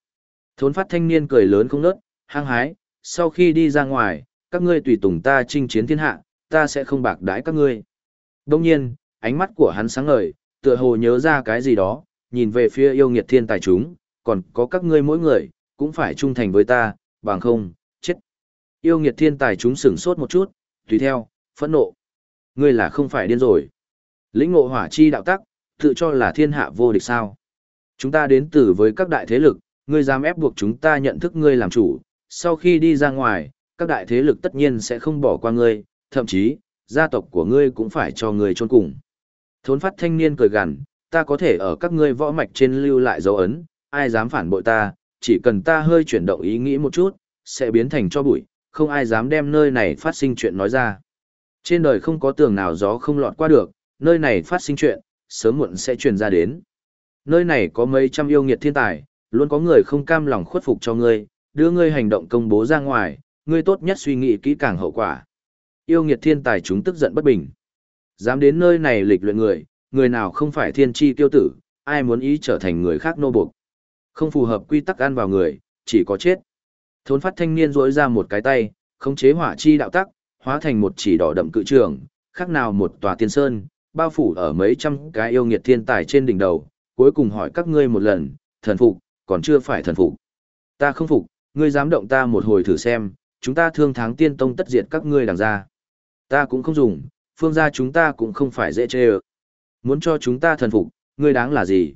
[SPEAKER 1] Thốn phát thanh niên cười lớn không nớt, hăng hái, sau khi đi ra ngoài, các ngươi tùy tùng ta chinh chiến thiên hạ, ta sẽ không bạc đãi các ngươi. Đông nhiên, ánh mắt của hắn sáng ngời, tựa hồ nhớ ra cái gì đó, nhìn về phía yêu nghiệt thiên tài chúng, còn có các ngươi mỗi người, cũng phải trung thành với ta, bằng không, chết. Yêu nghiệt thiên tài chúng sửng sốt một chút, tùy theo, phẫn nộ. Ngươi là không phải điên rồi. Lĩnh ngộ hỏa chi đạo tắc, tự cho là thiên hạ vô địch sao. Chúng ta đến từ với các đại thế lực, ngươi dám ép buộc chúng ta nhận thức ngươi làm chủ, sau khi đi ra ngoài, các đại thế lực tất nhiên sẽ không bỏ qua ngươi, thậm chí, gia tộc của ngươi cũng phải cho ngươi chôn cùng. Thốn phát thanh niên cười gằn, ta có thể ở các ngươi võ mạch trên lưu lại dấu ấn, ai dám phản bội ta, chỉ cần ta hơi chuyển động ý nghĩ một chút, sẽ biến thành cho bụi, không ai dám đem nơi này phát sinh chuyện nói ra. Trên đời không có tường nào gió không lọt qua được, nơi này phát sinh chuyện, sớm muộn sẽ truyền ra đến. Nơi này có mấy trăm yêu nghiệt thiên tài, luôn có người không cam lòng khuất phục cho ngươi, đưa ngươi hành động công bố ra ngoài, ngươi tốt nhất suy nghĩ kỹ càng hậu quả. Yêu nghiệt thiên tài chúng tức giận bất bình. Dám đến nơi này lịch luyện người, người nào không phải thiên tri tiêu tử, ai muốn ý trở thành người khác nô buộc. Không phù hợp quy tắc ăn vào người, chỉ có chết. Thốn phát thanh niên rỗi ra một cái tay, khống chế hỏa chi đạo tắc, hóa thành một chỉ đỏ đậm cự trường, khác nào một tòa tiên sơn, bao phủ ở mấy trăm cái yêu nghiệt thiên tài trên đỉnh đầu, cuối cùng hỏi các ngươi một lần, thần phục, còn chưa phải thần phục. Ta không phục, ngươi dám động ta một hồi thử xem, chúng ta thương tháng tiên tông tất diệt các ngươi đằng ra. Ta cũng không dùng, phương gia chúng ta cũng không phải dễ chê ợ. Muốn cho chúng ta thần phục, ngươi đáng là gì?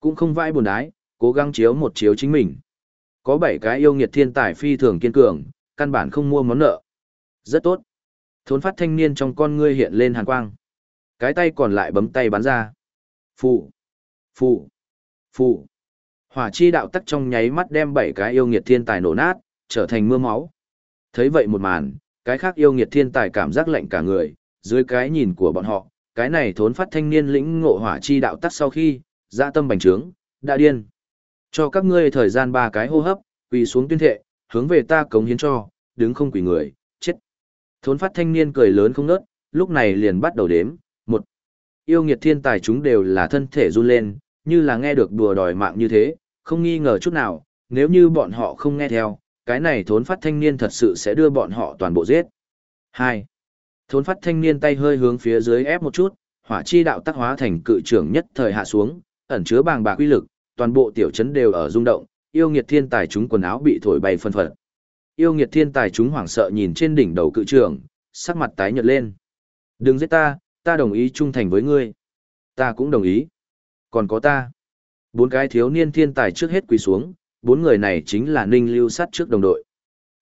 [SPEAKER 1] Cũng không vãi buồn đái, cố gắng chiếu một chiếu chính mình. Có bảy cái yêu nghiệt thiên tài phi thường kiên cường, căn bản không mua món nợ. Rất tốt. Thốn phát thanh niên trong con ngươi hiện lên hàn quang. Cái tay còn lại bấm tay bắn ra. Phụ, phụ, phụ. Hỏa chi đạo tắc trong nháy mắt đem bảy cái yêu nghiệt thiên tài nổ nát, trở thành mưa máu. Thấy vậy một màn, cái khác yêu nghiệt thiên tài cảm giác lạnh cả người, dưới cái nhìn của bọn họ, cái này thốn phát thanh niên lĩnh ngộ hỏa chi đạo tắc sau khi, dạ tâm bành trướng, đã điên. Cho các ngươi thời gian ba cái hô hấp, quỳ xuống tuyên thệ, hướng về ta cống hiến cho, đứng không quỳ người, chết. Thốn phát thanh niên cười lớn không nớt, lúc này liền bắt đầu đếm, một. Yêu nghiệt thiên tài chúng đều là thân thể run lên, như là nghe được đùa đòi mạng như thế, không nghi ngờ chút nào, nếu như bọn họ không nghe theo, cái này thốn phát thanh niên thật sự sẽ đưa bọn họ toàn bộ giết. 2. Thốn phát thanh niên tay hơi hướng phía dưới ép một chút, hỏa chi đạo tác hóa thành cự trưởng nhất thời hạ xuống, ẩn chứa bàng bạc uy lực, toàn bộ tiểu trấn đều ở rung động, yêu nghiệt thiên tài chúng quần áo bị thổi bay phân phật. Yêu nghiệt thiên tài chúng hoảng sợ nhìn trên đỉnh đầu cự trưởng, sắc mặt tái nhợt lên. Đừng giết ta, ta đồng ý trung thành với ngươi. Ta cũng đồng ý. Còn có ta. Bốn cái thiếu niên thiên tài trước hết quỳ xuống, bốn người này chính là Ninh Lưu Sát trước đồng đội.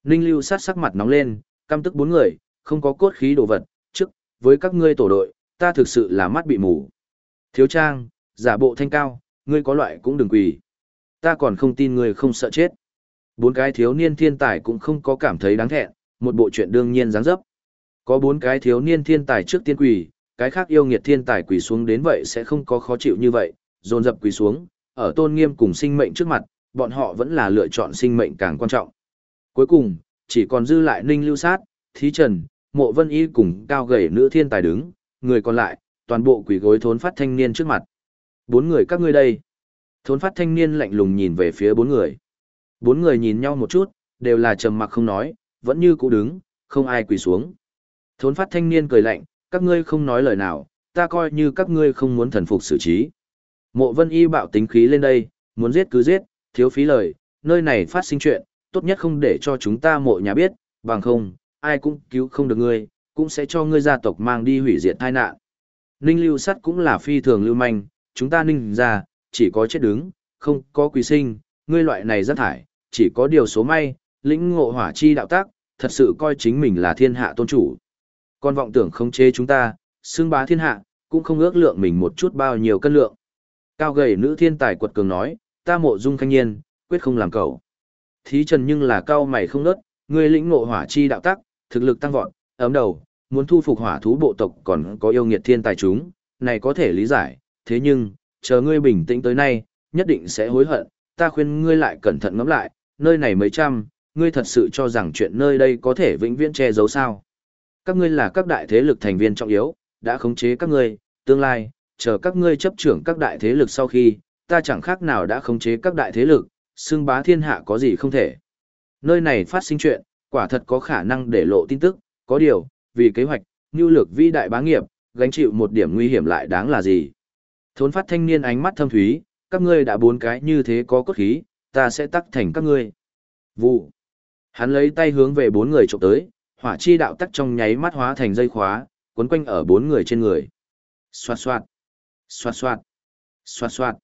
[SPEAKER 1] Ninh Lưu Sát sắc mặt nóng lên, căm tức bốn người, không có cốt khí đồ vật, trước, với các ngươi tổ đội, ta thực sự là mắt bị mù. Thiếu trang, giả bộ thanh cao, ngươi có loại cũng đừng quỳ. Ta còn không tin ngươi không sợ chết. Bốn cái thiếu niên thiên tài cũng không có cảm thấy đáng thẹn, một bộ chuyện đương nhiên dáng dấp. Có bốn cái thiếu niên thiên tài trước tiên quỳ, cái khác yêu nghiệt thiên tài quỳ xuống đến vậy sẽ không có khó chịu như vậy, dồn dập quỳ xuống, ở tôn nghiêm cùng sinh mệnh trước mặt, bọn họ vẫn là lựa chọn sinh mệnh càng quan trọng. Cuối cùng, chỉ còn dư lại Ninh Lưu Sát, Thí Trần, Mộ Vân Y cùng cao gầy nữ thiên tài đứng, người còn lại, toàn bộ quỷ gối thốn phát thanh niên trước mặt. Bốn người các ngươi đây. Thốn phát thanh niên lạnh lùng nhìn về phía bốn người. Bốn người nhìn nhau một chút, đều là trầm mặc không nói, vẫn như cũ đứng, không ai quỳ xuống. Thốn phát thanh niên cười lạnh, các ngươi không nói lời nào, ta coi như các ngươi không muốn thần phục xử trí. Mộ vân y bạo tính khí lên đây, muốn giết cứ giết, thiếu phí lời, nơi này phát sinh chuyện, tốt nhất không để cho chúng ta mộ nhà biết, bằng không, ai cũng cứu không được ngươi, cũng sẽ cho ngươi gia tộc mang đi hủy diệt tai nạn. Ninh lưu sắt cũng là phi thường lưu manh, chúng ta ninh ra, chỉ có chết đứng, không có quý sinh, ngươi loại này rất thải, chỉ có điều số may, lĩnh ngộ hỏa chi đạo tác, thật sự coi chính mình là thiên hạ tôn chủ. Còn vọng tưởng không chế chúng ta, xương bá thiên hạ, cũng không ước lượng mình một chút bao nhiêu cân lượng. Cao gầy nữ thiên tài quật cường nói, ta mộ dung khanh nhiên, quyết không làm cầu. Thí trần nhưng là cao mày không nớt, ngươi lĩnh ngộ hỏa chi đạo tác, thực lực tăng vọt, ấm đầu, muốn thu phục hỏa thú bộ tộc còn có yêu nghiệt thiên tài chúng, này có thể lý giải, thế nhưng, chờ ngươi bình tĩnh tới nay, nhất định sẽ hối hận, ta khuyên ngươi lại cẩn thận ngẫm lại, nơi này mấy trăm, ngươi thật sự cho rằng chuyện nơi đây có thể vĩnh viễn che giấu sao. Các ngươi là các đại thế lực thành viên trọng yếu, đã khống chế các ngươi, tương lai, chờ các ngươi chấp trưởng các đại thế lực sau khi, ta chẳng khác nào đã khống chế các đại thế lực, xưng bá thiên hạ có gì không thể. Nơi này phát sinh chuyện, quả thật có khả năng để lộ tin tức, có điều, vì kế hoạch, nhu lược vĩ đại bá nghiệp, gánh chịu một điểm nguy hiểm lại đáng là gì. Thốn phát thanh niên ánh mắt thâm thúy, các ngươi đã bốn cái như thế có cốt khí, ta sẽ tắc thành các ngươi. Vụ. Hắn lấy tay hướng về bốn người trộm tới, hỏa chi đạo tắc trong nháy mắt hóa thành dây khóa, quấn quanh ở bốn người trên người. Xoạt xoạt. Xoạt xoạt. Xoạt xoạt.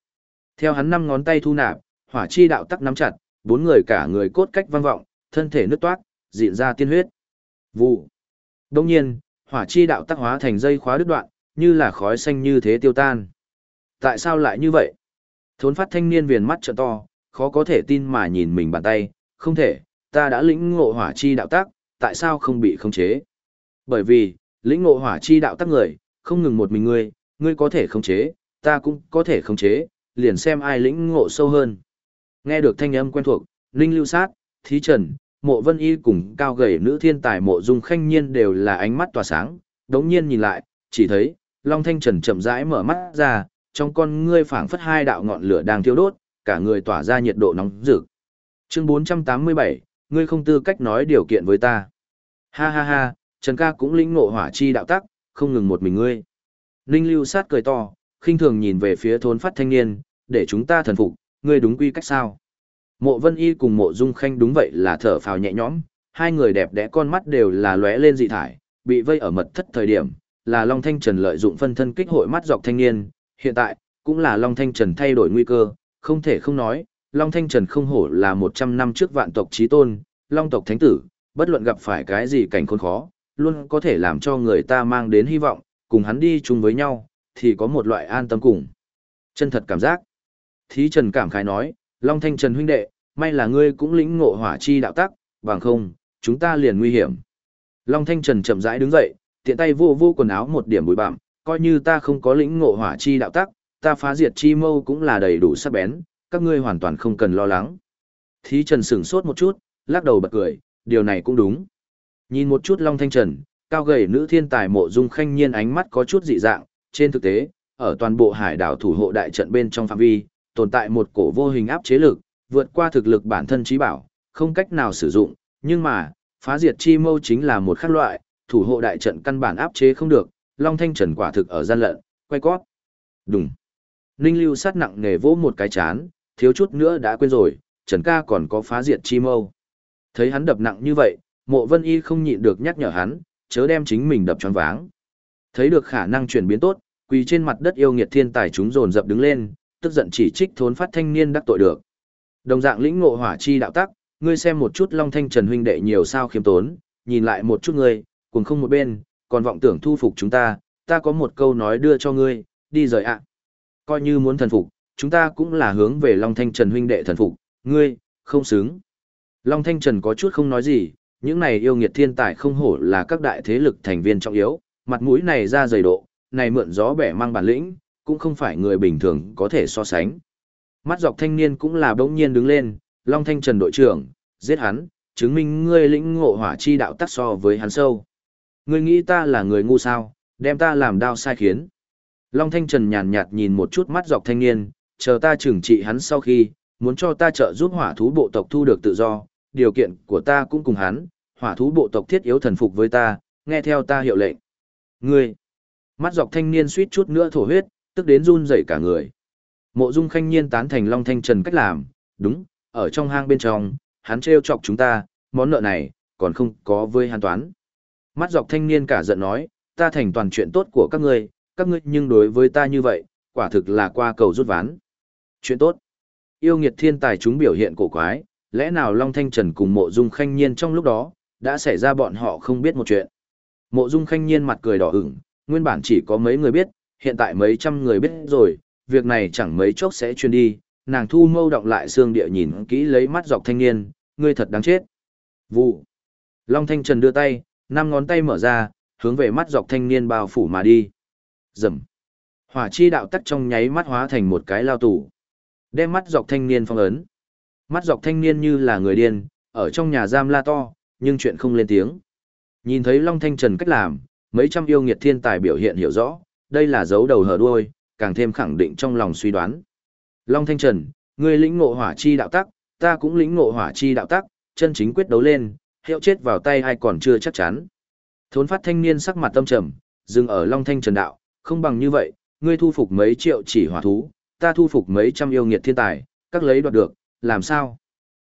[SPEAKER 1] Theo hắn năm ngón tay thu nạp, hỏa chi đạo tắc nắm chặt, bốn người cả người cốt cách vang vọng, thân thể nứt toát, diện ra tiên huyết. Vụ. Đông nhiên, hỏa chi đạo tắc hóa thành dây khóa đứt đoạn, như là khói xanh như thế tiêu tan. Tại sao lại như vậy? Thốn phát thanh niên viền mắt trợ to, khó có thể tin mà nhìn mình bàn tay, không thể, ta đã lĩnh ngộ hỏa chi đạo tác, tại sao không bị khống chế? Bởi vì, lĩnh ngộ hỏa chi đạo tác người, không ngừng một mình ngươi, ngươi có thể khống chế, ta cũng có thể khống chế, liền xem ai lĩnh ngộ sâu hơn. Nghe được thanh âm quen thuộc, Ninh Lưu Sát, Thí Trần, Mộ Vân Y cùng cao gầy nữ thiên tài Mộ Dung Khanh Nhiên đều là ánh mắt tỏa sáng, đống nhiên nhìn lại, chỉ thấy, Long Thanh Trần chậm rãi mở mắt ra, trong con ngươi phảng phất hai đạo ngọn lửa đang thiêu đốt, cả người tỏa ra nhiệt độ nóng rực. Chương 487, ngươi không tư cách nói điều kiện với ta. Ha ha ha, Trần ca cũng lĩnh ngộ hỏa chi đạo tắc, không ngừng một mình ngươi. Ninh Lưu sát cười to, khinh thường nhìn về phía thôn phát thanh niên, để chúng ta thần phục, ngươi đúng quy cách sao? Mộ Vân Y cùng Mộ Dung Khanh đúng vậy là thở phào nhẹ nhõm, hai người đẹp đẽ con mắt đều là lóe lên dị thải, bị vây ở mật thất thời điểm, là Long Thanh Trần lợi dụng phân thân kích hội mắt dọc thanh niên, hiện tại, cũng là Long Thanh Trần thay đổi nguy cơ, không thể không nói, Long Thanh Trần không hổ là 100 năm trước vạn tộc trí tôn, Long tộc thánh tử, bất luận gặp phải cái gì cảnh khốn khó, luôn có thể làm cho người ta mang đến hy vọng, cùng hắn đi chung với nhau, thì có một loại an tâm cùng. Chân thật cảm giác. Thí Trần cảm khái nói, Long Thanh Trần huynh đệ, may là ngươi cũng lĩnh ngộ hỏa chi đạo tắc, bằng không, chúng ta liền nguy hiểm. Long Thanh Trần chậm rãi đứng dậy, tiện tay vô vô quần áo một điểm bụi bặm, coi như ta không có lĩnh ngộ hỏa chi đạo tắc, ta phá diệt chi mâu cũng là đầy đủ sắc bén, các ngươi hoàn toàn không cần lo lắng. Thí Trần sửng sốt một chút, lắc đầu bật cười, điều này cũng đúng. Nhìn một chút Long Thanh Trần, cao gầy nữ thiên tài mộ dung khanh nhiên ánh mắt có chút dị dạng, trên thực tế, ở toàn bộ hải đảo thủ hộ đại trận bên trong phạm vi, tồn tại một cổ vô hình áp chế lực, vượt qua thực lực bản thân trí bảo, không cách nào sử dụng, nhưng mà, phá diệt chi mâu chính là một khác loại, thủ hộ đại trận căn bản áp chế không được, Long Thanh Trần quả thực ở gian lận, quay cót. Đúng. Ninh Lưu sát nặng nề vỗ một cái chán, thiếu chút nữa đã quên rồi, Trần ca còn có phá diệt chi mâu. Thấy hắn đập nặng như vậy, mộ vân y không nhịn được nhắc nhở hắn, chớ đem chính mình đập tròn váng. Thấy được khả năng chuyển biến tốt, quỳ trên mặt đất yêu nghiệt thiên tài chúng dồn dập đứng lên, tức giận chỉ trích thốn phát thanh niên đắc tội được. Đồng dạng lĩnh ngộ hỏa chi đạo tắc, ngươi xem một chút Long Thanh Trần huynh đệ nhiều sao khiêm tốn, nhìn lại một chút ngươi, cùng không một bên, còn vọng tưởng thu phục chúng ta, ta có một câu nói đưa cho ngươi, đi rời ạ. Coi như muốn thần phục, chúng ta cũng là hướng về Long Thanh Trần huynh đệ thần phục, ngươi, không xứng. Long Thanh Trần có chút không nói gì, những này yêu nghiệt thiên tài không hổ là các đại thế lực thành viên trọng yếu, mặt mũi này ra dày độ, này mượn gió bẻ mang bản lĩnh, cũng không phải người bình thường có thể so sánh. Mắt dọc thanh niên cũng là bỗng nhiên đứng lên, Long Thanh Trần đội trưởng, giết hắn, chứng minh ngươi lĩnh ngộ hỏa chi đạo tắc so với hắn sâu. Ngươi nghĩ ta là người ngu sao, đem ta làm đao sai khiến. Long Thanh Trần nhàn nhạt nhìn một chút mắt dọc thanh niên, chờ ta trừng trị hắn sau khi, muốn cho ta trợ giúp hỏa thú bộ tộc thu được tự do, điều kiện của ta cũng cùng hắn, hỏa thú bộ tộc thiết yếu thần phục với ta, nghe theo ta hiệu lệnh. Ngươi! Mắt dọc thanh niên suýt chút nữa thổ huyết, tức đến run rẩy cả người. Mộ Dung Khanh Nhiên tán thành Long Thanh Trần cách làm, đúng, ở trong hang bên trong, hắn trêu chọc chúng ta, món nợ này, còn không có với hắn toán. Mắt dọc thanh niên cả giận nói, ta thành toàn chuyện tốt của các ngươi, các ngươi nhưng đối với ta như vậy, quả thực là qua cầu rút ván. Chuyện tốt. Yêu nghiệt thiên tài chúng biểu hiện cổ quái, lẽ nào Long Thanh Trần cùng Mộ Dung Khanh Nhiên trong lúc đó, đã xảy ra bọn họ không biết một chuyện. Mộ Dung Khanh Nhiên mặt cười đỏ ửng, nguyên bản chỉ có mấy người biết, hiện tại mấy trăm người biết rồi, việc này chẳng mấy chốc sẽ truyền đi, nàng thu mâu động lại xương địa nhìn kỹ lấy mắt dọc thanh niên, ngươi thật đáng chết. Vụ. Long Thanh Trần đưa tay, năm ngón tay mở ra, hướng về mắt dọc thanh niên bao phủ mà đi. Rầm. Hỏa chi đạo tắc trong nháy mắt hóa thành một cái lao tủ. Đem mắt dọc thanh niên phong ấn. Mắt dọc thanh niên như là người điên, ở trong nhà giam la to, nhưng chuyện không lên tiếng. Nhìn thấy Long Thanh Trần cách làm, mấy trăm yêu nghiệt thiên tài biểu hiện hiểu rõ, đây là dấu đầu hở đuôi, càng thêm khẳng định trong lòng suy đoán. Long Thanh Trần, ngươi lĩnh ngộ hỏa chi đạo tắc, ta cũng lĩnh ngộ hỏa chi đạo tắc, chân chính quyết đấu lên, hiệu chết vào tay ai còn chưa chắc chắn. Thốn phát thanh niên sắc mặt tâm trầm, dừng ở Long Thanh Trần đạo, không bằng như vậy, ngươi thu phục mấy triệu chỉ hỏa thú, ta thu phục mấy trăm yêu nghiệt thiên tài, các lấy đoạt được, làm sao?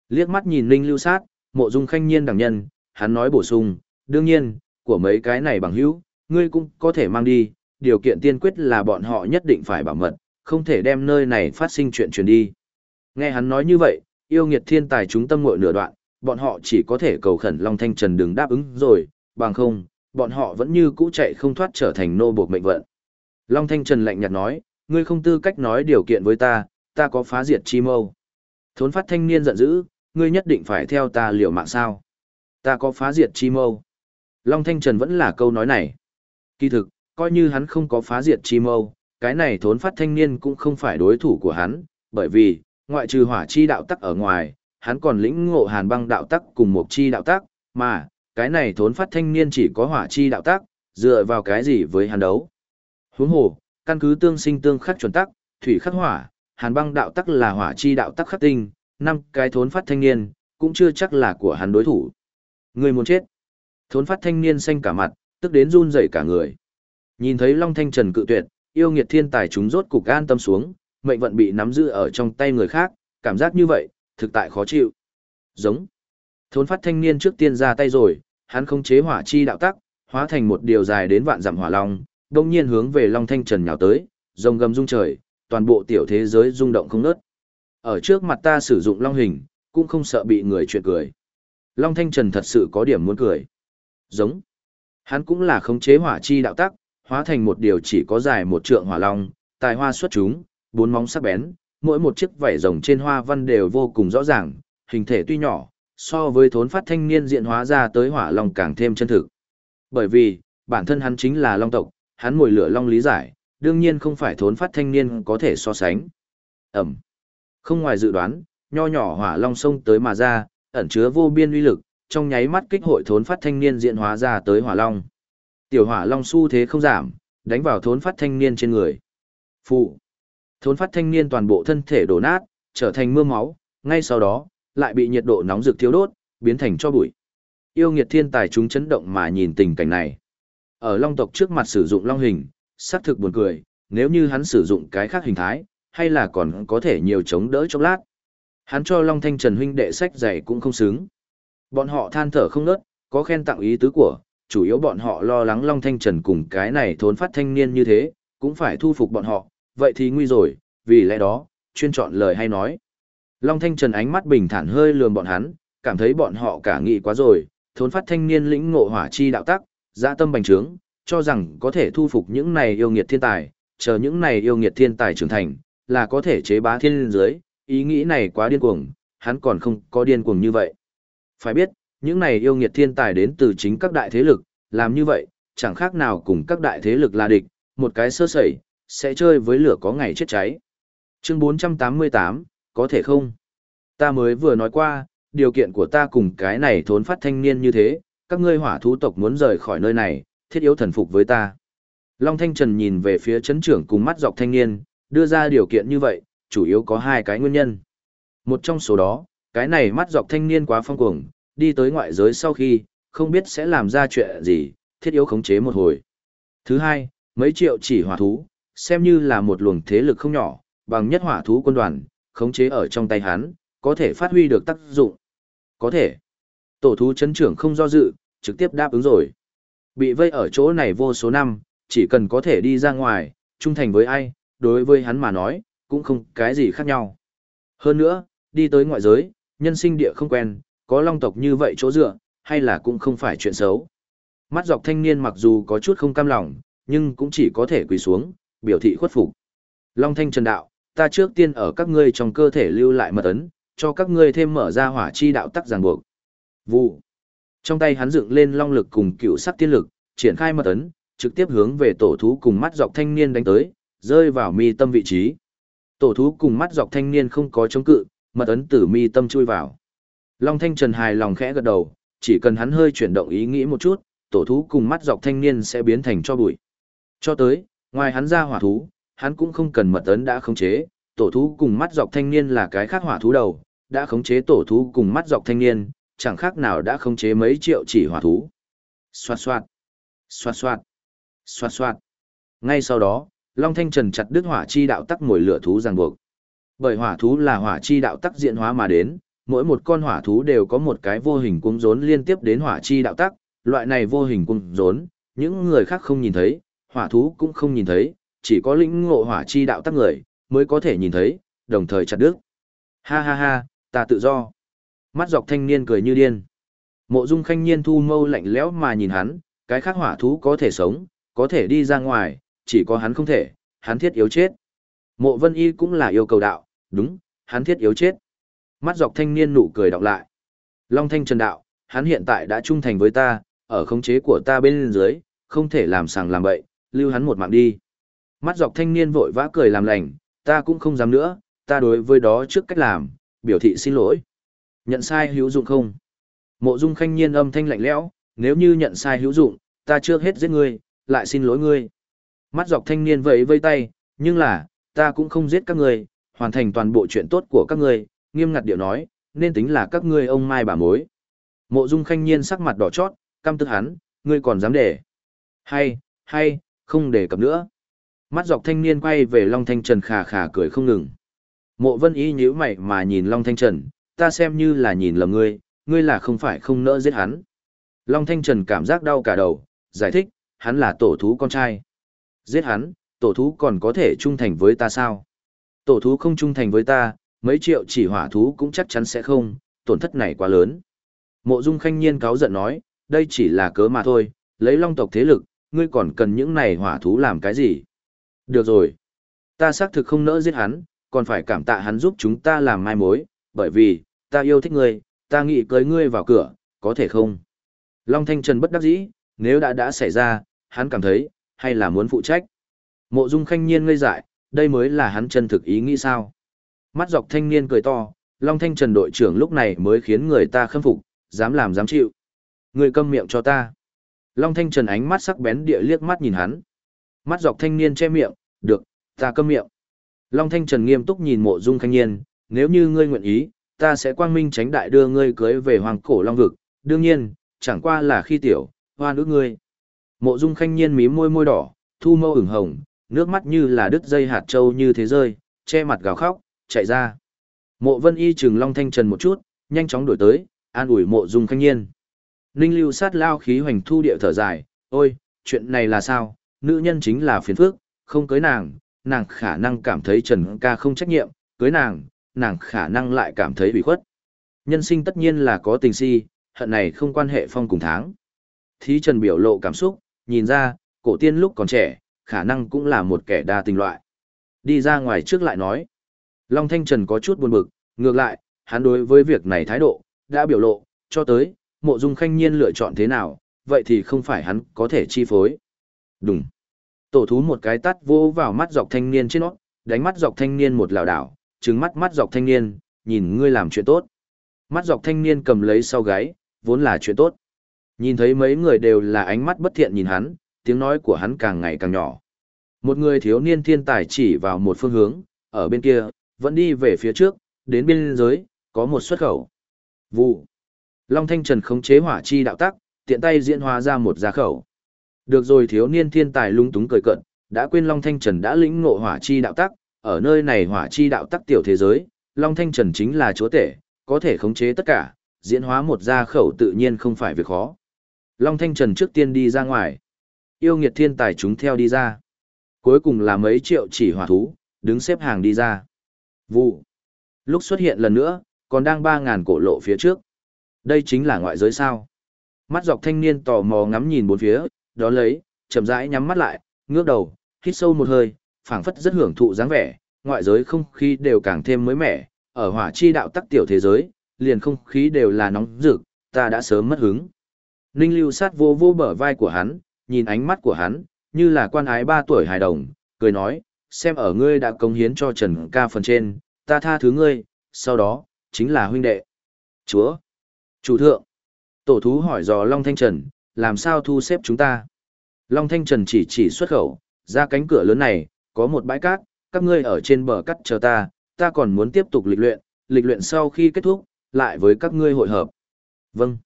[SPEAKER 1] Liếc mắt nhìn Linh Lưu Sát, Mộ Dung Khanh Nhiên đẳng nhân, hắn nói bổ sung, đương nhiên, của mấy cái này bằng hữu, ngươi cũng có thể mang đi, điều kiện tiên quyết là bọn họ nhất định phải bảo mật, không thể đem nơi này phát sinh chuyện truyền đi. Nghe hắn nói như vậy, yêu nghiệt thiên tài chúng tâm ngội nửa đoạn, bọn họ chỉ có thể cầu khẩn Long Thanh Trần đừng đáp ứng rồi, bằng không, bọn họ vẫn như cũ chạy không thoát trở thành nô buộc mệnh vận. Long Thanh Trần lạnh nhạt nói, ngươi không tư cách nói điều kiện với ta, ta có phá diệt chi mâu. Thốn phát thanh niên giận dữ, ngươi nhất định phải theo ta liều mạng sao. Ta có phá diệt chi mâu. Long Thanh Trần vẫn là câu nói này. Kỳ thực, coi như hắn không có phá diệt chi mâu, cái này thốn phát thanh niên cũng không phải đối thủ của hắn, bởi vì, ngoại trừ hỏa chi đạo tắc ở ngoài, hắn còn lĩnh ngộ hàn băng đạo tắc cùng một chi đạo tắc, mà, cái này thốn phát thanh niên chỉ có hỏa chi đạo tắc, dựa vào cái gì với hắn đấu. Huống hồ, căn cứ tương sinh tương khắc chuẩn tắc, thủy khắc hỏa, hàn băng đạo tắc là hỏa chi đạo tắc khắc tinh, năm cái thốn phát thanh niên, cũng chưa chắc là của hắn đối thủ. Người muốn chết. Thốn phát thanh niên xanh cả mặt, tức đến run rẩy cả người. Nhìn thấy Long Thanh Trần cự tuyệt, yêu nghiệt thiên tài chúng rốt cục an tâm xuống, mệnh vận bị nắm giữ ở trong tay người khác, cảm giác như vậy, thực tại khó chịu. Giống. Thốn phát thanh niên trước tiên ra tay rồi, hắn không chế hỏa chi đạo tắc, hóa thành một điều dài đến vạn dặm hỏa long, đông nhiên hướng về Long Thanh Trần nhào tới, rồng gầm rung trời, toàn bộ tiểu thế giới rung động không ngớt. Ở trước mặt ta sử dụng long hình, cũng không sợ bị người chuyện cười. Long Thanh Trần thật sự có điểm muốn cười. Giống. Hắn cũng là khống chế hỏa chi đạo tắc, hóa thành một điều chỉ có dài một trượng hỏa long, tài hoa xuất chúng, bốn móng sắc bén, mỗi một chiếc vảy rồng trên hoa văn đều vô cùng rõ ràng, hình thể tuy nhỏ, so với thốn phát thanh niên diện hóa ra tới hỏa long càng thêm chân thực. Bởi vì, bản thân hắn chính là long tộc, hắn mồi lửa long lý giải, đương nhiên không phải thốn phát thanh niên có thể so sánh. Ẩm. Không ngoài dự đoán, nho nhỏ hỏa long sông tới mà ra, ẩn chứa vô biên uy lực, trong nháy mắt kích hội thốn phát thanh niên diện hóa ra tới hỏa long. Tiểu hỏa long su thế không giảm, đánh vào thốn phát thanh niên trên người. Phụ. Thốn phát thanh niên toàn bộ thân thể đổ nát, trở thành mưa máu, ngay sau đó, lại bị nhiệt độ nóng rực thiếu đốt, biến thành cho bụi. Yêu nghiệt thiên tài chúng chấn động mà nhìn tình cảnh này. Ở long tộc trước mặt sử dụng long hình, xác thực buồn cười, nếu như hắn sử dụng cái khác hình thái, hay là còn có thể nhiều chống đỡ chốc lát. Hắn cho Long Thanh Trần huynh đệ sách dạy cũng không xứng. Bọn họ than thở không nớt, có khen tặng ý tứ của, chủ yếu bọn họ lo lắng Long Thanh Trần cùng cái này thốn phát thanh niên như thế, cũng phải thu phục bọn họ, vậy thì nguy rồi, vì lẽ đó, chuyên chọn lời hay nói. Long Thanh Trần ánh mắt bình thản hơi lườm bọn hắn, cảm thấy bọn họ cả nghị quá rồi, thốn phát thanh niên lĩnh ngộ hỏa chi đạo tắc, dạ tâm bành trướng, cho rằng có thể thu phục những này yêu nghiệt thiên tài, chờ những này yêu nghiệt thiên tài trưởng thành, là có thể chế bá thiên giới ý nghĩ này quá điên cuồng, hắn còn không có điên cuồng như vậy. Phải biết, những này yêu nghiệt thiên tài đến từ chính các đại thế lực, làm như vậy, chẳng khác nào cùng các đại thế lực là địch, một cái sơ sẩy, sẽ chơi với lửa có ngày chết cháy. Chương 488, có thể không? Ta mới vừa nói qua, điều kiện của ta cùng cái này thốn phát thanh niên như thế, các ngươi hỏa thú tộc muốn rời khỏi nơi này, thiết yếu thần phục với ta. Long Thanh Trần nhìn về phía chấn trưởng cùng mắt dọc thanh niên, đưa ra điều kiện như vậy, chủ yếu có hai cái nguyên nhân. Một trong số đó, cái này mắt dọc thanh niên quá phong cuồng, đi tới ngoại giới sau khi, không biết sẽ làm ra chuyện gì, thiết yếu khống chế một hồi. Thứ hai, mấy triệu chỉ hỏa thú, xem như là một luồng thế lực không nhỏ, bằng nhất hỏa thú quân đoàn, khống chế ở trong tay hắn, có thể phát huy được tác dụng. Có thể. Tổ thú chấn trưởng không do dự, trực tiếp đáp ứng rồi. Bị vây ở chỗ này vô số năm, chỉ cần có thể đi ra ngoài, trung thành với ai, đối với hắn mà nói, cũng không cái gì khác nhau. Hơn nữa, đi tới ngoại giới, nhân sinh địa không quen, có long tộc như vậy chỗ dựa, hay là cũng không phải chuyện xấu. Mắt dọc thanh niên mặc dù có chút không cam lòng, nhưng cũng chỉ có thể quỳ xuống, biểu thị khuất phục. Long thanh trần đạo, ta trước tiên ở các ngươi trong cơ thể lưu lại mật ấn, cho các ngươi thêm mở ra hỏa chi đạo tắc ràng buộc. Vụ. Trong tay hắn dựng lên long lực cùng cựu sắc tiên lực, triển khai mật ấn, trực tiếp hướng về tổ thú cùng mắt dọc thanh niên đánh tới, rơi vào mi tâm vị trí. Tổ thú cùng mắt dọc thanh niên không có chống cự, mật ấn tử mi tâm chui vào. Long Thanh Trần hài lòng khẽ gật đầu, chỉ cần hắn hơi chuyển động ý nghĩ một chút, tổ thú cùng mắt dọc thanh niên sẽ biến thành cho bụi. Cho tới, ngoài hắn ra hỏa thú, hắn cũng không cần mật ấn đã khống chế, tổ thú cùng mắt dọc thanh niên là cái khác hỏa thú đầu, đã khống chế tổ thú cùng mắt dọc thanh niên, chẳng khác nào đã khống chế mấy triệu chỉ hỏa thú. Xoạt xoạt, xoạt xoạt, xoạt xoạt. Ngay sau đó, Long Thanh Trần chặt đứt hỏa chi đạo tắc mồi lửa thú ràng buộc. Bởi hỏa thú là hỏa chi đạo tắc diện hóa mà đến, mỗi một con hỏa thú đều có một cái vô hình cung rốn liên tiếp đến hỏa chi đạo tắc, loại này vô hình cung rốn, những người khác không nhìn thấy, hỏa thú cũng không nhìn thấy, chỉ có lĩnh ngộ hỏa chi đạo tắc người mới có thể nhìn thấy, đồng thời chặt đứt. Ha ha ha, ta tự do. Mắt dọc thanh niên cười như điên. Mộ Dung Khanh niên thu mâu lạnh lẽo mà nhìn hắn, cái khác hỏa thú có thể sống, có thể đi ra ngoài, chỉ có hắn không thể, hắn thiết yếu chết. Mộ Vân Y cũng là yêu cầu đạo, đúng, hắn thiết yếu chết. Mắt dọc thanh niên nụ cười đọc lại. Long Thanh Trần đạo, hắn hiện tại đã trung thành với ta, ở khống chế của ta bên dưới, không thể làm sàng làm bậy, lưu hắn một mạng đi. Mắt dọc thanh niên vội vã cười làm lành, ta cũng không dám nữa, ta đối với đó trước cách làm, biểu thị xin lỗi. Nhận sai hữu dụng không? Mộ Dung Khanh niên âm thanh lạnh lẽo, nếu như nhận sai hữu dụng, ta trước hết giết ngươi, lại xin lỗi ngươi. Mắt dọc thanh niên vẫy vây tay, nhưng là, ta cũng không giết các ngươi, hoàn thành toàn bộ chuyện tốt của các ngươi, nghiêm ngặt điệu nói, nên tính là các ngươi ông mai bà mối. Mộ Dung Khanh Nhiên sắc mặt đỏ chót, căm tức hắn, ngươi còn dám để? Hay, hay, không để cập nữa. Mắt dọc thanh niên quay về Long Thanh Trần khà khà cười không ngừng. Mộ Vân Y nhíu mày mà nhìn Long Thanh Trần, ta xem như là nhìn lầm ngươi, ngươi là không phải không nỡ giết hắn. Long Thanh Trần cảm giác đau cả đầu, giải thích, hắn là tổ thú con trai. Giết hắn, tổ thú còn có thể trung thành với ta sao? Tổ thú không trung thành với ta, mấy triệu chỉ hỏa thú cũng chắc chắn sẽ không, tổn thất này quá lớn. Mộ Dung Khanh Nhiên cáo giận nói, đây chỉ là cớ mà thôi, lấy long tộc thế lực, ngươi còn cần những này hỏa thú làm cái gì? Được rồi. Ta xác thực không nỡ giết hắn, còn phải cảm tạ hắn giúp chúng ta làm mai mối, bởi vì, ta yêu thích ngươi, ta nghĩ cưới ngươi vào cửa, có thể không? Long Thanh Trần bất đắc dĩ, nếu đã đã xảy ra, hắn cảm thấy, hay là muốn phụ trách. Mộ Dung Khanh Nhiên ngây dại, đây mới là hắn chân thực ý nghĩ sao? Mắt dọc thanh niên cười to, Long Thanh Trần đội trưởng lúc này mới khiến người ta khâm phục, dám làm dám chịu. Người câm miệng cho ta. Long Thanh Trần ánh mắt sắc bén địa liếc mắt nhìn hắn. Mắt dọc thanh niên che miệng, được, ta câm miệng. Long Thanh Trần nghiêm túc nhìn mộ dung khanh niên, nếu như ngươi nguyện ý, ta sẽ quang minh tránh đại đưa ngươi cưới về hoàng cổ long vực, đương nhiên, chẳng qua là khi tiểu, hoa nữ ngươi. Mộ dung khanh niên mím môi môi đỏ, thu mâu ửng hồng, nước mắt như là đứt dây hạt trâu như thế rơi, che mặt gào khóc, chạy ra. Mộ vân y trừng Long Thanh Trần một chút, nhanh chóng đổi tới, an ủi mộ dung khanh nhiên. Ninh lưu sát lao khí hoành thu địa thở dài, ôi, chuyện này là sao, nữ nhân chính là phiền phức, không cưới nàng, nàng khả năng cảm thấy Trần ca không trách nhiệm, cưới nàng, nàng khả năng lại cảm thấy bị khuất. Nhân sinh tất nhiên là có tình si, hận này không quan hệ phong cùng tháng. Thí Trần biểu lộ cảm xúc, nhìn ra, cổ tiên lúc còn trẻ, khả năng cũng là một kẻ đa tình loại. Đi ra ngoài trước lại nói. Long Thanh Trần có chút buồn bực, ngược lại, hắn đối với việc này thái độ, đã biểu lộ, cho tới, mộ dung khanh nhiên lựa chọn thế nào, vậy thì không phải hắn có thể chi phối. Đúng. Tổ thú một cái tắt vô vào mắt dọc thanh niên trên nó, đánh mắt dọc thanh niên một lảo đảo, trừng mắt mắt dọc thanh niên, nhìn ngươi làm chuyện tốt. Mắt dọc thanh niên cầm lấy sau gáy, vốn là chuyện tốt. Nhìn thấy mấy người đều là ánh mắt bất thiện nhìn hắn, tiếng nói của hắn càng ngày càng nhỏ. Một người thiếu niên thiên tài chỉ vào một phương hướng, ở bên kia, vẫn đi về phía trước, đến biên giới, có một xuất khẩu. Vụ. Long Thanh Trần khống chế hỏa chi đạo tắc, tiện tay diễn hóa ra một gia khẩu. Được rồi thiếu niên thiên tài lung túng cười cận, đã quên Long Thanh Trần đã lĩnh ngộ hỏa chi đạo tắc, ở nơi này hỏa chi đạo tắc tiểu thế giới, Long Thanh Trần chính là chúa tể, có thể khống chế tất cả, diễn hóa một gia khẩu tự nhiên không phải việc khó. Long Thanh Trần trước tiên đi ra ngoài. Yêu nghiệt thiên tài chúng theo đi ra. Cuối cùng là mấy triệu chỉ hỏa thú, đứng xếp hàng đi ra. Vụ. Lúc xuất hiện lần nữa, còn đang 3.000 cổ lộ phía trước. Đây chính là ngoại giới sao. Mắt dọc thanh niên tò mò ngắm nhìn bốn phía, đó lấy, chậm rãi nhắm mắt lại, ngước đầu, hít sâu một hơi, phảng phất rất hưởng thụ dáng vẻ, ngoại giới không khí đều càng thêm mới mẻ, ở hỏa chi đạo tắc tiểu thế giới, liền không khí đều là nóng rực, ta đã sớm mất hứng. Ninh lưu sát vô vô bờ vai của hắn, nhìn ánh mắt của hắn, như là quan ái ba tuổi hài đồng, cười nói, xem ở ngươi đã công hiến cho Trần ca phần trên, ta tha thứ ngươi, sau đó, chính là huynh đệ. Chúa! Chủ thượng! Tổ thú hỏi dò Long Thanh Trần, làm sao thu xếp chúng ta? Long Thanh Trần chỉ chỉ xuất khẩu, ra cánh cửa lớn này, có một bãi cát, các ngươi ở trên bờ cắt chờ ta, ta còn muốn tiếp tục lịch luyện, lịch luyện sau khi kết thúc, lại với các ngươi hội hợp. Vâng.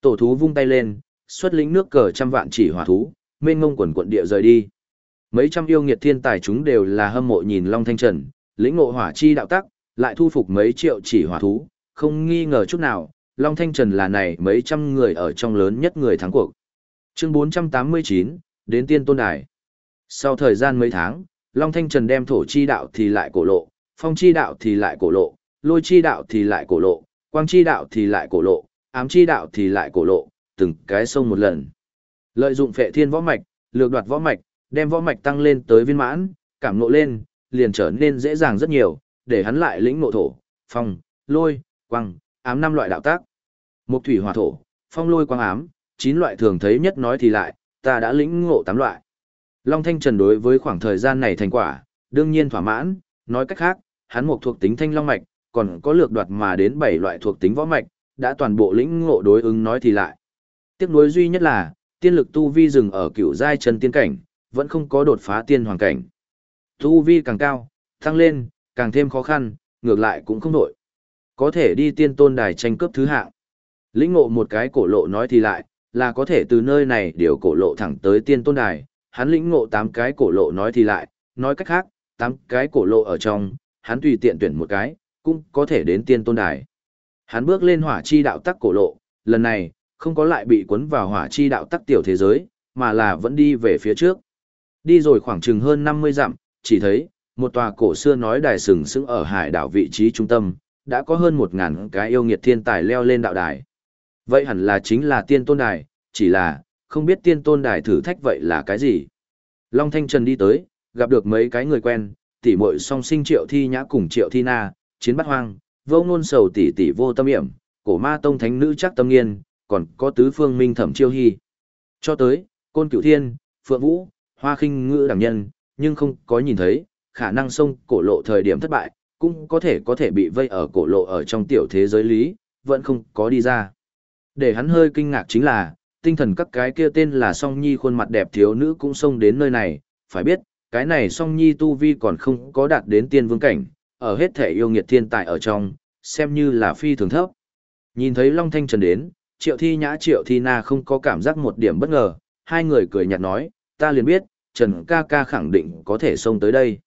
[SPEAKER 1] Tổ thú vung tay lên, xuất lĩnh nước cờ trăm vạn chỉ hỏa thú, mênh ngông quần quận địa rời đi. Mấy trăm yêu nghiệt thiên tài chúng đều là hâm mộ nhìn Long Thanh Trần, lĩnh ngộ hỏa chi đạo tắc, lại thu phục mấy triệu chỉ hỏa thú, không nghi ngờ chút nào, Long Thanh Trần là này mấy trăm người ở trong lớn nhất người thắng cuộc. Chương 489, đến tiên tôn đài. Sau thời gian mấy tháng, Long Thanh Trần đem thổ chi đạo thì lại cổ lộ, phong chi đạo thì lại cổ lộ, lôi chi đạo thì lại cổ lộ, quang chi đạo thì lại cổ lộ, ám chi đạo thì lại cổ lộ, từng cái sông một lần. Lợi dụng phệ thiên võ mạch, lược đoạt võ mạch, đem võ mạch tăng lên tới viên mãn, cảm nộ lên, liền trở nên dễ dàng rất nhiều, để hắn lại lĩnh ngộ thổ, phong, lôi, quang, ám năm loại đạo tác. mộc thủy hỏa thổ, phong lôi quang ám, chín loại thường thấy nhất nói thì lại, ta đã lĩnh ngộ tám loại. Long Thanh Trần đối với khoảng thời gian này thành quả, đương nhiên thỏa mãn, nói cách khác, hắn một thuộc tính thanh long mạch, còn có lược đoạt mà đến bảy loại thuộc tính võ mạch, đã toàn bộ lĩnh ngộ đối ứng nói thì lại. Tiếc nuối duy nhất là, tiên lực tu vi dừng ở cựu giai chân tiên cảnh, vẫn không có đột phá tiên hoàng cảnh. Tu vi càng cao, tăng lên, càng thêm khó khăn, ngược lại cũng không nổi Có thể đi tiên tôn đài tranh cướp thứ hạng. Lĩnh ngộ một cái cổ lộ nói thì lại, là có thể từ nơi này điều cổ lộ thẳng tới tiên tôn đài, hắn lĩnh ngộ tám cái cổ lộ nói thì lại, nói cách khác, tám cái cổ lộ ở trong, hắn tùy tiện tuyển một cái, cũng có thể đến tiên tôn đài. Hắn bước lên hỏa chi đạo tắc cổ lộ, lần này, không có lại bị cuốn vào hỏa chi đạo tắc tiểu thế giới, mà là vẫn đi về phía trước. Đi rồi khoảng chừng hơn 50 dặm, chỉ thấy, một tòa cổ xưa nói đài sừng sững ở hải đảo vị trí trung tâm, đã có hơn 1.000 cái yêu nghiệt thiên tài leo lên đạo đài. Vậy hẳn là chính là tiên tôn đài, chỉ là, không biết tiên tôn đài thử thách vậy là cái gì. Long Thanh Trần đi tới, gặp được mấy cái người quen, tỷ muội song sinh triệu thi nhã cùng triệu thi na, chiến bắt hoang, vô ngôn sầu tỷ tỷ vô tâm hiểm, cổ ma tông thánh nữ chắc tâm nghiên, còn có tứ phương minh thẩm chiêu hy. Cho tới, côn cửu thiên, phượng vũ, hoa khinh ngữ đẳng nhân, nhưng không có nhìn thấy, khả năng sông cổ lộ thời điểm thất bại, cũng có thể có thể bị vây ở cổ lộ ở trong tiểu thế giới lý, vẫn không có đi ra. Để hắn hơi kinh ngạc chính là, tinh thần các cái kia tên là song nhi khuôn mặt đẹp thiếu nữ cũng xông đến nơi này, phải biết, cái này song nhi tu vi còn không có đạt đến tiên vương cảnh, ở hết thể yêu nghiệt thiên tài ở trong, xem như là phi thường thấp. Nhìn thấy Long Thanh Trần đến, triệu thi nhã triệu thi na không có cảm giác một điểm bất ngờ, hai người cười nhạt nói, ta liền biết, Trần ca ca khẳng định có thể xông tới đây.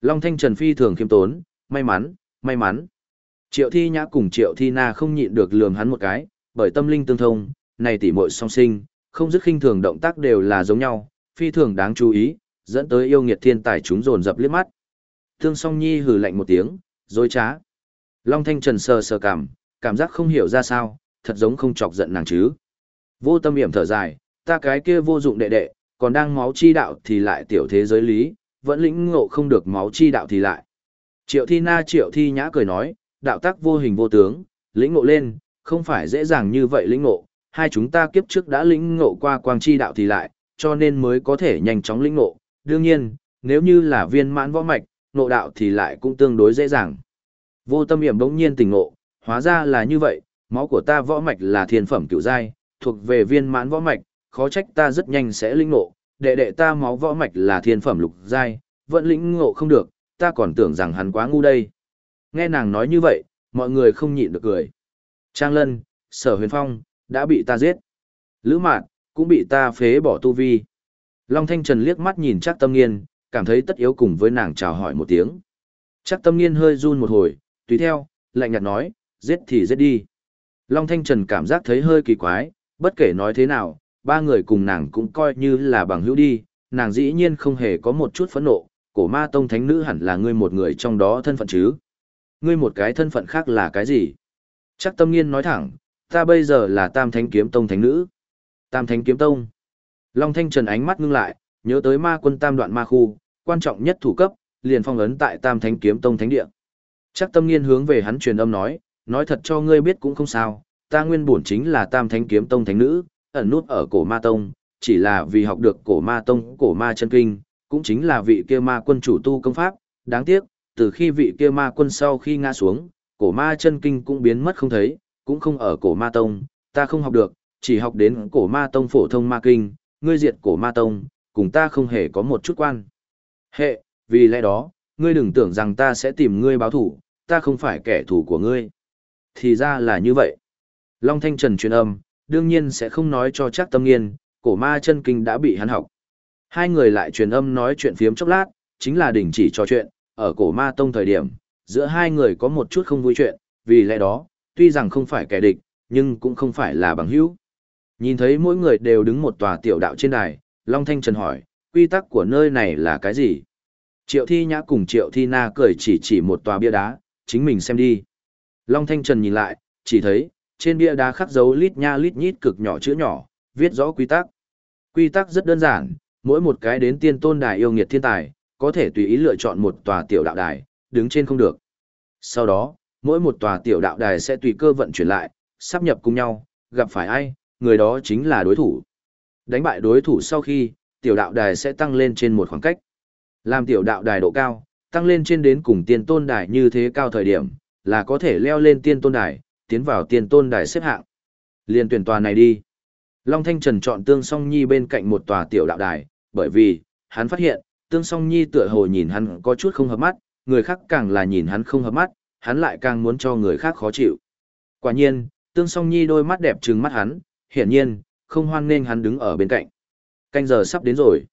[SPEAKER 1] Long Thanh Trần phi thường khiêm tốn, may mắn, may mắn. Triệu thi nhã cùng triệu thi na không nhịn được lườm hắn một cái, bởi tâm linh tương thông, này tỉ muội song sinh, không dứt khinh thường động tác đều là giống nhau, phi thường đáng chú ý, dẫn tới yêu nghiệt thiên tài chúng dồn dập liếc mắt. Thương song nhi hừ lạnh một tiếng, dối trá. Long Thanh Trần sờ sờ cảm, cảm giác không hiểu ra sao, thật giống không chọc giận nàng chứ. Vô tâm hiểm thở dài, ta cái kia vô dụng đệ đệ, còn đang máu chi đạo thì lại tiểu thế giới lý, vẫn lĩnh ngộ không được máu chi đạo thì lại. Triệu thi na triệu thi nhã cười nói, đạo tắc vô hình vô tướng, lĩnh ngộ lên, không phải dễ dàng như vậy lĩnh ngộ, hai chúng ta kiếp trước đã lĩnh ngộ qua quang chi đạo thì lại, cho nên mới có thể nhanh chóng lĩnh ngộ. Đương nhiên, nếu như là viên mãn võ mạch, ngộ đạo thì lại cũng tương đối dễ dàng. Vô tâm hiểm đống nhiên tỉnh ngộ, hóa ra là như vậy, máu của ta võ mạch là thiên phẩm cựu giai, thuộc về viên mãn võ mạch, khó trách ta rất nhanh sẽ linh ngộ, đệ đệ ta máu võ mạch là thiên phẩm lục giai, vẫn lĩnh ngộ không được, ta còn tưởng rằng hắn quá ngu đây. Nghe nàng nói như vậy, mọi người không nhịn được cười. Trang Lân, Sở Huyền Phong, đã bị ta giết. Lữ Mạn, cũng bị ta phế bỏ tu vi. Long Thanh Trần liếc mắt nhìn chắc tâm nghiên, cảm thấy tất yếu cùng với nàng chào hỏi một tiếng. Chắc tâm nghiên hơi run một hồi, tùy theo, lạnh nhạt nói, giết thì giết đi. Long Thanh Trần cảm giác thấy hơi kỳ quái, bất kể nói thế nào, ba người cùng nàng cũng coi như là bằng hữu đi, nàng dĩ nhiên không hề có một chút phẫn nộ, cổ ma tông thánh nữ hẳn là ngươi một người trong đó thân phận chứ. Ngươi một cái thân phận khác là cái gì? Chắc tâm nghiên nói thẳng, ta bây giờ là tam thánh kiếm tông thánh nữ. Tam thánh kiếm tông. Long Thanh Trần ánh mắt ngưng lại, nhớ tới ma quân tam đoạn ma khu, quan trọng nhất thủ cấp, liền phong ấn tại tam thánh kiếm tông thánh địa. Chắc tâm nghiên hướng về hắn truyền âm nói, nói thật cho ngươi biết cũng không sao, ta nguyên bổn chính là tam thánh kiếm tông thánh nữ, ẩn nút ở cổ ma tông, chỉ là vì học được cổ ma tông, cổ ma chân kinh, cũng chính là vị kia ma quân chủ tu công pháp, đáng tiếc, từ khi vị kia ma quân sau khi ngã xuống, cổ ma chân kinh cũng biến mất không thấy, cũng không ở cổ ma tông, ta không học được, chỉ học đến cổ ma tông phổ thông ma kinh, ngươi diệt cổ ma tông, cùng ta không hề có một chút quan. Hệ, vì lẽ đó, ngươi đừng tưởng rằng ta sẽ tìm ngươi báo thủ, ta không phải kẻ thù của ngươi. Thì ra là như vậy. Long Thanh Trần truyền âm, đương nhiên sẽ không nói cho chắc tâm nghiên, cổ ma chân kinh đã bị hắn học. Hai người lại truyền âm nói chuyện phiếm chốc lát, chính là đình chỉ trò chuyện, ở cổ ma tông thời điểm, giữa hai người có một chút không vui chuyện, vì lẽ đó, tuy rằng không phải kẻ địch, nhưng cũng không phải là bằng hữu. Nhìn thấy mỗi người đều đứng một tòa tiểu đạo trên đài, Long Thanh Trần hỏi, quy tắc của nơi này là cái gì? Triệu Thi Nhã cùng Triệu Thi Na cười chỉ chỉ một tòa bia đá, chính mình xem đi. Long Thanh Trần nhìn lại, chỉ thấy, trên bia đá khắc dấu lít nha lít nhít cực nhỏ chữ nhỏ, viết rõ quy tắc. Quy tắc rất đơn giản, mỗi một cái đến tiên tôn đài yêu nghiệt thiên tài, có thể tùy ý lựa chọn một tòa tiểu đạo đài, đứng trên không được. Sau đó, mỗi một tòa tiểu đạo đài sẽ tùy cơ vận chuyển lại, sắp nhập cùng nhau, gặp phải ai, người đó chính là đối thủ. Đánh bại đối thủ sau khi, tiểu đạo đài sẽ tăng lên trên một khoảng cách. Làm tiểu đạo đài độ cao, tăng lên trên đến cùng tiên tôn đài như thế cao thời điểm, là có thể leo lên tiên tôn đài, tiến vào tiền tôn đài xếp hạng. Liên tuyển tòa này đi. Long Thanh Trần chọn tương song nhi bên cạnh một tòa tiểu đạo đài, bởi vì, hắn phát hiện, Tương Song Nhi tựa hồ nhìn hắn có chút không hợp mắt, người khác càng là nhìn hắn không hợp mắt, hắn lại càng muốn cho người khác khó chịu. Quả nhiên, Tương Song Nhi đôi mắt đẹp trừng mắt hắn, hiển nhiên, không hoan nên hắn đứng ở bên cạnh. Canh giờ sắp đến rồi.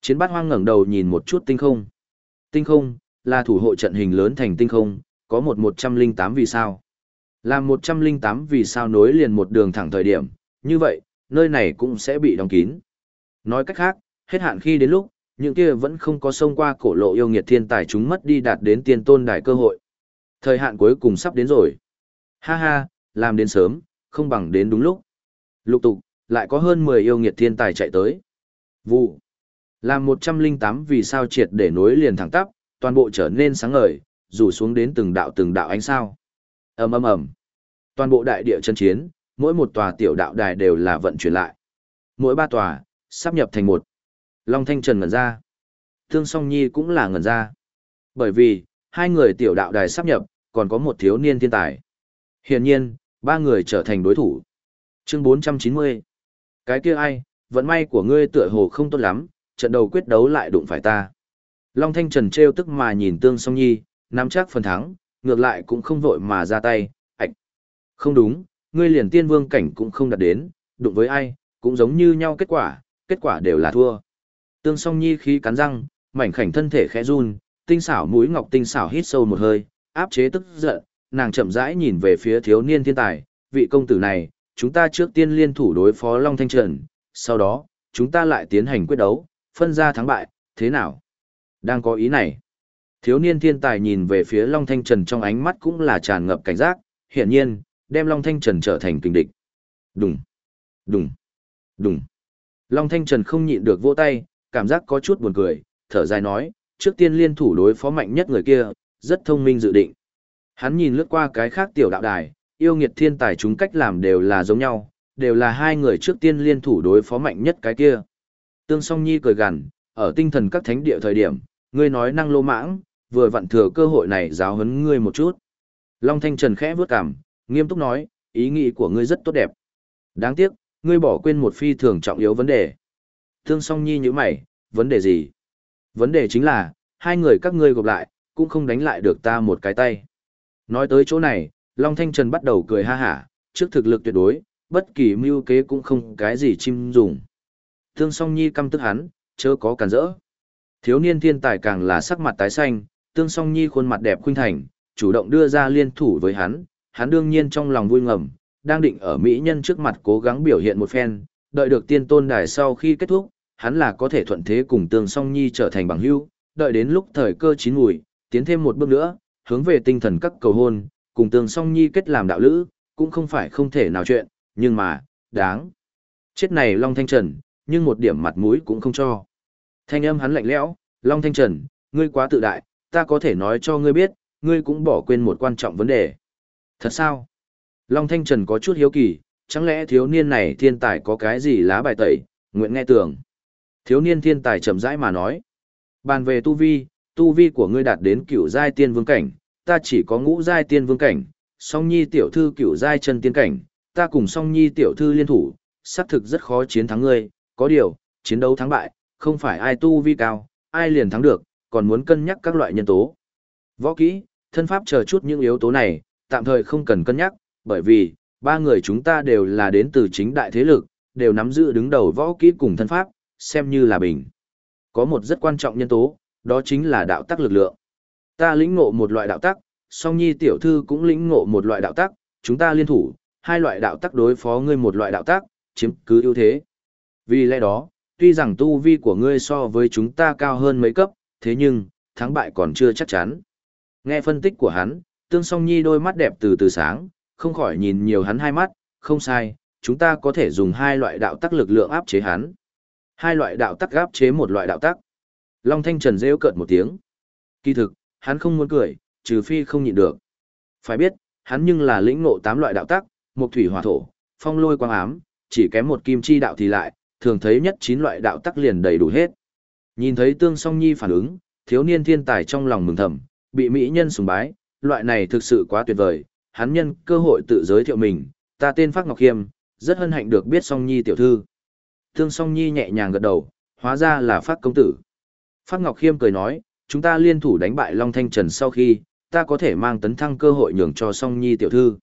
[SPEAKER 1] Chiến bát hoang ngẩng đầu nhìn một chút tinh không. Tinh không, là thủ hộ trận hình lớn thành tinh không, có một 108 vì sao làm 108 vì sao nối liền một đường thẳng thời điểm, như vậy, nơi này cũng sẽ bị đóng kín. Nói cách khác, hết hạn khi đến lúc, những kia vẫn không có sông qua cổ lộ yêu nghiệt thiên tài chúng mất đi đạt đến tiên tôn đài cơ hội. Thời hạn cuối cùng sắp đến rồi. Ha ha, làm đến sớm, không bằng đến đúng lúc. Lục tục, lại có hơn 10 yêu nghiệt thiên tài chạy tới. Vụ. Làm 108 vì sao triệt để nối liền thẳng tắp, toàn bộ trở nên sáng ngời, rủ xuống đến từng đạo từng đạo ánh sao ầm ầm ầm. Toàn bộ đại địa chân chiến, mỗi một tòa tiểu đạo đài đều là vận chuyển lại. Mỗi ba tòa, sắp nhập thành một. Long Thanh Trần ngẩn ra. Thương Song Nhi cũng là ngẩn ra. Bởi vì, hai người tiểu đạo đài sắp nhập, còn có một thiếu niên thiên tài. Hiển nhiên, ba người trở thành đối thủ. Chương 490. Cái kia ai, vận may của ngươi tựa hồ không tốt lắm, trận đầu quyết đấu lại đụng phải ta. Long Thanh Trần trêu tức mà nhìn Tương Song Nhi, nắm chắc phần thắng, ngược lại cũng không vội mà ra tay, ạch. Không đúng, ngươi liền tiên vương cảnh cũng không đạt đến, đụng với ai, cũng giống như nhau kết quả, kết quả đều là thua. Tương Song Nhi khí cắn răng, mảnh khảnh thân thể khẽ run, tinh xảo mũi ngọc tinh xảo hít sâu một hơi, áp chế tức giận, nàng chậm rãi nhìn về phía thiếu niên thiên tài, vị công tử này, chúng ta trước tiên liên thủ đối phó Long Thanh Trần, sau đó, chúng ta lại tiến hành quyết đấu, phân ra thắng bại, thế nào? Đang có ý này. Thiếu niên thiên tài nhìn về phía Long Thanh Trần trong ánh mắt cũng là tràn ngập cảnh giác, hiển nhiên, đem Long Thanh Trần trở thành kình địch. Đùng, đùng, đùng. Long Thanh Trần không nhịn được vỗ tay, cảm giác có chút buồn cười, thở dài nói, trước tiên liên thủ đối phó mạnh nhất người kia, rất thông minh dự định. Hắn nhìn lướt qua cái khác tiểu đạo đài, yêu nghiệt thiên tài chúng cách làm đều là giống nhau, đều là hai người trước tiên liên thủ đối phó mạnh nhất cái kia. Tương song nhi cười gằn, ở tinh thần các thánh địa thời điểm, ngươi nói năng lô mãng, vừa vặn thừa cơ hội này giáo huấn ngươi một chút. Long Thanh Trần khẽ vướt cằm, nghiêm túc nói, ý nghĩ của ngươi rất tốt đẹp. Đáng tiếc, ngươi bỏ quên một phi thường trọng yếu vấn đề. Thương song nhi như mày, vấn đề gì? Vấn đề chính là, hai người các ngươi gộp lại, cũng không đánh lại được ta một cái tay. Nói tới chỗ này, Long Thanh Trần bắt đầu cười ha hả, trước thực lực tuyệt đối, bất kỳ mưu kế cũng không cái gì chim dùng. Thương song nhi căm tức hắn, chớ có cản rỡ. Thiếu niên thiên tài càng là sắc mặt tái xanh, tương song nhi khuôn mặt đẹp khuynh thành, chủ động đưa ra liên thủ với hắn, hắn đương nhiên trong lòng vui ngầm, đang định ở mỹ nhân trước mặt cố gắng biểu hiện một phen, đợi được tiên tôn đài sau khi kết thúc, hắn là có thể thuận thế cùng tương song nhi trở thành bằng hữu, đợi đến lúc thời cơ chín mùi, tiến thêm một bước nữa, hướng về tinh thần các cầu hôn, cùng tương song nhi kết làm đạo lữ, cũng không phải không thể nào chuyện, nhưng mà, đáng. Chết này Long Thanh Trần, nhưng một điểm mặt mũi cũng không cho. Thanh âm hắn lạnh lẽo, Long Thanh Trần, ngươi quá tự đại, ta có thể nói cho ngươi biết, ngươi cũng bỏ quên một quan trọng vấn đề. Thật sao? Long Thanh Trần có chút hiếu kỳ, chẳng lẽ thiếu niên này thiên tài có cái gì lá bài tẩy, nguyện nghe tưởng. Thiếu niên thiên tài chậm rãi mà nói. Bàn về tu vi, tu vi của ngươi đạt đến cửu giai tiên vương cảnh, ta chỉ có ngũ giai tiên vương cảnh, song nhi tiểu thư cửu giai chân tiên cảnh, ta cùng song nhi tiểu thư liên thủ, xác thực rất khó chiến thắng ngươi, có điều, chiến đấu thắng bại, không phải ai tu vi cao, ai liền thắng được, còn muốn cân nhắc các loại nhân tố. Võ kỹ, thân pháp chờ chút những yếu tố này, tạm thời không cần cân nhắc, bởi vì, ba người chúng ta đều là đến từ chính đại thế lực, đều nắm giữ đứng đầu võ kỹ cùng thân pháp, xem như là bình. Có một rất quan trọng nhân tố, đó chính là đạo tắc lực lượng. Ta lĩnh ngộ một loại đạo tắc, song nhi tiểu thư cũng lĩnh ngộ một loại đạo tắc, chúng ta liên thủ, hai loại đạo tắc đối phó ngươi một loại đạo tắc, chiếm cứ ưu thế. Vì lẽ đó, tuy rằng tu vi của ngươi so với chúng ta cao hơn mấy cấp, thế nhưng, thắng bại còn chưa chắc chắn. Nghe phân tích của hắn, Tương Song Nhi đôi mắt đẹp từ từ sáng, không khỏi nhìn nhiều hắn hai mắt, không sai, chúng ta có thể dùng hai loại đạo tắc lực lượng áp chế hắn. Hai loại đạo tắc áp chế một loại đạo tắc. Long Thanh Trần rêu cợt một tiếng. Kỳ thực, hắn không muốn cười, trừ phi không nhịn được. Phải biết, hắn nhưng là lĩnh ngộ tám loại đạo tắc, một thủy hỏa thổ, phong lôi quang ám, chỉ kém một kim chi đạo thì lại, thường thấy nhất chín loại đạo tắc liền đầy đủ hết. Nhìn thấy Tương Song Nhi phản ứng, thiếu niên thiên tài trong lòng mừng thầm, bị mỹ nhân sùng bái, loại này thực sự quá tuyệt vời, hắn nhân cơ hội tự giới thiệu mình, ta tên Phác Ngọc Khiêm, rất hân hạnh được biết Song Nhi tiểu thư. Tương Song Nhi nhẹ nhàng gật đầu, hóa ra là Phác công tử. Phát Ngọc Khiêm cười nói, chúng ta liên thủ đánh bại Long Thanh Trần sau khi, ta có thể mang tấn thăng cơ hội nhường cho Song Nhi tiểu thư.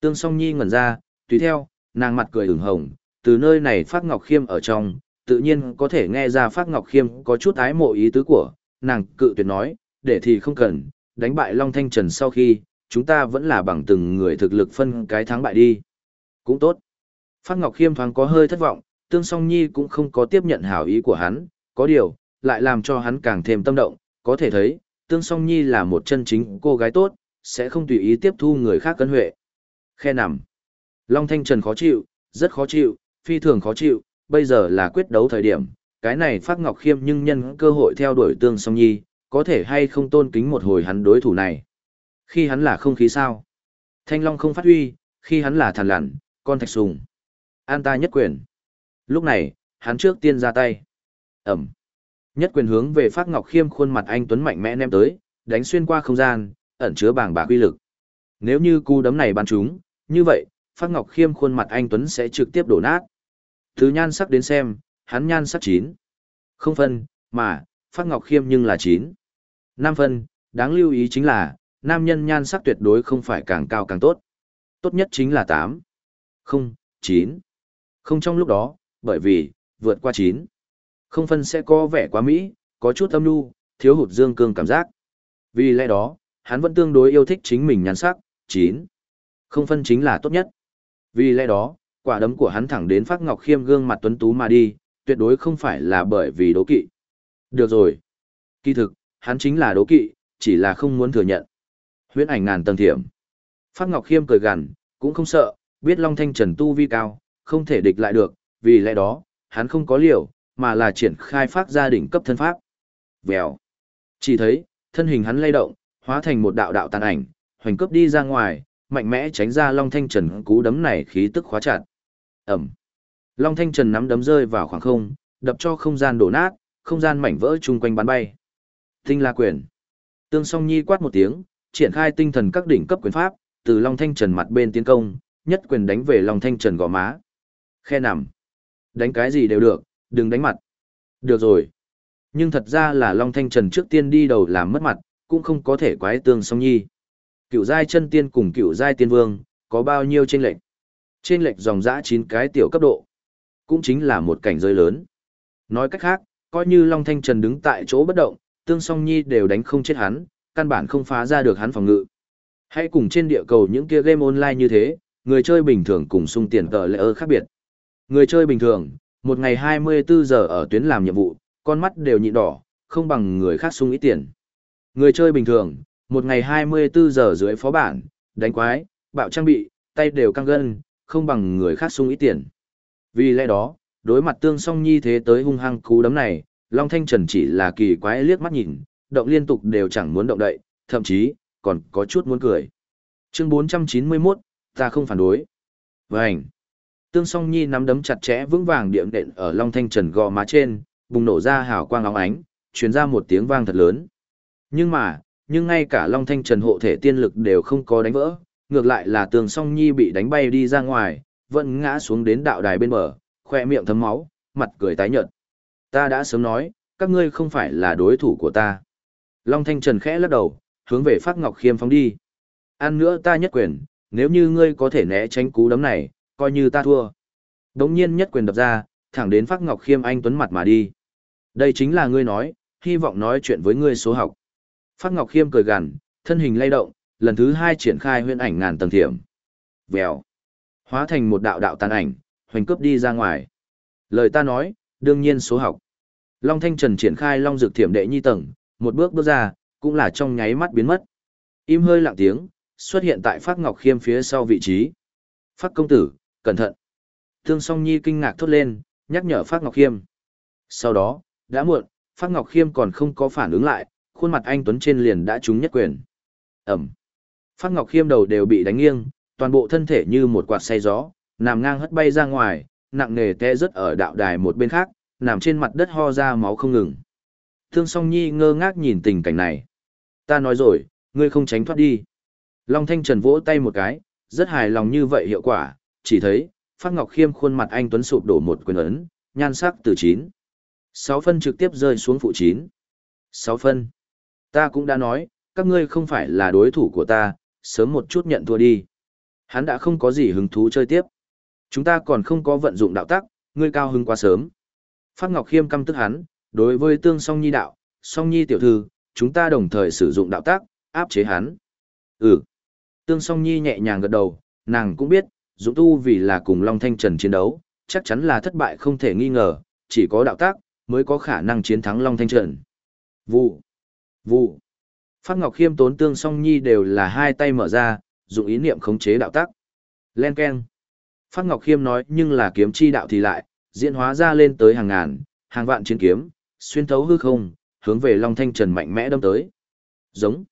[SPEAKER 1] Tương Song Nhi ngẩn ra, tùy theo, nàng mặt cười ửng hồng, từ nơi này Phát Ngọc Khiêm ở trong, tự nhiên có thể nghe ra Phát Ngọc Khiêm có chút ái mộ ý tứ của, nàng cự tuyệt nói, để thì không cần, đánh bại Long Thanh Trần sau khi, chúng ta vẫn là bằng từng người thực lực phân cái thắng bại đi. Cũng tốt. Phát Ngọc Khiêm thoáng có hơi thất vọng, Tương Song Nhi cũng không có tiếp nhận hảo ý của hắn, có điều, lại làm cho hắn càng thêm tâm động, có thể thấy, Tương Song Nhi là một chân chính cô gái tốt, sẽ không tùy ý tiếp thu người khác cân huệ. Khe nằm. Long Thanh Trần khó chịu, rất khó chịu, phi thường khó chịu, bây giờ là quyết đấu thời điểm, cái này Phát Ngọc Khiêm nhưng nhân cơ hội theo đuổi Tương Song Nhi, có thể hay không tôn kính một hồi hắn đối thủ này. Khi hắn là không khí sao? Thanh Long không phát huy, khi hắn là thằn lặn, con thạch sùng. An ta nhất quyền. Lúc này, hắn trước tiên ra tay. Ẩm. Nhất quyền hướng về Phát Ngọc Khiêm khuôn mặt anh Tuấn mạnh mẽ ném tới, đánh xuyên qua không gian, ẩn chứa bảng bạc uy lực. Nếu như cú đấm này bắn trúng, như vậy, Phát Ngọc Khiêm khuôn mặt anh Tuấn sẽ trực tiếp đổ nát. Từ nhan sắc đến xem, hắn nhan sắc chín. Không phân, mà, Phát Ngọc Khiêm nhưng là chín. Năm phân, đáng lưu ý chính là, nam nhân nhan sắc tuyệt đối không phải càng cao càng tốt. Tốt nhất chính là tám. Không, chín. Không trong lúc đó, bởi vì, vượt qua chín. Không phân sẽ có vẻ quá mỹ, có chút âm nu, thiếu hụt dương cương cảm giác. Vì lẽ đó, hắn vẫn tương đối yêu thích chính mình nhan sắc, chín. Không phân chính là tốt nhất. Vì lẽ đó, quả đấm của hắn thẳng đến phát ngọc khiêm gương mặt tuấn tú mà đi, tuyệt đối không phải là bởi vì đố kỵ. Được rồi. Kỳ thực, hắn chính là đố kỵ, chỉ là không muốn thừa nhận. Huyễn ảnh ngàn tầng thiểm. Phát Ngọc Khiêm cười gằn, cũng không sợ, biết Long Thanh Trần tu vi cao, không thể địch lại được, vì lẽ đó, hắn không có liều, mà là triển khai phát gia đỉnh cấp thân pháp. Vèo. Chỉ thấy, thân hình hắn lay động, hóa thành một đạo đạo tàn ảnh, hoành cướp đi ra ngoài, mạnh mẽ tránh ra Long Thanh Trần cú đấm này khí tức khóa chặt. Ẩm. Long Thanh Trần nắm đấm rơi vào khoảng không, đập cho không gian đổ nát, không gian mảnh vỡ chung quanh bắn bay. Tinh La Quyền. Tương Song Nhi quát một tiếng, triển khai tinh thần các đỉnh cấp quyền pháp, từ Long Thanh Trần mặt bên tiến công, nhất quyền đánh về Long Thanh Trần gò má. Khe nằm. Đánh cái gì đều được, đừng đánh mặt. Được rồi. Nhưng thật ra là Long Thanh Trần trước tiên đi đầu làm mất mặt, cũng không có thể quái tương song nhi. Cựu giai chân tiên cùng cựu giai tiên vương, có bao nhiêu trên lệch? Trên lệch dòng dã 9 cái tiểu cấp độ. Cũng chính là một cảnh giới lớn. Nói cách khác, coi như Long Thanh Trần đứng tại chỗ bất động, tương song nhi đều đánh không chết hắn, căn bản không phá ra được hắn phòng ngự. Hãy cùng trên địa cầu những kia game online như thế, người chơi bình thường cùng sung tiền tờ lệ ơ khác biệt. Người chơi bình thường, một ngày 24 giờ ở tuyến làm nhiệm vụ, con mắt đều nhịn đỏ, không bằng người khác sung ít tiền. Người chơi bình thường, một ngày 24 giờ dưới phó bản, đánh quái, bạo trang bị, tay đều căng gân, không bằng người khác sung ít tiền. Vì lẽ đó, đối mặt tương song nhi thế tới hung hăng cú đấm này, Long Thanh Trần chỉ là kỳ quái liếc mắt nhìn, động liên tục đều chẳng muốn động đậy, thậm chí, còn có chút muốn cười. Chương 491, ta không phản đối. Vânh! Tương song nhi nắm đấm chặt chẽ vững vàng điểm đện ở Long Thanh Trần gò má trên, bùng nổ ra hào quang óng ánh, truyền ra một tiếng vang thật lớn. Nhưng mà, nhưng ngay cả Long Thanh Trần hộ thể tiên lực đều không có đánh vỡ, ngược lại là tường Song Nhi bị đánh bay đi ra ngoài, vẫn ngã xuống đến đạo đài bên bờ, khoe miệng thấm máu, mặt cười tái nhợt. Ta đã sớm nói, các ngươi không phải là đối thủ của ta. Long Thanh Trần khẽ lắc đầu, hướng về Phát Ngọc Khiêm phóng đi. Ăn nữa ta nhất quyền, nếu như ngươi có thể né tránh cú đấm này, coi như ta thua. Đống nhiên nhất quyền đập ra, thẳng đến Phát Ngọc Khiêm anh tuấn mặt mà đi. Đây chính là ngươi nói, hy vọng nói chuyện với ngươi số học. Phát Ngọc Khiêm cười gằn, thân hình lay động, lần thứ hai triển khai huyễn ảnh ngàn tầng thiểm. Vèo. Hóa thành một đạo đạo tàn ảnh, hoành cướp đi ra ngoài. Lời ta nói, đương nhiên số học. Long Thanh Trần triển khai Long Dược Thiểm đệ nhi tầng, một bước bước ra, cũng là trong nháy mắt biến mất. Im hơi lặng tiếng, xuất hiện tại Phát Ngọc Khiêm phía sau vị trí. Phát công tử, cẩn thận. Thương Song Nhi kinh ngạc thốt lên, nhắc nhở Phát Ngọc Khiêm. Sau đó, đã muộn, Phát Ngọc Khiêm còn không có phản ứng lại, khuôn mặt anh Tuấn trên liền đã trúng nhất quyền. Ẩm. Phát Ngọc Khiêm đầu đều bị đánh nghiêng, toàn bộ thân thể như một quạt say gió, nằm ngang hất bay ra ngoài, nặng nề té rớt ở đạo đài một bên khác, nằm trên mặt đất ho ra máu không ngừng. Thương Song Nhi ngơ ngác nhìn tình cảnh này. Ta nói rồi, ngươi không tránh thoát đi. Long Thanh Trần vỗ tay một cái, rất hài lòng như vậy hiệu quả, chỉ thấy, Phát Ngọc Khiêm khuôn mặt anh Tuấn sụp đổ một quyền ấn, nhan sắc từ 9. 6 phân trực tiếp rơi xuống phụ 9. Sáu phân. Ta cũng đã nói, các ngươi không phải là đối thủ của ta, sớm một chút nhận thua đi. Hắn đã không có gì hứng thú chơi tiếp. Chúng ta còn không có vận dụng đạo tắc, ngươi cao hứng quá sớm. Phát Ngọc Khiêm căm tức hắn, đối với tương song nhi đạo, song nhi tiểu thư, chúng ta đồng thời sử dụng đạo tác, áp chế hắn. Ừ. Tương song nhi nhẹ nhàng gật đầu, nàng cũng biết, dũng tu vì là cùng Long Thanh Trần chiến đấu, chắc chắn là thất bại không thể nghi ngờ, chỉ có đạo tác, mới có khả năng chiến thắng Long Thanh Trần. Vụ. Vụ. Phát Ngọc Khiêm tốn tương song nhi đều là hai tay mở ra, dùng ý niệm khống chế đạo tắc. Len Ken. Phát Ngọc Khiêm nói nhưng là kiếm chi đạo thì lại, diễn hóa ra lên tới hàng ngàn, hàng vạn chiến kiếm, xuyên thấu hư không, hướng về Long Thanh Trần mạnh mẽ đâm tới. Giống.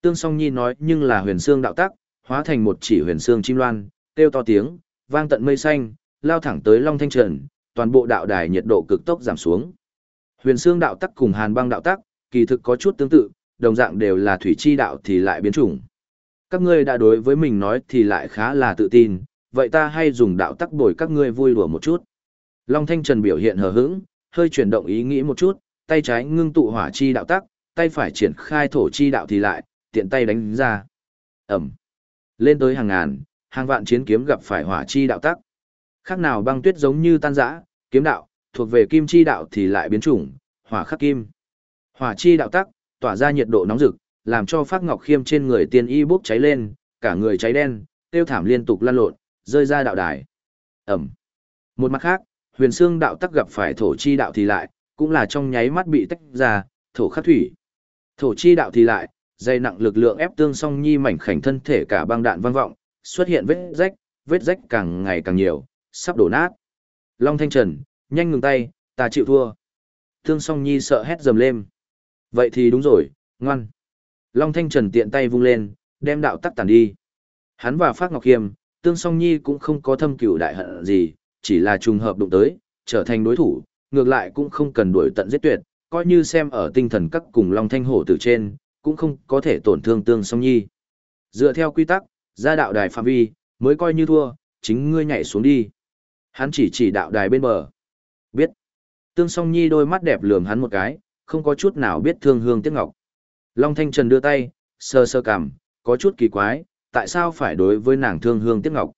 [SPEAKER 1] Tương Song Nhi nói nhưng là huyền xương đạo tắc, hóa thành một chỉ huyền xương chim loan, kêu to tiếng, vang tận mây xanh, lao thẳng tới Long Thanh Trần, toàn bộ đạo đài nhiệt độ cực tốc giảm xuống. Huyền xương đạo tắc cùng Hàn băng đạo tắc, kỳ thực có chút tương tự, đồng dạng đều là thủy chi đạo thì lại biến chủng. Các ngươi đã đối với mình nói thì lại khá là tự tin, vậy ta hay dùng đạo tắc bồi các ngươi vui đùa một chút. Long Thanh Trần biểu hiện hờ hững, hơi chuyển động ý nghĩ một chút, tay trái ngưng tụ hỏa chi đạo tắc, tay phải triển khai thổ chi đạo thì lại, tiện tay đánh ra. Ẩm. Lên tới hàng ngàn, hàng vạn chiến kiếm gặp phải hỏa chi đạo tắc. Khác nào băng tuyết giống như tan rã, kiếm đạo, thuộc về kim chi đạo thì lại biến chủng, hỏa khắc kim. Hỏa chi đạo tắc, tỏa ra nhiệt độ nóng rực, làm cho phác ngọc khiêm trên người tiên y bốc cháy lên, cả người cháy đen, tiêu thảm liên tục lăn lộn, rơi ra đạo đài. Ẩm. Một mặt khác, huyền xương đạo tắc gặp phải thổ chi đạo thì lại, cũng là trong nháy mắt bị tách ra, thổ khắc thủy. Thổ chi đạo thì lại, dây nặng lực lượng ép tương song nhi mảnh khảnh thân thể cả băng đạn vang vọng, xuất hiện vết rách, vết rách càng ngày càng nhiều, sắp đổ nát. Long Thanh Trần, nhanh ngừng tay, ta chịu thua. Tương song nhi sợ hét dầm lên. Vậy thì đúng rồi, ngoan. Long Thanh Trần tiện tay vung lên, đem đạo tắc tàn đi. Hắn và Phát Ngọc Khiêm, Tương Song Nhi cũng không có thâm cửu đại hận gì, chỉ là trùng hợp đụng tới, trở thành đối thủ, ngược lại cũng không cần đuổi tận giết tuyệt, coi như xem ở tinh thần các cùng Long Thanh Hổ từ trên, cũng không có thể tổn thương Tương Song Nhi. Dựa theo quy tắc, ra đạo đài phạm vi, mới coi như thua, chính ngươi nhảy xuống đi. Hắn chỉ chỉ đạo đài bên bờ. Biết. Tương Song Nhi đôi mắt đẹp lườm hắn một cái, không có chút nào biết thương hương tiếc ngọc. Long Thanh Trần đưa tay, sơ sơ cằm, có chút kỳ quái, tại sao phải đối với nàng thương hương tiếc ngọc.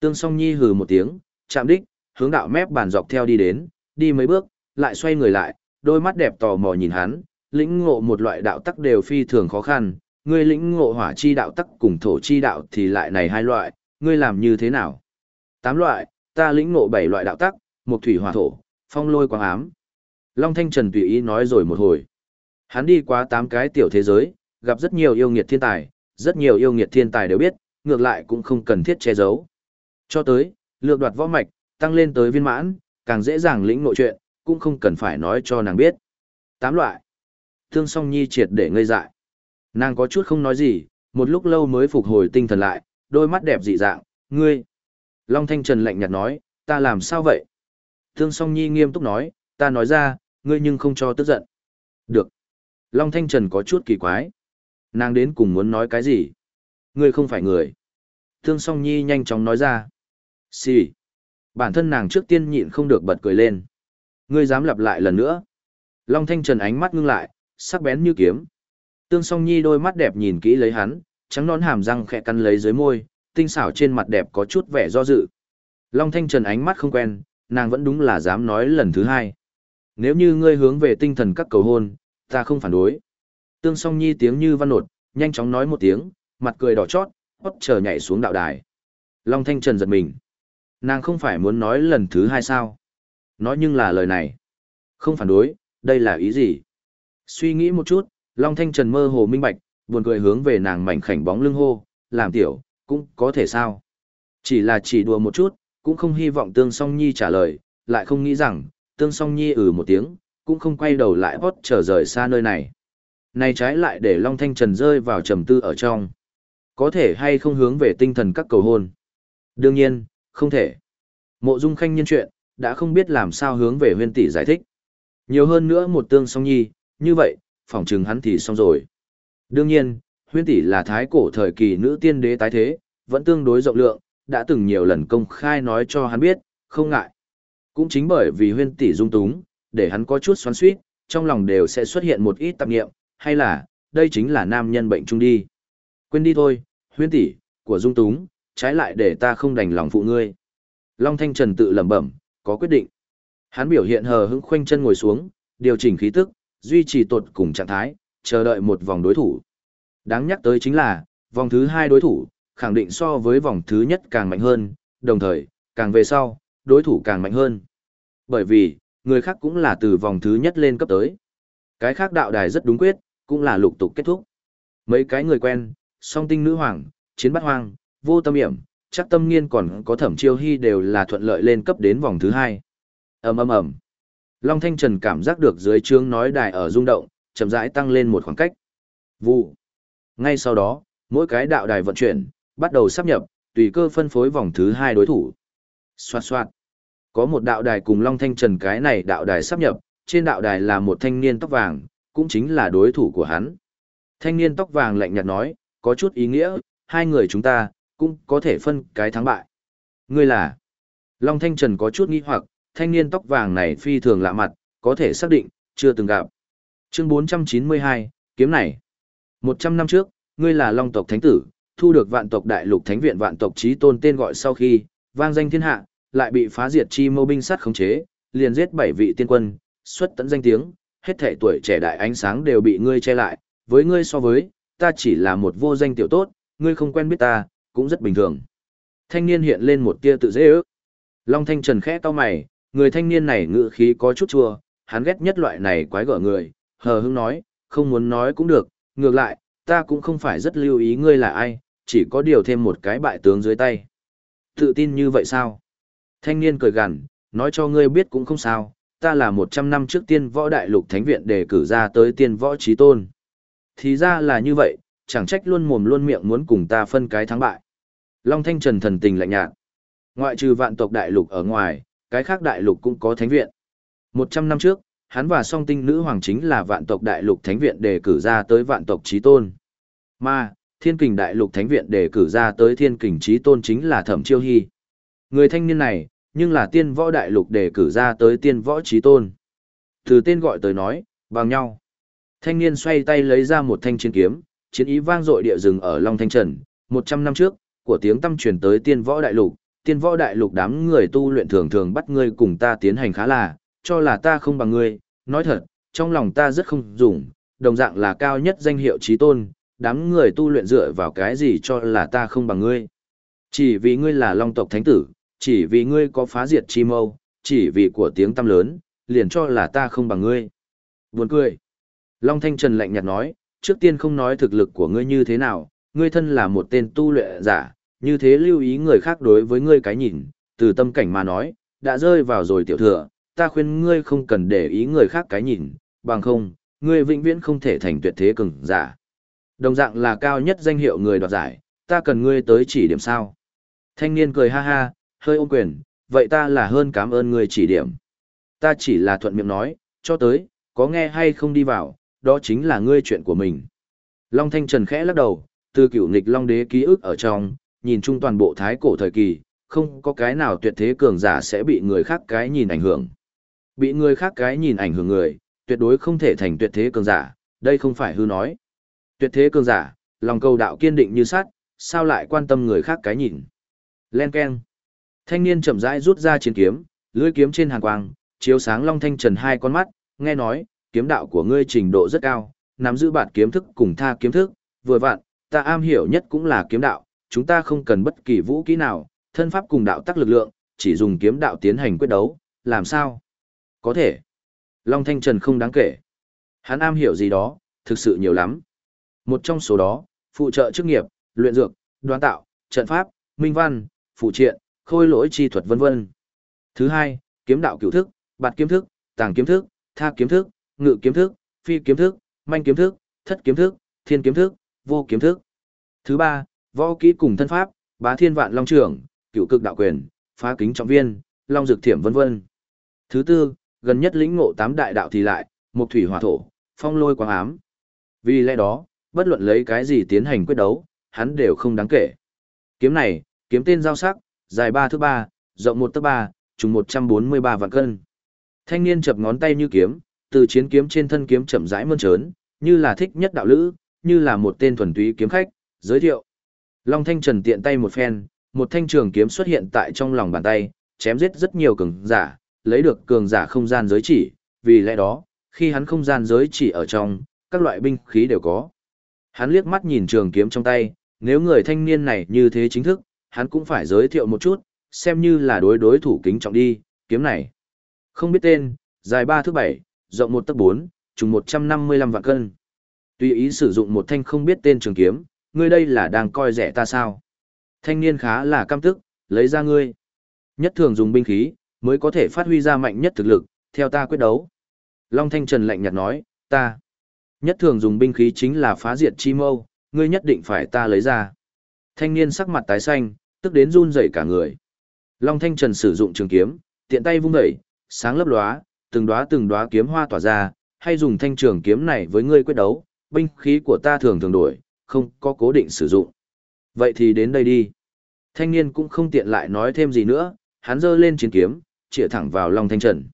[SPEAKER 1] Tương Song Nhi hừ một tiếng, chạm đích, hướng đạo mép bàn dọc theo đi đến, đi mấy bước, lại xoay người lại, đôi mắt đẹp tò mò nhìn hắn, lĩnh ngộ một loại đạo tắc đều phi thường khó khăn, ngươi lĩnh ngộ hỏa chi đạo tắc cùng thổ chi đạo thì lại này hai loại, ngươi làm như thế nào? Tám loại, ta lĩnh ngộ bảy loại đạo tắc, một thủy hỏa thổ, phong lôi quang ám. Long Thanh Trần tùy ý nói rồi một hồi. Hắn đi qua tám cái tiểu thế giới, gặp rất nhiều yêu nghiệt thiên tài, rất nhiều yêu nghiệt thiên tài đều biết, ngược lại cũng không cần thiết che giấu. Cho tới, lược đoạt võ mạch, tăng lên tới viên mãn, càng dễ dàng lĩnh nội chuyện, cũng không cần phải nói cho nàng biết. Tám loại. Thương song nhi triệt để ngây dại. Nàng có chút không nói gì, một lúc lâu mới phục hồi tinh thần lại, đôi mắt đẹp dị dạng, ngươi. Long Thanh Trần lạnh nhạt nói, ta làm sao vậy? Thương song nhi nghiêm túc nói, ta nói ra, ngươi nhưng không cho tức giận. Được. Long Thanh Trần có chút kỳ quái. Nàng đến cùng muốn nói cái gì? Ngươi không phải người. Thương song nhi nhanh chóng nói ra. Xì. Bản thân nàng trước tiên nhịn không được bật cười lên. Ngươi dám lặp lại lần nữa. Long Thanh Trần ánh mắt ngưng lại, sắc bén như kiếm. Tương song nhi đôi mắt đẹp nhìn kỹ lấy hắn, trắng nón hàm răng khẽ cắn lấy dưới môi, tinh xảo trên mặt đẹp có chút vẻ do dự. Long Thanh Trần ánh mắt không quen, nàng vẫn đúng là dám nói lần thứ hai. Nếu như ngươi hướng về tinh thần các cầu hôn, ta không phản đối. Tương song nhi tiếng như văn nột, nhanh chóng nói một tiếng, mặt cười đỏ chót, hót chờ nhảy xuống đạo đài. Long Thanh Trần giật mình. Nàng không phải muốn nói lần thứ hai sao? Nói nhưng là lời này. Không phản đối, đây là ý gì? Suy nghĩ một chút, Long Thanh Trần mơ hồ minh bạch, buồn cười hướng về nàng mảnh khảnh bóng lưng hô, làm tiểu, cũng có thể sao? Chỉ là chỉ đùa một chút, cũng không hy vọng Tương Song Nhi trả lời, lại không nghĩ rằng, Tương Song Nhi ừ một tiếng, cũng không quay đầu lại hót trở rời xa nơi này. Này trái lại để Long Thanh Trần rơi vào trầm tư ở trong. Có thể hay không hướng về tinh thần các cầu hôn? Đương nhiên, không thể. Mộ Dung Khanh nhân chuyện, đã không biết làm sao hướng về huyên tỷ giải thích. Nhiều hơn nữa một tương song nhi, như vậy, phỏng chừng hắn thì xong rồi. Đương nhiên, huyên tỷ là thái cổ thời kỳ nữ tiên đế tái thế, vẫn tương đối rộng lượng, đã từng nhiều lần công khai nói cho hắn biết, không ngại. Cũng chính bởi vì huyên tỷ dung túng, để hắn có chút xoắn suýt, trong lòng đều sẽ xuất hiện một ít tạp nghiệm, hay là, đây chính là nam nhân bệnh trung đi. Quên đi thôi, huyên tỷ, của dung túng, trái lại để ta không đành lòng phụ ngươi. Long Thanh Trần tự lẩm bẩm, có quyết định. Hắn biểu hiện hờ hững khoanh chân ngồi xuống, điều chỉnh khí tức, duy trì tột cùng trạng thái, chờ đợi một vòng đối thủ. Đáng nhắc tới chính là, vòng thứ hai đối thủ, khẳng định so với vòng thứ nhất càng mạnh hơn, đồng thời, càng về sau, đối thủ càng mạnh hơn. Bởi vì, người khác cũng là từ vòng thứ nhất lên cấp tới. Cái khác đạo đài rất đúng quyết, cũng là lục tục kết thúc. Mấy cái người quen, song tinh nữ hoàng, chiến bát hoang, vô tâm hiểm, chắc tâm nghiên còn có thẩm chiêu hy đều là thuận lợi lên cấp đến vòng thứ hai. ầm ầm ầm Long Thanh Trần cảm giác được dưới trướng nói đài ở rung động, chậm rãi tăng lên một khoảng cách. Vụ. Ngay sau đó, mỗi cái đạo đài vận chuyển, bắt đầu sắp nhập, tùy cơ phân phối vòng thứ hai đối thủ. Xoạt xoạt. Có một đạo đài cùng Long Thanh Trần cái này đạo đài sắp nhập, trên đạo đài là một thanh niên tóc vàng, cũng chính là đối thủ của hắn. Thanh niên tóc vàng lạnh nhạt nói, có chút ý nghĩa, hai người chúng ta, cũng có thể phân cái thắng bại. Ngươi là? Long Thanh Trần có chút nghi hoặc, thanh niên tóc vàng này phi thường lạ mặt, có thể xác định, chưa từng gặp. Chương 492, kiếm này. 100 năm trước, ngươi là Long tộc thánh tử, thu được vạn tộc đại lục thánh viện vạn tộc trí tôn tên gọi sau khi, vang danh thiên hạ, lại bị phá diệt chi mâu binh sát khống chế, liền giết bảy vị tiên quân, xuất tận danh tiếng, hết thể tuổi trẻ đại ánh sáng đều bị ngươi che lại, với ngươi so với, ta chỉ là một vô danh tiểu tốt, ngươi không quen biết ta, cũng rất bình thường. Thanh niên hiện lên một tia tự dễ ước. Long Thanh Trần khẽ to mày, người thanh niên này ngự khí có chút chua, hắn ghét nhất loại này quái gở người, hờ hững nói, không muốn nói cũng được, ngược lại, ta cũng không phải rất lưu ý ngươi là ai, chỉ có điều thêm một cái bại tướng dưới tay. Tự tin như vậy sao? Thanh niên cười gằn, nói cho ngươi biết cũng không sao, ta là 100 năm trước tiên võ đại lục thánh viện đề cử ra tới tiên võ trí tôn. Thì ra là như vậy, chẳng trách luôn mồm luôn miệng muốn cùng ta phân cái thắng bại. Long Thanh Trần thần tình lạnh nhạt. Ngoại trừ vạn tộc đại lục ở ngoài, cái khác đại lục cũng có thánh viện. 100 năm trước, hắn và song tinh nữ hoàng chính là vạn tộc đại lục thánh viện đề cử ra tới vạn tộc trí tôn. Mà, thiên kình đại lục thánh viện đề cử ra tới thiên kình trí tôn chính là thẩm chiêu hy. Người thanh niên này, nhưng là tiên võ đại lục để cử ra tới tiên võ trí tôn. Từ tên gọi tới nói, bằng nhau. Thanh niên xoay tay lấy ra một thanh chiến kiếm, chiến ý vang dội địa rừng ở Long Thanh Trần, 100 năm trước, của tiếng tâm truyền tới tiên võ đại lục, tiên võ đại lục đám người tu luyện thường thường bắt ngươi cùng ta tiến hành khá là, cho là ta không bằng ngươi, nói thật, trong lòng ta rất không dùng, đồng dạng là cao nhất danh hiệu trí tôn, đám người tu luyện dựa vào cái gì cho là ta không bằng ngươi. Chỉ vì ngươi là long tộc thánh tử, chỉ vì ngươi có phá diệt chi mâu, chỉ vì của tiếng tâm lớn, liền cho là ta không bằng ngươi. Buồn cười. Long Thanh Trần lạnh nhạt nói, trước tiên không nói thực lực của ngươi như thế nào, ngươi thân là một tên tu luyện giả, như thế lưu ý người khác đối với ngươi cái nhìn, từ tâm cảnh mà nói, đã rơi vào rồi tiểu thừa, ta khuyên ngươi không cần để ý người khác cái nhìn, bằng không, ngươi vĩnh viễn không thể thành tuyệt thế cường giả. Đồng dạng là cao nhất danh hiệu người đoạt giải, ta cần ngươi tới chỉ điểm sao. Thanh niên cười ha ha, hơi ôm quyền, vậy ta là hơn cảm ơn người chỉ điểm. Ta chỉ là thuận miệng nói, cho tới, có nghe hay không đi vào, đó chính là ngươi chuyện của mình. Long Thanh Trần khẽ lắc đầu, từ cửu nghịch Long Đế ký ức ở trong, nhìn chung toàn bộ thái cổ thời kỳ, không có cái nào tuyệt thế cường giả sẽ bị người khác cái nhìn ảnh hưởng. Bị người khác cái nhìn ảnh hưởng người, tuyệt đối không thể thành tuyệt thế cường giả, đây không phải hư nói. Tuyệt thế cường giả, lòng cầu đạo kiên định như sắt, sao lại quan tâm người khác cái nhìn. Len Ken. Thanh niên chậm rãi rút ra chiến kiếm, lưỡi kiếm trên hàng quang, chiếu sáng Long Thanh Trần hai con mắt, nghe nói, kiếm đạo của ngươi trình độ rất cao, nắm giữ bản kiếm thức cùng tha kiếm thức, vừa vặn, ta am hiểu nhất cũng là kiếm đạo, chúng ta không cần bất kỳ vũ kỹ nào, thân pháp cùng đạo tác lực lượng, chỉ dùng kiếm đạo tiến hành quyết đấu, làm sao? Có thể. Long Thanh Trần không đáng kể. Hắn am hiểu gì đó, thực sự nhiều lắm. Một trong số đó, phụ trợ chức nghiệp, luyện dược, đoán tạo, trận pháp, minh văn, phụ triện, khôi lỗi chi thuật vân vân. Thứ hai, kiếm đạo cửu thức, bạt kiếm thức, tàng kiếm thức, tha kiếm thức, ngự kiếm thức, phi kiếm thức, manh kiếm thức, thất kiếm thức, thiên kiếm thức, vô kiếm thức. Thứ ba, võ kỹ cùng thân pháp, bá thiên vạn long trưởng, cửu cực đạo quyền, phá kính trọng viên, long dược thiểm vân vân. Thứ tư, gần nhất lĩnh ngộ tám đại đạo thì lại, một thủy hỏa thổ, phong lôi quang ám. Vì lẽ đó, bất luận lấy cái gì tiến hành quyết đấu, hắn đều không đáng kể. Kiếm này, kiếm tên giao sắc, dài ba thước ba, rộng một tấc ba, trùng một trăm bốn mươi ba vạn cân. Thanh niên chập ngón tay như kiếm, từ chiến kiếm trên thân kiếm chậm rãi mơn trớn, như là thích nhất đạo lữ, như là một tên thuần túy kiếm khách, giới thiệu. Long Thanh Trần tiện tay một phen, một thanh trường kiếm xuất hiện tại trong lòng bàn tay, chém giết rất nhiều cường giả, lấy được cường giả không gian giới chỉ, vì lẽ đó, khi hắn không gian giới chỉ ở trong, các loại binh khí đều có. Hắn liếc mắt nhìn trường kiếm trong tay, nếu người thanh niên này như thế chính thức, hắn cũng phải giới thiệu một chút, xem như là đối đối thủ kính trọng đi, kiếm này. Không biết tên, dài 3 thước 7, rộng 1 tấc 4, trùng 155 vạn cân. Tùy ý sử dụng một thanh không biết tên trường kiếm, ngươi đây là đang coi rẻ ta sao? Thanh niên khá là cam tức, lấy ra ngươi. Nhất thường dùng binh khí, mới có thể phát huy ra mạnh nhất thực lực, theo ta quyết đấu. Long Thanh Trần lạnh nhạt nói, ta. Nhất thường dùng binh khí chính là phá diệt chi mâu, ngươi nhất định phải ta lấy ra. Thanh niên sắc mặt tái xanh, tức đến run rẩy cả người. Long Thanh Trần sử dụng trường kiếm, tiện tay vung đẩy, sáng lấp lóa, từng đóa từng đóa kiếm hoa tỏa ra, hay dùng thanh trường kiếm này với ngươi quyết đấu, binh khí của ta thường thường đổi, không có cố định sử dụng. Vậy thì đến đây đi. Thanh niên cũng không tiện lại nói thêm gì nữa, hắn giơ lên chiến kiếm, chĩa thẳng vào Long Thanh Trần.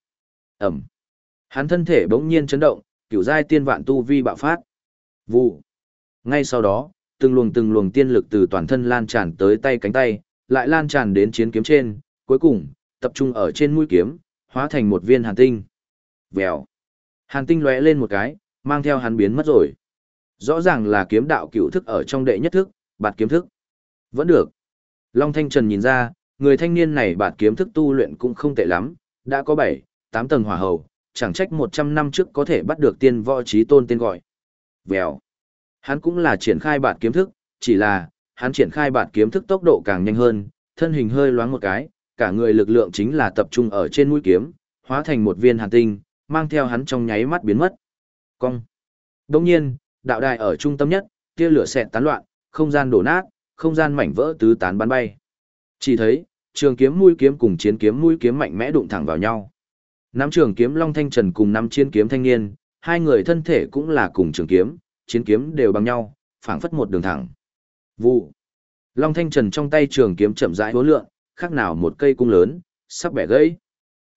[SPEAKER 1] Ẩm. Hắn thân thể bỗng nhiên chấn động, cửu giai tiên vạn tu vi bạo phát. Vụ. Ngay sau đó, từng luồng từng luồng tiên lực từ toàn thân lan tràn tới tay cánh tay, lại lan tràn đến chiến kiếm trên, cuối cùng, tập trung ở trên mũi kiếm, hóa thành một viên hàn tinh. Vèo. Hàn tinh lóe lên một cái, mang theo hắn biến mất rồi. Rõ ràng là kiếm đạo cựu thức ở trong đệ nhất thức, bạt kiếm thức. Vẫn được. Long Thanh Trần nhìn ra, người thanh niên này bạt kiếm thức tu luyện cũng không tệ lắm, đã có 7, 8 tầng hỏa hầu, chẳng trách 100 năm trước có thể bắt được tiên võ trí tôn tên gọi. Vèo. Hắn cũng là triển khai bạt kiếm thức, chỉ là, hắn triển khai bạt kiếm thức tốc độ càng nhanh hơn, thân hình hơi loáng một cái, cả người lực lượng chính là tập trung ở trên mũi kiếm, hóa thành một viên hàn tinh, mang theo hắn trong nháy mắt biến mất. Cong. Đồng nhiên, đạo đài ở trung tâm nhất, tia lửa xẹt tán loạn, không gian đổ nát, không gian mảnh vỡ tứ tán bắn bay. Chỉ thấy, trường kiếm mũi kiếm cùng chiến kiếm mũi kiếm mạnh mẽ đụng thẳng vào nhau. Nắm trường kiếm Long Thanh Trần cùng nắm chiến kiếm thanh niên, hai người thân thể cũng là cùng trường kiếm, chiến kiếm đều bằng nhau, phảng phất một đường thẳng. Vụ. Long Thanh Trần trong tay trường kiếm chậm rãi hố lượng, khác nào một cây cung lớn, sắp bẻ gãy.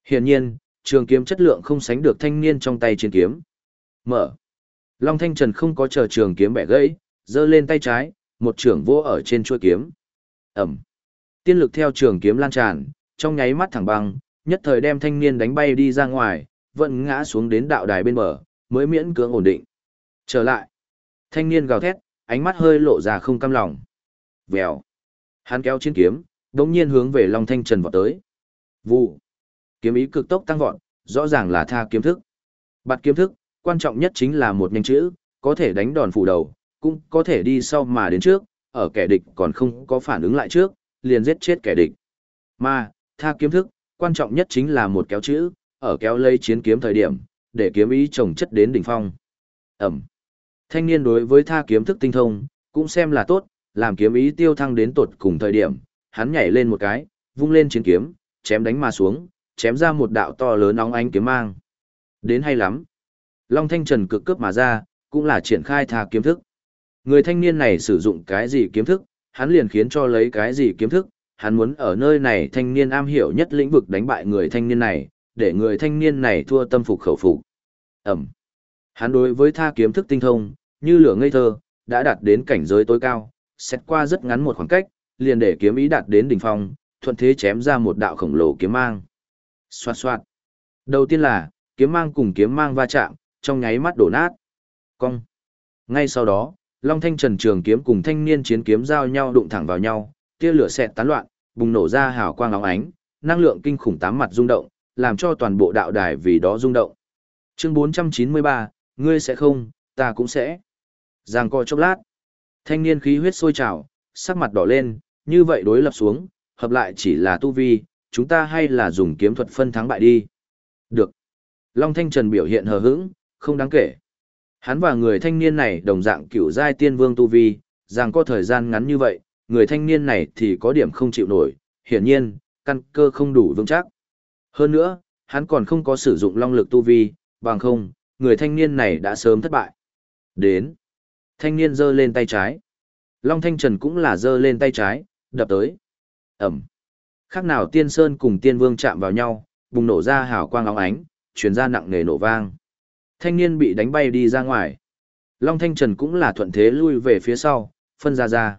[SPEAKER 1] Hiển nhiên, trường kiếm chất lượng không sánh được thanh niên trong tay chiến kiếm. Mở. Long Thanh Trần không có chờ trường kiếm bẻ gãy, giơ lên tay trái, một trường vô ở trên chuôi kiếm. Ẩm. Tiên lực theo trường kiếm lan tràn, trong nháy mắt thẳng băng, nhất thời đem thanh niên đánh bay đi ra ngoài, vẫn ngã xuống đến đạo đài bên bờ, mới miễn cưỡng ổn định. Trở lại. Thanh niên gào thét, ánh mắt hơi lộ ra không cam lòng. Vèo. Hắn kéo chiến kiếm, đống nhiên hướng về Long Thanh Trần vọt tới. Vụ. Kiếm ý cực tốc tăng vọt, rõ ràng là tha kiếm thức. Bạt kiếm thức, quan trọng nhất chính là một nhanh chữ, có thể đánh đòn phủ đầu, cũng có thể đi sau mà đến trước, ở kẻ địch còn không có phản ứng lại trước, liền giết chết kẻ địch. Mà, tha kiếm thức, quan trọng nhất chính là một kéo chữ, ở kéo lấy chiến kiếm thời điểm, để kiếm ý trồng chất đến đỉnh phong. Ẩm. Thanh niên đối với tha kiếm thức tinh thông, cũng xem là tốt, làm kiếm ý tiêu thăng đến tột cùng thời điểm, hắn nhảy lên một cái, vung lên chiến kiếm, chém đánh mà xuống, chém ra một đạo to lớn nóng ánh kiếm mang. Đến hay lắm. Long Thanh Trần cực cướp mà ra, cũng là triển khai tha kiếm thức. Người thanh niên này sử dụng cái gì kiếm thức, hắn liền khiến cho lấy cái gì kiếm thức, hắn muốn ở nơi này thanh niên am hiểu nhất lĩnh vực đánh bại người thanh niên này, để người thanh niên này thua tâm phục khẩu phục. Ẩm. Hắn đối với tha kiếm thức tinh thông, như lửa ngây thơ, đã đạt đến cảnh giới tối cao, xét qua rất ngắn một khoảng cách, liền để kiếm ý đạt đến đỉnh phong, thuận thế chém ra một đạo khổng lồ kiếm mang. Xoạt xoạt. Đầu tiên là, kiếm mang cùng kiếm mang va chạm, trong nháy mắt đổ nát. Cong. Ngay sau đó, Long Thanh Trần Trường kiếm cùng thanh niên chiến kiếm giao nhau đụng thẳng vào nhau, tia lửa xẹt tán loạn, bùng nổ ra hào quang óng ánh, năng lượng kinh khủng tám mặt rung động, làm cho toàn bộ đạo đài vì đó rung động. Chương 493, ngươi sẽ không, ta cũng sẽ. Giang co chốc lát. Thanh niên khí huyết sôi trào, sắc mặt đỏ lên, như vậy đối lập xuống, hợp lại chỉ là tu vi, chúng ta hay là dùng kiếm thuật phân thắng bại đi. Được. Long Thanh Trần biểu hiện hờ hững, không đáng kể. Hắn và người thanh niên này đồng dạng cửu giai tiên vương tu vi, rằng có thời gian ngắn như vậy, người thanh niên này thì có điểm không chịu nổi, hiển nhiên, căn cơ không đủ vững chắc. Hơn nữa, hắn còn không có sử dụng long lực tu vi, bằng không, người thanh niên này đã sớm thất bại. Đến. Thanh niên giơ lên tay trái. Long Thanh Trần cũng là giơ lên tay trái, đập tới. Ẩm. Khác nào tiên sơn cùng tiên vương chạm vào nhau, bùng nổ ra hào quang óng ánh, truyền ra nặng nề nổ vang. Thanh niên bị đánh bay đi ra ngoài. Long Thanh Trần cũng là thuận thế lui về phía sau, phân ra ra.